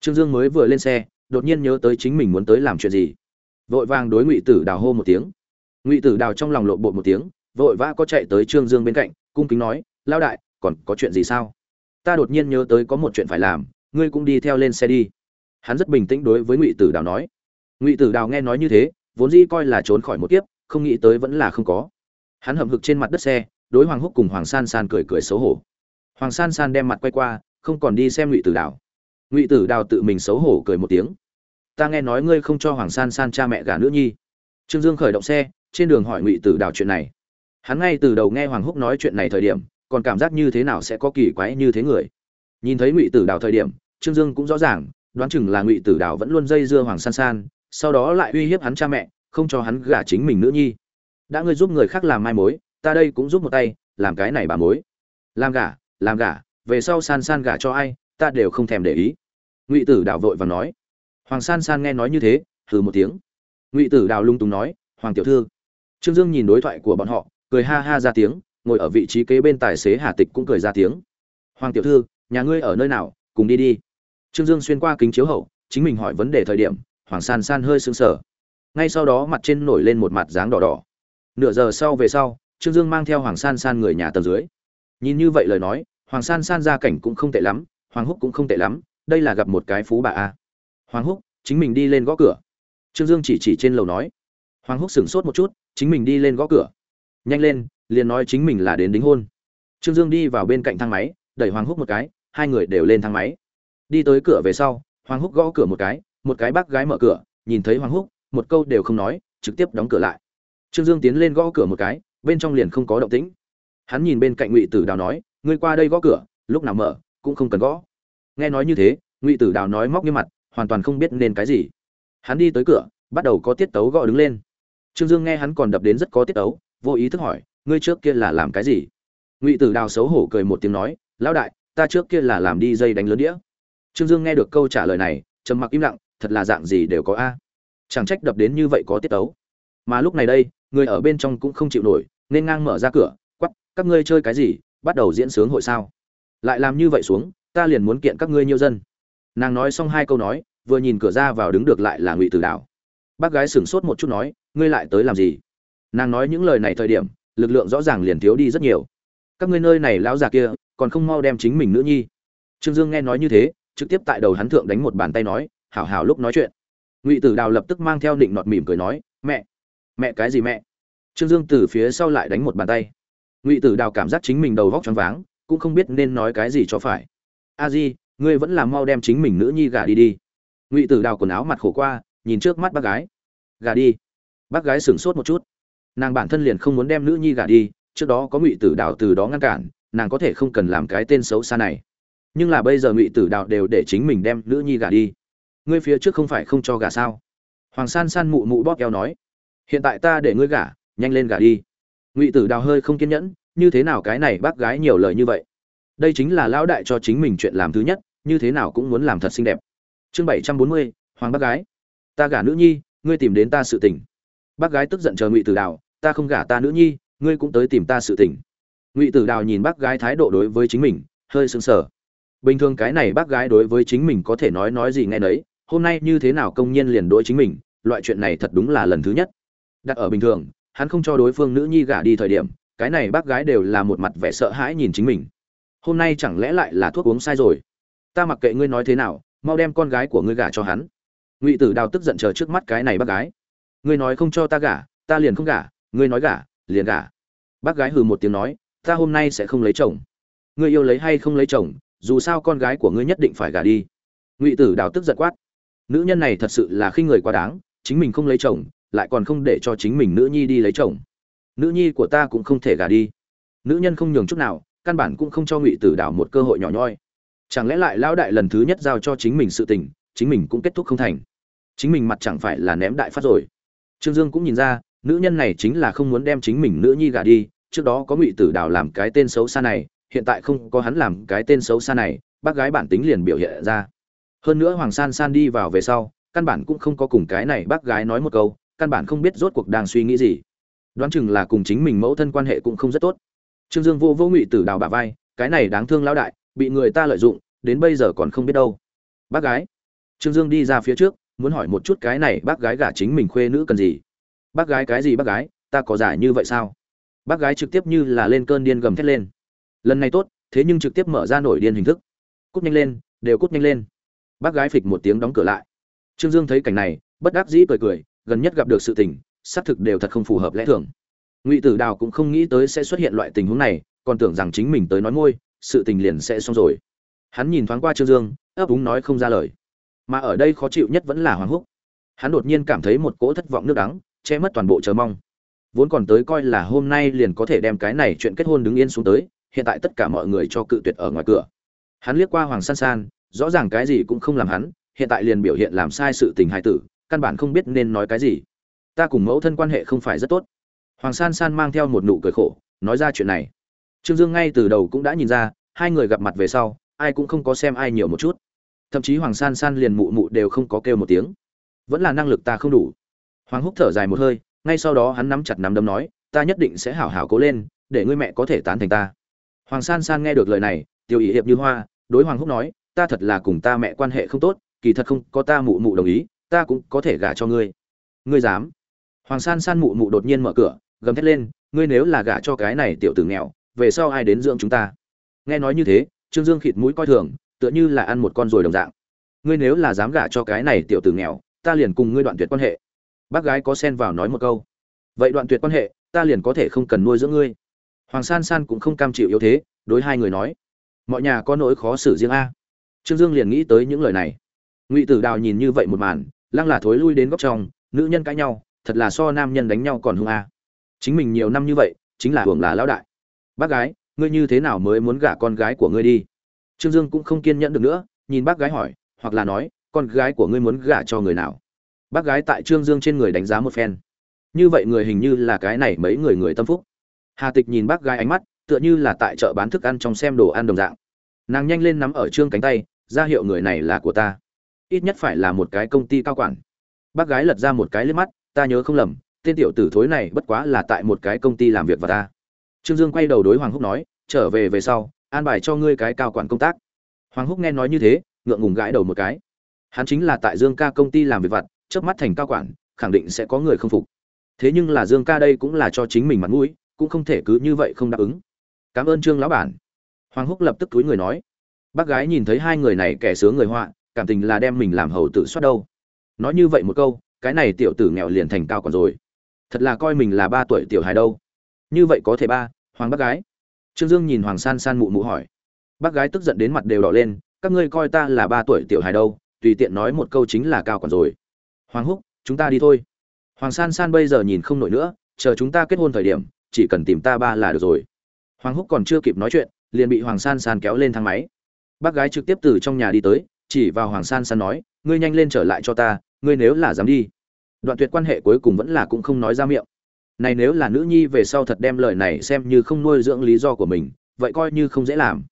Trương dương mới vừa lên xe, đột nhiên nhớ tới chính mình muốn tới làm chuyện gì. Vội vàng đối ngụy tử đào hô một tiếng. Ngụy tử đào trong lòng lộ bộ một tiếng, vội vã có chạy tới trương dương bên cạnh cung kính nói lao đại, còn có chuyện gì sao? Ta đột nhiên nhớ tới có một chuyện phải làm, ngươi cũng đi theo lên xe đi. Hắn rất bình tĩnh đối với ngụy tử đào nói. Ngụy tử đào nghe nói như thế, vốn dĩ coi là trốn khỏi một kiếp, không nghĩ tới vẫn là không có. Hắn hậm hực trên mặt đất xe, đối hoàng húc cùng hoàng san san cười cười xấu hổ. Hoàng san san đem mặt quay qua, không còn đi xem ngụy tử đào. Ngụy tử đào tự mình xấu hổ cười một tiếng. Ta nghe nói ngươi không cho hoàng san san cha mẹ gả nữ nhi. Trương dương khởi động xe, trên đường hỏi ngụy tử đào chuyện này hắn ngay từ đầu nghe hoàng húc nói chuyện này thời điểm, còn cảm giác như thế nào sẽ có kỳ quái như thế người. Nhìn thấy ngụy tử đào thời điểm, trương dương cũng rõ ràng, đoán chừng là ngụy tử đào vẫn luôn dây dưa hoàng san san, sau đó lại uy hiếp hắn cha mẹ, không cho hắn gả chính mình nữ nhi. Đã ngươi giúp người khác làm mai mối, ta đây cũng giúp một tay, làm cái này bà mối. Làm gả làm gả, về sau san san gả cho ai, ta đều không thèm để ý. Ngụy tử đào vội và nói. Hoàng san san nghe nói như thế, hừ một tiếng. Ngụy tử đào lung túng nói, hoàng tiểu thư. Trương dương nhìn đối thoại của bọn họ cười ha ha ra tiếng, ngồi ở vị trí kế bên tài xế hà tịch cũng cười ra tiếng. Hoàng tiểu thư, nhà ngươi ở nơi nào? Cùng đi đi. Trương dương xuyên qua kính chiếu hậu, chính mình hỏi vấn đề thời điểm, hoàng san san hơi sững sờ. Ngay sau đó mặt trên nổi lên một mặt dáng đỏ đỏ. Nửa giờ sau về sau, trương dương mang theo hoàng san san người nhà tầng dưới. Nhìn như vậy lời nói, hoàng san san gia cảnh cũng không tệ lắm, hoàng húc cũng không tệ lắm, đây là gặp một cái phú bà a. Hoàng húc, chính mình đi lên gõ cửa. Trương dương chỉ chỉ trên lầu nói. Hoàng húc sửng sốt một chút, chính mình đi lên gõ cửa nhanh lên, liền nói chính mình là đến đính hôn. Trương dương đi vào bên cạnh thang máy, đẩy hoàng húc một cái, hai người đều lên thang máy. Đi tới cửa về sau, hoàng húc gõ cửa một cái một cái bác gái mở cửa, nhìn thấy hoàng húc, một câu đều không nói, trực tiếp đóng cửa lại. Trương dương tiến lên gõ cửa một cái, bên trong liền không có động tĩnh. Hắn nhìn bên cạnh ngụy tử đào nói, ngươi qua đây gõ cửa, lúc nào mở, cũng không cần gõ. Nghe nói như thế, ngụy tử đào nói móc như mặt, hoàn toàn không biết nên cái gì. Hắn đi tới cửa, bắt đầu có tiết tấu gõ đứng lên. Trương dương nghe hắn còn đập đến rất có tiết tấu vô ý thức hỏi, ngươi trước kia là làm cái gì? Ngụy tử đào xấu hổ cười một tiếng nói, lão đại, ta trước kia là làm đi dây đánh lớn đĩa. Trương dương nghe được câu trả lời này, trầm mặc im lặng, thật là dạng gì đều có a. Chẳng trách đập đến như vậy có tiết tấu. Mà lúc này đây, người ở bên trong cũng không chịu nổi, nên ngang mở ra cửa quắp các ngươi chơi cái gì? Bắt đầu diễn sướng hội sao? Lại làm như vậy xuống, ta liền muốn kiện các ngươi nhiêu dân. Nàng nói xong hai câu nói, vừa nhìn cửa ra vào đứng được lại là ngụy tử đào. Bác gái sửng sốt một chút nói, ngươi lại tới làm gì? Nàng nói những lời này thời điểm, lực lượng rõ ràng liền thiếu đi rất nhiều. Các ngươi nơi này lão già kia, còn không mau đem chính mình nữ nhi. Trương dương nghe nói như thế, trực tiếp tại đầu hắn thượng đánh một bàn tay nói, hảo hảo lúc nói chuyện. Ngụy tử đào lập tức mang theo định nọt mỉm cười nói, mẹ mẹ cái gì mẹ? Trương dương từ phía sau lại đánh một bàn tay. Ngụy tử đào cảm giác chính mình đầu vóc choáng váng, cũng không biết nên nói cái gì cho phải. A di, ngươi vẫn làm mau đem chính mình nữ nhi gả đi đi. Ngụy tử đào quần áo mặt khổ qua, nhìn trước mắt bác gái. Gả đi. Bác gái sửng sốt một chút nàng bản thân liền không muốn đem nữ nhi gả đi, trước đó có ngụy tử đào từ đó ngăn cản, nàng có thể không cần làm cái tên xấu xa này. Nhưng là bây giờ ngụy tử đào đều để chính mình đem nữ nhi gả đi. Ngươi phía trước không phải không cho gả sao? Hoàng san san mụ mụ bóp eo nói. Hiện tại ta để ngươi gả, nhanh lên gả đi. Ngụy tử đào hơi không kiên nhẫn, như thế nào cái này bác gái nhiều lời như vậy? Đây chính là lão đại cho chính mình chuyện làm thứ nhất, như thế nào cũng muốn làm thật xinh đẹp. Chương bảy trăm bốn mươi, hoàng bác gái. Ta gả nữ nhi, ngươi tìm đến ta sự tình bác gái tức giận chờ ngụy tử đào, ta không gả ta nữ nhi, ngươi cũng tới tìm ta sự tình. Ngụy tử đào nhìn bác gái thái độ đối với chính mình, hơi sững sờ. Bình thường cái này bác gái đối với chính mình có thể nói nói gì nghe nấy, hôm nay như thế nào công nhiên liền đối chính mình, loại chuyện này thật đúng là lần thứ nhất. Đặt ở bình thường, hắn không cho đối phương nữ nhi gả đi thời điểm, cái này bác gái đều là một mặt vẻ sợ hãi nhìn chính mình. Hôm nay chẳng lẽ lại là thuốc uống sai rồi? Ta mặc kệ ngươi nói thế nào, mau đem con gái của ngươi gả cho hắn. Ngụy tử đào tức giận chờ trước mắt cái này bác gái ngươi nói không cho ta gả, ta liền không gả, ngươi nói gả, liền gả. Bác gái hừ một tiếng nói, ta hôm nay sẽ không lấy chồng. Ngươi yêu lấy hay không lấy chồng, dù sao con gái của ngươi nhất định phải gả đi. Ngụy tử đào tức giật quát. Nữ nhân này thật sự là khi người quá đáng, chính mình không lấy chồng, lại còn không để cho chính mình nữ nhi đi lấy chồng. Nữ nhi của ta cũng không thể gả đi. Nữ nhân không nhường chút nào, căn bản cũng không cho ngụy tử đào một cơ hội nhỏ nhoi. Chẳng lẽ lại lão đại lần thứ nhất giao cho chính mình sự tình, chính mình cũng kết thúc không thành? Chính mình mặt chẳng phải là ném đại phát rồi trương dương cũng nhìn ra, nữ nhân này chính là không muốn đem chính mình nữ nhi gả đi, trước đó có ngụy tử đào làm cái tên xấu xa này, hiện tại không có hắn làm cái tên xấu xa này, bác gái bản tính liền biểu hiện ra. Hơn nữa hoàng san san đi vào về sau, căn bản cũng không có cùng cái này bác gái nói một câu, căn bản không biết rốt cuộc đang suy nghĩ gì. Đoán chừng là cùng chính mình mẫu thân quan hệ cũng không rất tốt. Trương dương vô vô ngụy tử đào bà vai, cái này đáng thương lão đại, bị người ta lợi dụng, đến bây giờ còn không biết đâu. Bác gái. Trương dương đi ra phía trước muốn hỏi một chút cái này bác gái gả chính mình khuê nữ cần gì? Bác gái cái gì bác gái, ta có giải như vậy sao? Bác gái trực tiếp như là lên cơn điên gầm thét lên. Lần này tốt, thế nhưng trực tiếp mở ra nổi điên hình thức. Cút nhanh lên, đều cút nhanh lên. Bác gái phịch một tiếng đóng cửa lại. Trương dương thấy cảnh này, bất đắc dĩ cười cười, gần nhất gặp được sự tình, xác thực đều thật không phù hợp lẽ thường. Ngụy tử đào cũng không nghĩ tới sẽ xuất hiện loại tình huống này, còn tưởng rằng chính mình tới nói môi, sự tình liền sẽ xong rồi. Hắn nhìn thoáng qua trương dương, ấp úng nói không ra lời mà ở đây khó chịu nhất vẫn là hoàng húc. Hắn đột nhiên cảm thấy một cỗ thất vọng nước đắng, che mất toàn bộ chờ mong. Vốn còn tới coi là hôm nay liền có thể đem cái này chuyện kết hôn đứng yên xuống tới, hiện tại tất cả mọi người cho cự tuyệt ở ngoài cửa. Hắn liếc qua hoàng san san, rõ ràng cái gì cũng không làm hắn, hiện tại liền biểu hiện làm sai sự tình hài tử, căn bản không biết nên nói cái gì. Ta cùng mẫu thân quan hệ không phải rất tốt. Hoàng san san mang theo một nụ cười khổ, nói ra chuyện này. Trương dương ngay từ đầu cũng đã nhìn ra, hai người gặp mặt về sau, ai cũng không có xem ai nhiều một chút thậm chí hoàng san san liền mụ mụ đều không có kêu một tiếng. Vẫn là năng lực ta không đủ. Hoàng húc thở dài một hơi, ngay sau đó hắn nắm chặt nắm đấm nói, ta nhất định sẽ hảo hảo cố lên, để ngươi mẹ có thể tán thành ta. Hoàng san san nghe được lời này tiêu ý hiệp như hoa, đối hoàng húc nói, ta thật là cùng ta mẹ quan hệ không tốt, kỳ thật không có ta mụ mụ đồng ý, ta cũng có thể gả cho ngươi. Ngươi dám? Hoàng san san mụ mụ đột nhiên mở cửa, gầm thét lên, ngươi nếu là gả cho cái này tiểu tử nghèo, về sau ai đến dưỡng chúng ta? Nghe nói như thế, trương dương khịt mũi coi thường tựa như là ăn một con rồi đồng dạng. Ngươi nếu là dám gả cho cái này tiểu tử nghèo, ta liền cùng ngươi đoạn tuyệt quan hệ. Bác gái có xen vào nói một câu. Vậy đoạn tuyệt quan hệ, ta liền có thể không cần nuôi dưỡng ngươi. Hoàng san san cũng không cam chịu yếu thế, đối hai người nói. Mọi nhà có nỗi khó xử riêng a. Trương dương liền nghĩ tới những lời này. Ngụy tử đào nhìn như vậy một màn, lăng là thối lui đến góc trong, nữ nhân cãi nhau, thật là so nam nhân đánh nhau còn hung a. Chính mình nhiều năm như vậy, chính là hưởng là lão đại. Bác gái, ngươi như thế nào mới muốn gả con gái của ngươi đi? Trương dương cũng không kiên nhẫn được nữa, nhìn bác gái hỏi, hoặc là nói, con gái của ngươi muốn gả cho người nào? Bác gái tại trương dương trên người đánh giá một phen. Như vậy người hình như là cái này mấy người người tâm phúc. Hà tịch nhìn bác gái ánh mắt, tựa như là tại chợ bán thức ăn trong xem đồ ăn đồng dạng. Nàng nhanh lên nắm ở trương cánh tay, ra hiệu người này là của ta. Ít nhất phải là một cái công ty cao quản. Bác gái lật ra một cái liếc mắt, ta nhớ không lầm, tên tiểu tử thối này bất quá là tại một cái công ty làm việc và ta. Trương dương quay đầu đối hoàng húc nói, trở về về sau an bài cho ngươi cái cao quản công tác. Hoàng húc nghe nói như thế, ngượng ngùng gãi đầu một cái. Hắn chính là tại dương ca công ty làm việc vặt, chớp mắt thành cao quản, khẳng định sẽ có người không phục. Thế nhưng là dương ca đây cũng là cho chính mình mặt mũi, cũng không thể cứ như vậy không đáp ứng. Cảm ơn trương lão bản. Hoàng húc lập tức túi người nói. Bác gái nhìn thấy hai người này kẻ sướng người họa, cảm tình là đem mình làm hầu tự soát đâu. Nói như vậy một câu, cái này tiểu tử nghèo liền thành cao còn rồi. Thật là coi mình là ba tuổi tiểu hài đâu. Như vậy có thể ba, hoàng bác gái trương dương nhìn hoàng san san mụ mụ hỏi. Bác gái tức giận đến mặt đều đỏ lên, các ngươi coi ta là ba tuổi tiểu hài đâu, tùy tiện nói một câu chính là cao còn rồi. Hoàng húc, chúng ta đi thôi. Hoàng san san bây giờ nhìn không nổi nữa, chờ chúng ta kết hôn thời điểm, chỉ cần tìm ta ba là được rồi. Hoàng húc còn chưa kịp nói chuyện, liền bị hoàng san san kéo lên thang máy. Bác gái trực tiếp từ trong nhà đi tới, chỉ vào hoàng san san nói, ngươi nhanh lên trở lại cho ta, ngươi nếu là dám đi. Đoạn tuyệt quan hệ cuối cùng vẫn là cũng không nói ra miệng này nếu là nữ nhi về sau thật đem lời này xem như không nuôi dưỡng lý do của mình, vậy coi như không dễ làm.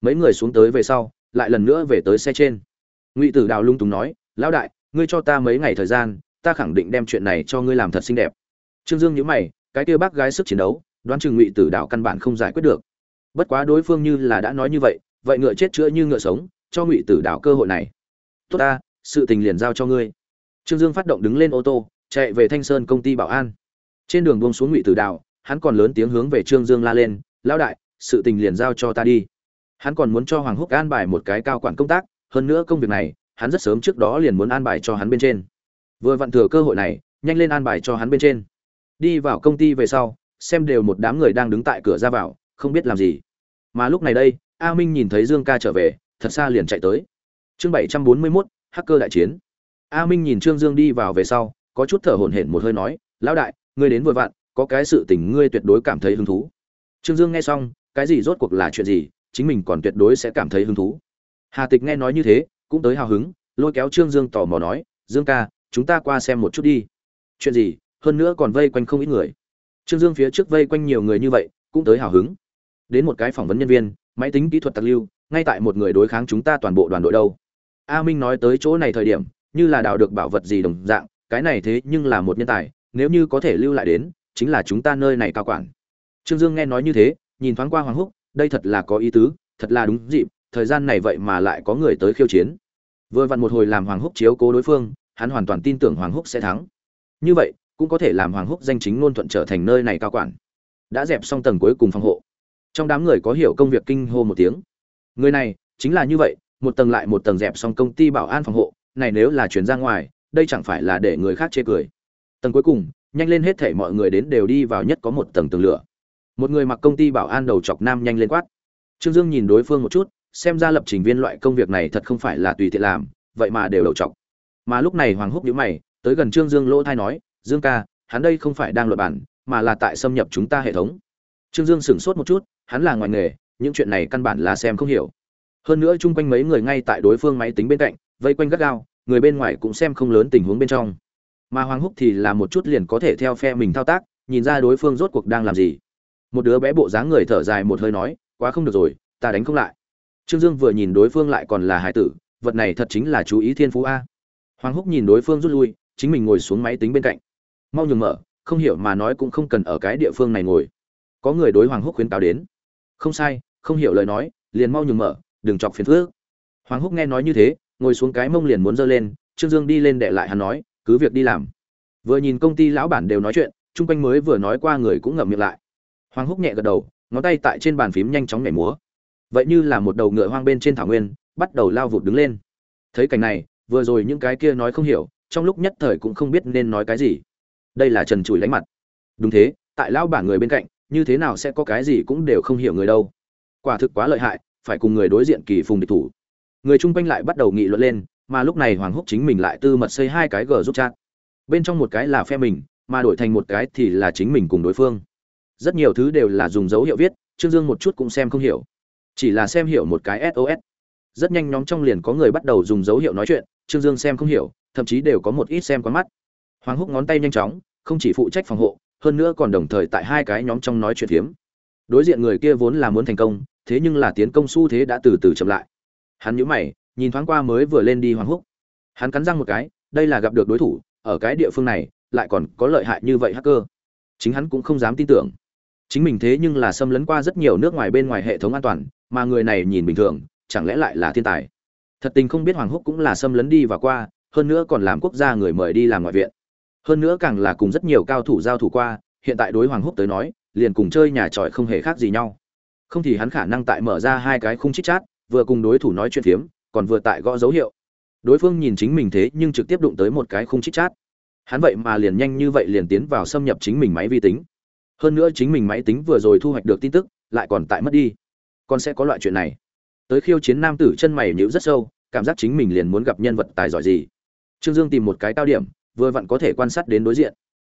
Mấy người xuống tới về sau, lại lần nữa về tới xe trên. Ngụy tử đào lung túng nói, lão đại, ngươi cho ta mấy ngày thời gian, ta khẳng định đem chuyện này cho ngươi làm thật xinh đẹp. Trương dương nhíu mày, cái kia bác gái sức chiến đấu, đoán chừng ngụy tử đào căn bản không giải quyết được. Bất quá đối phương như là đã nói như vậy vậy ngựa chết chữa như ngựa sống, cho ngụy tử đào cơ hội này. Tốt ta, sự tình liền giao cho ngươi. Trương dương phát động đứng lên ô tô, chạy về thanh sơn công ty bảo an trên đường buông xuống ngụy tử đào hắn còn lớn tiếng hướng về trương dương la lên, lão đại, sự tình liền giao cho ta đi. Hắn còn muốn cho hoàng húc an bài một cái cao quản công tác, hơn nữa công việc này, hắn rất sớm trước đó liền muốn an bài cho hắn bên trên. Vừa vặn thừa cơ hội này, nhanh lên an bài cho hắn bên trên. Đi vào công ty về sau, xem đều một đám người đang đứng tại cửa ra vào, không biết làm gì. Mà lúc này đây, a minh nhìn thấy dương ca trở về, thật xa liền chạy tới. Chương bảy trăm bốn mươi mốt, hacker đại chiến. A minh nhìn trương dương đi vào về sau, có chút thở hổn hển một hơi nói, lão đại ngươi đến vừa vặn, có cái sự tình ngươi tuyệt đối cảm thấy hứng thú. Trương dương nghe xong, cái gì rốt cuộc là chuyện gì, chính mình còn tuyệt đối sẽ cảm thấy hứng thú. Hà tịch nghe nói như thế, cũng tới hào hứng, lôi kéo trương dương tò mò nói, dương ca, chúng ta qua xem một chút đi. Chuyện gì? Hơn nữa còn vây quanh không ít người. Trương dương phía trước vây quanh nhiều người như vậy, cũng tới hào hứng. Đến một cái phỏng vấn nhân viên, máy tính kỹ thuật tặc lưu, ngay tại một người đối kháng chúng ta toàn bộ đoàn đội đâu. A minh nói tới chỗ này thời điểm, như là đào được bảo vật gì đồng dạng, cái này thế nhưng là một nhân tài nếu như có thể lưu lại đến, chính là chúng ta nơi này cao quản. Trương dương nghe nói như thế, nhìn thoáng qua hoàng húc, đây thật là có ý tứ, thật là đúng dịp, thời gian này vậy mà lại có người tới khiêu chiến. Vừa vặn một hồi làm hoàng húc chiếu cố đối phương, hắn hoàn toàn tin tưởng hoàng húc sẽ thắng. Như vậy, cũng có thể làm hoàng húc danh chính ngôn thuận trở thành nơi này cao quản. Đã dẹp xong tầng cuối cùng phòng hộ. Trong đám người có hiểu công việc kinh hô một tiếng. Người này, chính là như vậy, một tầng lại một tầng dẹp xong công ty bảo an phòng hộ, này nếu là chuyển ra ngoài, đây chẳng phải là để người khác chê cười tầng cuối cùng, nhanh lên hết thể mọi người đến đều đi vào nhất có một tầng tường lửa. Một người mặc công ty bảo an đầu chọc nam nhanh lên quát. Trương dương nhìn đối phương một chút, xem ra lập trình viên loại công việc này thật không phải là tùy tiện làm, vậy mà đều đầu chọc. Mà lúc này hoàng húc nhíu mày, tới gần trương dương lỗ thai nói, dương ca, hắn đây không phải đang luật bản mà là tại xâm nhập chúng ta hệ thống. Trương dương sửng sốt một chút, hắn là ngoài nghề, những chuyện này căn bản là xem không hiểu. Hơn nữa chung quanh mấy người ngay tại đối phương máy tính bên cạnh, vây quanh gắt gao, người bên ngoài cũng xem không lớn tình huống bên trong mà hoàng húc thì là một chút liền có thể theo phe mình thao tác, nhìn ra đối phương rốt cuộc đang làm gì. Một đứa bé bộ dáng người thở dài một hơi nói, quá không được rồi, ta đánh không lại. Trương dương vừa nhìn đối phương lại còn là hải tử, vật này thật chính là chú ý thiên phú a. Hoàng húc nhìn đối phương rút lui, chính mình ngồi xuống máy tính bên cạnh. Mau nhường mở, không hiểu mà nói cũng không cần ở cái địa phương này ngồi. Có người đối hoàng húc khuyến cáo đến. Không sai, không hiểu lời nói, liền mau nhường mở, đừng chọc phiền phước hoàng húc nghe nói như thế, ngồi xuống cái mông liền muốn giơ lên, trương dương đi lên đệ lại hắn nói cứ việc đi làm. Vừa nhìn công ty lão bản đều nói chuyện, chung quanh mới vừa nói qua người cũng ngậm miệng lại. Hoàng húc nhẹ gật đầu, ngón tay tại trên bàn phím nhanh chóng nhảy múa. Vậy như là một đầu ngựa hoang bên trên thảo nguyên, bắt đầu lao vụt đứng lên. Thấy cảnh này, vừa rồi những cái kia nói không hiểu, trong lúc nhất thời cũng không biết nên nói cái gì. Đây là trần trụi lánh mặt. Đúng thế, tại lão bản người bên cạnh, như thế nào sẽ có cái gì cũng đều không hiểu người đâu. Quả thực quá lợi hại, phải cùng người đối diện kỳ phùng địch thủ. Người chung quanh lại bắt đầu nghị luận lên mà lúc này hoàng húc chính mình lại tư mật xây hai cái g giúp chat. Bên trong một cái là phe mình, mà đổi thành một cái thì là chính mình cùng đối phương. Rất nhiều thứ đều là dùng dấu hiệu viết, trương dương một chút cũng xem không hiểu. Chỉ là xem hiểu một cái sos rất nhanh nhóm trong liền có người bắt đầu dùng dấu hiệu nói chuyện, trương dương xem không hiểu, thậm chí đều có một ít xem quá mắt. Hoàng húc ngón tay nhanh chóng, không chỉ phụ trách phòng hộ, hơn nữa còn đồng thời tại hai cái nhóm trong nói chuyện phiếm. Đối diện người kia vốn là muốn thành công, thế nhưng là tiến công xu thế đã từ từ chậm lại. Hắn nhíu mày nhìn thoáng qua mới vừa lên đi hoàng húc. Hắn cắn răng một cái, đây là gặp được đối thủ, ở cái địa phương này, lại còn có lợi hại như vậy hacker. Chính hắn cũng không dám tin tưởng. Chính mình thế nhưng là xâm lấn qua rất nhiều nước ngoài bên ngoài hệ thống an toàn, mà người này nhìn bình thường, chẳng lẽ lại là thiên tài? Thật tình không biết hoàng húc cũng là xâm lấn đi và qua, hơn nữa còn làm quốc gia người mời đi làm ngoại viện. Hơn nữa càng là cùng rất nhiều cao thủ giao thủ qua, hiện tại đối hoàng húc tới nói, liền cùng chơi nhà tròi không hề khác gì nhau. Không thì hắn khả năng tại mở ra hai cái khung chít chát vừa cùng đối thủ nói chuyện phiếm còn vừa tại gõ dấu hiệu. Đối phương nhìn chính mình thế nhưng trực tiếp đụng tới một cái khung chích chát. Hắn vậy mà liền nhanh như vậy liền tiến vào xâm nhập chính mình máy vi tính. Hơn nữa chính mình máy tính vừa rồi thu hoạch được tin tức, lại còn tại mất đi. Còn sẽ có loại chuyện này. Tới khiêu chiến nam tử chân mày nhíu rất sâu, cảm giác chính mình liền muốn gặp nhân vật tài giỏi gì. Trương dương tìm một cái cao điểm, vừa vặn có thể quan sát đến đối diện.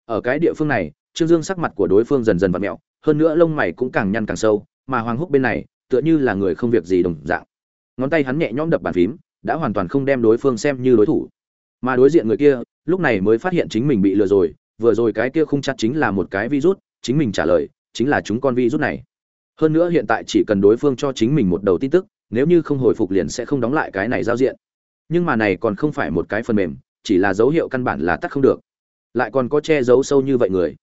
Ở cái địa phương này, trương dương sắc mặt của đối phương dần dần vặn mẹo, hơn nữa lông mày cũng càng nhăn càng sâu, mà hoàng húc bên này, tựa như là người không việc gì đồng dạng ngón tay hắn nhẹ nhõm đập bàn phím, đã hoàn toàn không đem đối phương xem như đối thủ. Mà đối diện người kia, lúc này mới phát hiện chính mình bị lừa rồi, vừa rồi cái kia không chắc chính là một cái virus, chính mình trả lời, chính là chúng con virus này. Hơn nữa hiện tại chỉ cần đối phương cho chính mình một đầu tin tức, nếu như không hồi phục liền sẽ không đóng lại cái này giao diện. Nhưng mà này còn không phải một cái phần mềm, chỉ là dấu hiệu căn bản là tắt không được. Lại còn có che giấu sâu như vậy người.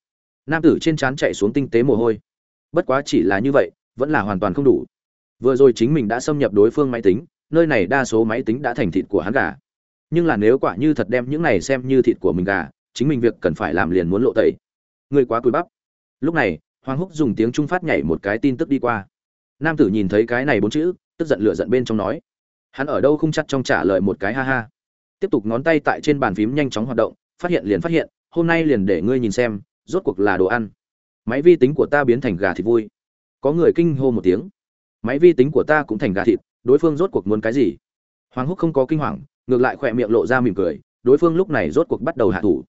Nam tử trên trán chạy xuống tinh tế mồ hôi. Bất quá chỉ là như vậy, vẫn là hoàn toàn không đủ vừa rồi chính mình đã xâm nhập đối phương máy tính, nơi này đa số máy tính đã thành thịt của hắn gà. Nhưng là nếu quả như thật đem những này xem như thịt của mình gà, chính mình việc cần phải làm liền muốn lộ tẩy. Người quá cùi bắp. Lúc này, hoàng húc dùng tiếng trung phát nhảy một cái tin tức đi qua. Nam tử nhìn thấy cái này bốn chữ, tức giận lựa giận bên trong nói. Hắn ở đâu không chắc trong trả lời một cái ha ha. Tiếp tục ngón tay tại trên bàn phím nhanh chóng hoạt động, phát hiện liền phát hiện, hôm nay liền để ngươi nhìn xem, rốt cuộc là đồ ăn. Máy vi tính của ta biến thành gà thịt vui. Có người kinh hô một tiếng máy vi tính của ta cũng thành gà thịt, đối phương rốt cuộc muốn cái gì? Hoàng húc không có kinh hoàng, ngược lại khỏe miệng lộ ra mỉm cười, đối phương lúc này rốt cuộc bắt đầu hạ thủ.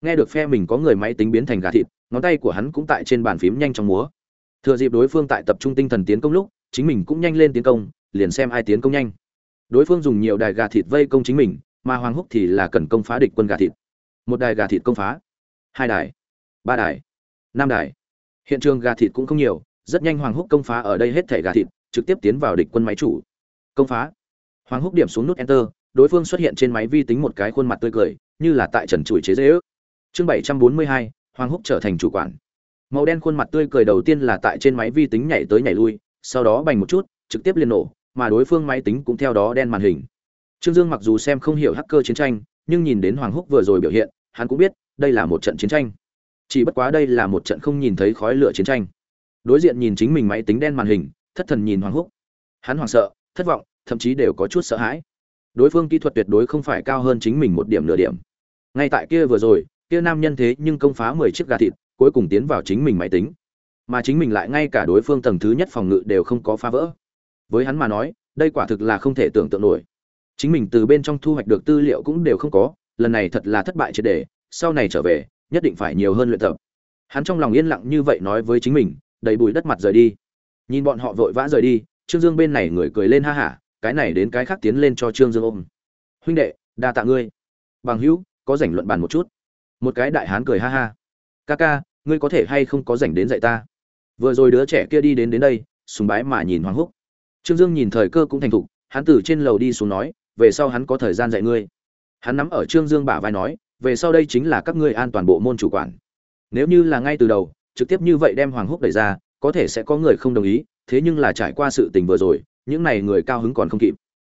Nghe được phe mình có người máy tính biến thành gà thịt, ngón tay của hắn cũng tại trên bàn phím nhanh chóng múa. Thừa dịp đối phương tại tập trung tinh thần tiến công lúc, chính mình cũng nhanh lên tiến công, liền xem ai tiến công nhanh. Đối phương dùng nhiều đài gà thịt vây công chính mình, mà hoàng húc thì là cần công phá địch quân gà thịt. Một đài gà thịt công phá, hai đài, ba đài, năm đài. Hiện trường gà thịt cũng không nhiều rất nhanh hoàng húc công phá ở đây hết thể gà thịt, trực tiếp tiến vào địch quân máy chủ. Công phá. Hoàng húc điểm xuống nút enter, đối phương xuất hiện trên máy vi tính một cái khuôn mặt tươi cười, như là tại trần chùi chế dễ ước. Chương bảy trăm bốn mươi hai, hoàng húc trở thành chủ quản. Màu đen khuôn mặt tươi cười đầu tiên là tại trên máy vi tính nhảy tới nhảy lui, sau đó bành một chút, trực tiếp liền nổ, mà đối phương máy tính cũng theo đó đen màn hình. Trương dương mặc dù xem không hiểu hacker chiến tranh, nhưng nhìn đến hoàng húc vừa rồi biểu hiện, hắn cũng biết, đây là một trận chiến tranh. Chỉ bất quá đây là một trận không nhìn thấy khói lửa chiến tranh đối diện nhìn chính mình máy tính đen màn hình, thất thần nhìn hoàng húc. Hắn hoảng sợ, thất vọng, thậm chí đều có chút sợ hãi. Đối phương kỹ thuật tuyệt đối không phải cao hơn chính mình một điểm nửa điểm. Ngay tại kia vừa rồi, kia nam nhân thế nhưng công phá mười chiếc gà thịt, cuối cùng tiến vào chính mình máy tính. Mà chính mình lại ngay cả đối phương tầng thứ nhất phòng ngự đều không có phá vỡ. Với hắn mà nói, đây quả thực là không thể tưởng tượng nổi. Chính mình từ bên trong thu hoạch được tư liệu cũng đều không có, lần này thật là thất bại triệt đề sau này trở về, nhất định phải nhiều hơn luyện tập. Hắn trong lòng yên lặng như vậy nói với chính mình đầy bụi đất mặt rời đi. Nhìn bọn họ vội vã rời đi, trương dương bên này người cười lên ha hả, cái này đến cái khác tiến lên cho trương dương ôm. Huynh đệ, đa tạ ngươi. Bằng hữu, có rảnh luận bàn một chút. Một cái đại hán cười ha ha. Ca ca, ngươi có thể hay không có rảnh đến dạy ta? Vừa rồi đứa trẻ kia đi đến đến đây, sùng bái mà nhìn hoàng húc. Trương dương nhìn thời cơ cũng thành thục, hắn từ trên lầu đi xuống nói, về sau hắn có thời gian dạy ngươi. Hắn nắm ở trương dương bả vai nói, về sau đây chính là các ngươi an toàn bộ môn chủ quản. Nếu như là ngay từ đầu trực tiếp như vậy đem hoàng húc đẩy ra, có thể sẽ có người không đồng ý, thế nhưng là trải qua sự tình vừa rồi, những này người cao hứng còn không kịp.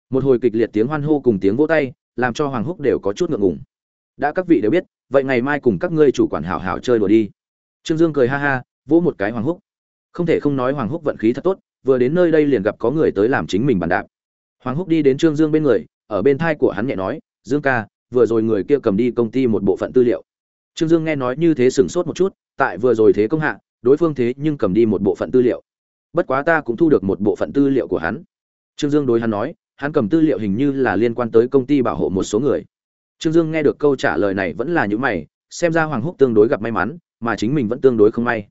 Một hồi kịch liệt tiếng hoan hô cùng tiếng vỗ tay, làm cho hoàng húc đều có chút ngượng ngùng. Đã các vị đều biết, vậy ngày mai cùng các ngươi chủ quản hảo hảo chơi đùa đi. Trương dương cười ha ha, vỗ một cái hoàng húc. Không thể không nói hoàng húc vận khí thật tốt, vừa đến nơi đây liền gặp có người tới làm chính mình bàn đạp. Hoàng húc đi đến trương dương bên người, ở bên thai của hắn nhẹ nói, dương ca, vừa rồi người kia cầm đi công ty một bộ phận tư liệu. Trương dương nghe nói như thế sửng sốt một chút tại vừa rồi thế công hạ, đối phương thế nhưng cầm đi một bộ phận tư liệu. Bất quá ta cũng thu được một bộ phận tư liệu của hắn. Trương dương đối hắn nói, hắn cầm tư liệu hình như là liên quan tới công ty bảo hộ một số người. Trương dương nghe được câu trả lời này vẫn là những mày, xem ra hoàng húc tương đối gặp may mắn, mà chính mình vẫn tương đối không may.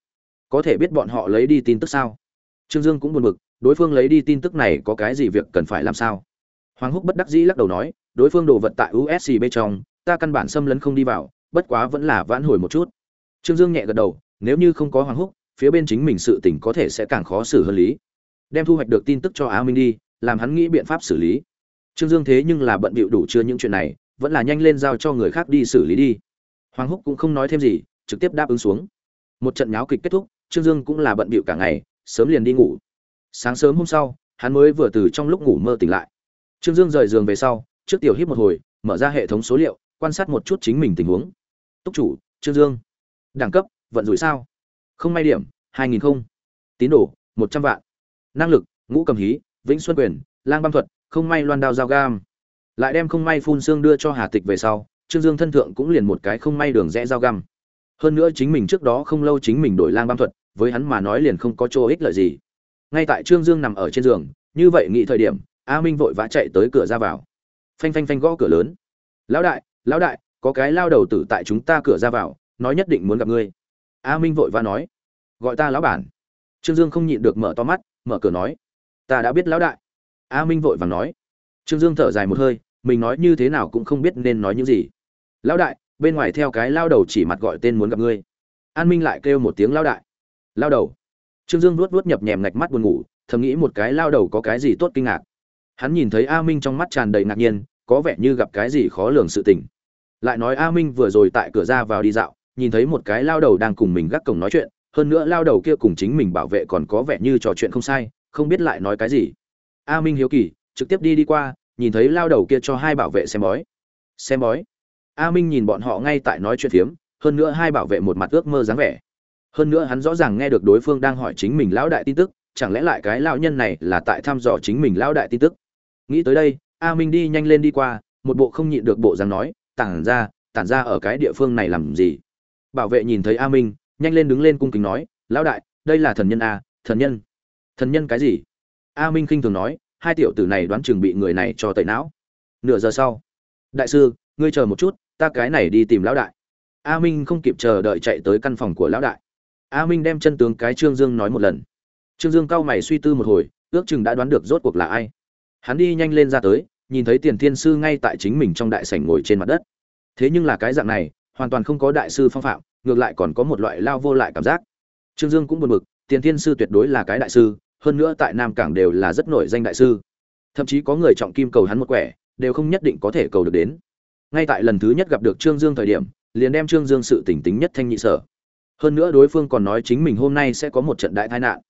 Có thể biết bọn họ lấy đi tin tức sao? Trương dương cũng buồn bực, đối phương lấy đi tin tức này có cái gì việc cần phải làm sao? Hoàng húc bất đắc dĩ lắc đầu nói, đối phương đồ vật tại uscb trong, ta căn bản xâm lấn không đi vào, bất quá vẫn là vãn hồi một chút trương dương nhẹ gật đầu, nếu như không có hoàng húc, phía bên chính mình sự tình có thể sẽ càng khó xử hơn lý. Đem thu hoạch được tin tức cho á minh đi, làm hắn nghĩ biện pháp xử lý. Trương dương thế nhưng là bận bịu đủ chưa những chuyện này, vẫn là nhanh lên giao cho người khác đi xử lý đi. Hoàng húc cũng không nói thêm gì, trực tiếp đáp ứng xuống. Một trận nháo kịch kết thúc, trương dương cũng là bận bịu cả ngày, sớm liền đi ngủ. Sáng sớm hôm sau, hắn mới vừa từ trong lúc ngủ mơ tỉnh lại. Trương dương rời giường về sau, trước tiểu hít một hồi, mở ra hệ thống số liệu, quan sát một chút chính mình tình huống. Túc chủ, trương dương đẳng cấp, vận rủi sao? Không may điểm, hai nghìn không. Tín đồ, một trăm vạn. Năng lực, ngũ cầm hí, vĩnh xuân quyền, lang băng thuật, không may loan đao dao gam. Lại đem không may phun xương đưa cho hà tịch về sau, trương dương thân thượng cũng liền một cái không may đường rẽ dao găm. Hơn nữa chính mình trước đó không lâu chính mình đổi lang băng thuật, với hắn mà nói liền không có chỗ ích lợi gì. Ngay tại trương dương nằm ở trên giường, như vậy nghĩ thời điểm, a minh vội vã chạy tới cửa ra vào. Phanh phanh phanh gõ cửa lớn. Lão đại lão đại, có cái lao đầu tử tại chúng ta cửa ra vào nói nhất định muốn gặp ngươi. A minh vội và nói, gọi ta lão bản. Trương dương không nhịn được mở to mắt, mở cửa nói, ta đã biết lão đại. A minh vội vàng nói, trương dương thở dài một hơi, mình nói như thế nào cũng không biết nên nói những gì. Lão đại, bên ngoài theo cái lao đầu chỉ mặt gọi tên muốn gặp ngươi. An minh lại kêu một tiếng lao đại. Lao đầu? Trương dương luốt luốt nhập nhèm ngạch mắt buồn ngủ, thầm nghĩ một cái lao đầu có cái gì tốt kinh ngạc. Hắn nhìn thấy a minh trong mắt tràn đầy ngạc nhiên, có vẻ như gặp cái gì khó lường sự tình. Lại nói a minh vừa rồi tại cửa ra vào đi dạo nhìn thấy một cái lao đầu đang cùng mình gác cổng nói chuyện, hơn nữa lao đầu kia cùng chính mình bảo vệ còn có vẻ như trò chuyện không sai, không biết lại nói cái gì. A minh hiếu kỳ, trực tiếp đi đi qua, nhìn thấy lao đầu kia cho hai bảo vệ xem bói. Xem bói? A minh nhìn bọn họ ngay tại nói chuyện phiếm, hơn nữa hai bảo vệ một mặt ước mơ dáng vẻ. Hơn nữa hắn rõ ràng nghe được đối phương đang hỏi chính mình lão đại tin tức, chẳng lẽ lại cái lão nhân này là tại thăm dò chính mình lão đại tin tức? Nghĩ tới đây, a minh đi nhanh lên đi qua, một bộ không nhịn được bộ dáng nói, tản ra tản ra ở cái địa phương này làm gì? Bảo vệ nhìn thấy a minh, nhanh lên đứng lên cung kính nói, lão đại, đây là thần nhân a, thần nhân. Thần nhân cái gì? A minh khinh thường nói, hai tiểu tử này đoán chừng bị người này cho tẩy não. Nửa giờ sau, đại sư, ngươi chờ một chút, ta cái này đi tìm lão đại. A minh không kịp chờ đợi chạy tới căn phòng của lão đại. A minh đem chân tướng cái trương dương nói một lần. Trương dương cao mày suy tư một hồi, ước chừng đã đoán được rốt cuộc là ai. Hắn đi nhanh lên ra tới, nhìn thấy tiền thiên sư ngay tại chính mình trong đại sảnh ngồi trên mặt đất. Thế nhưng là cái dạng này hoàn toàn không có đại sư phong phạm, ngược lại còn có một loại lao vô lại cảm giác. Trương dương cũng buồn bực, tiền thiên sư tuyệt đối là cái đại sư, hơn nữa tại nam cảng đều là rất nổi danh đại sư. Thậm chí có người trọng kim cầu hắn một quẻ, đều không nhất định có thể cầu được đến. Ngay tại lần thứ nhất gặp được trương dương thời điểm, liền đem trương dương sự tỉnh tính nhất thanh nhị sở. Hơn nữa đối phương còn nói chính mình hôm nay sẽ có một trận đại tai nạn.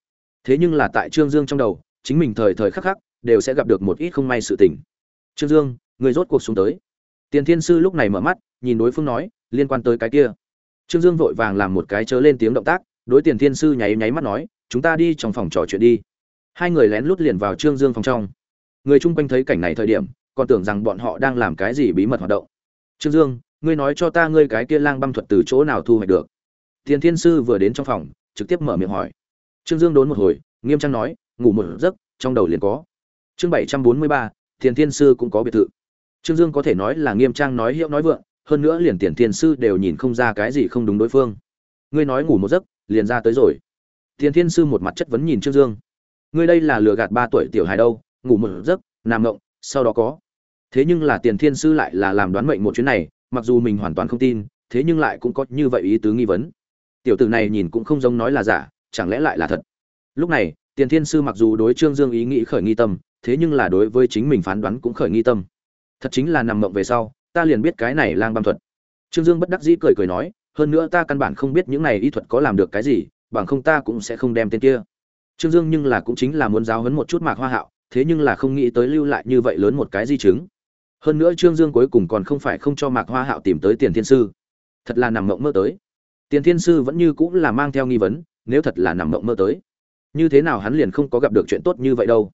Thế nhưng là tại trương dương trong đầu, chính mình thời thời khắc khắc, đều sẽ gặp được một ít không may sự tình. Trương dương, người rốt cuộc xuống tới. Tiền thiên sư lúc này mở mắt, nhìn đối phương nói liên quan tới cái kia. Trương dương vội vàng làm một cái chớ lên tiếng động tác, đối tiền thiên sư nháy nháy mắt nói, chúng ta đi trong phòng trò chuyện đi. Hai người lén lút liền vào trương dương phòng trong. Người chung quanh thấy cảnh này thời điểm, còn tưởng rằng bọn họ đang làm cái gì bí mật hoạt động. Trương dương, ngươi nói cho ta ngươi cái kia lang băng thuật từ chỗ nào thu hoạch được? Tiền thiên sư vừa đến trong phòng, trực tiếp mở miệng hỏi. Trương dương đốn một hồi, nghiêm trang nói, ngủ một giấc, trong đầu liền có. Chương bảy trăm bốn mươi ba, tiền thiên sư cũng có biệt thự. Trương dương có thể nói là nghiêm trang nói hiệu nói vượng hơn nữa liền tiền thiên sư đều nhìn không ra cái gì không đúng đối phương. Ngươi nói ngủ một giấc, liền ra tới rồi. Tiền thiên sư một mặt chất vấn nhìn trương dương. Ngươi đây là lừa gạt ba tuổi tiểu hài đâu, ngủ một giấc, nằm ngộng, sau đó có. Thế nhưng là tiền thiên sư lại là làm đoán mệnh một chuyến này, mặc dù mình hoàn toàn không tin, thế nhưng lại cũng có như vậy ý tứ nghi vấn. Tiểu tử này nhìn cũng không giống nói là giả, chẳng lẽ lại là thật? Lúc này, tiền thiên sư mặc dù đối trương dương ý nghĩ khởi nghi tâm, thế nhưng là đối với chính mình phán đoán cũng khởi nghi tâm. Thật chính là nằm mộng về sau ta liền biết cái này lang băm thuật. Trương dương bất đắc dĩ cười cười nói, hơn nữa ta căn bản không biết những này y thuật có làm được cái gì, bằng không ta cũng sẽ không đem tên kia. Trương dương nhưng là cũng chính là muốn giáo hấn một chút mạc hoa hạo, thế nhưng là không nghĩ tới lưu lại như vậy lớn một cái di chứng. Hơn nữa trương dương cuối cùng còn không phải không cho mạc hoa hạo tìm tới tiền thiên sư. Thật là nằm mộng mơ tới. Tiền thiên sư vẫn như cũng là mang theo nghi vấn, nếu thật là nằm mộng mơ tới, như thế nào hắn liền không có gặp được chuyện tốt như vậy đâu.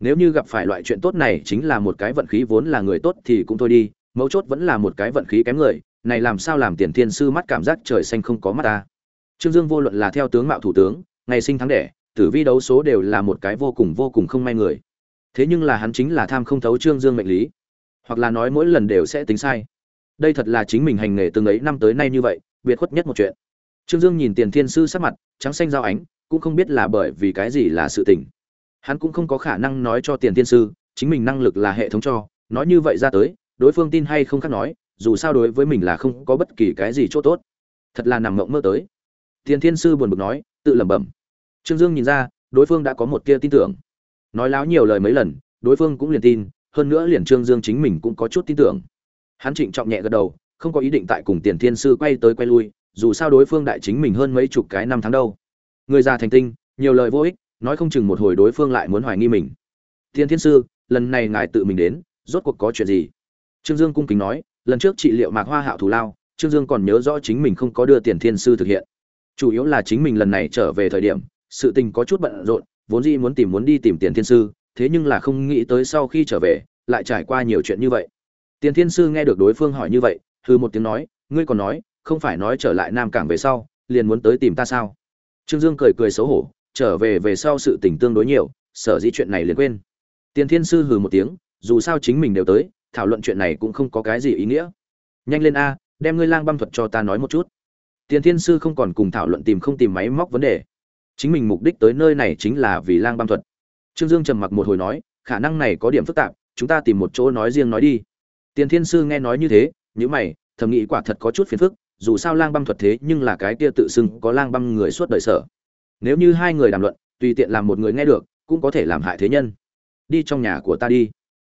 Nếu như gặp phải loại chuyện tốt này chính là một cái vận khí vốn là người tốt thì cũng thôi đi mấu chốt vẫn là một cái vận khí kém người, này làm sao làm tiền thiên sư mắt cảm giác trời xanh không có mắt ta. Trương dương vô luận là theo tướng mạo thủ tướng, ngày sinh tháng đẻ, tử vi đấu số đều là một cái vô cùng vô cùng không may người. Thế nhưng là hắn chính là tham không thấu trương dương mệnh lý. Hoặc là nói mỗi lần đều sẽ tính sai. Đây thật là chính mình hành nghề từng ấy năm tới nay như vậy, biệt khuất nhất một chuyện. Trương dương nhìn tiền thiên sư sắc mặt, trắng xanh giao ánh, cũng không biết là bởi vì cái gì là sự tình. Hắn cũng không có khả năng nói cho tiền thiên sư, chính mình năng lực là hệ thống cho, nói như vậy ra tới đối phương tin hay không khác nói, dù sao đối với mình là không có bất kỳ cái gì chỗ tốt. Thật là nằm mộng mơ tới. Tiền thiên sư buồn bực nói, tự lẩm bẩm. Trương dương nhìn ra, đối phương đã có một tia tin tưởng. Nói láo nhiều lời mấy lần, đối phương cũng liền tin, hơn nữa liền trương dương chính mình cũng có chút tin tưởng. Hắn trịnh trọng nhẹ gật đầu, không có ý định tại cùng tiền thiên sư quay tới quay lui, dù sao đối phương đại chính mình hơn mấy chục cái năm tháng đâu. Người già thành tinh, nhiều lời vô ích, nói không chừng một hồi đối phương lại muốn hoài nghi mình. Tiền thiên sư, lần này ngài tự mình đến, rốt cuộc có chuyện gì? Trương dương cung kính nói, lần trước trị liệu mạc hoa hạo thủ lao, trương dương còn nhớ rõ chính mình không có đưa tiền thiên sư thực hiện. Chủ yếu là chính mình lần này trở về thời điểm, sự tình có chút bận rộn, vốn dĩ muốn tìm muốn đi tìm tiền thiên sư, thế nhưng là không nghĩ tới sau khi trở về, lại trải qua nhiều chuyện như vậy. Tiền thiên sư nghe được đối phương hỏi như vậy, hừ một tiếng nói, ngươi còn nói, không phải nói trở lại nam cảng về sau, liền muốn tới tìm ta sao? Trương dương cười cười xấu hổ, trở về về sau sự tình tương đối nhiều, sở dĩ chuyện này liền quên. Tiền thiên sư hừ một tiếng, dù sao chính mình đều tới thảo luận chuyện này cũng không có cái gì ý nghĩa. Nhanh lên a, đem ngươi lang băm thuật cho ta nói một chút. Tiền thiên sư không còn cùng thảo luận tìm không tìm máy móc vấn đề. Chính mình mục đích tới nơi này chính là vì lang băm thuật. Trương dương trầm mặc một hồi nói, khả năng này có điểm phức tạp, chúng ta tìm một chỗ nói riêng nói đi. Tiền thiên sư nghe nói như thế nhữ mày, thầm nghĩ quả thật có chút phiền phức, dù sao lang băm thuật thế nhưng là cái kia tự xưng có lang băm người suốt đời sở. Nếu như hai người đàm luận, tùy tiện làm một người nghe được, cũng có thể làm hại thế nhân. Đi trong nhà của ta đi.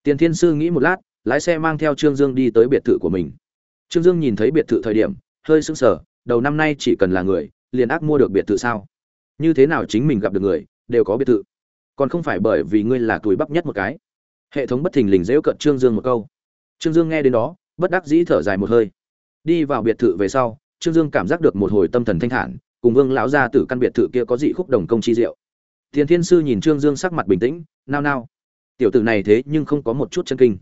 Tiền thiên sư nghĩ một lát lái xe mang theo trương dương đi tới biệt thự của mình. Trương dương nhìn thấy biệt thự thời điểm, hơi sững sờ, đầu năm nay chỉ cần là người, liền ác mua được biệt thự sao? Như thế nào chính mình gặp được người, đều có biệt thự. Còn không phải bởi vì ngươi là tuổi bắp nhất một cái. Hệ thống bất thình lình dễu cận trương dương một câu. Trương dương nghe đến đó, bất đắc dĩ thở dài một hơi. Đi vào biệt thự về sau, trương dương cảm giác được một hồi tâm thần thanh thản, cùng vương lão gia tử căn biệt thự kia có dị khúc đồng công chi diệu. Thiền thiên sư nhìn trương dương sắc mặt bình tĩnh, nao nao. Tiểu tử này thế nhưng không có một chút chân kinh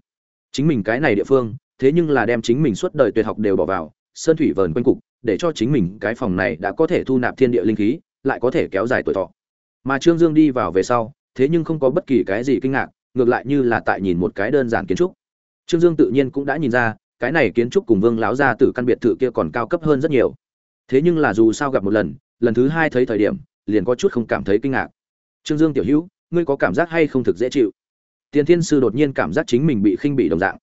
chính mình cái này địa phương, thế nhưng là đem chính mình suốt đời tuyệt học đều bỏ vào, sơn thủy vờn quanh cục, để cho chính mình cái phòng này đã có thể thu nạp thiên địa linh khí, lại có thể kéo dài tuổi thọ. Mà trương dương đi vào về sau, thế nhưng không có bất kỳ cái gì kinh ngạc, ngược lại như là tại nhìn một cái đơn giản kiến trúc. Trương dương tự nhiên cũng đã nhìn ra, cái này kiến trúc cùng vương láo ra từ căn biệt thự kia còn cao cấp hơn rất nhiều. Thế nhưng là dù sao gặp một lần lần thứ hai thấy thời điểm, liền có chút không cảm thấy kinh ngạc. Trương dương tiểu hữu, ngươi có cảm giác hay không thực dễ chịu? Tiền thiên sư đột nhiên cảm giác chính mình bị khinh bị đồng dạng.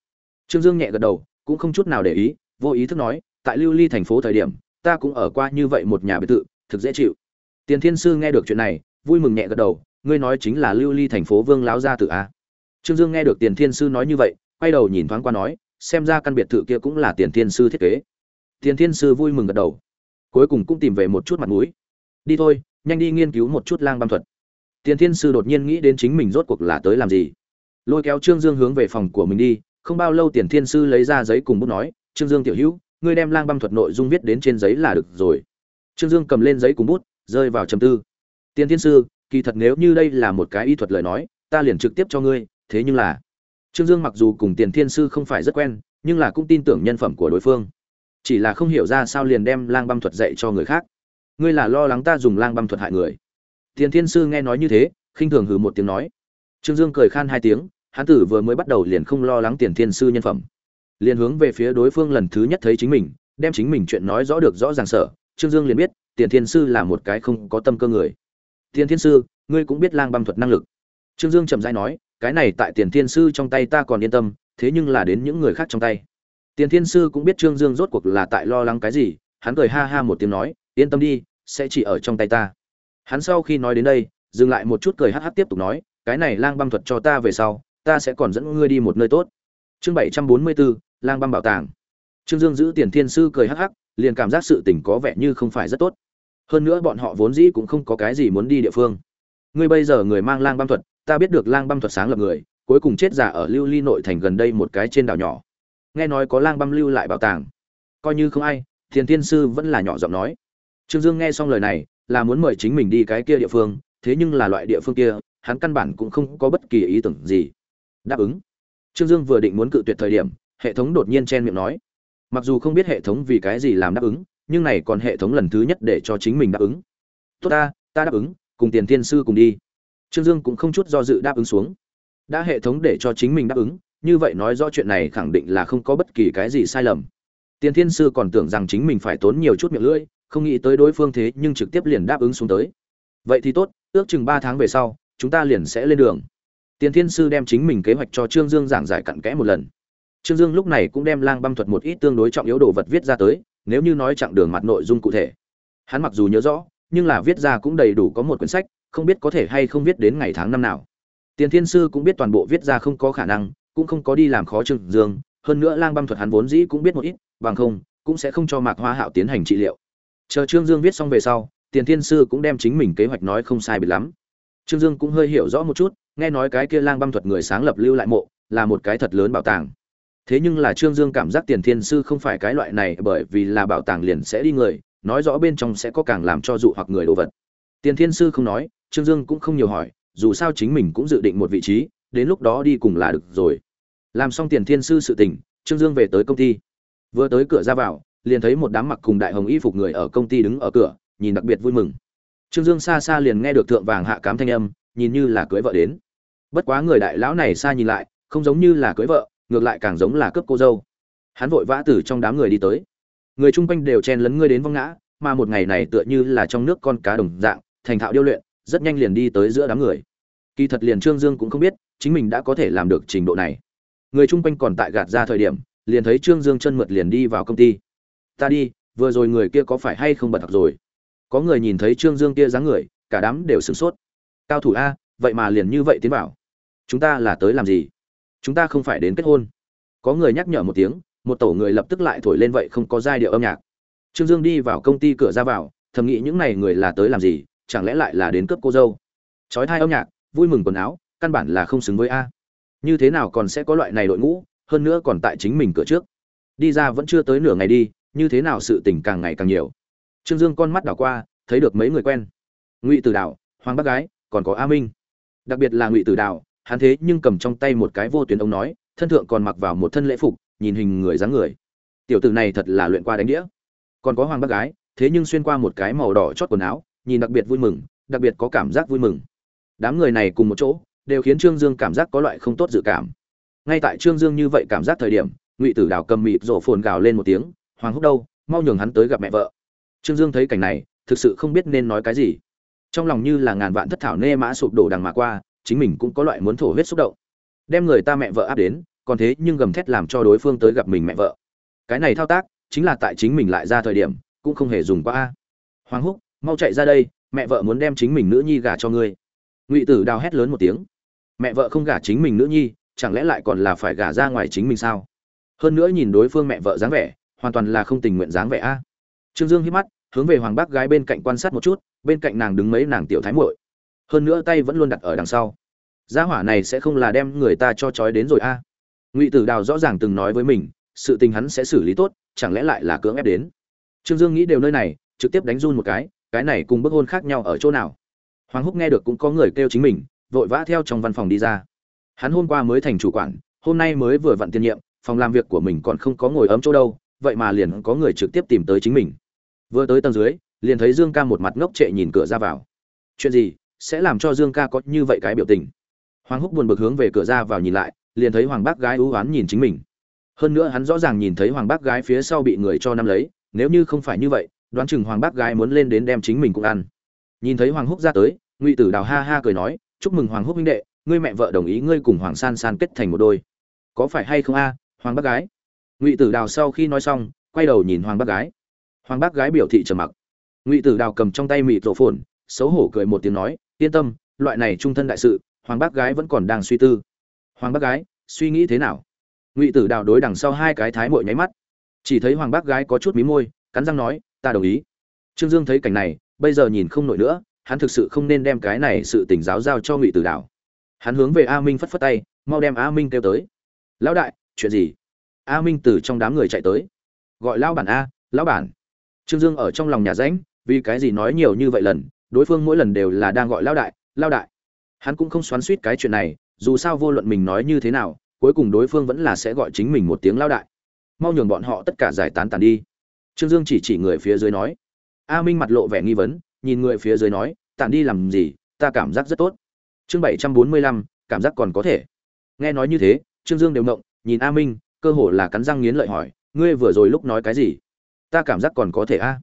Trương dương nhẹ gật đầu, cũng không chút nào để ý, vô ý thức nói, tại lưu ly thành phố thời điểm, ta cũng ở qua như vậy một nhà biệt thự, thực dễ chịu. Tiền thiên sư nghe được chuyện này, vui mừng nhẹ gật đầu, ngươi nói chính là lưu ly thành phố vương láo gia tử a trương dương nghe được tiền thiên sư nói như vậy, quay đầu nhìn thoáng qua nói, xem ra căn biệt thự kia cũng là tiền thiên sư thiết kế. Tiền thiên sư vui mừng gật đầu, cuối cùng cũng tìm về một chút mặt mũi. Đi thôi, nhanh đi nghiên cứu một chút lang băng thuật. Tiền thiên sư đột nhiên nghĩ đến chính mình rốt cuộc là tới làm gì lôi kéo trương dương hướng về phòng của mình đi, không bao lâu tiền thiên sư lấy ra giấy cùng bút nói, trương dương tiểu hữu, ngươi đem lang băm thuật nội dung viết đến trên giấy là được rồi. Trương dương cầm lên giấy cùng bút, rơi vào trầm tư. Tiền thiên sư, kỳ thật nếu như đây là một cái y thuật lời nói, ta liền trực tiếp cho ngươi, thế nhưng là trương dương mặc dù cùng tiền thiên sư không phải rất quen, nhưng là cũng tin tưởng nhân phẩm của đối phương. Chỉ là không hiểu ra sao liền đem lang băm thuật dạy cho người khác. Ngươi là lo lắng ta dùng lang băm thuật hại người. Tiền thiên sư nghe nói như thế, khinh thường hừ một tiếng nói. Trương dương cười khan hai tiếng hán tử vừa mới bắt đầu liền không lo lắng tiền thiên sư nhân phẩm. Liền hướng về phía đối phương lần thứ nhất thấy chính mình, đem chính mình chuyện nói rõ được rõ ràng sở. Trương dương liền biết, tiền thiên sư là một cái không có tâm cơ người. Tiền thiên sư, ngươi cũng biết lang băm thuật năng lực. Trương dương chậm rãi nói, cái này tại tiền thiên sư trong tay ta còn yên tâm, thế nhưng là đến những người khác trong tay. Tiền thiên sư cũng biết trương dương rốt cuộc là tại lo lắng cái gì, hắn cười ha ha một tiếng nói, yên tâm đi, sẽ chỉ ở trong tay ta. Hắn sau khi nói đến đây, dừng lại một chút cười hh tiếp tục nói, cái này lang băm thuật cho ta về sau ta sẽ còn dẫn ngươi đi một nơi tốt. Chương bảy trăm bốn mươi bốn, lang băm bảo tàng. Trương dương giữ tiền thiên sư cười hắc hắc, liền cảm giác sự tình có vẻ như không phải rất tốt. Hơn nữa bọn họ vốn dĩ cũng không có cái gì muốn đi địa phương. Ngươi bây giờ người mang lang băm thuật, ta biết được lang băm thuật sáng lập người, cuối cùng chết giả ở lưu ly nội thành gần đây một cái trên đảo nhỏ. Nghe nói có lang băm lưu lại bảo tàng. Coi như không ai thiền thiên sư vẫn là nhỏ giọng nói. Trương dương nghe xong lời này, là muốn mời chính mình đi cái kia địa phương, thế nhưng là loại địa phương kia, hắn căn bản cũng không có bất kỳ ý tưởng gì đáp ứng. Trương dương vừa định muốn cự tuyệt thời điểm, hệ thống đột nhiên chen miệng nói. Mặc dù không biết hệ thống vì cái gì làm đáp ứng, nhưng này còn hệ thống lần thứ nhất để cho chính mình đáp ứng. Tốt ta ta đáp ứng, cùng tiền thiên sư cùng đi. Trương dương cũng không chút do dự đáp ứng xuống. Đã hệ thống để cho chính mình đáp ứng, như vậy nói rõ chuyện này khẳng định là không có bất kỳ cái gì sai lầm. Tiền thiên sư còn tưởng rằng chính mình phải tốn nhiều chút miệng lưỡi, không nghĩ tới đối phương thế nhưng trực tiếp liền đáp ứng xuống tới. Vậy thì tốt, ước chừng ba tháng về sau, chúng ta liền sẽ lên đường tiền thiên sư đem chính mình kế hoạch cho trương dương giảng giải cặn kẽ một lần. Trương dương lúc này cũng đem lang băm thuật một ít tương đối trọng yếu đồ vật viết ra tới, nếu như nói chặng đường mặt nội dung cụ thể. Hắn mặc dù nhớ rõ, nhưng là viết ra cũng đầy đủ có một quyển sách, không biết có thể hay không viết đến ngày tháng năm nào. Tiền thiên sư cũng biết toàn bộ viết ra không có khả năng, cũng không có đi làm khó trương dương, hơn nữa lang băm thuật hắn vốn dĩ cũng biết một ít, bằng không, cũng sẽ không cho mạc hoa hạo tiến hành trị liệu. Chờ trương dương viết xong về sau, tiền thiên sư cũng đem chính mình kế hoạch nói không sai biệt lắm. Trương dương cũng hơi hiểu rõ một chút nghe nói cái kia lang băm thuật người sáng lập lưu lại mộ, là một cái thật lớn bảo tàng. Thế nhưng là trương dương cảm giác tiền thiên sư không phải cái loại này, bởi vì là bảo tàng liền sẽ đi người, nói rõ bên trong sẽ có càng làm cho dụ hoặc người đồ vật. Tiền thiên sư không nói, trương dương cũng không nhiều hỏi, dù sao chính mình cũng dự định một vị trí, đến lúc đó đi cùng là được rồi. Làm xong tiền thiên sư sự tình, trương dương về tới công ty. Vừa tới cửa ra vào, liền thấy một đám mặc cùng đại hồng y phục người ở công ty đứng ở cửa, nhìn đặc biệt vui mừng trương dương xa xa liền nghe được thượng vàng hạ cám thanh âm, nhìn như là cưới vợ đến. Bất quá người đại lão này xa nhìn lại, không giống như là cưới vợ, ngược lại càng giống là cướp cô dâu. Hắn vội vã từ trong đám người đi tới. Người chung quanh đều chen lấn ngươi đến vong ngã, mà một ngày này tựa như là trong nước con cá đồng dạng, thành thạo điêu luyện, rất nhanh liền đi tới giữa đám người. Kỳ thật liền trương dương cũng không biết, chính mình đã có thể làm được trình độ này. Người chung quanh còn tại gạt ra thời điểm, liền thấy trương dương chân mượt liền đi vào công ty. Ta đi, vừa rồi người kia có phải hay không bật thật rồi? Có người nhìn thấy trương dương kia dáng người, cả đám đều sửng sốt. Cao thủ a, vậy mà liền như vậy tiến vào. Chúng ta là tới làm gì? Chúng ta không phải đến kết hôn. Có người nhắc nhở một tiếng, một tổ người lập tức lại thổi lên vậy không có giai điệu âm nhạc. Trương dương đi vào công ty cửa ra vào, thầm nghĩ những n à y người là tới làm gì, chẳng lẽ lại là đến cướp cô dâu. Trói thai âm nhạc, vui mừng quần áo, căn bản là không xứng với a. Như thế nào còn sẽ có loại này đội ngũ, hơn nữa còn tại chính mình cửa trước. Đi ra vẫn chưa tới nửa ngày đi, như thế nào sự tình càng ngày càng nhiều trương dương con mắt đảo qua, thấy được mấy người quen. Ngụy tử đạo hoàng bác gái, còn có a minh. Đặc biệt là ngụy tử đạo hắn thế nhưng cầm trong tay một cái vô tuyến ống nói, thân thượng còn mặc vào một thân lễ phục, nhìn hình người dáng người. Tiểu tử này thật là luyện qua đánh đĩa. Còn có hoàng bác gái, thế nhưng xuyên qua một cái màu đỏ chót quần áo, nhìn đặc biệt vui mừng, đặc biệt có cảm giác vui mừng. Đám người này cùng một chỗ, đều khiến trương dương cảm giác có loại không tốt dự cảm. Ngay tại trương dương như vậy cảm giác thời điểm, ngụy tử đào cầm mịt rổ phồn gào lên một tiếng, hoàng húc đâu? Mau nhường hắn tới gặp mẹ vợ trương dương thấy cảnh này, thực sự không biết nên nói cái gì. Trong lòng như là ngàn vạn thất thảo nê mã sụp đổ đằng mà qua, chính mình cũng có loại muốn thổ huyết xúc động. Đem người ta mẹ vợ áp đến, còn thế nhưng gầm thét làm cho đối phương tới gặp mình mẹ vợ. Cái này thao tác, chính là tại chính mình lại ra thời điểm, cũng không hề dùng qua a. Hoàng húc, mau chạy ra đây, mẹ vợ muốn đem chính mình nữ nhi gả cho ngươi. Ngụy tử đào hét lớn một tiếng. Mẹ vợ không gả chính mình nữ nhi, chẳng lẽ lại còn là phải gả ra ngoài chính mình sao? Hơn nữa nhìn đối phương mẹ vợ dáng vẻ, hoàn toàn là không tình nguyện dáng vẻ a trương dương hít mắt, hướng về hoàng bác gái bên cạnh quan sát một chút, bên cạnh nàng đứng mấy nàng tiểu thái muội. Hơn nữa tay vẫn luôn đặt ở đằng sau. Gia hỏa này sẽ không là đem người ta cho trói đến rồi a. Ngụy tử đào rõ ràng từng nói với mình, sự tình hắn sẽ xử lý tốt, chẳng lẽ lại là cưỡng ép đến? Trương dương nghĩ đều nơi này, trực tiếp đánh run một cái cái này cùng bức hôn khác nhau ở chỗ nào? Hoàng húc nghe được cũng có người kêu chính mình, vội vã theo trong văn phòng đi ra. Hắn hôm qua mới thành chủ quản, hôm nay mới vừa vặn tiên nhiệm, phòng làm việc của mình còn không có ngồi ấm chỗ đâu, vậy mà liền có người trực tiếp tìm tới chính mình vừa tới tầng dưới, liền thấy dương ca một mặt ngốc trệ nhìn cửa ra vào. Chuyện gì? Sẽ làm cho dương ca có như vậy cái biểu tình? Hoàng húc buồn bực hướng về cửa ra vào nhìn lại, liền thấy hoàng bác gái ưu oán nhìn chính mình. Hơn nữa hắn rõ ràng nhìn thấy hoàng bác gái phía sau bị người cho năm lấy, nếu như không phải như vậy, đoán chừng hoàng bác gái muốn lên đến đem chính mình cũng ăn. Nhìn thấy hoàng húc ra tới, ngụy tử đào ha ha cười nói, chúc mừng hoàng húc minh đệ, ngươi mẹ vợ đồng ý ngươi cùng hoàng san san kết thành một đôi. Có phải hay không a, hoàng bác gái? Ngụy tử đào sau khi nói xong, quay đầu nhìn hoàng bác gái hoàng bác gái biểu thị trầm mặc. Ngụy tử đào cầm trong tay mịt rổ phồn xấu hổ cười một tiếng nói, yên tâm, loại này trung thân đại sự, hoàng bác gái vẫn còn đang suy tư. Hoàng bác gái, suy nghĩ thế nào? Ngụy tử đào đối đằng sau hai cái thái mội nháy mắt. Chỉ thấy hoàng bác gái có chút mí môi, cắn răng nói, ta đồng ý. Trương dương thấy cảnh này, bây giờ nhìn không nổi nữa, hắn thực sự không nên đem cái này sự tỉnh giáo giao cho ngụy tử đào. Hắn hướng về a minh phất phất tay, mau đem a minh kêu tới. Lão đại, chuyện gì? A minh từ trong đám người chạy tới. Gọi lão bản a, lão bản trương dương ở trong lòng nhà rãnh, vì cái gì nói nhiều như vậy lần, đối phương mỗi lần đều là đang gọi lao đại lao đại. Hắn cũng không xoắn suýt cái chuyện này, dù sao vô luận mình nói như thế nào, cuối cùng đối phương vẫn là sẽ gọi chính mình một tiếng lao đại. Mau nhường bọn họ tất cả giải tán tàn đi. Trương dương chỉ chỉ người phía dưới nói. A minh mặt lộ vẻ nghi vấn, nhìn người phía dưới nói, tàn đi làm gì? Ta cảm giác rất tốt. Chương bảy trăm bốn mươi lăm, cảm giác còn có thể. Nghe nói như thế, trương dương đều mộng nhìn a minh, cơ hồ là cắn răng nghiến lợi hỏi, ngươi vừa rồi lúc nói cái gì? Ta cảm giác còn có thể a.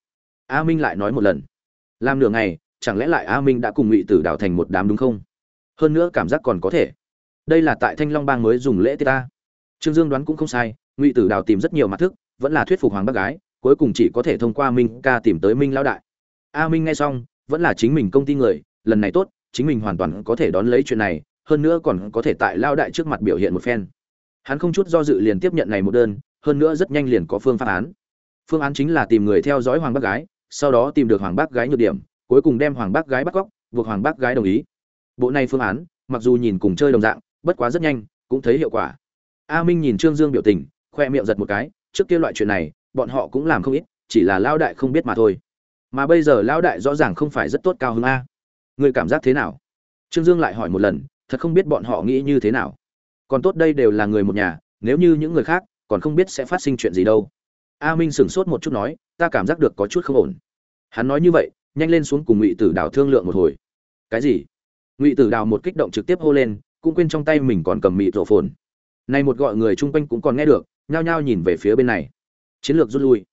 A minh lại nói một lần. Làm nửa ngày, chẳng lẽ lại a minh đã cùng ngụy tử đào thành một đám đúng không? Hơn nữa cảm giác còn có thể. Đây là tại thanh long bang mới dùng lễ tê ta. Trương dương đoán cũng không sai, ngụy tử đào tìm rất nhiều mặt thức, vẫn là thuyết phục hoàng bác gái, cuối cùng chỉ có thể thông qua minh ca tìm tới minh lão đại. A minh nghe xong, vẫn là chính mình công ty người, lần này tốt, chính mình hoàn toàn có thể đón lấy chuyện này, hơn nữa còn có thể tại lao đại trước mặt biểu hiện một phen. Hắn không chút do dự liền tiếp nhận này một đơn, hơn nữa rất nhanh liền có phương pháp án phương án chính là tìm người theo dõi hoàng bác gái, sau đó tìm được hoàng bác gái nhược điểm, cuối cùng đem hoàng bác gái bắt cóc buộc hoàng bác gái đồng ý. Bộ này phương án, mặc dù nhìn cùng chơi đồng dạng, bất quá rất nhanh, cũng thấy hiệu quả. A minh nhìn trương dương biểu tình, khoe miệng giật một cái, trước kia loại chuyện này, bọn họ cũng làm không ít, chỉ là lao đại không biết mà thôi. Mà bây giờ lao đại rõ ràng không phải rất tốt cao hơn a. Người cảm giác thế nào? Trương dương lại hỏi một lần, thật không biết bọn họ nghĩ như thế nào. Còn tốt đây đều là người một nhà, nếu như những người khác, còn không biết sẽ phát sinh chuyện gì đâu a minh sửng sốt một chút nói, ta cảm giác được có chút không ổn. Hắn nói như vậy, nhanh lên xuống cùng ngụy tử đào thương lượng một hồi. Cái gì? Ngụy tử đào một kích động trực tiếp hô lên, cũng quên trong tay mình còn cầm mịt rổ phồn. Này một gọi người chung quanh cũng còn nghe được, nhao nhao nhìn về phía bên này. Chiến lược rút lui.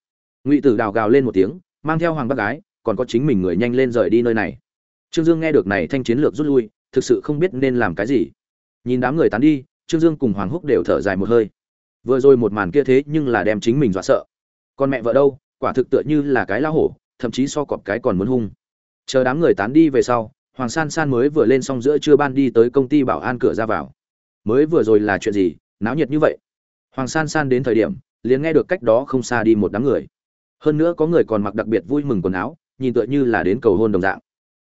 Ngụy tử đào gào lên một tiếng, mang theo hoàng bác gái, còn có chính mình người nhanh lên rời đi nơi này. Trương dương nghe được này thanh chiến lược rút lui, thực sự không biết nên làm cái gì. Nhìn đám người tán đi, trương dương cùng hoàng húc đều thở dài một hơi. Vừa rồi một màn kia thế nhưng là đem chính mình dọa sợ con mẹ vợ đâu, quả thực tựa như là cái lao hổ, thậm chí so cọp cái còn muốn hung. Chờ đám người tán đi về sau, hoàng san san mới vừa lên xong giữa trưa ban đi tới công ty bảo an cửa ra vào. Mới vừa rồi là chuyện gì, náo nhiệt như vậy? Hoàng san san đến thời điểm, liền nghe được cách đó không xa đi một đám người. Hơn nữa có người còn mặc đặc biệt vui mừng quần áo, nhìn tựa như là đến cầu hôn đồng dạng.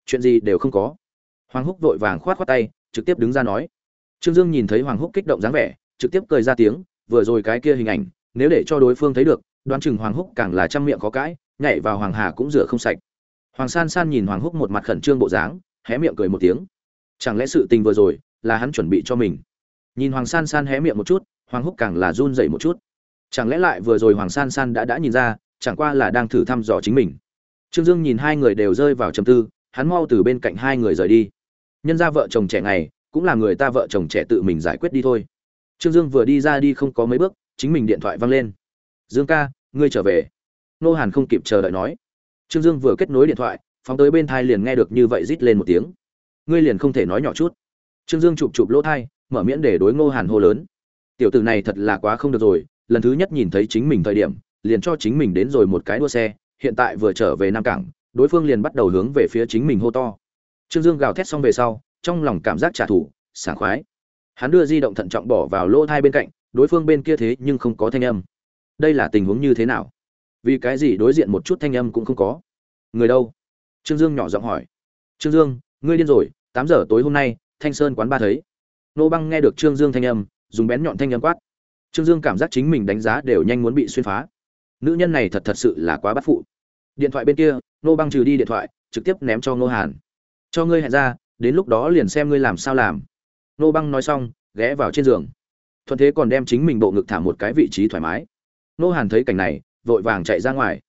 Chuyện gì đều không có. Hoàng húc vội vàng khoát khoát tay, trực tiếp đứng ra nói. Trương dương nhìn thấy hoàng húc kích động dáng vẻ, trực tiếp cười ra tiếng, vừa rồi cái kia hình ảnh, nếu để cho đối phương thấy được đoán chừng hoàng húc càng là trăm miệng có cãi, nhảy vào hoàng hà cũng rửa không sạch. Hoàng san san nhìn hoàng húc một mặt khẩn trương bộ dáng, hé miệng cười một tiếng. Chẳng lẽ sự tình vừa rồi là hắn chuẩn bị cho mình? Nhìn hoàng san san hé miệng một chút, hoàng húc càng là run dậy một chút. Chẳng lẽ lại vừa rồi hoàng san san đã đã nhìn ra, chẳng qua là đang thử thăm dò chính mình. Trương dương nhìn hai người đều rơi vào trầm tư, hắn mau từ bên cạnh hai người rời đi. Nhân ra vợ chồng trẻ này cũng là người ta vợ chồng trẻ tự mình giải quyết đi thôi. Trương dương vừa đi ra đi không có mấy bước, chính mình điện thoại văng lên. Dương ca ngươi trở về. Nô hàn không kịp chờ đợi nói. Trương dương vừa kết nối điện thoại, phóng tới bên thai liền nghe được như vậy rít lên một tiếng. Ngươi liền không thể nói nhỏ chút. Trương dương chụp chụp lỗ thai, mở miễn để đối ngô hàn hô lớn. Tiểu tử này thật là quá không được rồi, lần thứ nhất nhìn thấy chính mình thời điểm, liền cho chính mình đến rồi một cái đua xe, hiện tại vừa trở về nam cảng, đối phương liền bắt đầu hướng về phía chính mình hô to. Trương dương gào thét xong về sau, trong lòng cảm giác trả thù, sảng khoái. Hắn đưa di động thận trọng bỏ vào lỗ thai bên cạnh, đối phương bên kia thế nhưng không có thanh âm đây là tình huống như thế nào? Vì cái gì đối diện một chút thanh âm cũng không có? Người đâu? Trương dương nhỏ giọng hỏi. Trương dương, ngươi điên rồi, tám giờ tối hôm nay, thanh sơn quán ba thấy. Nô băng nghe được trương dương thanh âm, dùng bén nhọn thanh âm quát. Trương dương cảm giác chính mình đánh giá đều nhanh muốn bị xuyên phá. Nữ nhân này thật thật sự là quá bắt phụ. Điện thoại bên kia, nô băng trừ đi điện thoại, trực tiếp ném cho nô hàn. Cho ngươi hẹn ra, đến lúc đó liền xem ngươi làm sao làm. Nô băng nói xong, ghé vào trên giường. Thuận thế còn đem chính mình bộ ngực thả một cái vị trí thoải mái nô hàn thấy cảnh này, vội vàng chạy ra ngoài.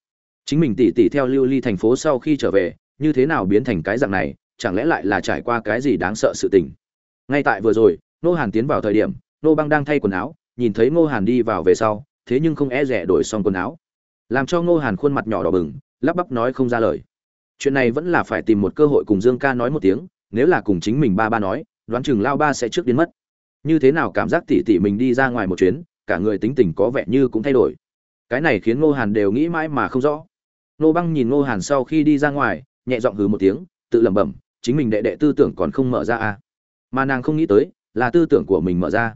Chính mình tỉ tỉ theo lưu ly thành phố sau khi trở về, như thế nào biến thành cái dạng này, chẳng lẽ lại là trải qua cái gì đáng sợ sự tình? Ngay tại vừa rồi, nô hàn tiến vào thời điểm, nô băng đang thay quần áo, nhìn thấy ngô hàn đi vào về sau, thế nhưng không e rẻ đổi xong quần áo. Làm cho ngô hàn khuôn mặt nhỏ đỏ bừng, lắp bắp nói không ra lời. Chuyện này vẫn là phải tìm một cơ hội cùng dương ca nói một tiếng, nếu là cùng chính mình ba ba nói, đoán chừng lao ba sẽ trước biến mất. Như thế nào cảm giác tỉ tỉ mình đi ra ngoài một chuyến cả người tính tình có vẻ như cũng thay đổi. Cái này khiến ngô hàn đều nghĩ mãi mà không rõ. Nô băng nhìn ngô hàn sau khi đi ra ngoài, nhẹ giọng hừ một tiếng, tự lẩm bẩm, chính mình đệ đệ tư tưởng còn không mở ra à? Mà nàng không nghĩ tới, là tư tưởng của mình mở ra.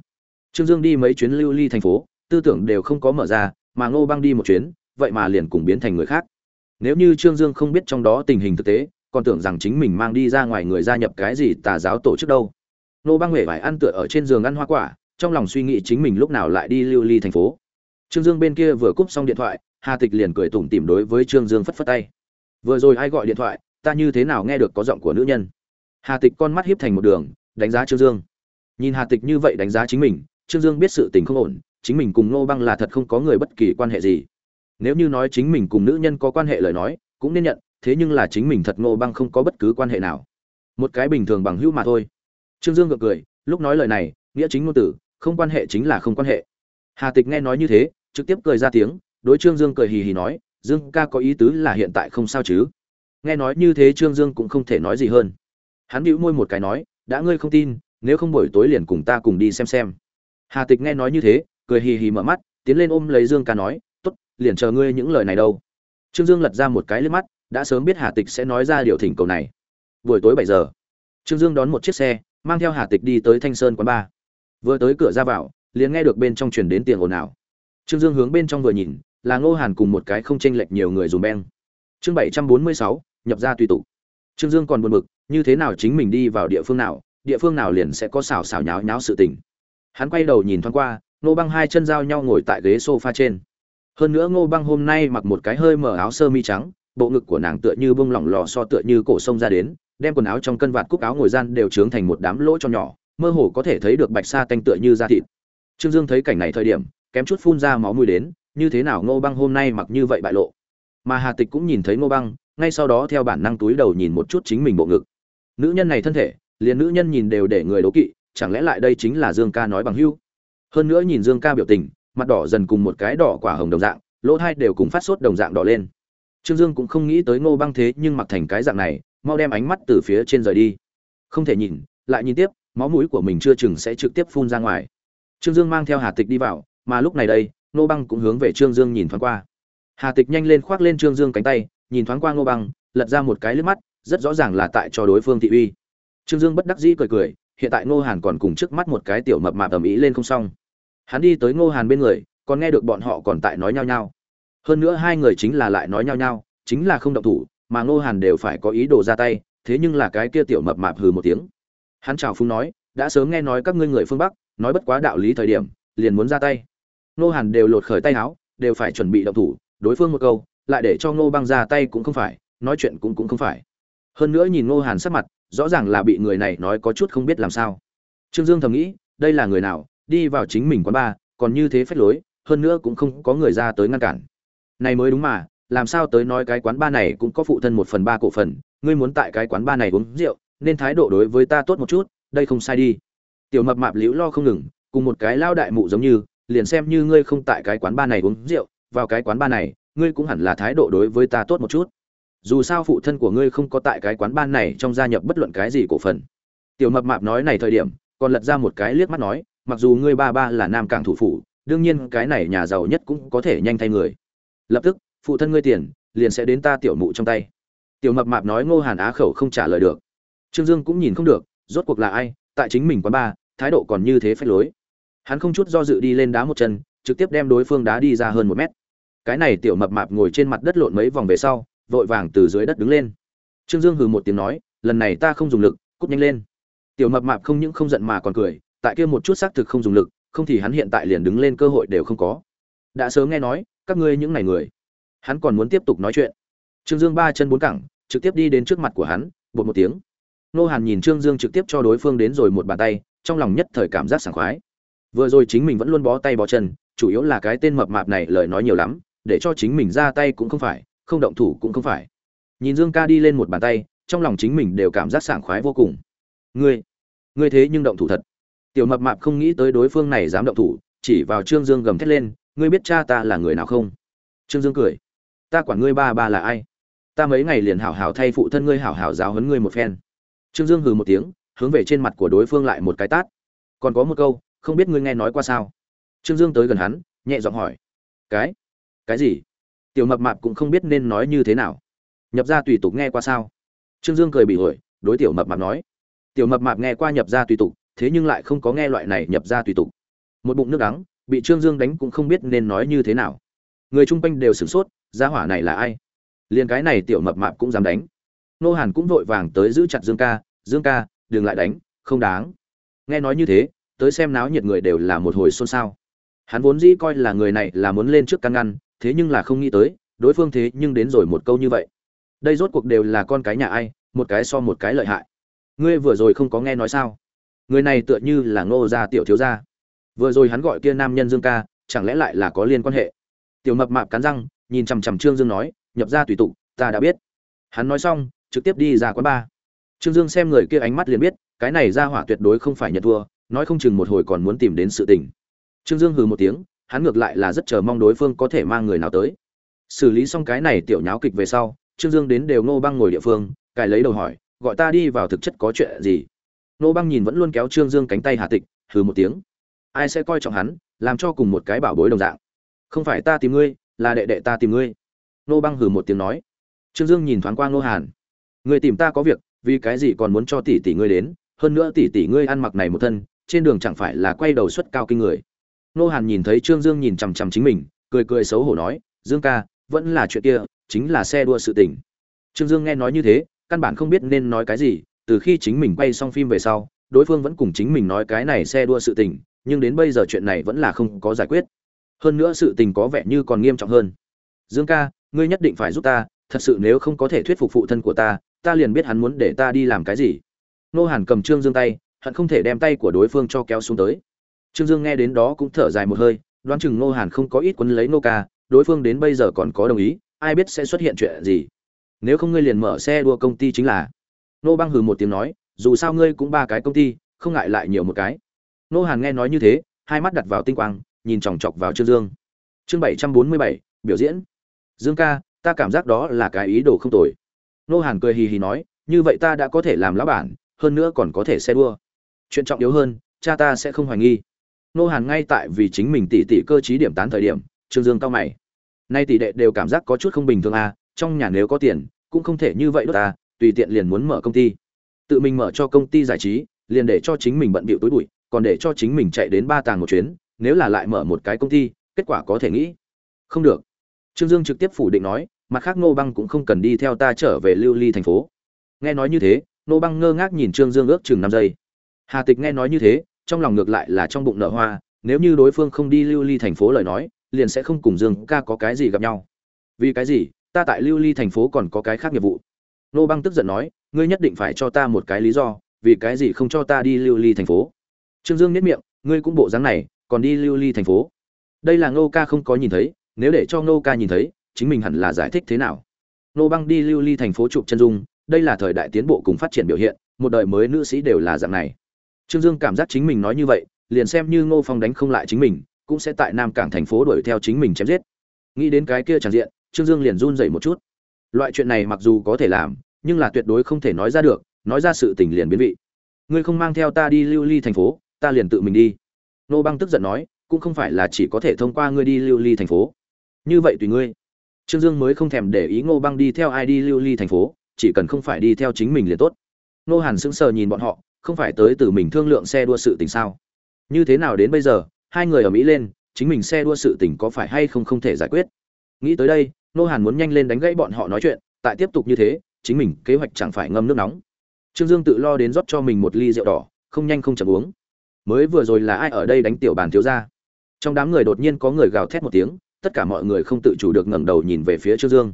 Trương dương đi mấy chuyến lưu ly thành phố, tư tưởng đều không có mở ra, mà ngô băng đi một chuyến, vậy mà liền cùng biến thành người khác. Nếu như trương dương không biết trong đó tình hình thực tế, còn tưởng rằng chính mình mang đi ra ngoài người gia nhập cái gì tà giáo tổ chức đâu. Ngô băng huệ vải ăn tựa ở trên giường ăn hoa quả trong lòng suy nghĩ chính mình lúc nào lại đi lưu ly thành phố. Trương dương bên kia vừa cúp xong điện thoại, hà tịch liền cười tủm tỉm đối với trương dương phất phất tay. Vừa rồi ai gọi điện thoại, ta như thế nào nghe được có giọng của nữ nhân? Hà tịch con mắt hiếp thành một đường, đánh giá trương dương. Nhìn hà tịch như vậy đánh giá chính mình, trương dương biết sự tình không ổn, chính mình cùng ngô băng là thật không có người bất kỳ quan hệ gì. Nếu như nói chính mình cùng nữ nhân có quan hệ lời nói, cũng nên nhận, thế nhưng là chính mình thật ngô băng không có bất cứ quan hệ nào. Một cái bình thường bằng hữu mà thôi. Trương dương gượng cười, lúc nói lời này, nghĩa chính ngôn tử không quan hệ chính là không quan hệ. Hà tịch nghe nói như thế, trực tiếp cười ra tiếng, đối trương dương cười hì hì nói, dương ca có ý tứ là hiện tại không sao chứ? Nghe nói như thế trương dương cũng không thể nói gì hơn. Hắn bĩu môi một cái nói, đã ngươi không tin, nếu không buổi tối liền cùng ta cùng đi xem xem. Hà tịch nghe nói như thế, cười hì hì mở mắt, tiến lên ôm lấy dương ca nói t ố t liền chờ ngươi những lời này đâu. Trương dương lật ra một cái lên mắt, đã sớm biết hà tịch sẽ nói ra điều thỉnh cầu này. Buổi tối bảy giờ, trương dương đón một chiếc xe, mang theo hà tịch đi tới thanh sơn quán ba vừa tới cửa ra vào, liền nghe được bên trong truyền đến tiền ồn ào. Trương dương hướng bên trong vừa nhìn, là ngô hàn cùng một cái không chênh lệch nhiều người dùm beng. Chương bảy trăm bốn mươi sáu, nhập ra tùy tục trương dương còn buồn bực, như thế nào chính mình đi vào địa phương nào, địa phương nào liền sẽ có xào xào nháo nháo sự tình. Hắn quay đầu nhìn thoáng qua, ngô băng hai chân giao nhau ngồi tại ghế sofa trên. Hơn nữa ngô băng hôm nay mặc một cái hơi mở áo sơ mi trắng, bộ ngực của nàng tựa như bông lỏng lò so tựa như cổ sông ra đến, đem quần áo trong cân vạt cúc áo ngồi gian đều trướng thành một đám lỗ cho nhỏ mơ hồ có thể thấy được bạch sa tanh tựa như da thịt. Trương dương thấy cảnh này thời điểm, kém chút phun ra máu mùi đến, như thế nào ngô băng hôm nay mặc như vậy bại lộ? Mà hà tịch cũng nhìn thấy ngô băng, ngay sau đó theo bản năng túi đầu nhìn một chút chính mình bộ ngực. Nữ nhân này thân thể, liền nữ nhân nhìn đều để người đố kỵ, chẳng lẽ lại đây chính là dương ca nói bằng hưu? Hơn nữa nhìn dương ca biểu tình, mặt đỏ dần cùng một cái đỏ quả hồng đồng dạng, lỗ hai đều cùng phát sốt đồng dạng đỏ lên. Trương dương cũng không nghĩ tới ngô băng thế nhưng mặc thành cái dạng này, mau đem ánh mắt từ phía trên rời đi. Không thể nhìn, lại nhìn tiếp máu mũi của mình chưa chừng sẽ trực tiếp phun ra ngoài. Trương dương mang theo hà tịch đi vào, mà lúc này đây, ngô băng cũng hướng về trương dương nhìn thoáng qua. Hà tịch nhanh lên khoác lên trương dương cánh tay, nhìn thoáng qua ngô băng, lật ra một cái lướt mắt, rất rõ ràng là tại cho đối phương thị uy. Trương dương bất đắc dĩ cười cười, hiện tại ngô hàn còn cùng trước mắt một cái tiểu mập mạp ầm ĩ lên không xong. Hắn đi tới ngô hàn bên người, còn nghe được bọn họ còn tại nói nhau nhau hơn nữa hai người chính là lại nói nhau nhau chính là không động thủ, mà ngô hàn đều phải có ý đồ ra tay, thế nhưng là cái kia tiểu mập mạp hừ một tiếng hắn chào phúng nói, đã sớm nghe nói các ngươi người phương bắc nói bất quá đạo lý thời điểm, liền muốn ra tay. Nô hàn đều lột khởi tay áo, đều phải chuẩn bị động thủ, đối phương một câu, lại để cho ngô băng ra tay cũng không phải, nói chuyện cũng cũng không phải. Hơn nữa nhìn ngô hàn sắc mặt, rõ ràng là bị người này nói có chút không biết làm sao. Trương dương thầm nghĩ, đây là người nào, đi vào chính mình quán bar còn như thế phách lối, hơn nữa cũng không có người ra tới ngăn cản. Này mới đúng mà, làm sao tới nói cái quán bar này cũng có phụ thân một phần ba cổ phần, ngươi muốn tại cái quán bar này uống rượu nên thái độ đối với ta tốt một chút, đây không sai đi. Tiểu mập mạp liễu lo không ngừng, cùng một cái lao đại mụ giống như, liền xem như ngươi không tại cái quán ba này uống rượu, vào cái quán ba này, ngươi cũng hẳn là thái độ đối với ta tốt một chút. Dù sao phụ thân của ngươi không có tại cái quán ban này trong gia nhập bất luận cái gì cổ phần. Tiểu mập mạp nói này thời điểm, còn lật ra một cái liếc mắt nói, mặc dù ngươi ba ba là nam cảng thủ phủ, đương nhiên cái này nhà giàu nhất cũng có thể nhanh thay người. Lập tức, phụ thân ngươi tiền, liền sẽ đến ta tiểu mụ trong tay. Tiểu mập mạp nói ngô hàn á khẩu không trả lời được trương dương cũng nhìn không được, rốt cuộc là ai, tại chính mình quán ba thái độ còn như thế phách lối. Hắn không chút do dự đi lên đá một chân, trực tiếp đem đối phương đá đi ra hơn một mét. Cái này tiểu mập mạp ngồi trên mặt đất lộn mấy vòng về sau, vội vàng từ dưới đất đứng lên. Trương dương hừ một tiếng nói, lần này ta không dùng lực, cút nhanh lên. Tiểu mập mạp không những không giận mà còn cười, tại kia một chút xác thực không dùng lực, không thì hắn hiện tại liền đứng lên cơ hội đều không có. Đã sớm nghe nói, các ngươi những này người, hắn còn muốn tiếp tục nói chuyện. Trương dương ba chân bốn cẳng, trực tiếp đi đến trước mặt của hắn, bột một tiếng nô hàn nhìn trương dương trực tiếp cho đối phương đến rồi một bàn tay, trong lòng nhất thời cảm giác sảng khoái. Vừa rồi chính mình vẫn luôn bó tay bó chân, chủ yếu là cái tên mập mạp này lời nói nhiều lắm, để cho chính mình ra tay cũng không phải, không động thủ cũng không phải. Nhìn dương ca đi lên một bàn tay, trong lòng chính mình đều cảm giác sảng khoái vô cùng. Ngươi ngươi thế nhưng động thủ thật. Tiểu mập mạp không nghĩ tới đối phương này dám động thủ, chỉ vào trương dương gầm thét lên, ngươi biết cha ta là người nào không? Trương dương cười. Ta quản ngươi ba ba là ai? Ta mấy ngày liền hảo hảo thay phụ thân ngươi hảo hảo giáo huấn ngươi một phen trương dương hừ một tiếng, hướng về trên mặt của đối phương lại một cái tát. Còn có một câu, không biết ngươi nghe nói qua sao? Trương dương tới gần hắn, nhẹ giọng hỏi. Cái? Cái gì? Tiểu mập mạp cũng không biết nên nói như thế nào. Nhập ra tùy tục nghe qua sao? Trương dương cười bị ổi, đối tiểu mập mạp nói. Tiểu mập mạp nghe qua nhập ra tùy tục, thế nhưng lại không có nghe loại này nhập ra tùy tục. Một bụng nước đắng, bị trương dương đánh cũng không biết nên nói như thế nào. Người chung quanh đều sửng sốt, gia hỏa này là ai? Liền cái này tiểu mập mạp cũng dám đánh. Nô hàn cũng vội vàng tới giữ chặt dương ca dương ca, đừng lại đánh, không đáng. Nghe nói như thế, tới xem náo nhiệt người đều là một hồi xôn xao. Hắn vốn dĩ coi là người này là muốn lên trước căn ngăn, thế nhưng là không nghĩ tới, đối phương thế nhưng đến rồi một câu như vậy. Đây rốt cuộc đều là con cái nhà ai, một cái so một cái lợi hại. Ngươi vừa rồi không có nghe nói sao? Người này tựa như là ngô gia tiểu thiếu gia. Vừa rồi hắn gọi kia nam nhân dương ca, chẳng lẽ lại là có liên quan hệ? Tiểu mập mạp cắn răng, nhìn chằm chằm trương dương nói, nhập ra tùy tục ta đã biết. Hắn nói xong, trực tiếp đi ra quán bar trương dương xem người kia ánh mắt liền biết, cái này ra hỏa tuyệt đối không phải nhận thua, nói không chừng một hồi còn muốn tìm đến sự tình. Trương dương hừ một tiếng, hắn ngược lại là rất chờ mong đối phương có thể mang người nào tới. Xử lý xong cái này tiểu nháo kịch về sau, trương dương đến đều ngô băng ngồi địa phương, cài lấy đầu hỏi, gọi ta đi vào thực chất có chuyện gì? Ngô băng nhìn vẫn luôn kéo trương dương cánh tay hà tịch, hừ một tiếng. Ai sẽ coi trọng hắn, làm cho cùng một cái bảo bối đồng dạng? Không phải ta tìm ngươi, là đệ đệ ta tìm ngươi. Ngô băng hừ một tiếng nói. Trương dương nhìn thoáng qua ngô hàn. Ngươi tìm ta có việc vì cái gì còn muốn cho tỷ tỷ ngươi đến, hơn nữa tỷ tỷ ngươi ăn mặc này một thân, trên đường chẳng phải là quay đầu xuất cao kinh người. Nô hàn nhìn thấy trương dương nhìn chằm chằm chính mình, cười cười xấu hổ nói, dương ca, vẫn là chuyện kia, chính là xe đua sự tình. Trương dương nghe nói như thế, căn bản không biết nên nói cái gì, từ khi chính mình quay xong phim về sau, đối phương vẫn cùng chính mình nói cái này xe đua sự tình, nhưng đến bây giờ chuyện này vẫn là không có giải quyết. Hơn nữa sự tình có vẻ như còn nghiêm trọng hơn. Dương ca, ngươi nhất định phải giúp ta, thật sự nếu không có thể thuyết phục phụ thân của ta ta liền biết hắn muốn để ta đi làm cái gì. Nô hàn cầm trương dương tay, hận không thể đem tay của đối phương cho kéo xuống tới. Trương dương nghe đến đó cũng thở dài một hơi, đoán chừng nô hàn không có ít quấn lấy nô ca, đối phương đến bây giờ còn có đồng ý, ai biết sẽ xuất hiện chuyện gì. Nếu không ngươi liền mở xe đua công ty chính là. Nô băng hừ một tiếng nói, dù sao ngươi cũng ba cái công ty, không ngại lại nhiều một cái. Nô hàn nghe nói như thế, hai mắt đặt vào tinh quang, nhìn chòng chọc vào trương dương. Chương bảy trăm bốn mươi bảy, biểu diễn. Dương ca, ta cảm giác đó là cái ý đồ không tồi nô hàn cười hì hì nói, như vậy ta đã có thể làm lão bản, hơn nữa còn có thể xe đua. Chuyện trọng yếu hơn, cha ta sẽ không hoài nghi. Nô hàn ngay tại vì chính mình tỷ tỷ cơ trí điểm tán thời điểm, trương dương cao mày. Nay tỷ đệ đều cảm giác có chút không bình thường à trong nhà nếu có tiền, cũng không thể như vậy đốt ta, tùy tiện liền muốn mở công ty. Tự mình mở cho công ty giải trí, liền để cho chính mình bận bịu tối bụi, còn để cho chính mình chạy đến ba tàng một chuyến, nếu là lại mở một cái công ty, kết quả có thể nghĩ. Không được. Trương dương trực tiếp phủ định nói mặt khác nô băng cũng không cần đi theo ta trở về lưu ly thành phố. Nghe nói như thế nô băng ngơ ngác nhìn trương dương ước chừng năm giây. Hà tịch nghe nói như thế, trong lòng ngược lại là trong bụng nở hoa, nếu như đối phương không đi lưu ly thành phố lời nói, liền sẽ không cùng dương ca có cái gì gặp nhau. Vì cái gì, ta tại lưu ly thành phố còn có cái khác nghiệp vụ. Nô băng tức giận nói, ngươi nhất định phải cho ta một cái lý do, vì cái gì không cho ta đi lưu ly thành phố? Trương dương nhất miệng, ngươi cũng bộ dáng này, còn đi lưu ly thành phố? Đây là ngô ca không có nhìn thấy, nếu để cho ngô ca nhìn thấy chính mình hẳn là giải thích thế nào. Nô băng đi lưu ly thành phố chụp chân dung, đây là thời đại tiến bộ cùng phát triển biểu hiện, một đời mới nữ sĩ đều là dạng này. Trương dương cảm giác chính mình nói như vậy, liền xem như ngô phong đánh không lại chính mình, cũng sẽ tại nam cảng thành phố đuổi theo chính mình chém giết. Nghĩ đến cái kia tràn diện, trương dương liền run dậy một chút. Loại chuyện này mặc dù có thể làm, nhưng là tuyệt đối không thể nói ra được, nói ra sự tình liền biến vị. Ngươi không mang theo ta đi lưu ly thành phố, ta liền tự mình đi. Nô băng tức giận nói, cũng không phải là chỉ có thể thông qua ngươi đi lưu ly thành phố. Như vậy tùy ngươi trương dương mới không thèm để ý ngô băng đi theo ai đi lưu ly thành phố, chỉ cần không phải đi theo chính mình liền tốt. Ngô hàn sững sờ nhìn bọn họ, không phải tới từ mình thương lượng xe đua sự tình sao? Như thế nào đến bây giờ, hai người ở mỹ lên, chính mình xe đua sự tình có phải hay không không thể giải quyết? Nghĩ tới đây, Ngô hàn muốn nhanh lên đánh gãy bọn họ nói chuyện, tại tiếp tục như thế, chính mình kế hoạch chẳng phải ngâm nước nóng. Trương dương tự lo đến rót cho mình một ly rượu đỏ, không nhanh không chậm uống. Mới vừa rồi là ai ở đây đánh tiểu bàn thiếu ra trong đám người đột nhiên có người gào thét một tiếng tất cả mọi người không tự chủ được ngẩng đầu nhìn về phía trương dương.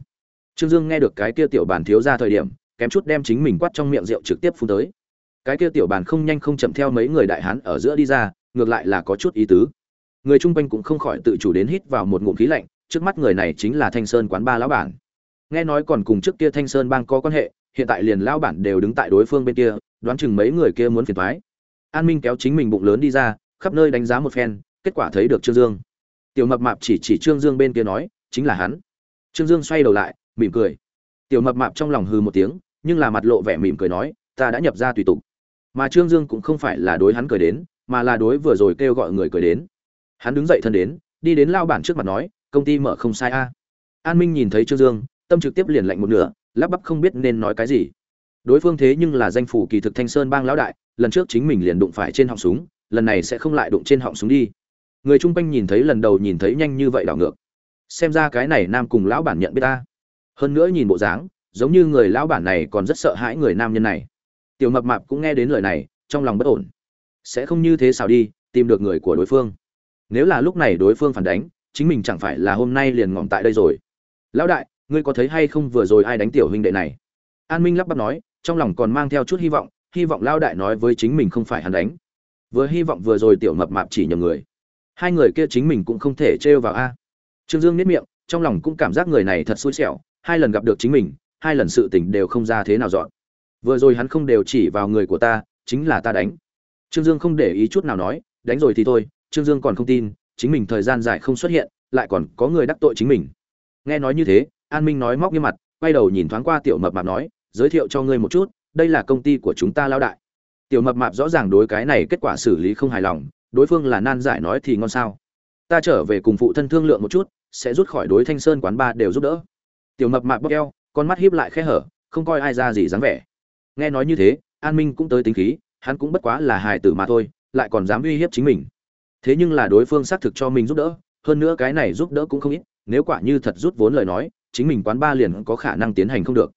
Trương dương nghe được cái kia tiểu bàn thiếu ra thời điểm, kém chút đem chính mình quát trong miệng rượu trực tiếp phun tới. Cái kia tiểu bàn không nhanh không chậm theo mấy người đại hán ở giữa đi ra, ngược lại là có chút ý tứ. Người chung quanh cũng không khỏi tự chủ đến hít vào một ngụm khí lạnh, trước mắt người này chính là thanh sơn quán ba lão bản. Nghe nói còn cùng trước kia thanh sơn bang có quan hệ, hiện tại liền lão bản đều đứng tại đối phương bên kia, đoán chừng mấy người kia muốn phiền toái. an minh kéo chính mình bụng lớn đi ra, khắp nơi đánh giá một phen, kết quả thấy được trương dương tiểu mập mạp chỉ chỉ trương dương bên kia nói, chính là hắn. Trương dương xoay đầu lại, mỉm cười. Tiểu mập mạp trong lòng hừ một tiếng, nhưng là mặt lộ vẻ mỉm cười nói, ta đã nhập ra tùy tục. Mà trương dương cũng không phải là đối hắn cười đến, mà là đối vừa rồi kêu gọi người cười đến. Hắn đứng dậy thân đến, đi đến lao bản trước mặt nói, công ty mở không sai a. An minh nhìn thấy trương dương, tâm trực tiếp liền lạnh một nửa, lắp bắp không biết nên nói cái gì. Đối phương thế nhưng là danh phủ kỳ thực thanh sơn bang lão đại, lần trước chính mình liền đụng phải trên họng súng, lần này sẽ không lại đụng trên họng súng đi người chung quanh nhìn thấy lần đầu nhìn thấy nhanh như vậy đảo ngược. Xem ra cái này nam cùng lão bản nhận biết ta. Hơn nữa nhìn bộ dáng, giống như người lão bản này còn rất sợ hãi người nam nhân này. Tiểu mập mạp cũng nghe đến lời này, trong lòng bất ổn. Sẽ không như thế sao đi, tìm được người của đối phương. Nếu là lúc này đối phương phản đánh, chính mình chẳng phải là hôm nay liền ngỏm tại đây rồi. Lão đại, ngươi có thấy hay không vừa rồi ai đánh tiểu huynh đệ này? An minh lắp bắp nói, trong lòng còn mang theo chút hy vọng hy vọng lão đại nói với chính mình không phải hắn đánh. Vừa hy vọng vừa rồi tiểu mập mạp chỉ nhầm người hai người kia chính mình cũng không thể trêu vào a. Trương dương nếp miệng, trong lòng cũng cảm giác người này thật xui xẻo, hai lần gặp được chính mình, hai lần sự tình đều không ra thế nào dọn. Vừa rồi hắn không đều chỉ vào người của ta, chính là ta đánh. Trương dương không để ý chút nào nói, đánh rồi thì thôi, trương dương còn không tin, chính mình thời gian dài không xuất hiện, lại còn có người đắc tội chính mình. Nghe nói như thế, an minh nói móc như mặt, quay đầu nhìn thoáng qua tiểu mập mạp nói, giới thiệu cho ngươi một chút, đây là công ty của chúng ta lao đại. Tiểu mập mạp rõ ràng đối cái này kết quả xử lý không hài lòng đối phương là nan giải nói thì ngon sao? Ta trở về cùng phụ thân thương lượng một chút, sẽ rút khỏi đối thanh sơn quán ba đều giúp đỡ. Tiểu mập mạp bóc eo, con mắt hiếp lại khe hở, không coi ai ra gì dáng vẻ. Nghe nói như thế, an minh cũng tới tính khí, hắn cũng bất quá là hài tử mà thôi, lại còn dám uy hiếp chính mình. Thế nhưng là đối phương xác thực cho mình giúp đỡ, hơn nữa cái này giúp đỡ cũng không ít, nếu quả như thật rút vốn lời nói, chính mình quán ba liền có khả năng tiến hành không được.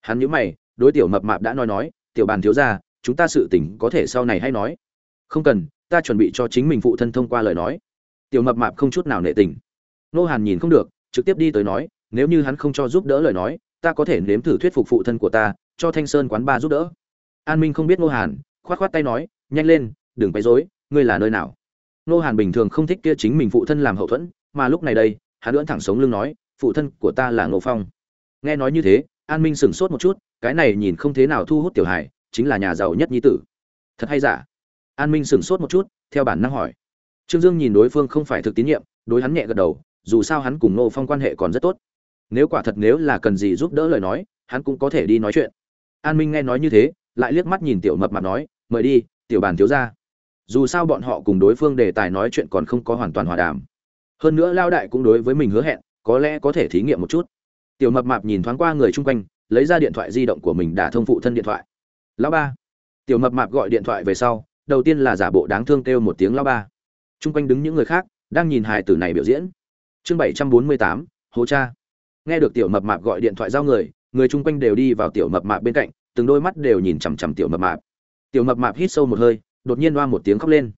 Hắn nhớ mày, đối tiểu mập mạp đã nói nói, tiểu bàn thiếu gia, chúng ta sự tình có thể sau này hay nói. Không cần ta chuẩn bị cho chính mình phụ thân thông qua lời nói. Tiểu mập mạp không chút nào nệ tình. Nô hàn nhìn không được, trực tiếp đi tới nói, nếu như hắn không cho giúp đỡ lời nói, ta có thể nếm thử thuyết phục phụ thân của ta, cho thanh sơn quán ba giúp đỡ. An minh không biết nô hàn, khoát khoát tay nói, nhanh lên, đừng bày rối, ngươi là nơi nào? Nô hàn bình thường không thích kia chính mình phụ thân làm hậu thuẫn, mà lúc này đây, hắn lưỡn thẳng sống lưng nói, phụ thân của ta là ngô phong. Nghe nói như thế, an minh sửng sốt một chút, cái này nhìn không thế nào thu hút tiểu hải chính là nhà giàu nhất nhi tử. Thật hay giả? An minh sửng sốt một chút, theo bản năng hỏi. Trương dương nhìn đối phương không phải thực tín nhiệm, đối hắn nhẹ gật đầu, dù sao hắn cùng ngô phong quan hệ còn rất tốt. Nếu quả thật nếu là cần gì giúp đỡ lời nói, hắn cũng có thể đi nói chuyện. An minh nghe nói như thế, lại liếc mắt nhìn tiểu mập mạp nói, mời đi, tiểu bàn thiếu ra dù sao bọn họ cùng đối phương đề tài nói chuyện còn không có hoàn toàn hòa đàm. Hơn nữa lao đại cũng đối với mình hứa hẹn, có lẽ có thể thí nghiệm một chút. Tiểu mập mạp nhìn thoáng qua người chung quanh, lấy ra điện thoại di động của mình đả thông phụ thân điện thoại. Lão ba. Tiểu mập mạp gọi điện thoại về sau đầu tiên là giả bộ đáng thương kêu một tiếng lão ba. Chung quanh đứng những người khác, đang nhìn hài tử này biểu diễn. Chương bảy trăm bốn mươi tám, hố cha. Nghe được tiểu mập mạp gọi điện thoại giao người người chung quanh đều đi vào tiểu mập mạp bên cạnh, từng đôi mắt đều nhìn chằm chằm tiểu mập mạp. Tiểu mập mạp hít sâu một hơi, đột nhiên loa một tiếng khóc lên.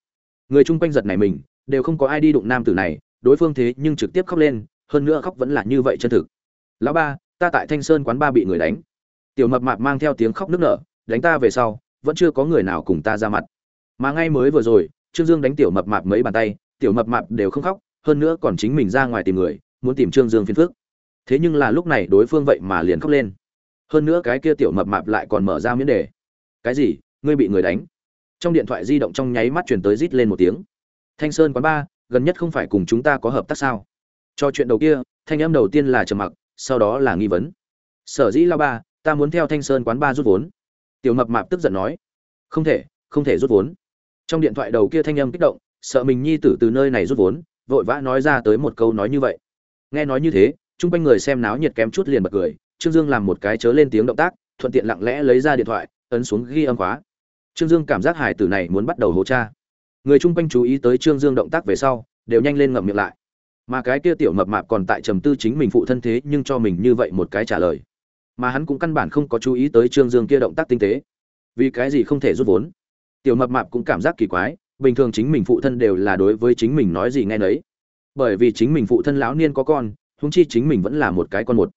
Người chung quanh giật này mình, đều không có ai đi đụng nam tử này, đối phương thế nhưng trực tiếp khóc lên, hơn nữa khóc vẫn là như vậy chân thực. Lão ba, ta tại thanh sơn quán ba bị người đánh. Tiểu mập mạp mang theo tiếng khóc nức nở, đánh ta về sau, vẫn chưa có người nào cùng ta ra mặt mà ngay mới vừa rồi, trương dương đánh tiểu mập mạp mấy bàn tay, tiểu mập mạp đều không khóc, hơn nữa còn chính mình ra ngoài tìm người, muốn tìm trương dương phiền phước thế nhưng là lúc này đối phương vậy mà liền khóc lên. Hơn nữa cái kia tiểu mập mạp lại còn mở ra miễn đề. Cái gì? Ngươi bị người đánh? Trong điện thoại di động trong nháy mắt chuyển tới rít lên một tiếng. Thanh sơn quán ba, gần nhất không phải cùng chúng ta có hợp tác sao? Cho chuyện đầu kia, thanh âm đầu tiên là trầm mặc, sau đó là nghi vấn. Sở dĩ lao ba, ta muốn theo thanh sơn quán ba rút vốn. Tiểu mập mạp tức giận nói. Không thể không thể rút vốn trong điện thoại đầu kia thanh âm kích động, sợ mình nhi tử từ nơi này rút vốn, vội vã nói ra tới một câu nói như vậy. Nghe nói như thế, chung quanh người xem náo nhiệt kém chút liền bật cười, trương dương làm một cái chớ lên tiếng động tác, thuận tiện lặng lẽ lấy ra điện thoại, ấn xuống ghi âm khóa. Trương dương cảm giác hải tử này muốn bắt đầu hố cha. Người chung quanh chú ý tới trương dương động tác về sau, đều nhanh lên ngậm miệng lại. Mà cái kia tiểu mập mạp còn tại trầm tư chính mình phụ thân thế nhưng cho mình như vậy một cái trả lời. Mà hắn cũng căn bản không có chú ý tới trương dương kia động tác tinh tế. Vì cái gì không thể rút vốn? Tiểu mập mạp cũng cảm giác kỳ quái, bình thường chính mình phụ thân đều là đối với chính mình nói gì nghe nấy. Bởi vì chính mình phụ thân lão niên có con húng chi chính mình vẫn là một cái con một.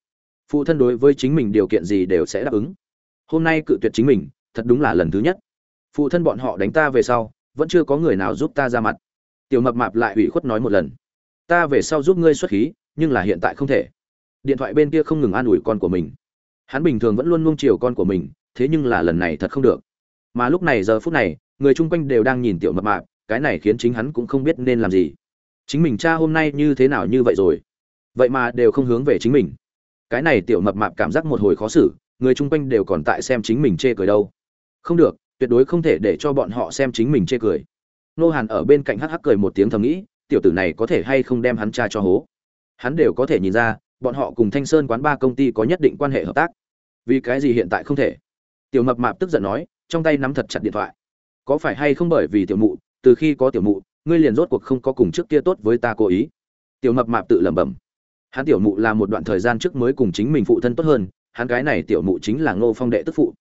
Phụ thân đối với chính mình điều kiện gì đều sẽ đáp ứng. Hôm nay cự tuyệt chính mình, thật đúng là lần thứ nhất. Phụ thân bọn họ đánh ta về sau, vẫn chưa có người nào giúp ta ra mặt. Tiểu mập mạp lại ủy khuất nói một lần. Ta về sau giúp ngươi xuất khí, nhưng là hiện tại không thể. Điện thoại bên kia không ngừng an ủi con của mình. Hắn bình thường vẫn luôn nuông chiều con của mình, thế nhưng là lần này thật không được mà lúc này giờ phút này, người chung quanh đều đang nhìn tiểu mập mạp, cái này khiến chính hắn cũng không biết nên làm gì. Chính mình cha hôm nay như thế nào như vậy rồi? Vậy mà đều không hướng về chính mình. Cái này tiểu mập mạp cảm giác một hồi khó xử, người chung quanh đều còn tại xem chính mình chê cười đâu. Không được, tuyệt đối không thể để cho bọn họ xem chính mình chê cười. Nô hàn ở bên cạnh hắc hắc cười một tiếng thầm nghĩ, tiểu tử này có thể hay không đem hắn cha cho hố? Hắn đều có thể nhìn ra, bọn họ cùng thanh sơn quán ba công ty có nhất định quan hệ hợp tác. Vì cái gì hiện tại không thể? Tiểu mập mạp tức giận nói trong tay nắm thật chặt điện thoại. Có phải hay không bởi vì tiểu mụ, từ khi có tiểu mụ, ngươi liền rốt cuộc không có cùng trước kia tốt với ta cố ý? Tiểu mập mạp tự lẩm bẩm. Hắn tiểu mụ là một đoạn thời gian trước mới cùng chính mình phụ thân tốt hơn, hắn cái này tiểu mụ chính là ngô phong đệ tức phụ.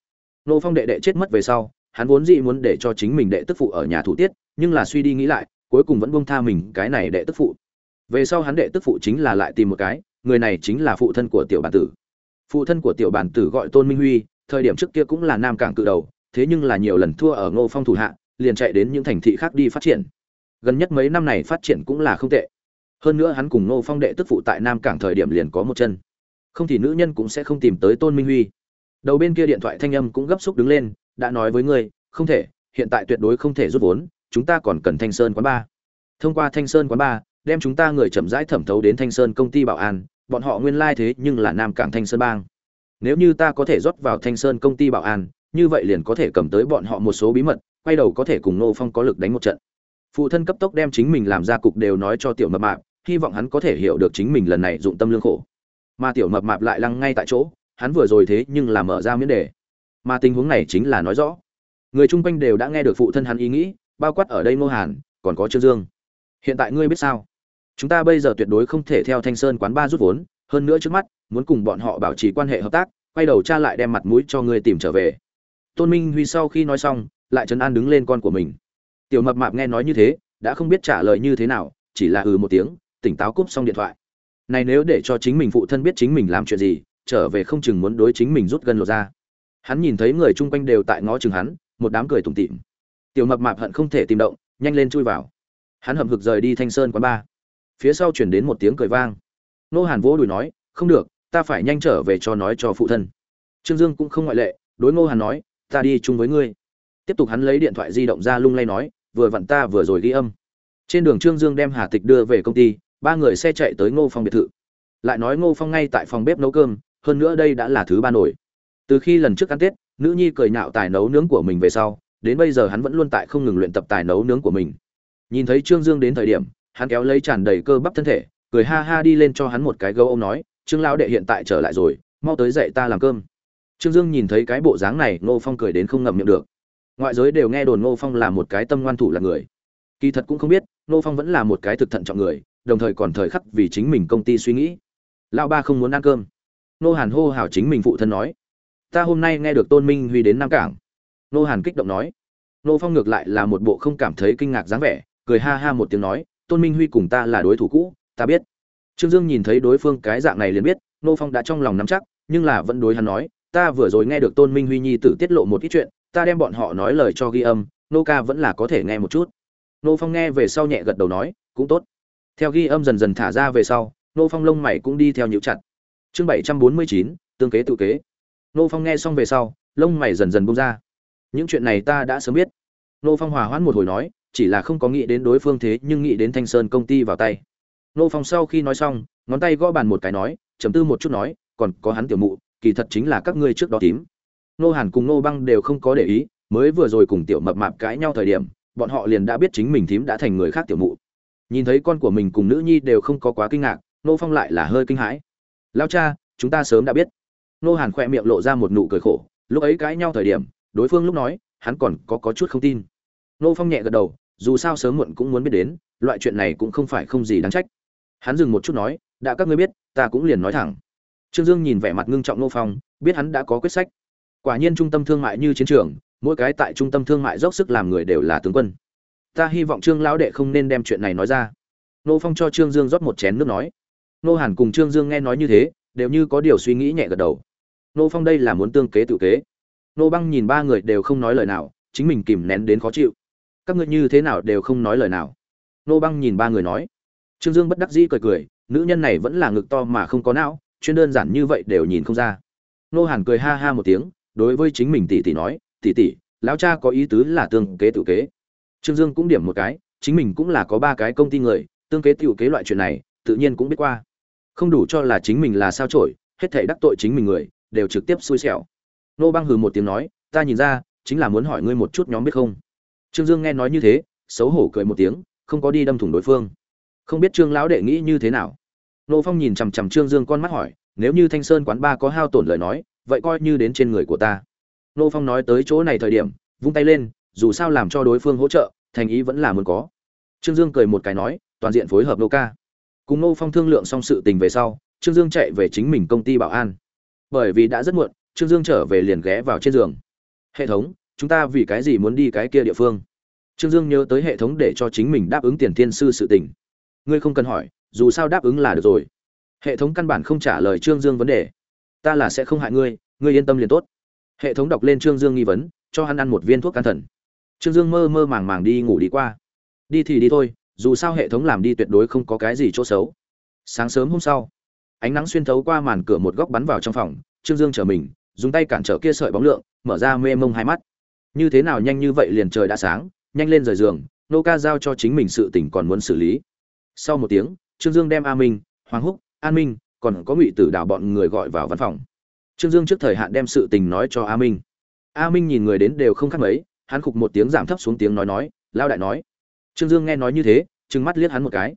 Ngô phong đệ đệ chết mất về sau, hắn vốn dĩ muốn để cho chính mình đệ tức phụ ở nhà thủ tiết, nhưng là suy đi nghĩ lại, cuối cùng vẫn buông tha mình cái này đệ tức phụ. Về sau hắn đệ tức phụ chính là lại tìm một cái, người này chính là phụ thân của tiểu bản tử. Phụ thân của tiểu bản tử gọi tôn minh huy, thời điểm trước kia cũng là nam cảng cự đầu thế nhưng là nhiều lần thua ở ngô phong thủ hạ, liền chạy đến những thành thị khác đi phát triển. Gần nhất mấy năm này phát triển cũng là không tệ. Hơn nữa hắn cùng ngô phong đệ tức phụ tại nam cảng thời điểm liền có một chân. Không thì nữ nhân cũng sẽ không tìm tới tôn minh huy. Đầu bên kia điện thoại thanh âm cũng gấp xúc đứng lên, đã nói với ngươi, không thể, hiện tại tuyệt đối không thể rút vốn, chúng ta còn cần thanh sơn quán ba. Thông qua thanh sơn quán ba, đem chúng ta người chậm rãi thẩm thấu đến thanh sơn công ty bảo an, bọn họ nguyên lai thế nhưng là nam cảng thanh sơn bang. Nếu như ta có thể rót vào thanh sơn công ty bảo an như vậy liền có thể cầm tới bọn họ một số bí mật, quay đầu có thể cùng nô phong có lực đánh một trận. Phụ thân cấp tốc đem chính mình làm ra cục đều nói cho tiểu mập mạp, hy vọng hắn có thể hiểu được chính mình lần này dụng tâm lương khổ. Mà tiểu mập mạp lại lăng ngay tại chỗ, hắn vừa rồi thế nhưng là mở ra miễn đề. Mà tình huống này chính là nói rõ. Người chung quanh đều đã nghe được phụ thân hắn ý nghĩ, bao quát ở đây ngô hàn, còn có trương dương. Hiện tại ngươi biết sao? Chúng ta bây giờ tuyệt đối không thể theo thanh sơn quán ba rút vốn, hơn nữa trước mắt, muốn cùng bọn họ bảo trì quan hệ hợp tác, quay đầu cha lại đem mặt mũi cho ngươi tìm trở về tôn minh huy sau khi nói xong, lại trấn an đứng lên con của mình. Tiểu mập mạp nghe nói như thế, đã không biết trả lời như thế nào, chỉ là ừ một tiếng, tỉnh táo cúp xong điện thoại. Này nếu để cho chính mình phụ thân biết chính mình làm chuyện gì, trở về không chừng muốn đối chính mình rút gần lột ra hắn nhìn thấy người chung quanh đều tại ngó chừng hắn, một đám cười tủm tỉm. Tiểu mập mạp hận không thể tìm động, nhanh lên chui vào. Hắn hậm hực rời đi thanh sơn quán ba phía sau chuyển đến một tiếng cười vang. Nô hàn vỗ đùi nói, không được, ta phải nhanh trở về cho nói cho phụ thân. Trương dương cũng không ngoại lệ, đối ngô hàn nói ta đi chung với ngươi. Tiếp tục hắn lấy điện thoại di động ra lung lay nói, vừa vặn ta vừa rồi ghi âm. Trên đường trương dương đem hà tịch đưa về công ty, ba người xe chạy tới ngô phong biệt thự. Lại nói ngô phong ngay tại phòng bếp nấu cơm, hơn nữa đây đã là thứ ba nổi. Từ khi lần trước ăn tết, nữ nhi cười nhạo tài nấu nướng của mình về sau, đến bây giờ hắn vẫn luôn tại không ngừng luyện tập tài nấu nướng của mình. Nhìn thấy trương dương đến thời điểm, hắn kéo lấy tràn đầy cơ bắp thân thể, cười ha ha đi lên cho hắn một cái gấu ông nói, trương lão đệ hiện tại trở lại rồi, mau tới dậy ta làm cơm trương dương nhìn thấy cái bộ dáng này, ngô phong cười đến không ngậm miệng được. Ngoại giới đều nghe đồn ngô phong là một cái tâm ngoan thủ là người. Kỳ thật cũng không biết, ngô phong vẫn là một cái thực thận trọng người, đồng thời còn thời khắc vì chính mình công ty suy nghĩ. Lão ba không muốn ăn cơm. Nô hàn hô hào chính mình phụ thân nói, ta hôm nay nghe được tôn minh huy đến nam cảng. Nô hàn kích động nói. Nô phong ngược lại là một bộ không cảm thấy kinh ngạc dáng vẻ, cười ha ha một tiếng nói, tôn minh huy cùng ta là đối thủ cũ, ta biết. Trương dương nhìn thấy đối phương cái dạng này liền biết nô phong đã trong lòng nắm chắc, nhưng là vẫn đối hắn nói ta vừa rồi nghe được tôn minh huy nhi tử tiết lộ một ít chuyện, ta đem bọn họ nói lời cho ghi âm, nô ca vẫn là có thể nghe một chút. Nô phong nghe về sau nhẹ gật đầu nói, cũng tốt. Theo ghi âm dần dần thả ra về sau, nô phong lông mày cũng đi theo nhịu chặt. Chương bảy trăm bốn mươi chín, tương kế tự kế. Nô phong nghe xong về sau, lông mày dần dần bung ra. Những chuyện này ta đã sớm biết. Nô phong hòa hoãn một hồi nói, chỉ là không có nghĩ đến đối phương thế nhưng nghĩ đến thanh sơn công ty vào tay. Nô phong sau khi nói xong, ngón tay gõ bàn một cái nói chấm tư một chút nói, còn có hắn tiểu mụ kỳ thật chính là các ngươi trước đó tím. Nô hàn cùng nô băng đều không có để ý, mới vừa rồi cùng tiểu mập mạp cãi nhau thời điểm, bọn họ liền đã biết chính mình thím đã thành người khác tiểu mụ. Nhìn thấy con của mình cùng nữ nhi đều không có quá kinh ngạc, nô phong lại là hơi kinh hãi. Lao cha, chúng ta sớm đã biết. Nô hàn khoe miệng lộ ra một nụ cười khổ, lúc ấy cãi nhau thời điểm, đối phương lúc nói, hắn còn có có chút không tin. Nô phong nhẹ gật đầu, dù sao sớm muộn cũng muốn biết đến, loại chuyện này cũng không phải không gì đáng trách. Hắn dừng một chút nói, đã các ngươi biết, ta cũng liền nói thẳng trương dương nhìn vẻ mặt ngưng trọng nô phong, biết hắn đã có quyết sách. Quả nhiên trung tâm thương mại như chiến trường, mỗi cái tại trung tâm thương mại dốc sức làm người đều là tướng quân. Ta hy vọng trương lão đệ không nên đem chuyện này nói ra. Nô phong cho trương dương rót một chén nước nói. Nô hàn cùng trương dương nghe nói như thế, đều như có điều suy nghĩ nhẹ gật đầu. Nô phong đây là muốn tương kế tự kế. Nô băng nhìn ba người đều không nói lời nào, chính mình kìm nén đến khó chịu. Các ngươi như thế nào đều không nói lời nào. Nô băng nhìn ba người nói. Trương dương bất đắc dĩ cười cười, nữ nhân này vẫn là ngực to mà không có não chuyên đơn giản như vậy đều nhìn không ra. Nô hàn cười ha ha một tiếng, đối với chính mình tỷ tỷ nói, tỷ tỷ, lão cha có ý tứ là tương kế tự kế. Trương dương cũng điểm một cái, chính mình cũng là có ba cái công ty người, tương kế tự kế loại chuyện này, tự nhiên cũng biết qua. Không đủ cho là chính mình là sao trổi hết thảy đắc tội chính mình người, đều trực tiếp xui xẻo. Nô băng hừ một tiếng nói, ta nhìn ra, chính là muốn hỏi ngươi một chút nhóm biết không? Trương dương nghe nói như thế, xấu hổ cười một tiếng, không có đi đâm thủng đối phương. Không biết trương lão đệ nghĩ như thế nào nô phong nhìn chằm chằm trương dương con mắt hỏi, nếu như thanh sơn quán ba có hao tổn lời nói, vậy coi như đến trên người của ta. Nô phong nói tới chỗ này thời điểm, vung tay lên, dù sao làm cho đối phương hỗ trợ, thành ý vẫn là muốn có. Trương dương cười một cái nói, toàn diện phối hợp nô ca. Cùng nô phong thương lượng xong sự tình về sau, trương dương chạy về chính mình công ty bảo an. Bởi vì đã rất muộn, trương dương trở về liền ghé vào trên giường. Hệ thống, chúng ta vì cái gì muốn đi cái kia địa phương? Trương dương nhớ tới hệ thống để cho chính mình đáp ứng tiền thiên sư sự tình. Ngươi không cần hỏi dù sao đáp ứng là được rồi. Hệ thống căn bản không trả lời trương dương vấn đề. Ta là sẽ không hại ngươi ngươi yên tâm liền tốt. Hệ thống đọc lên trương dương nghi vấn, cho hắn ăn một viên thuốc can thần. Trương dương mơ mơ màng màng đi ngủ đi qua. Đi thì đi thôi, dù sao hệ thống làm đi tuyệt đối không có cái gì chỗ xấu. Sáng sớm hôm sau, ánh nắng xuyên thấu qua màn cửa một góc bắn vào trong phòng, trương dương chở mình, dùng tay cản trở kia sợi bóng lượng, mở ra mê mông hai mắt. Như thế nào nhanh như vậy liền trời đã sáng, nhanh lên rời giường, nô ca giao cho chính mình sự tỉnh còn muốn xử lý. Sau một tiếng trương dương đem a minh, hoàng húc, an minh, còn có ngụy tử đảo bọn người gọi vào văn phòng. Trương dương trước thời hạn đem sự tình nói cho a minh. A minh nhìn người đến đều không khác mấy, hắn khục một tiếng giảm thấp xuống tiếng nói nói, lao đại nói. Trương dương nghe nói như thế, trừng mắt liếc hắn một cái.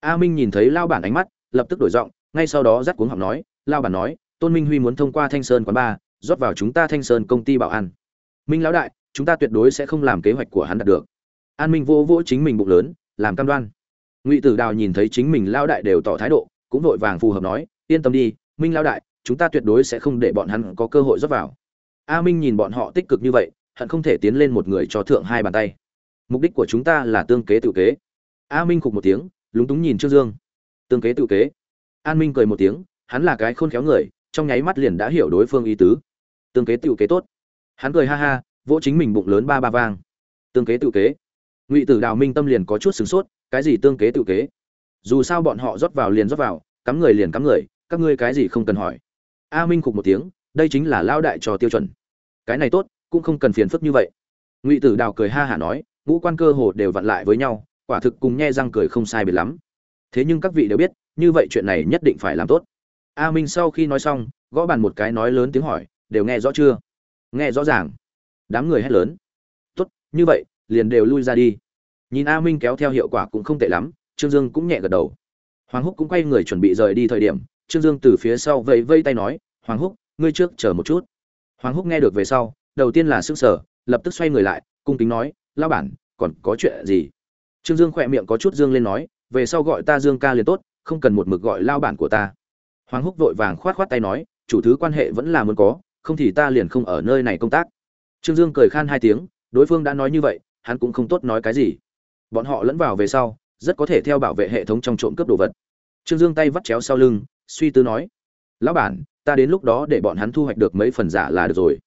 A minh nhìn thấy lao bản ánh mắt, lập tức đổi giọng, ngay sau đó dắt cuống học nói, lao bản nói, tôn minh huy muốn thông qua thanh sơn quán ba, rót vào chúng ta thanh sơn công ty bảo an. Minh lão đại, chúng ta tuyệt đối sẽ không làm kế hoạch của hắn đạt được. An minh vô vỗ chính mình bụng lớn, làm cam đoan ngụy tử đào nhìn thấy chính mình lao đại đều tỏ thái độ, cũng vội vàng phù hợp nói, yên tâm đi, minh lao đại, chúng ta tuyệt đối sẽ không để bọn hắn có cơ hội rót vào. A minh nhìn bọn họ tích cực như vậy, hận không thể tiến lên một người cho thượng hai bàn tay. Mục đích của chúng ta là tương kế tự kế. A minh khục một tiếng, lúng túng nhìn trương dương. Tương kế tự kế? An minh cười một tiếng, hắn là cái khôn khéo người, trong nháy mắt liền đã hiểu đối phương ý tứ. Tương kế tự kế tốt. Hắn cười ha ha, vỗ chính mình bụng lớn ba ba vang. Tương kế tự kế? Ngụy tử đào minh tâm liền có chút sửng sốt, cái gì tương kế tự kế? Dù sao bọn họ rót vào liền rót vào, cắm người liền cắm người, các ngươi cái gì không cần hỏi. A minh khục một tiếng, đây chính là lao đại trò tiêu chuẩn. Cái này tốt, cũng không cần phiền phức như vậy. Ngụy tử đào cười ha hả nói, ngũ quan cơ hồ đều vặn lại với nhau, quả thực cùng nhe răng cười không sai biệt lắm. Thế nhưng các vị đều biết, như vậy chuyện này nhất định phải làm tốt. A minh sau khi nói xong, gõ bàn một cái nói lớn tiếng hỏi, đều nghe rõ chưa? Nghe rõ ràng. Đám người hét lớn. Tốt, như vậy liền đều lui ra đi. Nhìn a minh kéo theo hiệu quả cũng không tệ lắm, trương dương cũng nhẹ gật đầu. Hoàng húc cũng quay người chuẩn bị rời đi thời điểm, trương dương từ phía sau vẫy vây tay nói, hoàng húc, ngươi trước chờ một chút. Hoàng húc nghe được về sau, đầu tiên là sức sở lập tức xoay người lại, cung kính nói lao bản, còn có chuyện gì? Trương dương khỏe miệng có chút dương lên nói, về sau gọi ta dương ca liền tốt, không cần một mực gọi lao bản của ta. Hoàng húc vội vàng khoát khoát tay nói, chủ thứ quan hệ vẫn là muốn có, không thì ta liền không ở nơi này công tác. Trương dương cười khan hai tiếng, đối phương đã nói như vậy hắn cũng không tốt nói cái gì. Bọn họ lẫn vào về sau, rất có thể theo bảo vệ hệ thống trong trộm cướp đồ vật. Trương dương tay vắt chéo sau lưng, suy tư nói, lão bản, ta đến lúc đó để bọn hắn thu hoạch được mấy phần giả là được rồi.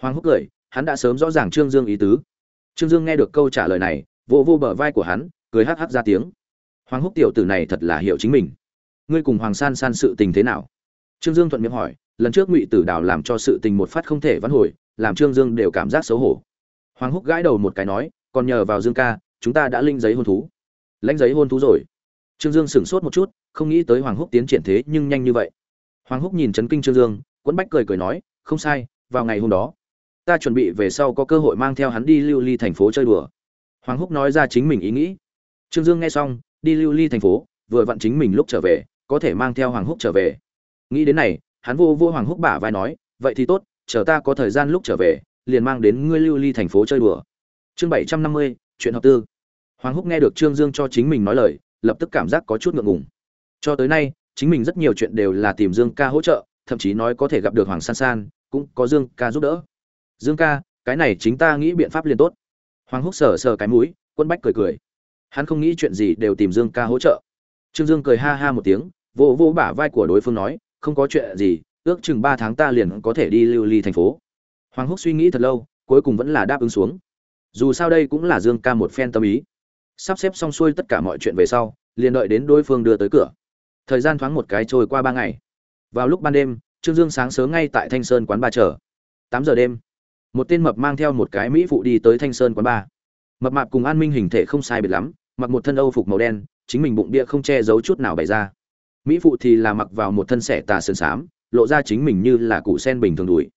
Hoàng húc cười, hắn đã sớm rõ ràng trương dương ý tứ. Trương dương nghe được câu trả lời này vô vô bờ vai của hắn, cười hắc hắc ra tiếng. Hoàng húc tiểu tử này thật là hiểu chính mình. Ngươi cùng hoàng san san sự tình thế nào? Trương dương thuận miệng hỏi, lần trước ngụy tử đào làm cho sự tình một phát không thể vãn hồi, làm trương dương đều cảm giác xấu hổ hoàng húc gãi đầu một cái nói, còn nhờ vào dương ca, chúng ta đã linh giấy hôn thú. Lãnh giấy hôn thú rồi. Trương dương sửng sốt một chút, không nghĩ tới hoàng húc tiến triển thế nhưng nhanh như vậy. Hoàng húc nhìn chấn kinh trương dương quẫn bách cười cười nói, không sai, vào ngày hôm đó, ta chuẩn bị về sau có cơ hội mang theo hắn đi lưu ly thành phố chơi đùa. Hoàng húc nói ra chính mình ý nghĩ. Trương dương nghe xong, đi lưu ly thành phố, vừa vặn chính mình lúc trở về, có thể mang theo hoàng húc trở về. Nghĩ đến này, hắn vô vô hoàng húc bả vai nói, vậy thì tốt, chờ ta có thời gian lúc trở về liền mang đến ngươi lưu ly thành phố chơi đùa. Chương bảy trăm năm mươi, chuyện hợp tư. Hoàng húc nghe được trương dương cho chính mình nói lời, lập tức cảm giác có chút ngượng ngùng. Cho tới nay, chính mình rất nhiều chuyện đều là tìm dương ca hỗ trợ, thậm chí nói có thể gặp được hoàng san san, cũng có dương ca giúp đỡ. Dương ca, cái này chính ta nghĩ biện pháp liền tốt. Hoàng húc sờ sờ cái mũi, quân bách cười cười. Hắn không nghĩ chuyện gì đều tìm dương ca hỗ trợ. Trương dương cười ha ha một tiếng, vỗ vỗ bả vai của đối phương nói, không có chuyện gì, ước chừng ba tháng ta liền có thể đi lưu ly thành phố hoàng húc suy nghĩ thật lâu, cuối cùng vẫn là đáp ứng xuống. Dù sao đây cũng là dương ca một phen tâm ý. Sắp xếp xong xuôi tất cả mọi chuyện về sau, liền đợi đến đối phương đưa tới cửa. Thời gian thoáng một cái trôi qua ba ngày. Vào lúc ban đêm, trương dương sáng sớm ngay tại thanh sơn quán ba chờ. Tám giờ đêm, một tên mập mang theo một cái mỹ phụ đi tới thanh sơn quán ba mập mạp cùng an minh hình thể không sai biệt lắm, mặc một thân âu phục màu đen, chính mình bụng bia không che giấu chút nào bày ra. Mỹ phụ thì là mặc vào một thân xẻ tà sơn xám, lộ ra chính mình như là cụ sen bình thường đùi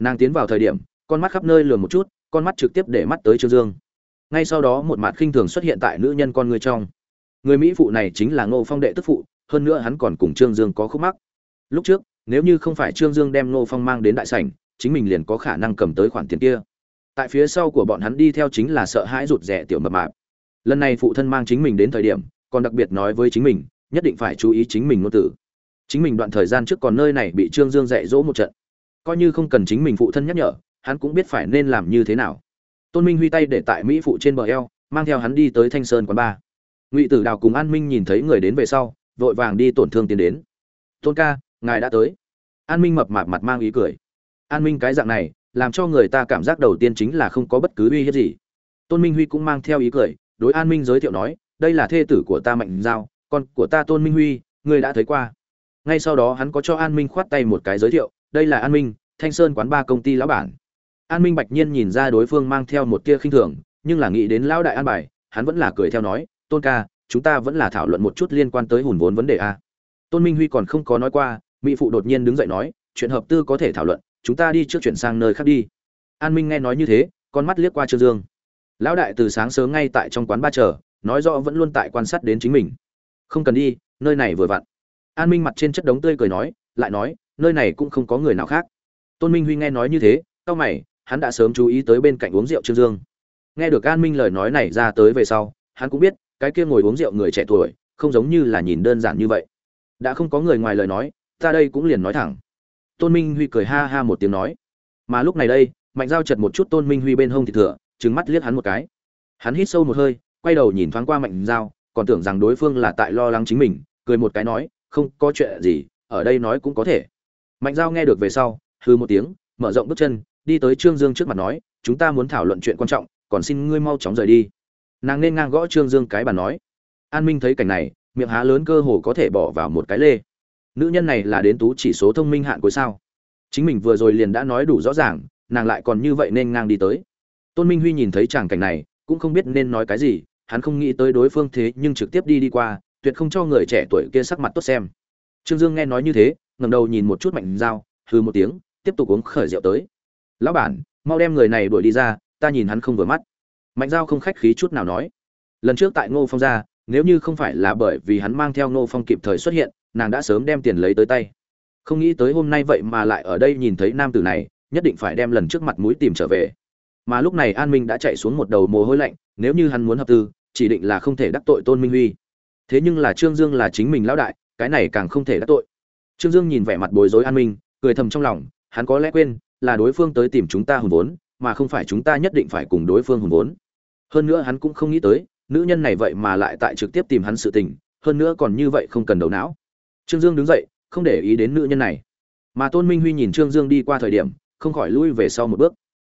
nàng tiến vào thời điểm, con mắt khắp nơi lườm một chút, con mắt trực tiếp để mắt tới trương dương. Ngay sau đó một mặt khinh thường xuất hiện tại nữ nhân con người trong. Người mỹ phụ này chính là ngô phong đệ tức phụ, hơn nữa hắn còn cùng trương dương có khúc mắc. Lúc trước, nếu như không phải trương dương đem ngô phong mang đến đại sảnh, chính mình liền có khả năng cầm tới khoản tiền kia. Tại phía sau của bọn hắn đi theo chính là sợ hãi rụt rẻ tiểu mập mạp. Lần này phụ thân mang chính mình đến thời điểm, còn đặc biệt nói với chính mình, nhất định phải chú ý chính mình ngôn tử chính mình đoạn thời gian trước còn nơi này bị trương dương dạy dỗ một trận coi như không cần chính mình phụ thân nhắc nhở, hắn cũng biết phải nên làm như thế nào. Tôn minh huy tay để tại mỹ phụ trên bờ eo, mang theo hắn đi tới thanh sơn quán ba. Ngụy tử đào cùng an minh nhìn thấy người đến về sau, vội vàng đi tổn thương tiến đến. Tôn ca, ngài đã tới. An minh mập mạp mặt mang ý cười. An minh cái dạng này, làm cho người ta cảm giác đầu tiên chính là không có bất cứ uy hiếp gì. Tôn minh huy cũng mang theo ý cười, đối an minh giới thiệu nói, đây là thê tử của ta mạnh giao, con của ta tôn minh huy ngươi đã thấy qua. Ngay sau đó hắn có cho an minh khoát tay một cái giới thiệu đây là an minh, thanh sơn quán ba công ty lão bản. An minh bạch nhiên nhìn ra đối phương mang theo một tia khinh thường, nhưng là nghĩ đến lão đại an bài, hắn vẫn là cười theo nói, tôn ca, chúng ta vẫn là thảo luận một chút liên quan tới hùn vốn vấn đề a. Tôn minh huy còn không có nói qua, mỹ phụ đột nhiên đứng dậy nói, chuyện hợp tư có thể thảo luận, chúng ta đi trước chuyển sang nơi khác đi. An minh nghe nói như thế, con mắt liếc qua trương dương. Lão đại từ sáng sớm ngay tại trong quán ba chờ, nói rõ vẫn luôn tại quan sát đến chính mình. Không cần đi, nơi này vừa vặn. An minh mặt trên chất đống tươi cười nói, lại nói nơi này cũng không có người nào khác. Tôn minh huy nghe nói như thế, cau mày, hắn đã sớm chú ý tới bên cạnh uống rượu trương dương. Nghe được an minh lời nói này ra tới về sau, hắn cũng biết, cái kia ngồi uống rượu người trẻ tuổi, không giống như là nhìn đơn giản như vậy. Đã không có người ngoài lời nói, ta đây cũng liền nói thẳng. Tôn minh huy cười ha ha một tiếng nói. Mà lúc này đây, mạnh giao chật một chút tôn minh huy bên hông thì thừa trứng mắt liếc hắn một cái. Hắn hít sâu một hơi, quay đầu nhìn thoáng qua mạnh giao, còn tưởng rằng đối phương là tại lo lắng chính mình, cười một cái nói, không có chuyện gì, ở đây nói cũng có thể mạnh giao nghe được về sau hư một tiếng, mở rộng bước chân, đi tới trương dương trước mặt nói, chúng ta muốn thảo luận chuyện quan trọng, còn xin ngươi mau chóng rời đi. Nàng nên ngang gõ trương dương cái bàn nói. An minh thấy cảnh này, miệng há lớn cơ hồ có thể bỏ vào một cái lê. Nữ nhân này là đến tú chỉ số thông minh hạn cuối sao. Chính mình vừa rồi liền đã nói đủ rõ ràng, nàng lại còn như vậy nên ngang đi tới. Tôn minh huy nhìn thấy tràng cảnh này, cũng không biết nên nói cái gì, hắn không nghĩ tới đối phương thế nhưng trực tiếp đi đi qua, tuyệt không cho người trẻ tuổi kia sắc mặt tốt xem. Trương dương nghe nói như thế ngẩng đầu nhìn một chút mạnh dao hư một tiếng, tiếp tục uống khởi rượu tới. Lão bản, mau đem người này đuổi đi ra, ta nhìn hắn không vừa mắt. Mạnh giao không khách khí chút nào nói. Lần trước tại ngô phong ra, nếu như không phải là bởi vì hắn mang theo ngô phong kịp thời xuất hiện, nàng đã sớm đem tiền lấy tới tay. Không nghĩ tới hôm nay vậy mà lại ở đây nhìn thấy nam tử này, nhất định phải đem lần trước mặt mũi tìm trở về. Mà lúc này an minh đã chạy xuống một đầu mồ hôi lạnh, nếu như hắn muốn hợp tư, chỉ định là không thể đắc tội tôn minh huy. Thế nhưng là trương dương là chính mình lão đại, cái này càng không thể đắc tội trương dương nhìn vẻ mặt bối rối an minh, cười thầm trong lòng, hắn có lẽ quên, là đối phương tới tìm chúng ta hùng vốn, mà không phải chúng ta nhất định phải cùng đối phương hùng vốn. Hơn nữa hắn cũng không nghĩ tới, nữ nhân này vậy mà lại tại trực tiếp tìm hắn sự tình, hơn nữa còn như vậy không cần đầu não. Trương dương đứng dậy, không để ý đến nữ nhân này. Mà tôn minh huy nhìn trương dương đi qua thời điểm, không khỏi lui về sau một bước.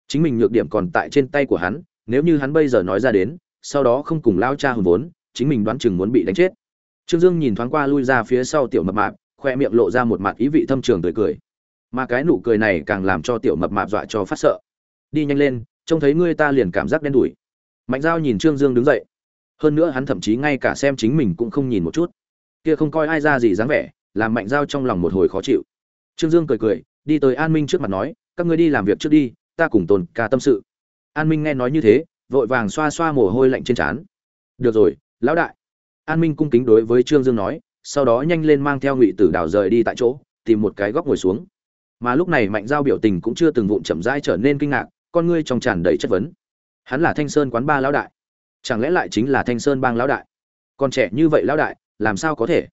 Chính mình nhược điểm còn tại trên tay của hắn, nếu như hắn bây giờ nói ra đến, sau đó không cùng lao cha hùng vốn, chính mình đoán chừng muốn bị đánh chết. Trương dương nhìn thoáng qua lui ra phía sau tiểu mập mạp khoe miệng lộ ra một mặt ý vị thâm trường tươi cười. Mà cái nụ cười này càng làm cho tiểu mập mạp dọa cho phát sợ. Đi nhanh lên, trông thấy ngươi ta liền cảm giác đen đủi. Mạnh giao nhìn trương dương đứng dậy. Hơn nữa hắn thậm chí ngay cả xem chính mình cũng không nhìn một chút. Kia không coi ai ra gì dáng vẻ, làm mạnh giao trong lòng một hồi khó chịu. Trương dương cười cười, đi tới an minh trước mặt nói, các ngươi đi làm việc trước đi, ta cùng tồn ca tâm sự. An minh nghe nói như thế, vội vàng xoa xoa mồ hôi lạnh trên trán. Được rồi, lão đại. An minh cung kính đối với trương dương nói sau đó nhanh lên mang theo ngụy tử đào rời đi tại chỗ, tìm một cái góc ngồi xuống. Mà lúc này mạnh giao biểu tình cũng chưa từng vụn chậm rãi trở nên kinh ngạc, con ngươi trong tràn đầy chất vấn. Hắn là thanh sơn quán ba lão đại. Chẳng lẽ lại chính là thanh sơn bang lão đại? Còn trẻ như vậy lão đại, làm sao có thể?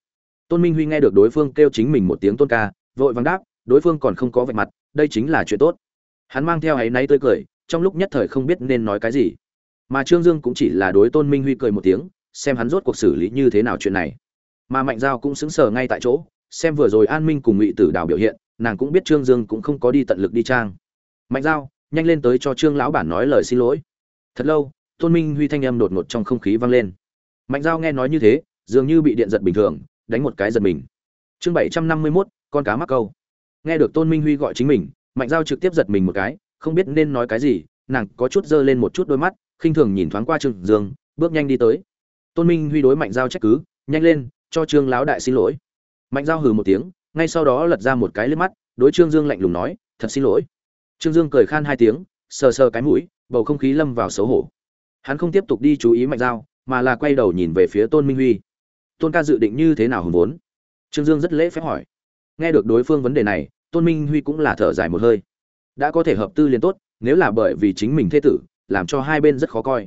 Tôn minh huy nghe được đối phương kêu chính mình một tiếng tôn ca, vội vàng đáp, đối phương còn không có vạch mặt, đây chính là chuyện tốt. Hắn mang theo áy náy tươi cười, trong lúc nhất thời không biết nên nói cái gì. Mà trương dương cũng chỉ là đối tôn minh huy cười một tiếng, xem hắn rốt cuộc xử lý như thế nào chuyện này mà mạnh giao cũng xứng sở ngay tại chỗ, xem vừa rồi an minh cùng ngụy tử đào biểu hiện, nàng cũng biết trương dương cũng không có đi tận lực đi trang. Mạnh giao, nhanh lên tới cho trương lão bản nói lời xin lỗi. Thật lâu, tôn minh huy thanh âm đột ngột trong không khí vang lên. Mạnh giao nghe nói như thế, dường như bị điện giật bình thường, đánh một cái giật mình. Chương bảy trăm năm mươi mốt, con cá mắc câu. Nghe được tôn minh huy gọi chính mình, mạnh giao trực tiếp giật mình một cái, không biết nên nói cái gì, nàng có chút dơ lên một chút đôi mắt, khinh thường nhìn thoáng qua trương dương, bước nhanh đi tới. Tôn minh huy đối mạnh giao trách cứ, nhanh lên cho trương lão đại xin lỗi. Mạnh giao hừ một tiếng, ngay sau đó lật ra một cái lên mắt, đối trương dương lạnh lùng nói, thật xin lỗi. Trương dương cười khan hai tiếng, sờ sờ cái mũi, bầu không khí lâm vào xấu hổ. Hắn không tiếp tục đi chú ý mạnh giao, mà là quay đầu nhìn về phía tôn minh huy. Tôn ca dự định như thế nào hùng vốn? Trương dương rất lễ phép hỏi. Nghe được đối phương vấn đề này, tôn minh huy cũng là thở dài một hơi. Đã có thể hợp tư liền tốt, nếu là bởi vì chính mình thế tử, làm cho hai bên rất khó coi.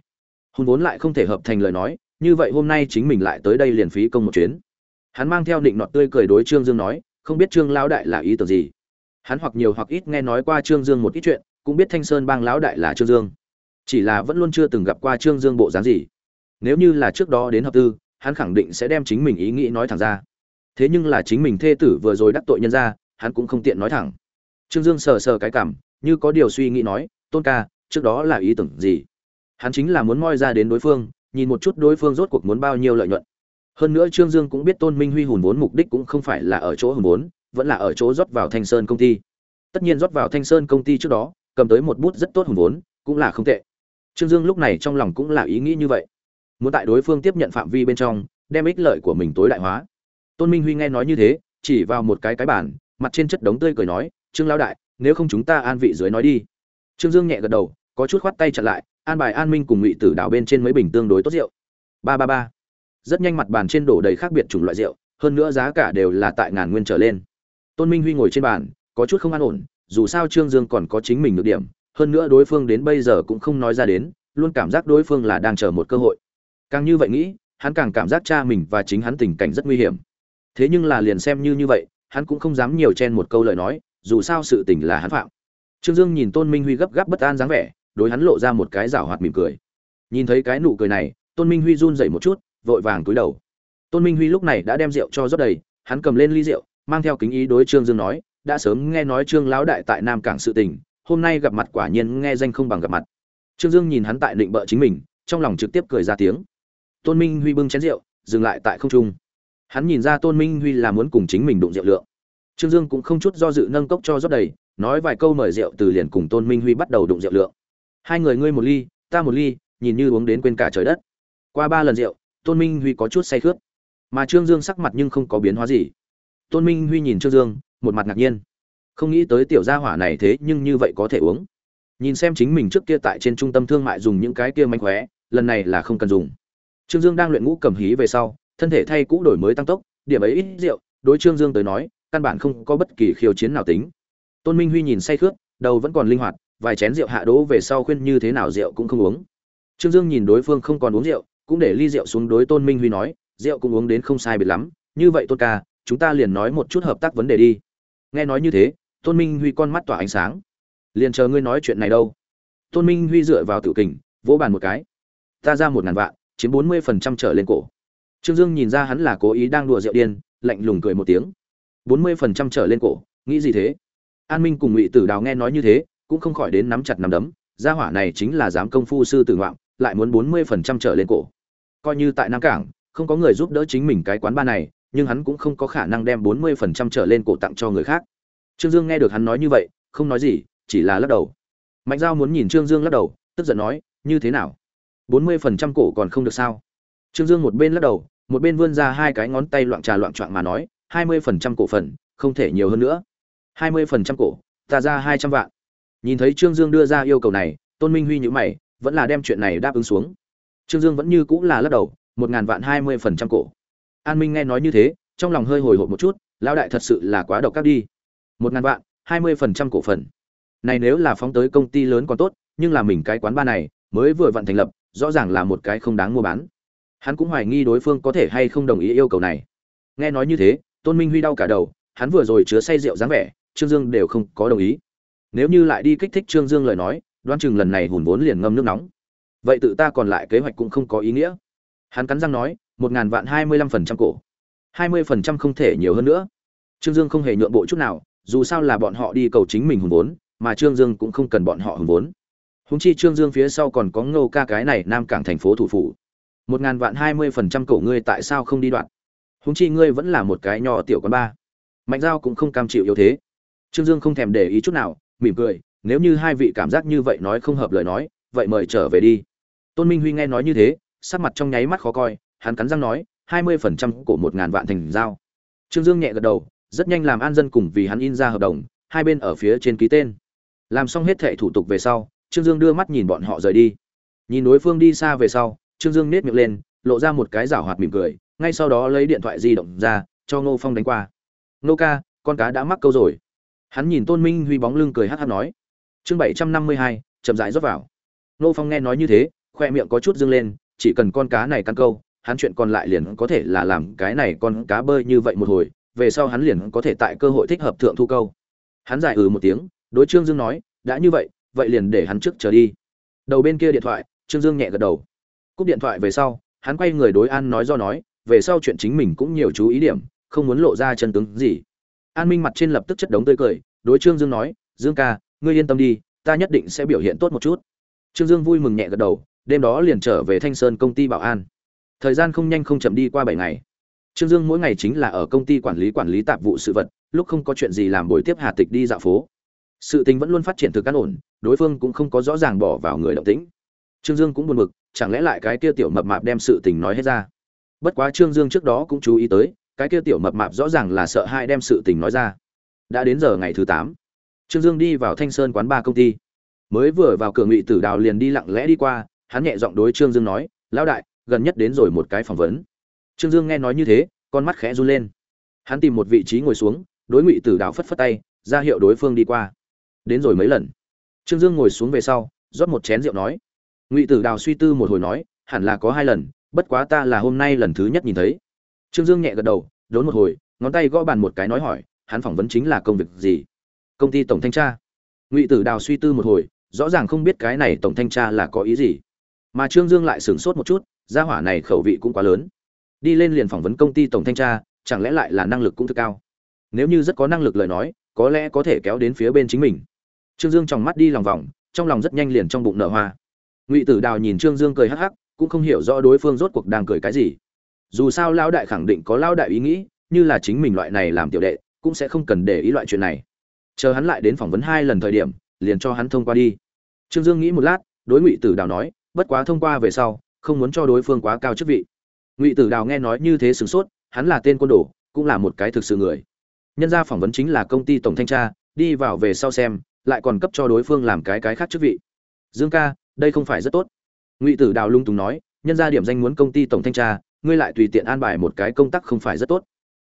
Hùng vốn lại không thể hợp thành lời nói như vậy hôm nay chính mình lại tới đây liền phí công một chuyến. Hắn mang theo định nọt tươi cười đối trương dương nói, không biết trương lão đại là ý tưởng gì. Hắn hoặc nhiều hoặc ít nghe nói qua trương dương một ít chuyện, cũng biết thanh sơn bang lão đại là trương dương. Chỉ là vẫn luôn chưa từng gặp qua trương dương bộ dáng gì. Nếu như là trước đó đến hợp tư, hắn khẳng định sẽ đem chính mình ý nghĩ nói thẳng ra. Thế nhưng là chính mình thê tử vừa rồi đắc tội nhân ra, hắn cũng không tiện nói thẳng. Trương dương sờ sờ cái cảm, như có điều suy nghĩ nói, tôn ca, trước đó là ý tưởng gì? Hắn chính là muốn moi ra đến đối phương nhìn một chút đối phương rốt cuộc muốn bao nhiêu lợi nhuận. Hơn nữa trương dương cũng biết tôn minh huy hùn vốn mục đích cũng không phải là ở chỗ hùn vốn, vẫn là ở chỗ rót vào thanh sơn công ty. Tất nhiên rót vào thanh sơn công ty trước đó, cầm tới một bút rất tốt hùn vốn, cũng là không tệ. Trương dương lúc này trong lòng cũng là ý nghĩ như vậy. Muốn tại đối phương tiếp nhận phạm vi bên trong, đem ích lợi của mình tối đại hóa. Tôn minh huy nghe nói như thế, chỉ vào một cái cái bàn, mặt trên chất đống tươi cười nói, trương lão đại, nếu không chúng ta an vị dưới nói đi. Trương dương nhẹ gật đầu, có chút khoát tay chặn lại an bài an minh cùng ngụy tử đảo bên trên mấy bình tương đối tốt rượu. Ba ba ba. Rất nhanh mặt bàn trên đổ đầy khác biệt chủng loại rượu, hơn nữa giá cả đều là tại ngàn nguyên trở lên. Tôn minh huy ngồi trên bàn, có chút không an ổn, dù sao trương dương còn có chính mình được điểm, hơn nữa đối phương đến bây giờ cũng không nói ra đến, luôn cảm giác đối phương là đang chờ một cơ hội. Càng như vậy nghĩ, hắn càng cảm giác cha mình và chính hắn tình cảnh rất nguy hiểm. Thế nhưng là liền xem như như vậy, hắn cũng không dám nhiều chen một câu lời nói, dù sao sự tình là hắn phạm. Trương dương nhìn tôn minh huy gấp gáp bất an dáng vẻ đối hắn lộ ra một cái rảo hoạt mỉm cười. Nhìn thấy cái nụ cười này, tôn minh huy run dậy một chút, vội vàng túi đầu. Tôn minh huy lúc này đã đem rượu cho rót đầy, hắn cầm lên ly rượu, mang theo kính ý đối trương dương nói, đã sớm nghe nói trương lão đại tại nam cảng sự tình, hôm nay gặp mặt quả nhiên nghe danh không bằng gặp mặt. Trương dương nhìn hắn tại định bợ chính mình, trong lòng trực tiếp cười ra tiếng. Tôn minh huy bưng chén rượu, dừng lại tại không trung. Hắn nhìn ra tôn minh huy là muốn cùng chính mình đụng rượu lượng. Trương dương cũng không chút do dự nâng cốc cho rót đầy, nói vài câu mời rượu từ liền cùng tôn minh huy bắt đầu đụng rượu lượng hai người ngươi một ly, ta một ly, nhìn như uống đến quên cả trời đất. Qua ba lần rượu, tôn minh huy có chút say khướt. Mà trương dương sắc mặt nhưng không có biến hóa gì. Tôn minh huy nhìn trương dương, một mặt ngạc nhiên. Không nghĩ tới tiểu gia hỏa này thế nhưng như vậy có thể uống. Nhìn xem chính mình trước kia tại trên trung tâm thương mại dùng những cái kia mánh khóe, lần này là không cần dùng. Trương dương đang luyện ngũ cầm hí về sau, thân thể thay cũ đổi mới tăng tốc, điểm ấy ít rượu, đối trương dương tới nói, căn bản không có bất kỳ khiêu chiến nào tính. Tôn minh huy nhìn say khướt, đầu vẫn còn linh hoạt vài chén rượu hạ đỗ về sau khuyên như thế nào rượu cũng không uống. Trương dương nhìn đối phương không còn uống rượu, cũng để ly rượu xuống đối tôn minh huy nói, rượu cũng uống đến không sai biệt lắm, như vậy tôn ca, chúng ta liền nói một chút hợp tác vấn đề đi. Nghe nói như thế, tôn minh huy con mắt tỏa ánh sáng. Liền chờ ngươi nói chuyện này đâu. Tôn minh huy dựa vào tự kình, vỗ bàn một cái. Ta ra một ngàn vạn, chiếm bốn mươi phần trăm trở lên cổ. Trương dương nhìn ra hắn là cố ý đang đùa rượu điên, lạnh lùng cười một tiếng. Bốn mươi phần trăm trở lên cổ, nghĩ gì thế? An minh cùng ngụy tử đào nghe nói như thế cũng không khỏi đến nắm chặt nắm đấm, gia hỏa này chính là dám công phu sư tử ngoạm, lại muốn bốn mươi phần trăm trở lên cổ. Coi như tại nam cảng, không có người giúp đỡ chính mình cái quán ba này, nhưng hắn cũng không có khả năng đem bốn mươi phần trăm trở lên cổ tặng cho người khác. Trương dương nghe được hắn nói như vậy, không nói gì, chỉ là lắc đầu. Mạnh giao muốn nhìn trương dương lắc đầu, tức giận nói, như thế nào? bốn mươi phần trăm cổ còn không được sao? Trương dương một bên lắc đầu, một bên vươn ra hai cái ngón tay loạn trà loạn trọng mà nói, hai mươi phần trăm cổ phần, không thể nhiều hơn nữa. Hai mươi phần trăm cổ, ta ra hai trăm vạn nhìn thấy trương dương đưa ra yêu cầu này, tôn minh huy nhữ mày, vẫn là đem chuyện này đáp ứng xuống. Trương dương vẫn như cũng là lắc đầu, một ngàn vạn hai mươi phần trăm cổ. An minh nghe nói như thế, trong lòng hơi hồi hộp một chút, lão đại thật sự là quá độc các đi. một ngàn vạn hai mươi phần trăm cổ phần. Này nếu là phóng tới công ty lớn còn tốt, nhưng là mình cái quán ba này, mới vừa vặn thành lập, rõ ràng là một cái không đáng mua bán. Hắn cũng hoài nghi đối phương có thể hay không đồng ý yêu cầu này. Nghe nói như thế, tôn minh huy đau cả đầu, hắn vừa rồi chứa say rượu dáng vẻ, trương dương đều không có đồng ý nếu như lại đi kích thích trương dương lời nói, đoán chừng lần này hùn vốn liền ngâm nước nóng. Vậy tự ta còn lại kế hoạch cũng không có ý nghĩa. Hắn cắn răng nói, một ngàn vạn hai mươi lăm phần trăm cổ. Hai mươi phần trăm không thể nhiều hơn nữa. Trương dương không hề nhượng bộ chút nào, dù sao là bọn họ đi cầu chính mình hùn vốn, mà trương dương cũng không cần bọn họ hùn vốn. Húng chi trương dương phía sau còn có ngô ca cái này nam cảng thành phố thủ phủ. Một ngàn vạn hai mươi phần trăm cổ ngươi tại sao không đi đoạn? Húng chi ngươi vẫn là một cái nhỏ tiểu quán ba. Mạnh giao cũng không cam chịu yếu thế. Trương dương không thèm để ý chút nào mỉm cười, nếu như hai vị cảm giác như vậy nói không hợp lời nói, vậy mời trở về đi. Tôn minh huy nghe nói như thế, sắc mặt trong nháy mắt khó coi, hắn cắn răng nói, hai mươi phần trăm của một ngàn vạn thành giao. Trương dương nhẹ gật đầu, rất nhanh làm an dân cùng vì hắn in ra hợp đồng, hai bên ở phía trên ký tên. Làm xong hết thệ thủ tục về sau, trương dương đưa mắt nhìn bọn họ rời đi. Nhìn đối phương đi xa về sau, trương dương nết miệng lên, lộ ra một cái rảo hoạt mỉm cười, ngay sau đó lấy điện thoại di động ra, cho ngô phong đánh qua. Ngô ca, con cá đã mắc câu rồi hắn nhìn tôn minh huy bóng lưng cười hát hát nói, chương bảy trăm năm mươi hai, chậm rãi rót vào. Nô phong nghe nói như thế, khoe miệng có chút dâng lên, chỉ cần con cá này căn câu, hắn chuyện còn lại liền có thể là làm cái này con cá bơi như vậy một hồi, về sau hắn liền có thể tại cơ hội thích hợp thượng thu câu. Hắn giải ừ một tiếng, đối trương dương nói, đã như vậy vậy liền để hắn trước chờ đi. Đầu bên kia điện thoại, trương dương nhẹ gật đầu. Cúp điện thoại về sau, hắn quay người đối an nói do nói, về sau chuyện chính mình cũng nhiều chú ý điểm, không muốn lộ ra chân tướng gì an minh mặt trên lập tức chất đống tươi cười, đối trương dương nói, dương ca, ngươi yên tâm đi, ta nhất định sẽ biểu hiện tốt một chút. Trương dương vui mừng nhẹ gật đầu, đêm đó liền trở về thanh sơn công ty bảo an. Thời gian không nhanh không chậm đi qua bảy ngày. Trương dương mỗi ngày chính là ở công ty quản lý quản lý tạp vụ sự vật, lúc không có chuyện gì làm buổi tiếp hà tịch đi dạo phố. Sự tình vẫn luôn phát triển thực căn ổn, đối phương cũng không có rõ ràng bỏ vào người động tĩnh. Trương dương cũng buồn bực, chẳng lẽ lại cái kia tiểu mập mạp đem sự tình nói hết ra? Bất quá trương dương trước đó cũng chú ý tới cái kia tiểu mập mạp rõ ràng là sợ hai đem sự tình nói ra. Đã đến giờ ngày thứ tám, trương dương đi vào thanh sơn quán ba công ty. Mới vừa vào cửa ngụy tử đào liền đi lặng lẽ đi qua, hắn nhẹ giọng đối trương dương nói, lão đại, gần nhất đến rồi một cái phỏng vấn. Trương dương nghe nói như thế, con mắt khẽ run lên. Hắn tìm một vị trí ngồi xuống, đối ngụy tử đào phất phất tay, ra hiệu đối phương đi qua. Đến rồi mấy lần? Trương dương ngồi xuống về sau, rót một chén rượu nói. Ngụy tử đào suy tư một hồi nói, hẳn là có hai lần, bất quá ta là hôm nay lần thứ nhất nhìn thấy trương dương nhẹ gật đầu, đốn một hồi, ngón tay gõ bàn một cái nói hỏi, hắn phỏng vấn chính là công việc gì? Công ty tổng thanh tra. Ngụy tử đào suy tư một hồi, rõ ràng không biết cái này tổng thanh tra là có ý gì. Mà trương dương lại sửng sốt một chút, gia hỏa này khẩu vị cũng quá lớn. Đi lên liền phỏng vấn công ty tổng thanh tra, chẳng lẽ lại là năng lực cũng thực cao? Nếu như rất có năng lực lời nói, có lẽ có thể kéo đến phía bên chính mình. Trương dương tròng mắt đi lòng vòng, trong lòng rất nhanh liền trong bụng nở hoa. Ngụy tử đào nhìn trương dương cười hắc hắc, cũng không hiểu rõ đối phương rốt cuộc đang cười cái gì dù sao lão đại khẳng định có lão đại ý nghĩ, như là chính mình loại này làm tiểu đệ, cũng sẽ không cần để ý loại chuyện này. Chờ hắn lại đến phỏng vấn hai lần thời điểm, liền cho hắn thông qua đi. Trương dương nghĩ một lát, đối ngụy tử đào nói, bất quá thông qua về sau, không muốn cho đối phương quá cao chức vị. Ngụy tử đào nghe nói như thế sửng sốt, hắn là tên côn đồ, cũng là một cái thực sự người. Nhân ra phỏng vấn chính là công ty tổng thanh tra, đi vào về sau xem, lại còn cấp cho đối phương làm cái cái khác chức vị. Dương ca, đây không phải rất tốt. Ngụy tử đào lung tùng nói, nhân ra điểm danh muốn công ty tổng thanh tra ngươi lại tùy tiện an bài một cái công tác không phải rất tốt.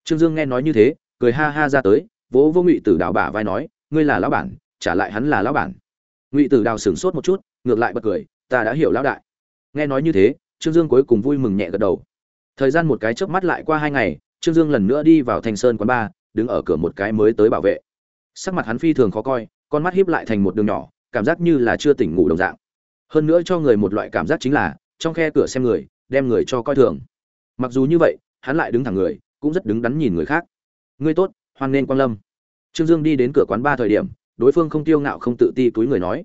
Trương dương nghe nói như thế, cười ha ha ra tới, vỗ vô ngụy tử đào bả vai nói, ngươi là lão bản, trả lại hắn là lão bản. Ngụy tử đào sửng sốt một chút, ngược lại bật cười, ta đã hiểu lão đại. Nghe nói như thế, trương dương cuối cùng vui mừng nhẹ gật đầu. Thời gian một cái chớp mắt lại qua hai ngày, trương dương lần nữa đi vào thành sơn quán ba, đứng ở cửa một cái mới tới bảo vệ. Sắc mặt hắn phi thường khó coi, con mắt híp lại thành một đường nhỏ, cảm giác như là chưa tỉnh ngủ đồng dạng. Hơn nữa cho người một loại cảm giác chính là, trong khe cửa xem người, đem người cho coi thường mặc dù như vậy, hắn lại đứng thẳng người, cũng rất đứng đắn nhìn người khác. Ngươi tốt, hoan nên quang lâm. Trương dương đi đến cửa quán ba thời điểm, đối phương không tiêu ngạo không tự ti túi người nói.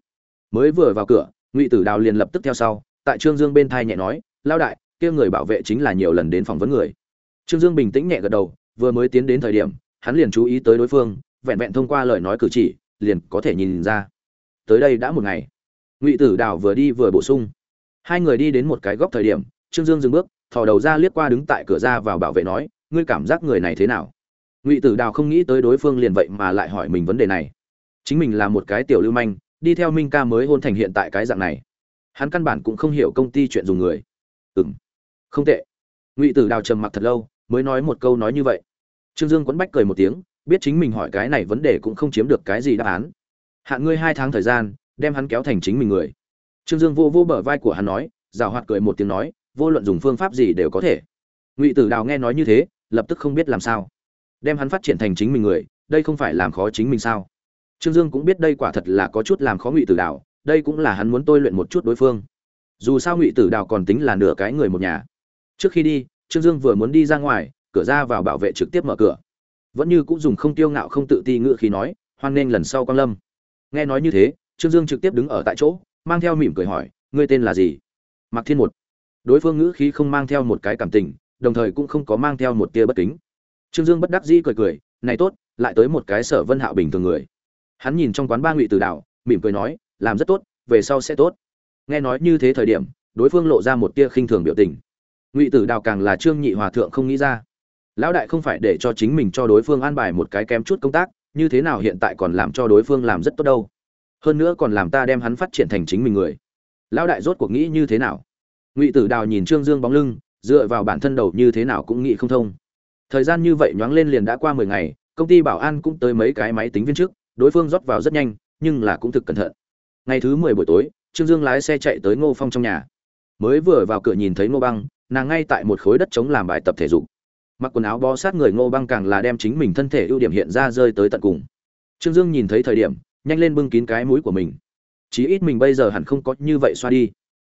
Mới vừa vào cửa, ngụy tử đào liền lập tức theo sau, tại trương dương bên thai nhẹ nói lao đại, kia người bảo vệ chính là nhiều lần đến phỏng vấn người. Trương dương bình tĩnh nhẹ gật đầu, vừa mới tiến đến thời điểm, hắn liền chú ý tới đối phương, vẹn vẹn thông qua lời nói cử chỉ, liền có thể nhìn ra. Tới đây đã một ngày. Ngụy tử đào vừa đi vừa bổ sung. Hai người đi đến một cái góc thời điểm, trương dương dừng bước thò đầu ra liếc qua đứng tại cửa ra vào bảo vệ nói, ngươi cảm giác người này thế nào? Ngụy tử đào không nghĩ tới đối phương liền vậy mà lại hỏi mình vấn đề này. Chính mình là một cái tiểu lưu manh, đi theo minh ca mới hôn thành hiện tại cái dạng này. Hắn căn bản cũng không hiểu công ty chuyện dùng người. Ừng không tệ. Ngụy tử đào trầm mặc thật lâu, mới nói một câu nói như vậy. Trương dương quấn bách cười một tiếng, biết chính mình hỏi cái này vấn đề cũng không chiếm được cái gì đáp án. Hạn ngươi hai tháng thời gian, đem hắn kéo thành chính mình người. Trương dương vô vô bờ vai của hắn nói rào hoạt cười một tiếng nói vô luận dùng phương pháp gì đều có thể. Ngụy tử đào nghe nói như thế, lập tức không biết làm sao. Đem hắn phát triển thành chính mình người, đây không phải làm khó chính mình sao? Trương dương cũng biết đây quả thật là có chút làm khó ngụy tử đào, đây cũng là hắn muốn tôi luyện một chút đối phương. Dù sao ngụy tử đào còn tính là nửa cái người một nhà. Trước khi đi, trương dương vừa muốn đi ra ngoài, cửa ra vào bảo vệ trực tiếp mở cửa. Vẫn như cũng dùng không tiêu ngạo không tự ti ngự khi nói, hoan nghênh lần sau quan lâm. Nghe nói như thế, trương dương trực tiếp đứng ở tại chỗ, mang theo mỉm cười hỏi, ngươi tên là gì? Mạc thiên một đối phương ngữ khí không mang theo một cái cảm tình, đồng thời cũng không có mang theo một tia bất kính. Trương dương bất đắc dĩ cười cười, này tốt, lại tới một cái sở vân hạo bình thường người. Hắn nhìn trong quán ba ngụy từ đảo, mỉm cười nói, làm rất tốt, về sau sẽ tốt. Nghe nói như thế thời điểm, đối phương lộ ra một tia khinh thường biểu tình. Ngụy tử đào càng là trương nhị hòa thượng không nghĩ ra. Lão đại không phải để cho chính mình cho đối phương an bài một cái kém chút công tác, như thế nào hiện tại còn làm cho đối phương làm rất tốt đâu? Hơn nữa còn làm ta đem hắn phát triển thành chính mình người. Lão đại rốt cuộc nghĩ như thế nào? Ngụy tử đào nhìn trương dương bóng lưng, dựa vào bản thân đầu như thế nào cũng nghĩ không thông. Thời gian như vậy nhoáng lên liền đã qua mười ngày, công ty bảo an cũng tới mấy cái máy tính viên trước, đối phương rót vào rất nhanh, nhưng là cũng thực cẩn thận. Ngày thứ mười buổi tối, trương dương lái xe chạy tới ngô phong trong nhà. Mới vừa vào cửa nhìn thấy ngô băng, nàng ngay tại một khối đất chống làm bài tập thể dục. Mặc quần áo bó sát người ngô băng càng là đem chính mình thân thể ưu điểm hiện ra rơi tới tận cùng. Trương dương nhìn thấy thời điểm, nhanh lên bưng kín cái mũi của mình. Chí ít mình bây giờ hẳn không có như vậy xoa đi.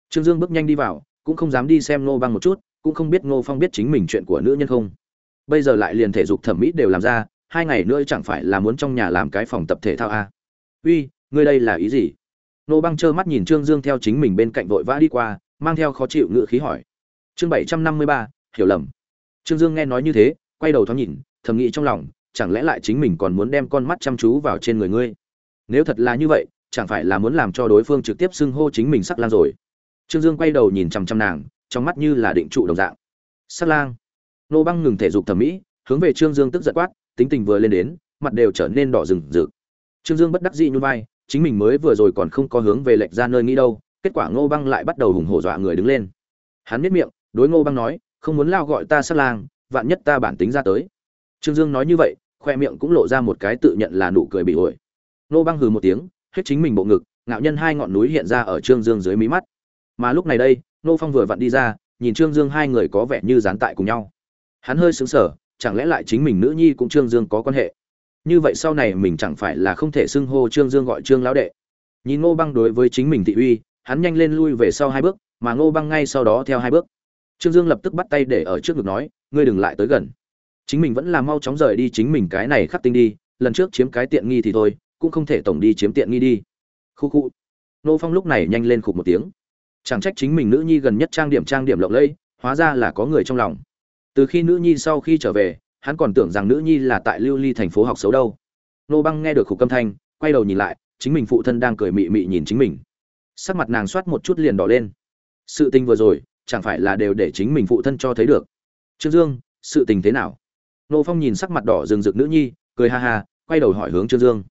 Trương dương bước nhanh đi vào cũng không dám đi xem ngô băng một chút, cũng không biết ngô phong biết chính mình chuyện của nữ nhân không. Bây giờ lại liền thể dục thẩm mỹ đều làm ra, hai ngày nữa chẳng phải là muốn trong nhà làm cái phòng tập thể thao à. uy, ngươi đây là ý gì? Ngô băng trơ mắt nhìn trương dương theo chính mình bên cạnh vội vã đi qua, mang theo khó chịu ngựa khí hỏi. Chương bảy trăm năm mươi ba, hiểu lầm. Trương dương nghe nói như thế, quay đầu thoáng nhìn, thầm nghĩ trong lòng, chẳng lẽ lại chính mình còn muốn đem con mắt chăm chú vào trên người ngươi? Nếu thật là như vậy, chẳng phải là muốn làm cho đối phương trực tiếp xưng hô chính mình sắc lang rồi? Trương dương quay đầu nhìn chằm chằm nàng, trong mắt như là định trụ đồng dạng. Sắc lang. Nô băng ngừng thể dục thẩm mỹ, hướng về trương dương tức giận quát, tính tình vừa lên đến, mặt đều trở nên đỏ rừng rực. Trương dương bất đắc dĩ nhún vai, chính mình mới vừa rồi còn không có hướng về lệch ra nơi nghĩ đâu, kết quả ngô băng lại bắt đầu hùng hổ dọa người đứng lên. Hắn biết miệng, đối ngô băng nói, không muốn lao gọi ta sắc lang, vạn nhất ta bản tính ra tới. Trương dương nói như vậy, khoe miệng cũng lộ ra một cái tự nhận là nụ cười bị ổi. Ngô băng hừ một tiếng hết chính mình bộ ngực, ngạo nhân hai ngọn núi hiện ra ở trương dương dưới mí mắt mà lúc này đây nô phong vừa vặn đi ra, nhìn trương dương hai người có vẻ như dán tại cùng nhau. Hắn hơi xứng sở chẳng lẽ lại chính mình nữ nhi cũng trương dương có quan hệ? Như vậy sau này mình chẳng phải là không thể xưng hô trương dương gọi trương lão đệ. Nhìn ngô băng đối với chính mình thị uy, hắn nhanh lên lui về sau hai bước, mà ngô băng ngay sau đó theo hai bước. Trương dương lập tức bắt tay để ở trước ngực nói, ngươi đừng lại tới gần. Chính mình vẫn là mau chóng rời đi chính mình cái này khắc tinh đi, lần trước chiếm cái tiện nghi thì thôi, cũng không thể tổng đi chiếm tiện nghi đi. Khu khu. Nô phong lúc này nhanh lên khục một tiếng chẳng trách chính mình nữ nhi gần nhất trang điểm trang điểm lộng lẫy, hóa ra là có người trong lòng. Từ khi nữ nhi sau khi trở về, hắn còn tưởng rằng nữ nhi là tại lưu ly thành phố học xấu đâu. Nô băng nghe được khục âm thanh, quay đầu nhìn lại, chính mình phụ thân đang cười mị mị nhìn chính mình. Sắc mặt nàng soát một chút liền đỏ lên. Sự tình vừa rồi, chẳng phải là đều để chính mình phụ thân cho thấy được. Trương dương, sự tình thế nào? Nô phong nhìn sắc mặt đỏ rừng rực nữ nhi, cười ha ha, quay đầu hỏi hướng trương dương.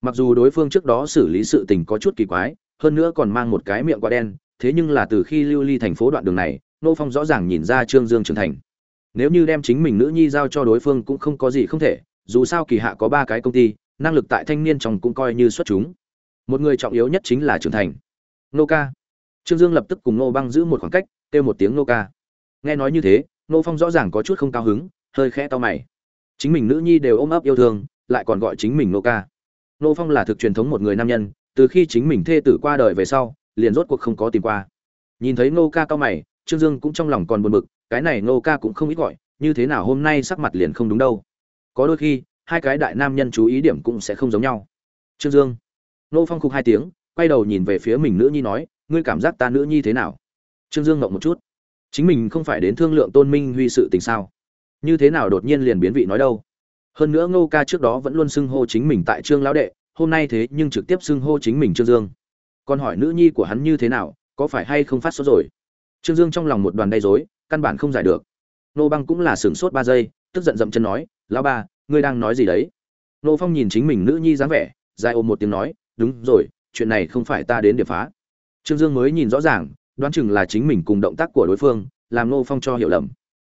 Mặc dù đối phương trước đó xử lý sự tình có chút kỳ quái, hơn nữa còn mang một cái miệng quá đen thế nhưng là từ khi lưu ly thành phố đoạn đường này, nô phong rõ ràng nhìn ra trương dương trưởng thành. Nếu như đem chính mình nữ nhi giao cho đối phương cũng không có gì không thể, dù sao kỳ hạ có ba cái công ty, năng lực tại thanh niên trong cũng coi như xuất chúng. Một người trọng yếu nhất chính là trưởng thành. Nô ca. Trương dương lập tức cùng nô băng giữ một khoảng cách, kêu một tiếng nô ca. Nghe nói như thế, nô phong rõ ràng có chút không cao hứng, hơi khẽ to mày. Chính mình nữ nhi đều ôm ấp yêu thương, lại còn gọi chính mình nô ca. Nô phong là thực truyền thống một người nam nhân, từ khi chính mình thê tử qua đời về sau liền rốt cuộc không có tìm qua. Nhìn thấy nô ca cao mày, trương dương cũng trong lòng còn buồn bực, cái này nô ca cũng không ít gọi, như thế nào hôm nay sắc mặt liền không đúng đâu. Có đôi khi, hai cái đại nam nhân chú ý điểm cũng sẽ không giống nhau. Trương dương nô phong khục hai tiếng, quay đầu nhìn về phía mình nữ nhi nói, ngươi cảm giác ta nữ nhi thế nào? Trương dương ngộng một chút. Chính mình không phải đến thương lượng tôn minh huy sự tình sao? Như thế nào đột nhiên liền biến vị nói đâu? Hơn nữa ngô ca trước đó vẫn luôn xưng hô chính mình tại trương lão đệ, hôm nay thế nhưng trực tiếp xưng hô chính mình trương dương còn hỏi nữ nhi của hắn như thế nào, có phải hay không phát sốt rồi? Trương dương trong lòng một đoàn đầy dối căn bản không giải được. Nô băng cũng là sửng sốt ba giây, tức giận dậm chân nói, lão ba, ngươi đang nói gì đấy? Nô phong nhìn chính mình nữ nhi dáng vẻ, dài ôm một tiếng nói, đúng rồi, chuyện này không phải ta đến điểm phá. Trương dương mới nhìn rõ ràng, đoán chừng là chính mình cùng động tác của đối phương, làm nô phong cho hiểu lầm.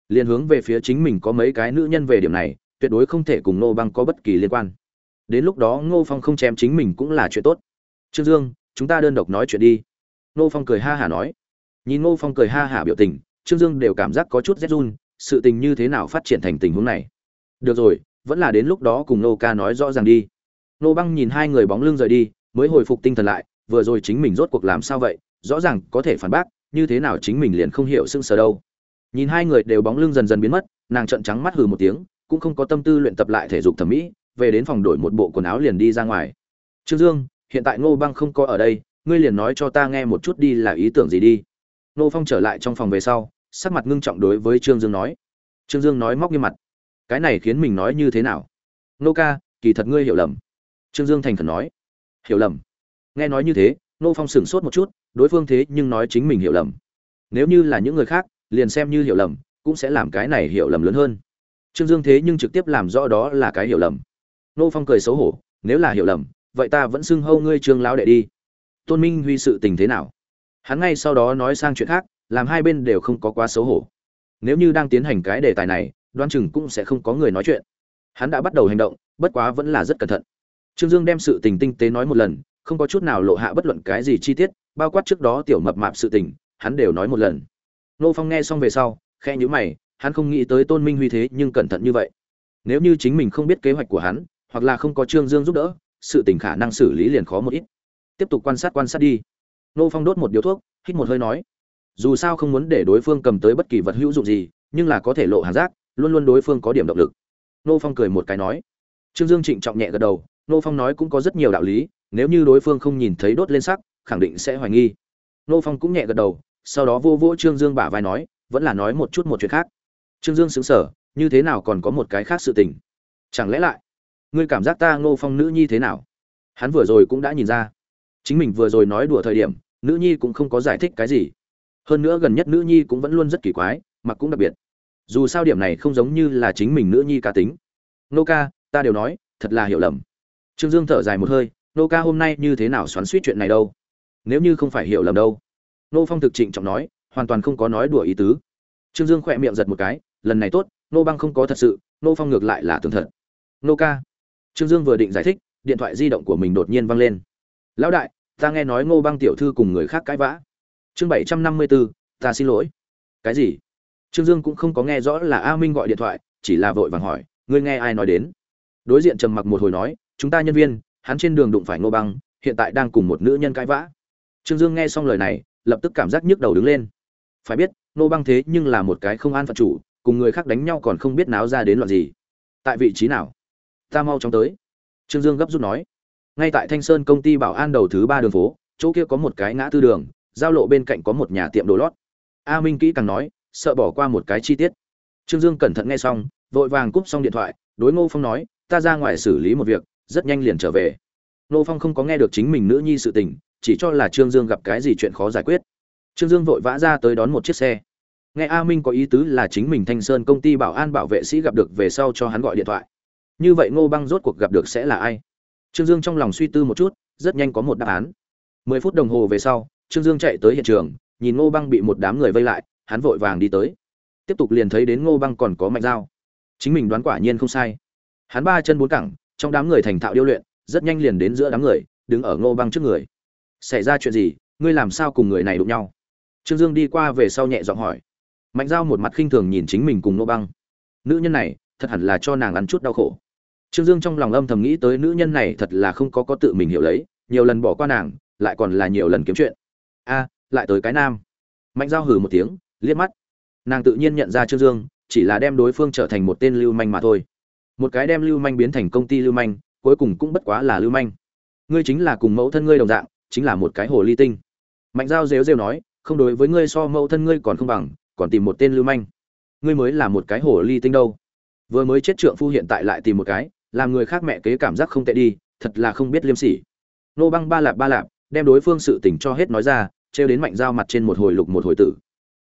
Liền hướng về phía chính mình có mấy cái nữ nhân về điểm này, tuyệt đối không thể cùng nô băng có bất kỳ liên quan. Đến lúc đó ngô phong không chém chính mình cũng là chuyện tốt. Trương dương chúng ta đơn độc nói chuyện đi. Nô phong cười ha hả nói. Nhìn nô phong cười ha hả biểu tình, trương dương đều cảm giác có chút rét run, sự tình như thế nào phát triển thành tình huống này? Được rồi, vẫn là đến lúc đó cùng nô ca nói rõ ràng đi. Nô băng nhìn hai người bóng lưng rời đi, mới hồi phục tinh thần lại, vừa rồi chính mình rốt cuộc làm sao vậy? Rõ ràng có thể phản bác, như thế nào chính mình liền không hiểu sưng sờ đâu. Nhìn hai người đều bóng lưng dần dần biến mất, nàng trợn trắng mắt hừ một tiếng, cũng không có tâm tư luyện tập lại thể dục thẩm mỹ, về đến phòng đổi một bộ quần áo liền đi ra ngoài. Trương dương hiện tại ngô băng không có ở đây, ngươi liền nói cho ta nghe một chút đi là ý tưởng gì đi. Ngô phong trở lại trong phòng về sau, sắc mặt ngưng trọng đối với trương dương nói. Trương dương nói móc như mặt. Cái này khiến mình nói như thế nào? Ngô ca, kỳ thật ngươi hiểu lầm. Trương dương thành khẩn nói. Hiểu lầm. Nghe nói như thế, Ngô phong sửng sốt một chút, đối phương thế nhưng nói chính mình hiểu lầm. Nếu như là những người khác, liền xem như hiểu lầm, cũng sẽ làm cái này hiểu lầm lớn hơn. Trương dương thế nhưng trực tiếp làm rõ đó là cái hiểu lầm. Nô phong cười xấu hổ, nếu là hiểu lầm vậy ta vẫn xưng hâu ngươi trương lão đệ đi. Tôn minh huy sự tình thế nào? Hắn ngay sau đó nói sang chuyện khác, làm hai bên đều không có quá xấu hổ. Nếu như đang tiến hành cái đề tài này đoan chừng cũng sẽ không có người nói chuyện. Hắn đã bắt đầu hành động, bất quá vẫn là rất cẩn thận. Trương dương đem sự tình tinh tế nói một lần, không có chút nào lộ hạ bất luận cái gì chi tiết, bao quát trước đó tiểu mập mạp sự tình, hắn đều nói một lần. Nô phong nghe xong về sau khe nhữ mày, hắn không nghĩ tới tôn minh huy thế nhưng cẩn thận như vậy. Nếu như chính mình không biết kế hoạch của hắn, hoặc là không có trương dương giúp đỡ sự tình khả năng xử lý liền khó một ít. Tiếp tục quan sát quan sát đi. Nô phong đốt một điếu thuốc, hít một hơi nói, dù sao không muốn để đối phương cầm tới bất kỳ vật hữu dụng gì, nhưng là có thể lộ hàng rác luôn luôn đối phương có điểm động lực. Nô phong cười một cái nói, trương dương trịnh trọng nhẹ gật đầu, nô phong nói cũng có rất nhiều đạo lý, nếu như đối phương không nhìn thấy đốt lên sắc, khẳng định sẽ hoài nghi. Nô phong cũng nhẹ gật đầu, sau đó vô vỗ trương dương bả vai nói, vẫn là nói một chút một chuyện khác. Trương dương xứng sở như thế nào còn có một cái khác sự tình? Chẳng lẽ lại ngươi cảm giác ta ngô phong nữ nhi thế nào? Hắn vừa rồi cũng đã nhìn ra. Chính mình vừa rồi nói đùa thời điểm, nữ nhi cũng không có giải thích cái gì. Hơn nữa gần nhất nữ nhi cũng vẫn luôn rất kỳ quái, mặc cũng đặc biệt. Dù sao điểm này không giống như là chính mình nữ nhi cá tính. Nô ca, ta đều nói, thật là hiểu lầm. Trương dương thở dài một hơi, nô ca hôm nay như thế nào xoắn suýt chuyện này đâu? Nếu như không phải hiểu lầm đâu. Nô phong thực trịnh trọng nói, hoàn toàn không có nói đùa ý tứ. Trương dương khỏe miệng giật một cái, lần này tốt, nô băng không có thật sự, nô phong ngược lại là tường thật. Nô ca trương dương vừa định giải thích, điện thoại di động của mình đột nhiên vang lên. Lão đại, ta nghe nói ngô băng tiểu thư cùng người khác cãi vã. Chương bảy trăm năm mươi bốn ta xin lỗi. Cái gì? Trương dương cũng không có nghe rõ là a minh gọi điện thoại, chỉ là vội vàng hỏi, ngươi nghe ai nói đến? Đối diện trầm mặc một hồi nói, chúng ta nhân viên, hắn trên đường đụng phải ngô băng, hiện tại đang cùng một nữ nhân cãi vã. Trương dương nghe xong lời này, lập tức cảm giác nhức đầu đứng lên. Phải biết, ngô băng thế nhưng là một cái không an phận chủ, cùng người khác đánh nhau còn không biết náo ra đến loạn gì. Tại vị trí nào? Ta mau chóng tới. Trương dương gấp rút nói. Ngay tại thanh sơn công ty bảo an đầu thứ ba đường phố, chỗ kia có một cái ngã tư đường, giao lộ bên cạnh có một nhà tiệm đồ lót. A minh kỹ càng nói, sợ bỏ qua một cái chi tiết. Trương dương cẩn thận nghe xong, vội vàng cúp xong điện thoại, đối ngô phong nói, ta ra ngoài xử lý một việc, rất nhanh liền trở về. Ngô phong không có nghe được chính mình nữ nhi sự tình, chỉ cho là trương dương gặp cái gì chuyện khó giải quyết. Trương dương vội vã ra tới đón một chiếc xe. Nghe a minh có ý tứ là chính mình thanh sơn công ty bảo an bảo vệ sĩ gặp được về sau cho hắn gọi điện thoại như vậy ngô băng rốt cuộc gặp được sẽ là ai? Trương dương trong lòng suy tư một chút, rất nhanh có một đáp án. Mười phút đồng hồ về sau, trương dương chạy tới hiện trường, nhìn ngô băng bị một đám người vây lại, hắn vội vàng đi tới. Tiếp tục liền thấy đến ngô băng còn có mạnh dao. Chính mình đoán quả nhiên không sai. Hắn ba chân bốn cẳng, trong đám người thành thạo điêu luyện, rất nhanh liền đến giữa đám người, đứng ở ngô băng trước người. Xảy ra chuyện gì? Ngươi làm sao cùng người này đụng nhau? Trương dương đi qua về sau nhẹ giọng hỏi. Mạnh dao một mặt khinh thường nhìn chính mình cùng ngô băng. Nữ nhân này thật hẳn là cho nàng ăn chút đau khổ. Trương dương trong lòng âm thầm nghĩ tới nữ nhân này thật là không có có tự mình hiểu lấy, nhiều lần bỏ qua nàng, lại còn là nhiều lần kiếm chuyện. A, lại tới cái nam. Mạnh giao hừ một tiếng, liếc mắt. Nàng tự nhiên nhận ra trương dương, chỉ là đem đối phương trở thành một tên lưu manh mà thôi. Một cái đem lưu manh biến thành công ty lưu manh, cuối cùng cũng bất quá là lưu manh. Ngươi chính là cùng mẫu thân ngươi đồng dạng, chính là một cái hồ ly tinh. Mạnh giao rêu rêu nói, không đối với ngươi so mẫu thân ngươi còn không bằng, còn tìm một tên lưu manh. Ngươi mới là một cái hồ ly tinh đâu vừa mới chết trượng phu hiện tại lại tìm một cái, làm người khác mẹ kế cảm giác không tệ đi, thật là không biết liêm sỉ. Nô băng ba lạp ba lạp, đem đối phương sự tình cho hết nói ra, trêu đến mạnh dao mặt trên một hồi lục một hồi tử.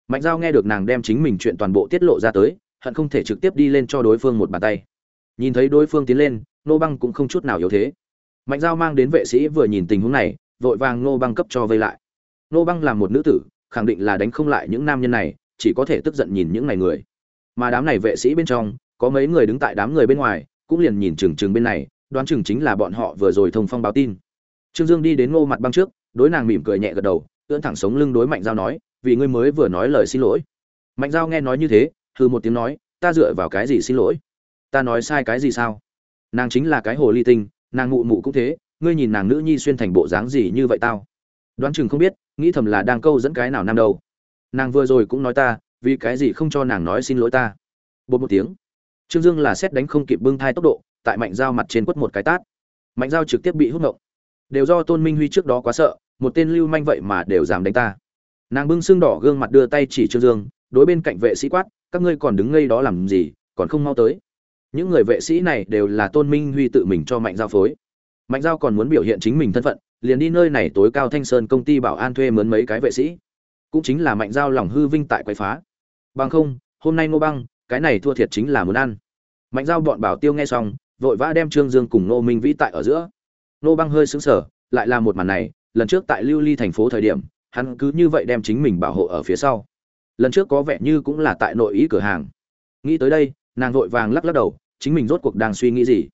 Mạnh dao nghe được nàng đem chính mình chuyện toàn bộ tiết lộ ra tới, hận không thể trực tiếp đi lên cho đối phương một bàn tay. Nhìn thấy đối phương tiến lên, nô băng cũng không chút nào yếu thế. Mạnh dao mang đến vệ sĩ vừa nhìn tình huống này, vội vàng nô băng cấp cho vây lại. Nô băng là một nữ tử, khẳng định là đánh không lại những nam nhân này, chỉ có thể tức giận nhìn những này người. Mà đám này vệ sĩ bên trong có mấy người đứng tại đám người bên ngoài, cũng liền nhìn chừng chừng bên này, đoán chừng chính là bọn họ vừa rồi thông phong báo tin. Trương dương đi đến ngô mặt băng trước, đối nàng mỉm cười nhẹ gật đầu, ưỡn thẳng sống lưng đối mạnh giao nói, vì ngươi mới vừa nói lời xin lỗi. Mạnh giao nghe nói như thế hư một tiếng nói, ta dựa vào cái gì xin lỗi? Ta nói sai cái gì sao? Nàng chính là cái hồ ly tinh, nàng mụ mụ cũng thế, ngươi nhìn nàng nữ nhi xuyên thành bộ dáng gì như vậy tao? Đoán chừng không biết, nghĩ thầm là đang câu dẫn cái nào nam đâu nàng vừa rồi cũng nói ta, vì cái gì không cho nàng nói xin lỗi ta? Bột một tiếng trương dương là xét đánh không kịp bưng thai tốc độ, tại mạnh dao mặt trên quất một cái tát. Mạnh dao trực tiếp bị hút ngộng. Đều do tôn minh huy trước đó quá sợ, một tên lưu manh vậy mà đều dám đánh ta. Nàng bưng xương đỏ gương mặt đưa tay chỉ trương dương, đối bên cạnh vệ sĩ quát, các ngươi còn đứng ngây đó làm gì, còn không mau tới. Những người vệ sĩ này đều là tôn minh huy tự mình cho mạnh giao phối. Mạnh giao còn muốn biểu hiện chính mình thân phận, liền đi nơi này tối cao thanh sơn công ty bảo an thuê mướn mấy cái vệ sĩ. Cũng chính là mạnh giao lòng hư vinh tại quậy phá. Bằng không, hôm nay ngô băng cái này thua thiệt chính là muốn ăn. Mạnh giao bọn bảo tiêu nghe xong, vội vã đem trương dương cùng nô minh vĩ tại ở giữa. Nô băng hơi xứng sở lại là một màn này, lần trước tại lưu ly thành phố thời điểm, hắn cứ như vậy đem chính mình bảo hộ ở phía sau. Lần trước có vẻ như cũng là tại nội ý cửa hàng. Nghĩ tới đây, nàng vội vàng lắc lắc đầu, chính mình rốt cuộc đang suy nghĩ gì?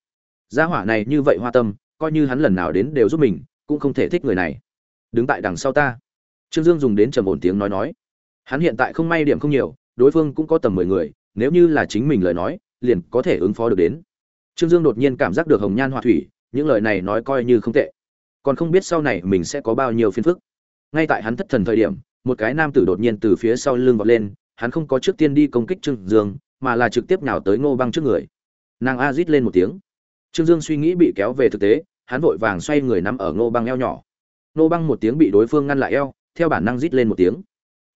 Gia hỏa này như vậy hoa tâm, coi như hắn lần nào đến đều giúp mình, cũng không thể thích người này. Đứng tại đằng sau ta. Trương dương dùng đến trầm ổn tiếng nói nói. Hắn hiện tại không may điểm không nhiều, đối phương cũng có tầm mười người nếu như là chính mình lời nói, liền có thể ứng phó được đến. Trương dương đột nhiên cảm giác được hồng nhan họa thủy, những lời này nói coi như không tệ. Còn không biết sau này mình sẽ có bao nhiêu phiền phức. Ngay tại hắn thất thần thời điểm, một cái nam tử đột nhiên từ phía sau lưng vọt lên, hắn không có trước tiên đi công kích trương dương, mà là trực tiếp nhào tới ngô băng trước người. Nàng a rít lên một tiếng. Trương dương suy nghĩ bị kéo về thực tế, hắn vội vàng xoay người nằm ở ngô băng eo nhỏ. Ngô băng một tiếng bị đối phương ngăn lại eo, theo bản năng rít lên một tiếng.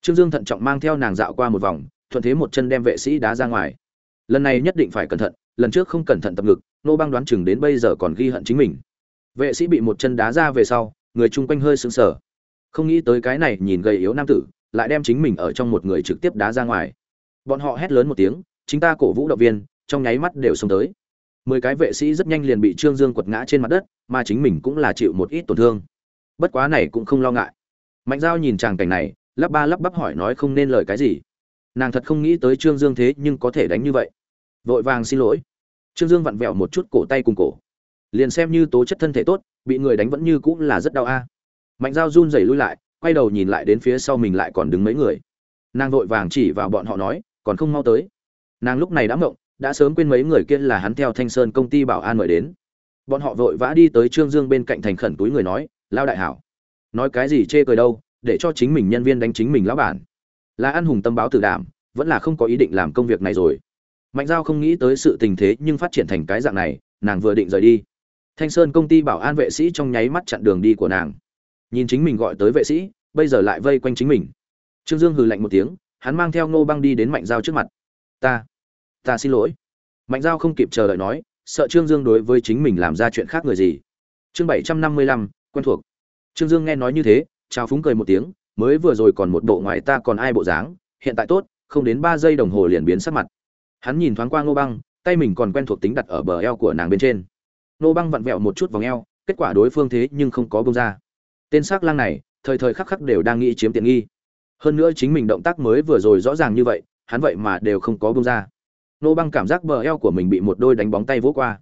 Trương dương thận trọng mang theo nàng dạo qua một vòng thuận thế một chân đem vệ sĩ đá ra ngoài. Lần này nhất định phải cẩn thận, lần trước không cẩn thận tập ngực, nô băng đoán chừng đến bây giờ còn ghi hận chính mình. Vệ sĩ bị một chân đá ra về sau, người chung quanh hơi sững sờ. Không nghĩ tới cái này nhìn gầy yếu nam tử, lại đem chính mình ở trong một người trực tiếp đá ra ngoài. Bọn họ hét lớn một tiếng, chính ta cổ vũ động viên, trong nháy mắt đều xông tới. Mười cái vệ sĩ rất nhanh liền bị trương dương quật ngã trên mặt đất, mà chính mình cũng là chịu một ít tổn thương. Bất quá này cũng không lo ngại. Mạnh giao nhìn chàng cảnh này, lắp ba lắp bắp hỏi nói không nên lời cái gì nàng thật không nghĩ tới trương dương thế nhưng có thể đánh như vậy. Vội vàng xin lỗi. Trương dương vặn vẹo một chút cổ tay cùng cổ. Liền xem như tố chất thân thể tốt, bị người đánh vẫn như cũng là rất đau a. Mạnh dao run rẩy lui lại, quay đầu nhìn lại đến phía sau mình lại còn đứng mấy người. Nàng vội vàng chỉ vào bọn họ nói, còn không mau tới. Nàng lúc này đã mộng đã sớm quên mấy người kia là hắn theo thanh sơn công ty bảo an mời đến. Bọn họ vội vã đi tới trương dương bên cạnh thành khẩn túi người nói lao đại hảo. Nói cái gì chê cười đâu, để cho chính mình nhân viên đánh chính mình lão bản là ăn hùng tâm báo tử đảm, vẫn là không có ý định làm công việc này rồi. Mạnh giao không nghĩ tới sự tình thế nhưng phát triển thành cái dạng này, nàng vừa định rời đi. Thanh sơn công ty bảo an vệ sĩ trong nháy mắt chặn đường đi của nàng. Nhìn chính mình gọi tới vệ sĩ, bây giờ lại vây quanh chính mình. Trương dương hừ lạnh một tiếng, hắn mang theo ngô băng đi đến mạnh giao trước mặt. Ta ta xin lỗi. Mạnh giao không kịp chờ đợi nói, sợ trương dương đối với chính mình làm ra chuyện khác người gì. Chương bảy trăm năm mươi lăm, quen thuộc. Trương dương nghe nói như thế chào phúng cười một tiếng mới vừa rồi còn một bộ ngoài ta còn ai bộ dáng, hiện tại tốt, không đến ba giây đồng hồ liền biến sắc mặt. Hắn nhìn thoáng qua ngô băng, tay mình còn quen thuộc tính đặt ở bờ eo của nàng bên trên. Ngô băng vặn vẹo một chút vòng eo, kết quả đối phương thế nhưng không có bông ra. Tên s c lang này, thời thời khắc khắc đều đang nghĩ chiếm tiện nghi. Hơn nữa chính mình động tác mới vừa rồi rõ ràng như vậy, hắn vậy mà đều không có bông ra. Ngô băng cảm giác bờ eo của mình bị một đôi đánh bóng tay vỗ qua.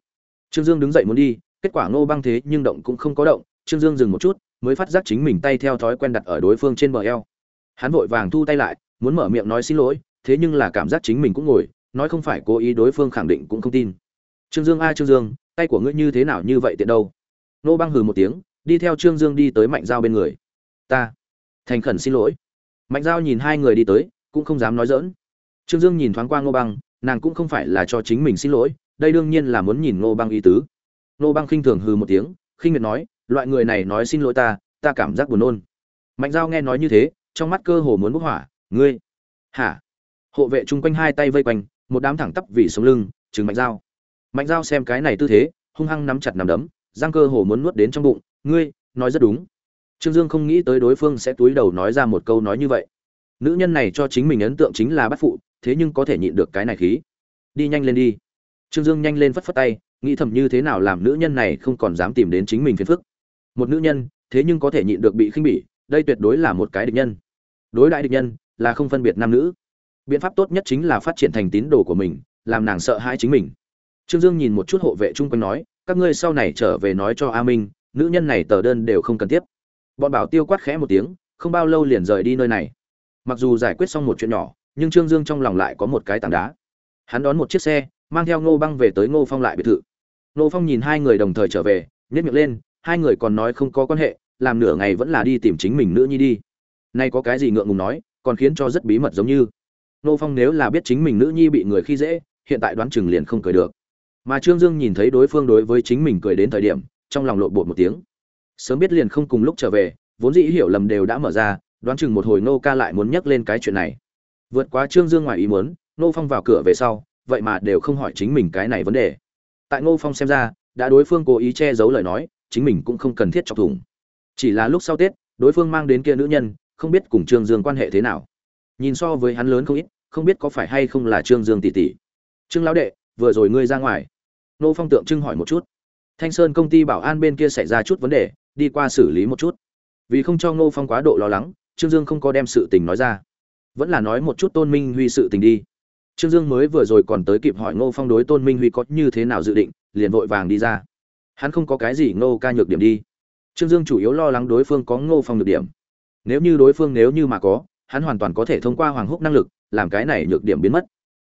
Trương dương đứng dậy muốn đi, kết quả ngô băng thế nhưng động cũng không có động, trương dương dừng một chút mới phát giác chính mình tay theo thói quen đặt ở đối phương trên bờ eo. Hắn vội vàng thu tay lại, muốn mở miệng nói xin lỗi, thế nhưng là cảm giác chính mình cũng ngồi, nói không phải cố ý đối phương khẳng định cũng không tin. Trương dương a, trương dương, tay của ngươi như thế nào như vậy tiện đâu? Nô băng hừ một tiếng, đi theo trương dương đi tới mạnh giao bên người. Ta, thành khẩn xin lỗi. Mạnh giao nhìn hai người đi tới, cũng không dám nói dỡn trương dương nhìn thoáng qua ngô băng, nàng cũng không phải là cho chính mình xin lỗi, đây đương nhiên là muốn nhìn ngô băng y tứ. Ngô băng khinh thường hừ một tiếng, khinh miệt nói loại người này nói xin lỗi ta ta cảm giác buồn nôn. Mạnh giao nghe nói như thế, trong mắt cơ hồ muốn bốc hỏa, ngươi? Hả? Hộ vệ chung quanh hai tay vây quanh, một đám thẳng tắp vì sống lưng chừng mạnh dao mạnh dao xem cái này tư thế, hung hăng nắm chặt nằm đấm giang cơ hồ muốn nuốt đến trong bụng, ngươi, nói rất đúng. Trương dương không nghĩ tới đối phương sẽ túi đầu nói ra một câu nói như vậy. Nữ nhân này cho chính mình ấn tượng chính là bắt phụ, thế nhưng có thể nhịn được cái này khí. Đi nhanh lên đi. Trương dương nhanh lên phất phất tay, nghĩ thầm như thế nào làm nữ nhân này không còn dám tìm đến chính mình phiền phức một nữ nhân, thế nhưng có thể nhịn được bị khinh bỉ, đây tuyệt đối là một cái địch nhân. Đối đại địch nhân là không phân biệt nam nữ. Biện pháp tốt nhất chính là phát triển thành tín đồ của mình, làm nàng sợ hãi chính mình. Trương dương nhìn một chút hộ vệ chung quanh nói, các ngươi sau này trở về nói cho a minh, nữ nhân này tờ đơn đều không cần tiếp. Bọn bảo tiêu quát khẽ một tiếng, không bao lâu liền rời đi nơi này. Mặc dù giải quyết xong một chuyện nhỏ, nhưng trương dương trong lòng lại có một cái tảng đá. Hắn đón một chiếc xe, mang theo ngô băng về tới ngô phong lại biệt thự. Ngô phong nhìn hai người đồng thời trở về nhét miệng lên hai người còn nói không có quan hệ, làm nửa ngày vẫn là đi tìm chính mình nữ nhi đi. Nay có cái gì ngượng ngùng nói, còn khiến cho rất bí mật giống như. Nô phong nếu là biết chính mình nữ nhi bị người khi dễ, hiện tại đoán chừng liền không cười được. Mà trương dương nhìn thấy đối phương đối với chính mình cười đến thời điểm, trong lòng lộn bột một tiếng. Sớm biết liền không cùng lúc trở về, vốn dĩ hiểu lầm đều đã mở ra, đoán chừng một hồi nô ca lại muốn nhắc lên cái chuyện này. Vượt quá trương dương ngoài ý muốn, nô phong vào cửa về sau, vậy mà đều không hỏi chính mình cái này vấn đề. Tại Nô phong xem ra, đã đối phương cố ý che giấu lời nói chính mình cũng không cần thiết chọc thủng. Chỉ là lúc sau tết, đối phương mang đến kia nữ nhân, không biết cùng trương dương quan hệ thế nào. Nhìn so với hắn lớn không ít, không biết có phải hay không là trương dương tỷ tỷ. Trương lão đệ, vừa rồi ngươi ra ngoài. Nô phong tượng trưng hỏi một chút. Thanh sơn công ty bảo an bên kia xảy ra chút vấn đề, đi qua xử lý một chút. Vì không cho ngô phong quá độ lo lắng, trương dương không có đem sự tình nói ra. Vẫn là nói một chút tôn minh huy sự tình đi. Trương dương mới vừa rồi còn tới kịp hỏi ngô phong đối tôn minh huy có như thế nào dự định, liền vội vàng đi ra hắn không có cái gì ngô ca nhược điểm đi. Trương dương chủ yếu lo lắng đối phương có ngô phong nhược điểm. Nếu như đối phương nếu như mà có, hắn hoàn toàn có thể thông qua hoàng húc năng lực, làm cái này nhược điểm biến mất.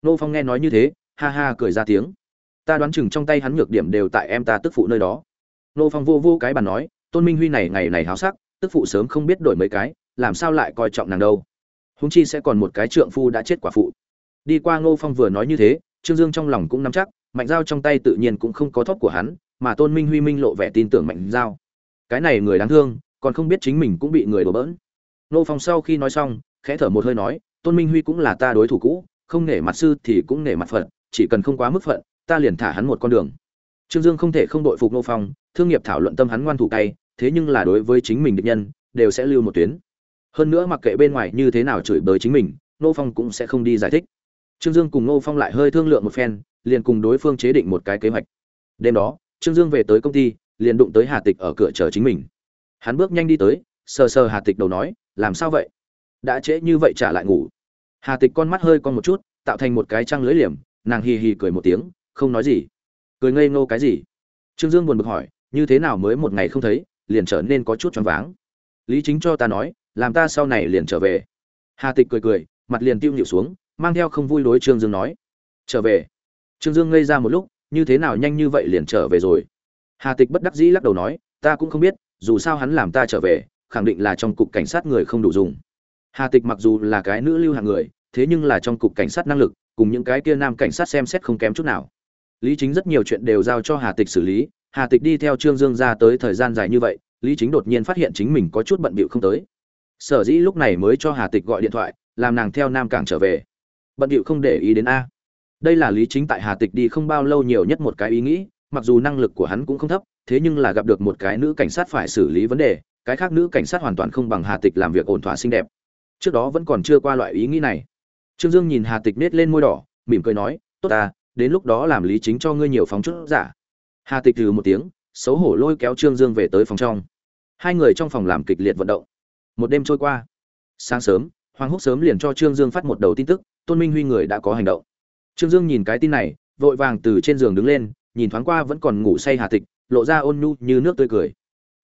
Ngô phong nghe nói như thế, ha ha cười ra tiếng. Ta đoán chừng trong tay hắn nhược điểm đều tại em ta tức phụ nơi đó. Ngô phong vô vô cái bàn nói, tôn minh huy này ngày này háo sắc, tức phụ sớm không biết đổi mấy cái, làm sao lại coi trọng nàng đâu. Húng chi sẽ còn một cái trượng phu đã chết quả phụ. Đi qua ngô phong vừa nói như thế, trương dương trong lòng cũng nắm chắc, mạnh giao trong tay tự nhiên cũng không có thóp của hắn mà tôn minh huy minh lộ vẻ tin tưởng mạnh giao. Cái này người đáng thương, còn không biết chính mình cũng bị người đổ bỡn. Nô phong sau khi nói xong, khẽ thở một hơi nói, tôn minh huy cũng là ta đối thủ cũ, không nể mặt sư thì cũng nể mặt phận chỉ cần không quá mức phận ta liền thả hắn một con đường. Trương dương không thể không đội phục nô phong, thương nghiệp thảo luận tâm hắn ngoan thủ tay thế nhưng là đối với chính mình địch nhân, đều sẽ lưu một tuyến. Hơn nữa mặc kệ bên ngoài như thế nào chửi bới chính mình, nô phong cũng sẽ không đi giải thích. Trương dương cùng nô phong lại hơi thương lượng một phen, liền cùng đối phương chế định một cái kế hoạch. Đêm đó trương dương về tới công ty, liền đụng tới hà tịch ở cửa chờ chính mình. Hắn bước nhanh đi tới, sờ sờ hà tịch đầu nói, làm sao vậy? Đã trễ như vậy trả lại ngủ. Hà tịch con mắt hơi con một chút, tạo thành một cái trăng lưỡi liềm, nàng hì hì cười một tiếng, không nói gì. Cười ngây ngô cái gì? Trương dương buồn bực hỏi, như thế nào mới một ngày không thấy, liền trở nên có chút choáng váng? Lý chính cho ta nói, làm ta sau này liền trở về. Hà tịch cười cười, mặt liền tiêu nhịu xuống, mang theo không vui đối trương dương nói, trở về. Trương dương ngây ra một lúc như thế nào nhanh như vậy liền trở về rồi? Hà tịch bất đắc dĩ lắc đầu nói, ta cũng không biết, dù sao hắn làm ta trở về, khẳng định là trong cục cảnh sát người không đủ dùng. Hà tịch mặc dù là cái nữ lưu hạng người, thế nhưng là trong cục cảnh sát năng lực, cùng những cái kia nam cảnh sát xem xét không kém chút nào. Lý chính rất nhiều chuyện đều giao cho hà tịch xử lý, hà tịch đi theo trương dương ra tới thời gian dài như vậy, lý chính đột nhiên phát hiện chính mình có chút bận bịu không tới. Sở dĩ lúc này mới cho hà tịch gọi điện thoại, làm nàng theo nam cảng trở về. Bận bịu không để ý đến a đây là lý chính tại hà tịch đi không bao lâu nhiều nhất một cái ý nghĩ, mặc dù năng lực của hắn cũng không thấp, thế nhưng là gặp được một cái nữ cảnh sát phải xử lý vấn đề, cái khác nữ cảnh sát hoàn toàn không bằng hà tịch làm việc ổn thỏa xinh đẹp. Trước đó vẫn còn chưa qua loại ý nghĩ này. Trương dương nhìn hà tịch nết lên môi đỏ, mỉm cười nói, tốt ta, đến lúc đó làm lý chính cho ngươi nhiều phóng chút giả. Hà tịch từ một tiếng, xấu hổ lôi kéo trương dương về tới phòng trong. Hai người trong phòng làm kịch liệt vận động. Một đêm trôi qua. Sáng sớm, hoàng húc sớm liền cho trương dương phát một đầu tin tức, tôn minh huy người đã có hành động trương dương nhìn cái tin này, vội vàng từ trên giường đứng lên, nhìn thoáng qua vẫn còn ngủ say hà tịch, lộ ra ôn nhu như nước tươi cười.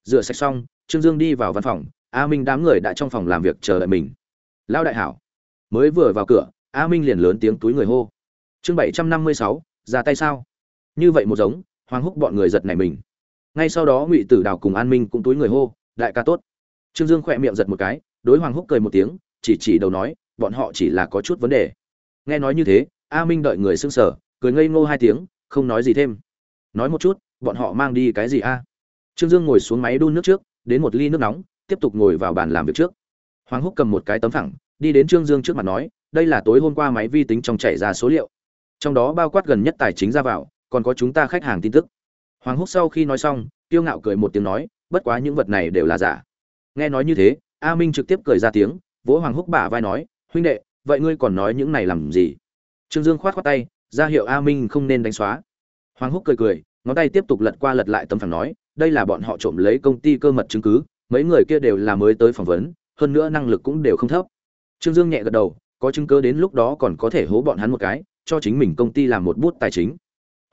Rửa sạch xong, trương dương đi vào văn phòng, a minh đám người đã trong phòng làm việc chờ đợi mình. Lão đại hảo. Mới vừa vào cửa, a minh liền lớn tiếng túi người hô. Chương bảy trăm năm mươi sáu, ra tay sao? Như vậy một giống, hoàng húc bọn người giật nảy mình. Ngay sau đó ngụy tử đào cùng an minh cũng túi người hô, đại ca tốt. Trương dương khỏe miệng giật một cái, đối hoàng húc cười một tiếng, chỉ chỉ đầu nói, bọn họ chỉ là có chút vấn đề. Nghe nói như thế a minh đợi người sững sở cười ngây ngô hai tiếng, không nói gì thêm. Nói một chút, bọn họ mang đi cái gì a? Trương dương ngồi xuống máy đun nước trước, đến một ly nước nóng, tiếp tục ngồi vào bàn làm việc trước. Hoàng húc cầm một cái tấm phẳng đi đến trương dương trước mặt nói, đây là tối hôm qua máy vi tính trong chạy ra số liệu. Trong đó bao quát gần nhất tài chính ra vào, còn có chúng ta khách hàng tin tức. Hoàng húc sau khi nói xong tiêu ngạo cười một tiếng nói, bất quá những vật này đều là giả. Nghe nói như thế, a minh trực tiếp cười ra tiếng, vỗ hoàng húc bả vai nói, huynh đệ, vậy ngươi còn nói những này làm gì? Trương dương khoát khoát tay, ra hiệu a minh không nên đánh xóa. Hoàng húc cười cười, ngón tay tiếp tục lật qua lật lại tấm phẳng nói, đây là bọn họ trộm lấy công ty cơ mật chứng cứ, mấy người kia đều là mới tới phỏng vấn, hơn nữa năng lực cũng đều không thấp. Trương dương nhẹ gật đầu, có chứng cứ đến lúc đó còn có thể hố bọn hắn một cái, cho chính mình công ty làm một bút tài chính.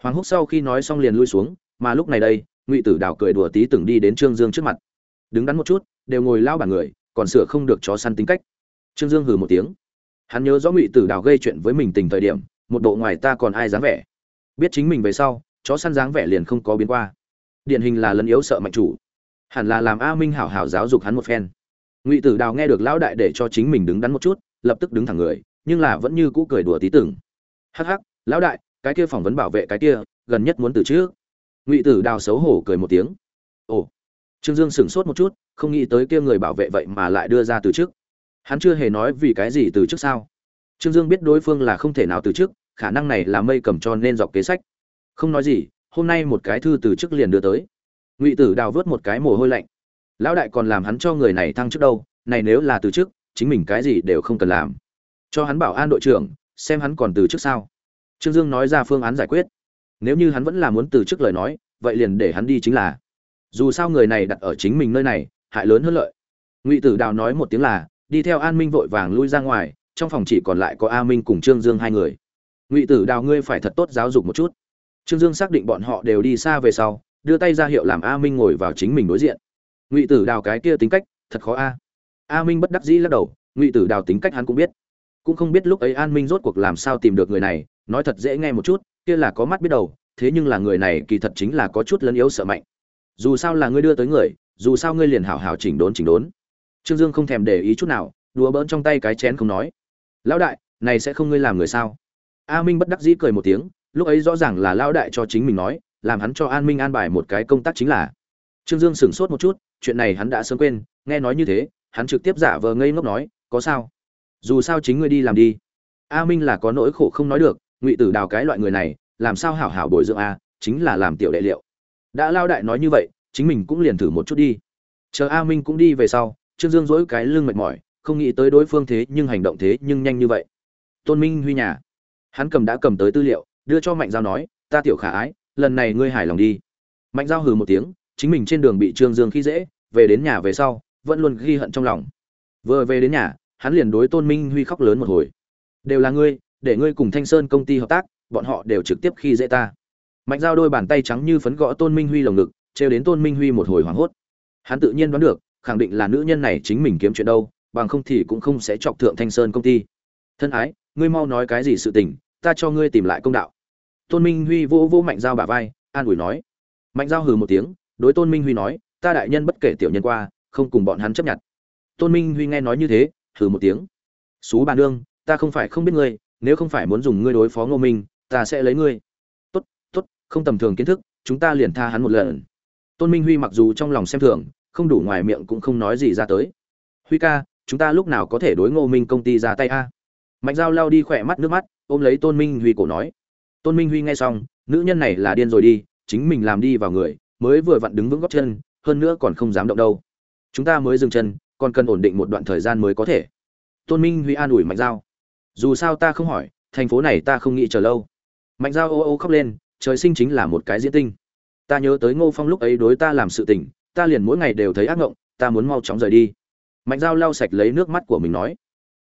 Hoàng húc sau khi nói xong liền lui xuống, mà lúc này đây, ngụy tử đào cười đùa tí từng đi đến trương dương trước mặt. Đứng đắn một chút, đều ngồi lao bản người, còn sửa không được chó săn tính cách. Trương dương hừ một tiếng hắn nhớ rõ ngụy tử đào gây chuyện với mình tình thời điểm, một bộ ngoài ta còn ai dám vẻ. Biết chính mình về sau, chó săn dáng vẻ liền không có biến qua. Điển hình là lấn yếu sợ mạnh chủ. Hẳn là làm a minh hảo hảo giáo dục hắn một phen. Ngụy tử đào nghe được lão đại để cho chính mình đứng đắn một chút, lập tức đứng thẳng người, nhưng là vẫn như cũ cười đùa tí tưởng. Hắc hắc, lão đại, cái kia phỏng vấn bảo vệ cái kia, gần nhất muốn từ trước. Ngụy tử đào xấu hổ cười một tiếng. Ồ. Trương dương sửng sốt một chút, không nghĩ tới kia người bảo vệ vậy mà lại đưa ra từ trước hắn chưa hề nói vì cái gì từ trước sao? Trương dương biết đối phương là không thể nào từ trước, khả năng này là mây cầm cho nên dọc kế sách. Không nói gì, hôm nay một cái thư từ trước liền đưa tới. Ngụy tử đào vớt một cái mồ hôi lạnh. Lão đại còn làm hắn cho người này thăng trước đâu, này nếu là từ trước, chính mình cái gì đều không cần làm. Cho hắn bảo an đội trưởng, xem hắn còn từ trước sao. Trương dương nói ra phương án giải quyết. Nếu như hắn vẫn là muốn từ trước lời nói, vậy liền để hắn đi chính là. Dù sao người này đặt ở chính mình nơi này, hại lớn hơn lợi. Ngụy tử đào nói một tiếng là đi theo an minh vội vàng lui ra ngoài, trong phòng chỉ còn lại có a minh cùng trương dương hai người. Ngụy tử đào ngươi phải thật tốt giáo dục một chút. Trương dương xác định bọn họ đều đi xa về sau, đưa tay ra hiệu làm a minh ngồi vào chính mình đối diện. Ngụy tử đào cái kia tính cách, thật khó a. A minh bất đắc dĩ lắc đầu, ngụy tử đào tính cách hắn cũng biết. Cũng không biết lúc ấy an minh rốt cuộc làm sao tìm được người này, nói thật dễ nghe một chút, kia là có mắt biết đầu, thế nhưng là người này kỳ thật chính là có chút lấn yếu sợ mạnh. Dù sao là ngươi đưa tới người, dù sao ngươi liền hảo hảo chỉnh đốn chỉnh đốn trương dương không thèm để ý chút nào, đùa bỡn trong tay cái chén không nói. Lão đại, này sẽ không ngươi làm người sao? A minh bất đắc dĩ cười một tiếng, lúc ấy rõ ràng là lão đại cho chính mình nói, làm hắn cho an minh an bài một cái công tác chính là. Trương dương sửng sốt một chút, chuyện này hắn đã sớm quên, nghe nói như thế, hắn trực tiếp giả vờ ngây ngốc nói, có sao? Dù sao chính ngươi đi làm đi. A minh là có nỗi khổ không nói được, ngụy tử đào cái loại người này, làm sao hảo hảo bồi dưỡng a, chính là làm tiểu đệ liệu. Đã lao đại nói như vậy, chính mình cũng liền thử một chút đi. Chờ a minh cũng đi về sau trương dương dỗi cái lưng mệt mỏi, không nghĩ tới đối phương thế nhưng hành động thế nhưng nhanh như vậy. Tôn minh huy nhà. Hắn cầm đã cầm tới tư liệu, đưa cho mạnh giao nói, ta tiểu khả ái, lần này ngươi hài lòng đi. Mạnh giao hừ một tiếng, chính mình trên đường bị trương dương khi dễ, về đến nhà về sau, vẫn luôn ghi hận trong lòng. Vừa về đến nhà, hắn liền đối tôn minh huy khóc lớn một hồi. Đều là ngươi, để ngươi cùng thanh sơn công ty hợp tác, bọn họ đều trực tiếp khi dễ ta. Mạnh giao đôi bàn tay trắng như phấn gõ tôn minh huy lồng ngực, trêu đến tôn minh huy một hồi hoảng hốt. Hắn tự nhiên đoán được khẳng định là nữ nhân này chính mình kiếm chuyện đâu, bằng không thì cũng không sẽ chọc thượng thanh sơn công ty. Thân ái, ngươi mau nói cái gì sự tình, ta cho ngươi tìm lại công đạo. Tôn minh huy vô vô mạnh giao bả vai, an ủi nói. Mạnh giao hừ một tiếng, đối tôn minh huy nói, ta đại nhân bất kể tiểu nhân qua, không cùng bọn hắn chấp nhận. Tôn minh huy nghe nói như thế, hừ một tiếng. Xú bà nương, ta không phải không biết ngươi, nếu không phải muốn dùng ngươi đối phó ngô minh, ta sẽ lấy ngươi. Tốt tốt, không tầm thường kiến thức, chúng ta liền tha hắn một lần. Tôn minh huy mặc dù trong lòng xem thường không đủ ngoài miệng cũng không nói gì ra tới. Huy ca, chúng ta lúc nào có thể đối ngô minh công ty ra tay a? Mạnh giao lao đi khỏe mắt nước mắt, ôm lấy tôn minh huy cổ nói. Tôn minh huy nghe xong, nữ nhân này là điên rồi đi, chính mình làm đi vào người, mới vừa vặn đứng vững góc chân, hơn nữa còn không dám động đâu. Chúng ta mới dừng chân, còn cần ổn định một đoạn thời gian mới có thể. Tôn minh huy an ủi mạnh giao. Dù sao ta không hỏi, thành phố này ta không nghĩ chờ lâu. Mạnh giao ô ô khóc lên, trời sinh chính là một cái diễn tinh. Ta nhớ tới ngô phong lúc ấy đối ta làm sự tình ta liền mỗi ngày đều thấy ác ngộng, ta muốn mau chóng rời đi. Mạnh giao lau sạch lấy nước mắt của mình nói.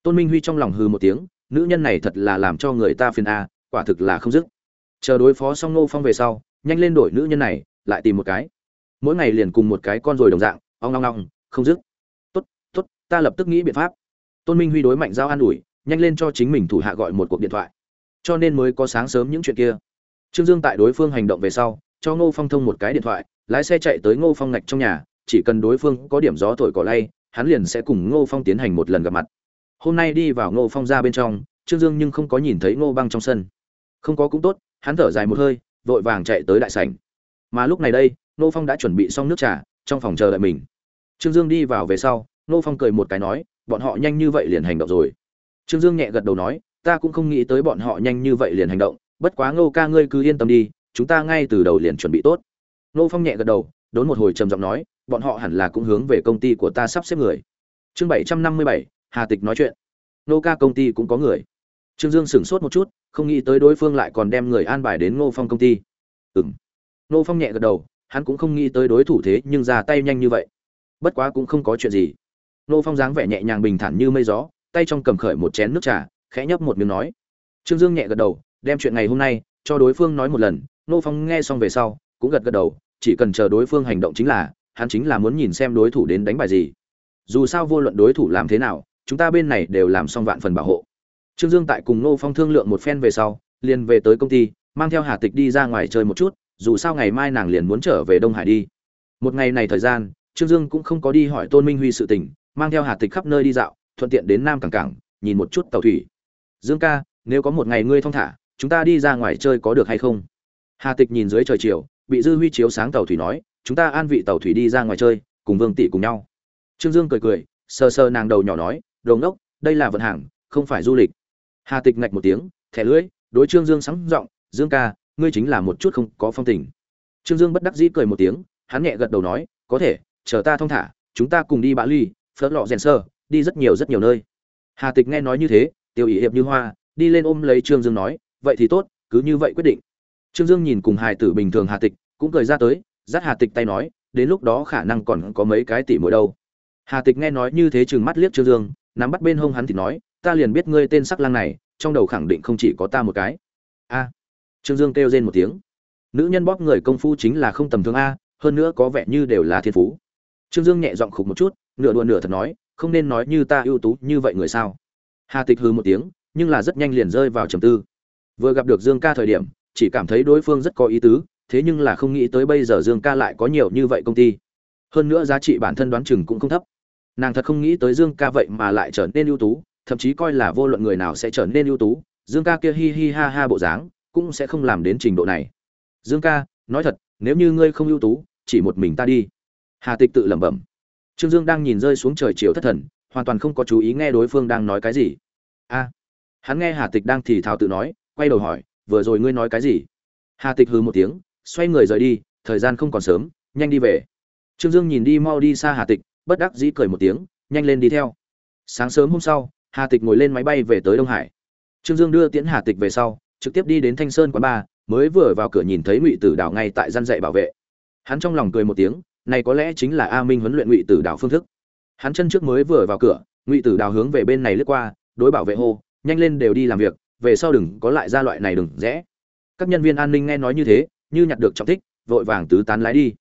Tôn minh huy trong lòng hư một tiếng, nữ nhân này thật là làm cho người ta phiền a, quả thực là không dứt. Chờ đối phó xong ngô phong về sau, nhanh lên đổi nữ nhân này, lại tìm một cái. Mỗi ngày liền cùng một cái con rồi đồng dạng, ong ong ong, không dứt. Tốt tốt, ta lập tức nghĩ biện pháp. Tôn minh huy đối mạnh giao an ủi, nhanh lên cho chính mình thủ hạ gọi một cuộc điện thoại. Cho nên mới có sáng sớm những chuyện kia. Trương dương tại đối phương hành động về sau, cho ngô phong thông một cái điện thoại lái xe chạy tới ngô phong ngạch trong nhà, chỉ cần đối phương có điểm gió thổi cỏ lay, hắn liền sẽ cùng ngô phong tiến hành một lần gặp mặt. Hôm nay đi vào ngô phong ra bên trong, trương dương nhưng không có nhìn thấy ngô băng trong sân. Không có cũng tốt, hắn thở dài một hơi, vội vàng chạy tới đại sảnh. Mà lúc này đây, ngô phong đã chuẩn bị xong nước trà, trong phòng chờ đợi mình. Trương dương đi vào về sau, ngô phong cười một cái nói, bọn họ nhanh như vậy liền hành động rồi. Trương dương nhẹ gật đầu nói, ta cũng không nghĩ tới bọn họ nhanh như vậy liền hành động, bất quá ngô ca ngươi cứ yên tâm đi, chúng ta ngay từ đầu liền chuẩn bị tốt. Nô phong nhẹ gật đầu, đốn một hồi trầm giọng nói, bọn họ hẳn là cũng hướng về công ty của ta sắp xếp người. Chương bảy trăm năm mươi bảy, hà tịch nói chuyện. Nô ca công ty cũng có người. Trương dương sửng sốt một chút, không nghĩ tới đối phương lại còn đem người an bài đến ngô phong công ty. Ừ m ngô phong nhẹ gật đầu, hắn cũng không nghĩ tới đối thủ thế, nhưng ra tay nhanh như vậy. Bất quá cũng không có chuyện gì. Ngô phong dáng vẻ nhẹ nhàng bình thản như mây gió, tay trong cầm khởi một chén nước trà, khẽ nhấp một miếng nói. Trương dương nhẹ gật đầu, đem chuyện ngày hôm nay cho đối phương nói một lần. Nô phong nghe xong về sau cũng gật gật đầu, chỉ cần chờ đối phương hành động chính là, hắn chính là muốn nhìn xem đối thủ đến đánh bài gì. Dù sao vô luận đối thủ làm thế nào, chúng ta bên này đều làm xong vạn phần bảo hộ. Trương dương tại cùng nô phong thương lượng một phen về sau, liền về tới công ty, mang theo hà tịch đi ra ngoài chơi một chút, dù sao ngày mai nàng liền muốn trở về đông hải đi. Một ngày này thời gian, trương dương cũng không có đi hỏi tôn minh huy sự tình, mang theo hà tịch khắp nơi đi dạo, thuận tiện đến nam cảng cảng, nhìn một chút tàu thủy. Dương ca, nếu có một ngày ngươi thong thả, chúng ta đi ra ngoài chơi có được hay không? Hà tịch nhìn dưới trời chiều bị dư huy chiếu sáng tàu thủy nói, chúng ta an vị tàu thủy đi ra ngoài chơi, cùng vương tỷ cùng nhau. Trương dương cười cười, sờ sờ nàng đầu nhỏ nói đầu ngốc, đây là vận hàng, không phải du lịch. Hà tịch ngạch một tiếng, thẻ lưỡi đối trương dương sáng giọng, dương ca, ngươi chính là một chút không có phong tình. Trương dương bất đắc dĩ cười một tiếng, hắn nhẹ gật đầu nói, có thể, chờ ta thong thả, chúng ta cùng đi bã ly, phớt lọ rèn sơ, đi rất nhiều rất nhiều nơi. Hà tịch nghe nói như thế, tiêu ý hiệp như hoa, đi lên ôm lấy trương dương nói, vậy thì tốt, cứ như vậy quyết định. Trương dương nhìn cùng hài tử bình thường hà tịch cũng cười ra tới, dắt hà tịch tay nói, đến lúc đó khả năng còn có mấy cái tỷ mỗi đâu. Hà tịch nghe nói như thế chừng mắt liếc trương dương, nắm bắt bên hông hắn thì nói, ta liền biết ngươi tên sắc lang này, trong đầu khẳng định không chỉ có ta một cái. A. Trương dương kêu rên một tiếng. Nữ nhân bóp người công phu chính là không tầm thường a, hơn nữa có vẻ như đều là thiên phú. Trương dương nhẹ giọng khục một chút, nửa đùa nửa thật nói, không nên nói như ta ưu tú như vậy người sao. Hà tịch hừ một tiếng, nhưng là rất nhanh liền rơi vào trầm tư. Vừa gặp được dương ca thời điểm, chỉ cảm thấy đối phương rất có ý tứ thế nhưng là không nghĩ tới bây giờ dương ca lại có nhiều như vậy công ty. Hơn nữa giá trị bản thân đoán chừng cũng không thấp. Nàng thật không nghĩ tới dương ca vậy mà lại trở nên ưu tú, thậm chí coi là vô luận người nào sẽ trở nên ưu tú, dương ca kia hi hi ha ha bộ dáng cũng sẽ không làm đến trình độ này. Dương ca, nói thật, nếu như ngươi không ưu tú, chỉ một mình ta đi. Hà tịch tự lẩm bẩm. Trương dương đang nhìn rơi xuống trời chiều thất thần, hoàn toàn không có chú ý nghe đối phương đang nói cái gì. A. Hắn nghe hà tịch đang thì thào tự nói, quay đầu hỏi, vừa rồi ngươi nói cái gì? Hà tịch hừ một tiếng xoay người rời đi, thời gian không còn sớm, nhanh đi về. Trương dương nhìn đi mau đi xa hà tịch, bất đắc dĩ cười một tiếng, nhanh lên đi theo. Sáng sớm hôm sau, hà tịch ngồi lên máy bay về tới đông hải. Trương dương đưa tiễn hà tịch về sau, trực tiếp đi đến thanh sơn quán ba, mới vừa vào cửa nhìn thấy ngụy tử đảo ngay tại gian dạy bảo vệ. Hắn trong lòng cười một tiếng, này có lẽ chính là a minh huấn luyện ngụy tử đảo phương thức. Hắn chân trước mới vừa vào cửa, ngụy tử đào hướng về bên này lướt qua, đối bảo vệ hô, nhanh lên đều đi làm việc, về sau đừng có lại ra loại này đừng rẽ. Các nhân viên an ninh nghe nói như thế như nhặt được trọng thích, vội vàng tứ tán lái đi.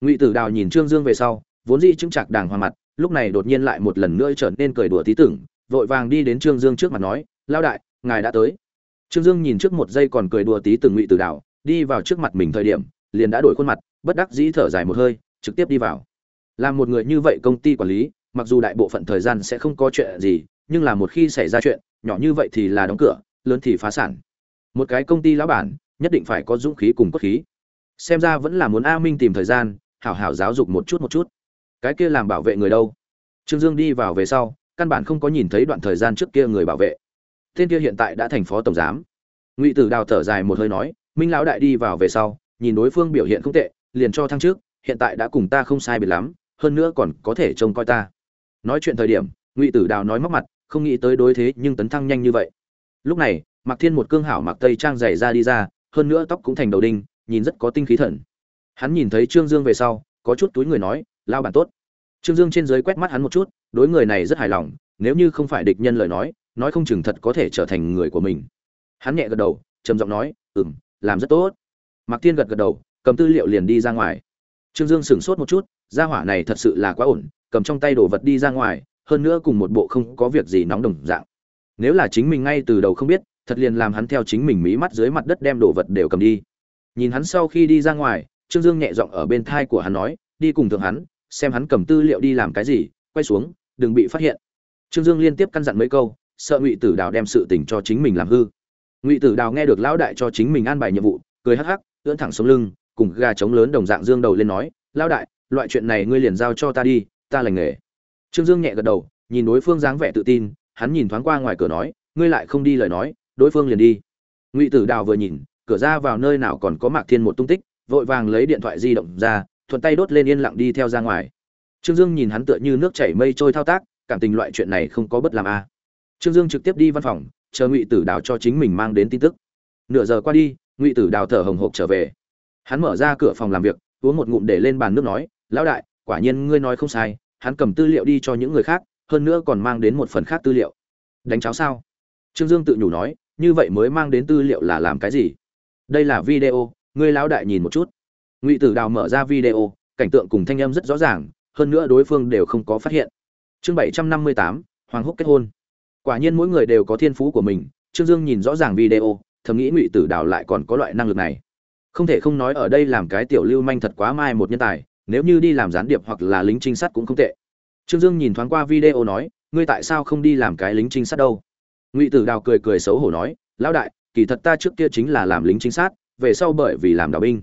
Ngụy tử đào nhìn trương dương về sau, vốn dĩ chứng chạc đàng hoàng mặt, lúc này đột nhiên lại một lần nữa trở nên cười đùa tí tưởng, vội vàng đi đến trương dương trước mặt nói lao đại, ngài đã tới. Trương dương nhìn trước một giây còn cười đùa tí từng ngụy tử đào, đi vào trước mặt mình thời điểm, liền đã đổi khuôn mặt, bất đắc dĩ thở dài một hơi, trực tiếp đi vào. Làm một người như vậy công ty quản lý, mặc dù đại bộ phận thời gian sẽ không có chuyện gì, nhưng là một khi xảy ra chuyện, nhỏ như vậy thì là đóng cửa, lớn thì phá sản. Một cái công ty lão bản nhất định phải có dũng khí cùng cốt khí. Xem ra vẫn là muốn a minh tìm thời gian, hảo hảo giáo dục một chút một chút. Cái kia làm bảo vệ người đâu? Trương dương đi vào về sau, căn bản không có nhìn thấy đoạn thời gian trước kia người bảo vệ. Tên kia hiện tại đã thành phó tổng giám. Ngụy tử đào thở dài một hơi nói, minh lão đại đi vào về sau, nhìn đối phương biểu hiện không tệ, liền cho thăng trước hiện tại đã cùng ta không sai biệt lắm, hơn nữa còn có thể trông coi ta. Nói chuyện thời điểm, ngụy tử đào nói móc mặt, không nghĩ tới đối thế nhưng tấn thăng nhanh như vậy. Lúc này, mạc thiên một cương hảo mặc tây trang dày ra đi ra hơn nữa tóc cũng thành đầu đinh, nhìn rất có tinh khí thần. Hắn nhìn thấy trương dương về sau, có chút túi người nói lao bản tốt. Trương dương trên dưới quét mắt hắn một chút, đối người này rất hài lòng, nếu như không phải địch nhân lời nói nói không chừng thật có thể trở thành người của mình. Hắn nhẹ gật đầu, trầm giọng nói ừ m làm rất tốt. Mạc tiên gật gật đầu, cầm tư liệu liền đi ra ngoài. Trương dương sửng sốt một chút, gia hỏa này thật sự là quá ổn, cầm trong tay đồ vật đi ra ngoài, hơn nữa cùng một bộ không có việc gì nóng đồng dạng. Nếu là chính mình ngay từ đầu không biết thật liền làm hắn theo chính mình mí mắt dưới mặt đất đem đồ vật đều cầm đi. Nhìn hắn sau khi đi ra ngoài, trương dương nhẹ giọng ở bên thai của hắn nói, đi cùng thượng hắn, xem hắn cầm tư liệu đi làm cái gì, quay xuống, đừng bị phát hiện. Trương dương liên tiếp căn dặn mấy câu, sợ ngụy tử đào đem sự tình cho chính mình làm hư. Ngụy tử đào nghe được lão đại cho chính mình an bài nhiệm vụ, cười hắc hắc, ưỡn thẳng sống lưng, cùng gà trống lớn đồng dạng dương đầu lên nói, lão đại, loại chuyện này ngươi liền giao cho ta đi, ta lành nghề. Trương dương nhẹ gật đầu, nhìn đối phương dáng vẻ tự tin, hắn nhìn thoáng qua ngoài cửa nói, ngươi lại không đi lời nói đối phương liền đi. Ngụy tử đào vừa nhìn, cửa ra vào nơi nào còn có mạc thiên một tung tích, vội vàng lấy điện thoại di động ra, thuận tay đốt lên yên lặng đi theo ra ngoài. Trương dương nhìn hắn tựa như nước chảy mây trôi thao tác, cảm tình loại chuyện này không có bất làm a. Trương dương trực tiếp đi văn phòng, chờ ngụy tử đào cho chính mình mang đến tin tức. Nửa giờ qua đi, ngụy tử đào thở hồng hộc trở về. Hắn mở ra cửa phòng làm việc, uống một ngụm để lên bàn nước nói, lão đại, quả nhiên ngươi nói không sai, hắn cầm tư liệu đi cho những người khác, hơn nữa còn mang đến một phần khác tư liệu. Đánh cháo sao? Trương dương tự nhủ nói như vậy mới mang đến tư liệu là làm cái gì? Đây là video ngươi lão đại nhìn một chút. Ngụy tử đào mở ra video, cảnh tượng cùng thanh âm rất rõ ràng, hơn nữa đối phương đều không có phát hiện. Chương bảy trăm năm mươi tám, hoàng húc kết hôn. Quả nhiên mỗi người đều có thiên phú của mình, trương dương nhìn rõ ràng video, thầm nghĩ ngụy tử đào lại còn có loại năng lực này. Không thể không nói ở đây làm cái tiểu lưu manh thật quá mai một nhân tài, nếu như đi làm gián điệp hoặc là lính trinh sát cũng không tệ. Trương dương nhìn thoáng qua video nói, ngươi tại sao không đi làm cái lính trinh sát đâu? Ngụy tử đào cười cười xấu hổ nói, lão đại, kỳ thật ta trước kia chính là làm lính chính sát, về sau bởi vì làm đào binh.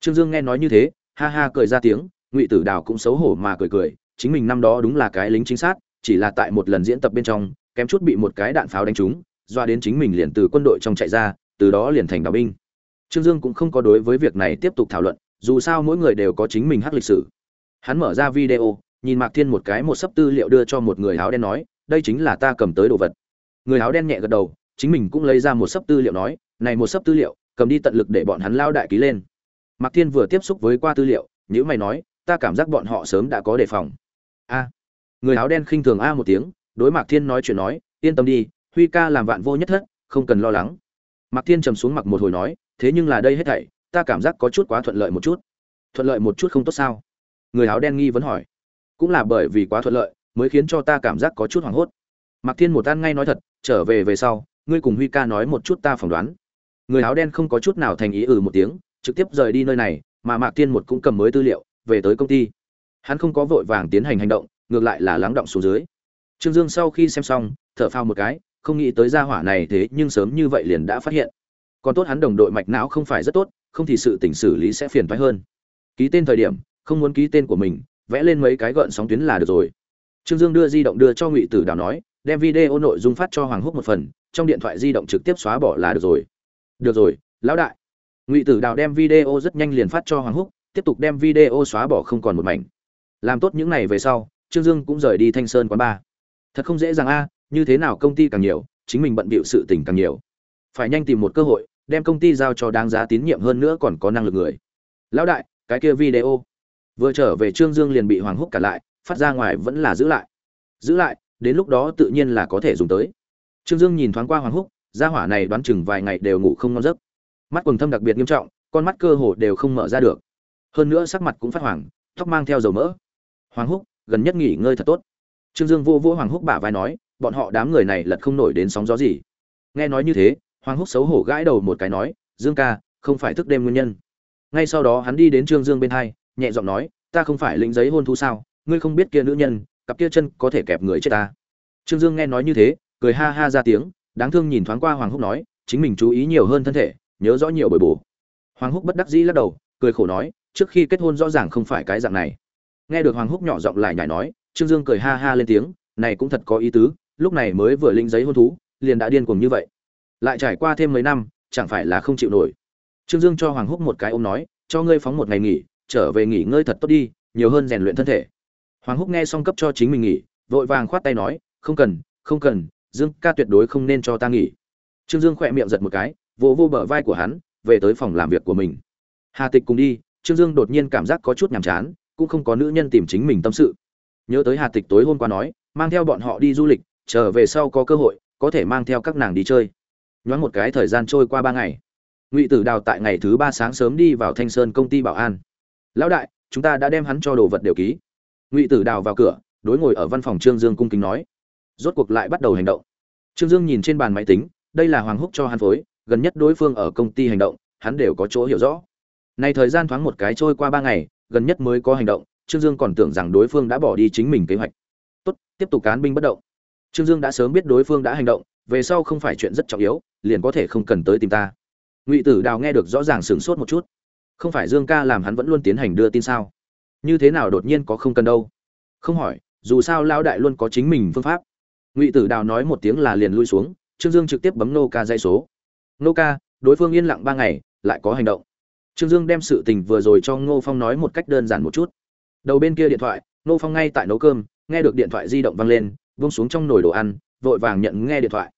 Trương dương nghe nói như thế, ha ha cười ra tiếng, ngụy tử đào cũng xấu hổ mà cười cười, chính mình năm đó đúng là cái lính chính sát, chỉ là tại một lần diễn tập bên trong, kém chút bị một cái đạn pháo đánh trúng, doa đến chính mình liền từ quân đội trong chạy ra, từ đó liền thành đào binh. Trương dương cũng không có đối với việc này tiếp tục thảo luận, dù sao mỗi người đều có chính mình hắc lịch sử. Hắn mở ra video, nhìn mạc thiên một cái một sấp tư liệu đưa cho một người áo đen nói, đây chính là ta cầm tới đồ vật người áo đen nhẹ gật đầu, chính mình cũng lấy ra một sấp tư liệu nói, này một sấp tư liệu, cầm đi tận lực để bọn hắn lao đại ký lên. Mạc thiên vừa tiếp xúc với qua tư liệu nhữ mày nói, ta cảm giác bọn họ sớm đã có đề phòng. A. Người áo đen khinh thường a một tiếng, đối mạc thiên nói chuyện nói, yên tâm đi, huy ca làm vạn vô nhất thất, không cần lo lắng. Mạc thiên trầm xuống mặc một hồi nói, thế nhưng là đây hết thảy, ta cảm giác có chút quá thuận lợi một chút. Thuận lợi một chút không tốt sao? Người áo đen nghi vấn hỏi. Cũng là bởi vì quá thuận lợi, mới khiến cho ta cảm giác có chút hoảng hốt mạc thiên một tan ngay nói thật, trở về về sau, ngươi cùng huy ca nói một chút ta phỏng đoán. Người áo đen không có chút nào thành ý ừ một tiếng, trực tiếp rời đi nơi này, mà mạc thiên một cũng cầm mới tư liệu, về tới công ty. Hắn không có vội vàng tiến hành hành động, ngược lại là lắng động xuống dưới. Trương dương sau khi xem xong, thở phào một cái, không nghĩ tới gia hỏa này thế nhưng sớm như vậy liền đã phát hiện. Còn tốt hắn đồng đội mạch não không phải rất tốt, không thì sự tình xử lý sẽ phiền toái hơn. Ký tên thời điểm, không muốn ký tên của mình, vẽ lên mấy cái gợn sóng tuyến là được rồi. Trương dương đưa di động đưa cho ngụy tử đào nói đem video nội dung phát cho hoàng húc một phần, trong điện thoại di động trực tiếp xóa bỏ là được rồi. Được rồi, lão đại. Ngụy tử đào đem video rất nhanh liền phát cho hoàng húc, tiếp tục đem video xóa bỏ không còn một mảnh. Làm tốt những này về sau, trương dương cũng rời đi thanh sơn quán ba thật không dễ dàng a, như thế nào công ty càng nhiều, chính mình bận bịu sự tình càng nhiều. Phải nhanh tìm một cơ hội, đem công ty giao cho đáng giá tín nhiệm hơn nữa còn có năng lực người. Lão đại, cái kia video. Vừa trở về trương dương liền bị hoàng húc cả lại, phát ra ngoài vẫn là giữ lại. Giữ lại đến lúc đó tự nhiên là có thể dùng tới. Trương dương nhìn thoáng qua hoàng húc, gia hỏa này đoán chừng vài ngày đều ngủ không ngon giấc. Mắt quần thâm đặc biệt nghiêm trọng, con mắt cơ hồ đều không mở ra được. Hơn nữa sắc mặt cũng phát hoàng tóc mang theo dầu mỡ. Hoàng húc, gần nhất nghỉ ngơi thật tốt. Trương dương vô vỗ hoàng húc bả vai nói, bọn họ đám người này lật không nổi đến sóng gió gì. Nghe nói như thế, hoàng húc xấu hổ gãi đầu một cái nói, dương ca, không phải thức đêm nguyên nhân. Ngay sau đó hắn đi đến trương dương bên hai, nhẹ giọng nói, ta không phải lĩnh giấy hôn thú sao? Ngươi không biết kia nữ nhân cặp kia chân có thể kẹp người chết ta. Trương dương nghe nói như thế, cười ha ha ra tiếng, đáng thương nhìn thoáng qua hoàng húc nói, chính mình chú ý nhiều hơn thân thể, nhớ rõ nhiều bồi bổ. Hoàng húc bất đắc dĩ lắc đầu, cười khổ nói, trước khi kết hôn rõ ràng không phải cái dạng này. Nghe được hoàng húc nhỏ giọng lại nhảy nói, trương dương cười ha ha lên tiếng, này cũng thật có ý tứ, lúc này mới vừa linh giấy hôn thú, liền đã điên cuồng như vậy. Lại trải qua thêm mấy năm, chẳng phải là không chịu nổi. Trương dương cho hoàng húc một cái ôm nói, cho ngươi phóng một ngày nghỉ, trở về nghỉ ngơi thật tốt đi, nhiều hơn rèn luyện thân thể hoàng húc nghe xong cấp cho chính mình nghỉ vội vàng khoát tay nói không cần không cần dương ca tuyệt đối không nên cho ta nghỉ. Trương dương khỏe miệng giật một cái vỗ vô, vô bờ vai của hắn về tới phòng làm việc của mình. Hà tịch cùng đi trương dương đột nhiên cảm giác có chút nhàm chán cũng không có nữ nhân tìm chính mình tâm sự. Nhớ tới hà tịch tối hôm qua nói mang theo bọn họ đi du lịch trở về sau có cơ hội có thể mang theo các nàng đi chơi. Nhoáng một cái thời gian trôi qua ba ngày. Ngụy tử đào tại ngày thứ ba sáng sớm đi vào thanh sơn công ty bảo an. Lão đại chúng ta đã đem hắn cho đồ vật đều ký ngụy tử đào vào cửa, đối ngồi ở văn phòng trương dương cung kính nói, rốt cuộc lại bắt đầu hành động. Trương dương nhìn trên bàn máy tính, đây là hoàng húc cho hắn phối, gần nhất đối phương ở công ty hành động, hắn đều có chỗ hiểu rõ. Này thời gian thoáng một cái trôi qua ba ngày, gần nhất mới có hành động, trương dương còn tưởng rằng đối phương đã bỏ đi chính mình kế hoạch. Tốt, tiếp tục cán binh bất động. Trương dương đã sớm biết đối phương đã hành động, về sau không phải chuyện rất trọng yếu, liền có thể không cần tới tìm ta. Ngụy tử đào nghe được rõ ràng sửng sốt một chút. Không phải dương ca làm hắn vẫn luôn tiến hành đưa tin sao? Như thế nào đột nhiên có không cần đâu? Không hỏi, dù sao lao đại luôn có chính mình phương pháp. Ngụy tử đào nói một tiếng là liền lui xuống, trương dương trực tiếp bấm nô ca dây số. Nô ca, đối phương yên lặng ba ngày, lại có hành động. Trương dương đem sự tình vừa rồi cho ngô phong nói một cách đơn giản một chút. Đầu bên kia điện thoại, ngô phong ngay tại nấu cơm, nghe được điện thoại di động văng lên vung xuống trong nồi đồ ăn, vội vàng nhận nghe điện thoại.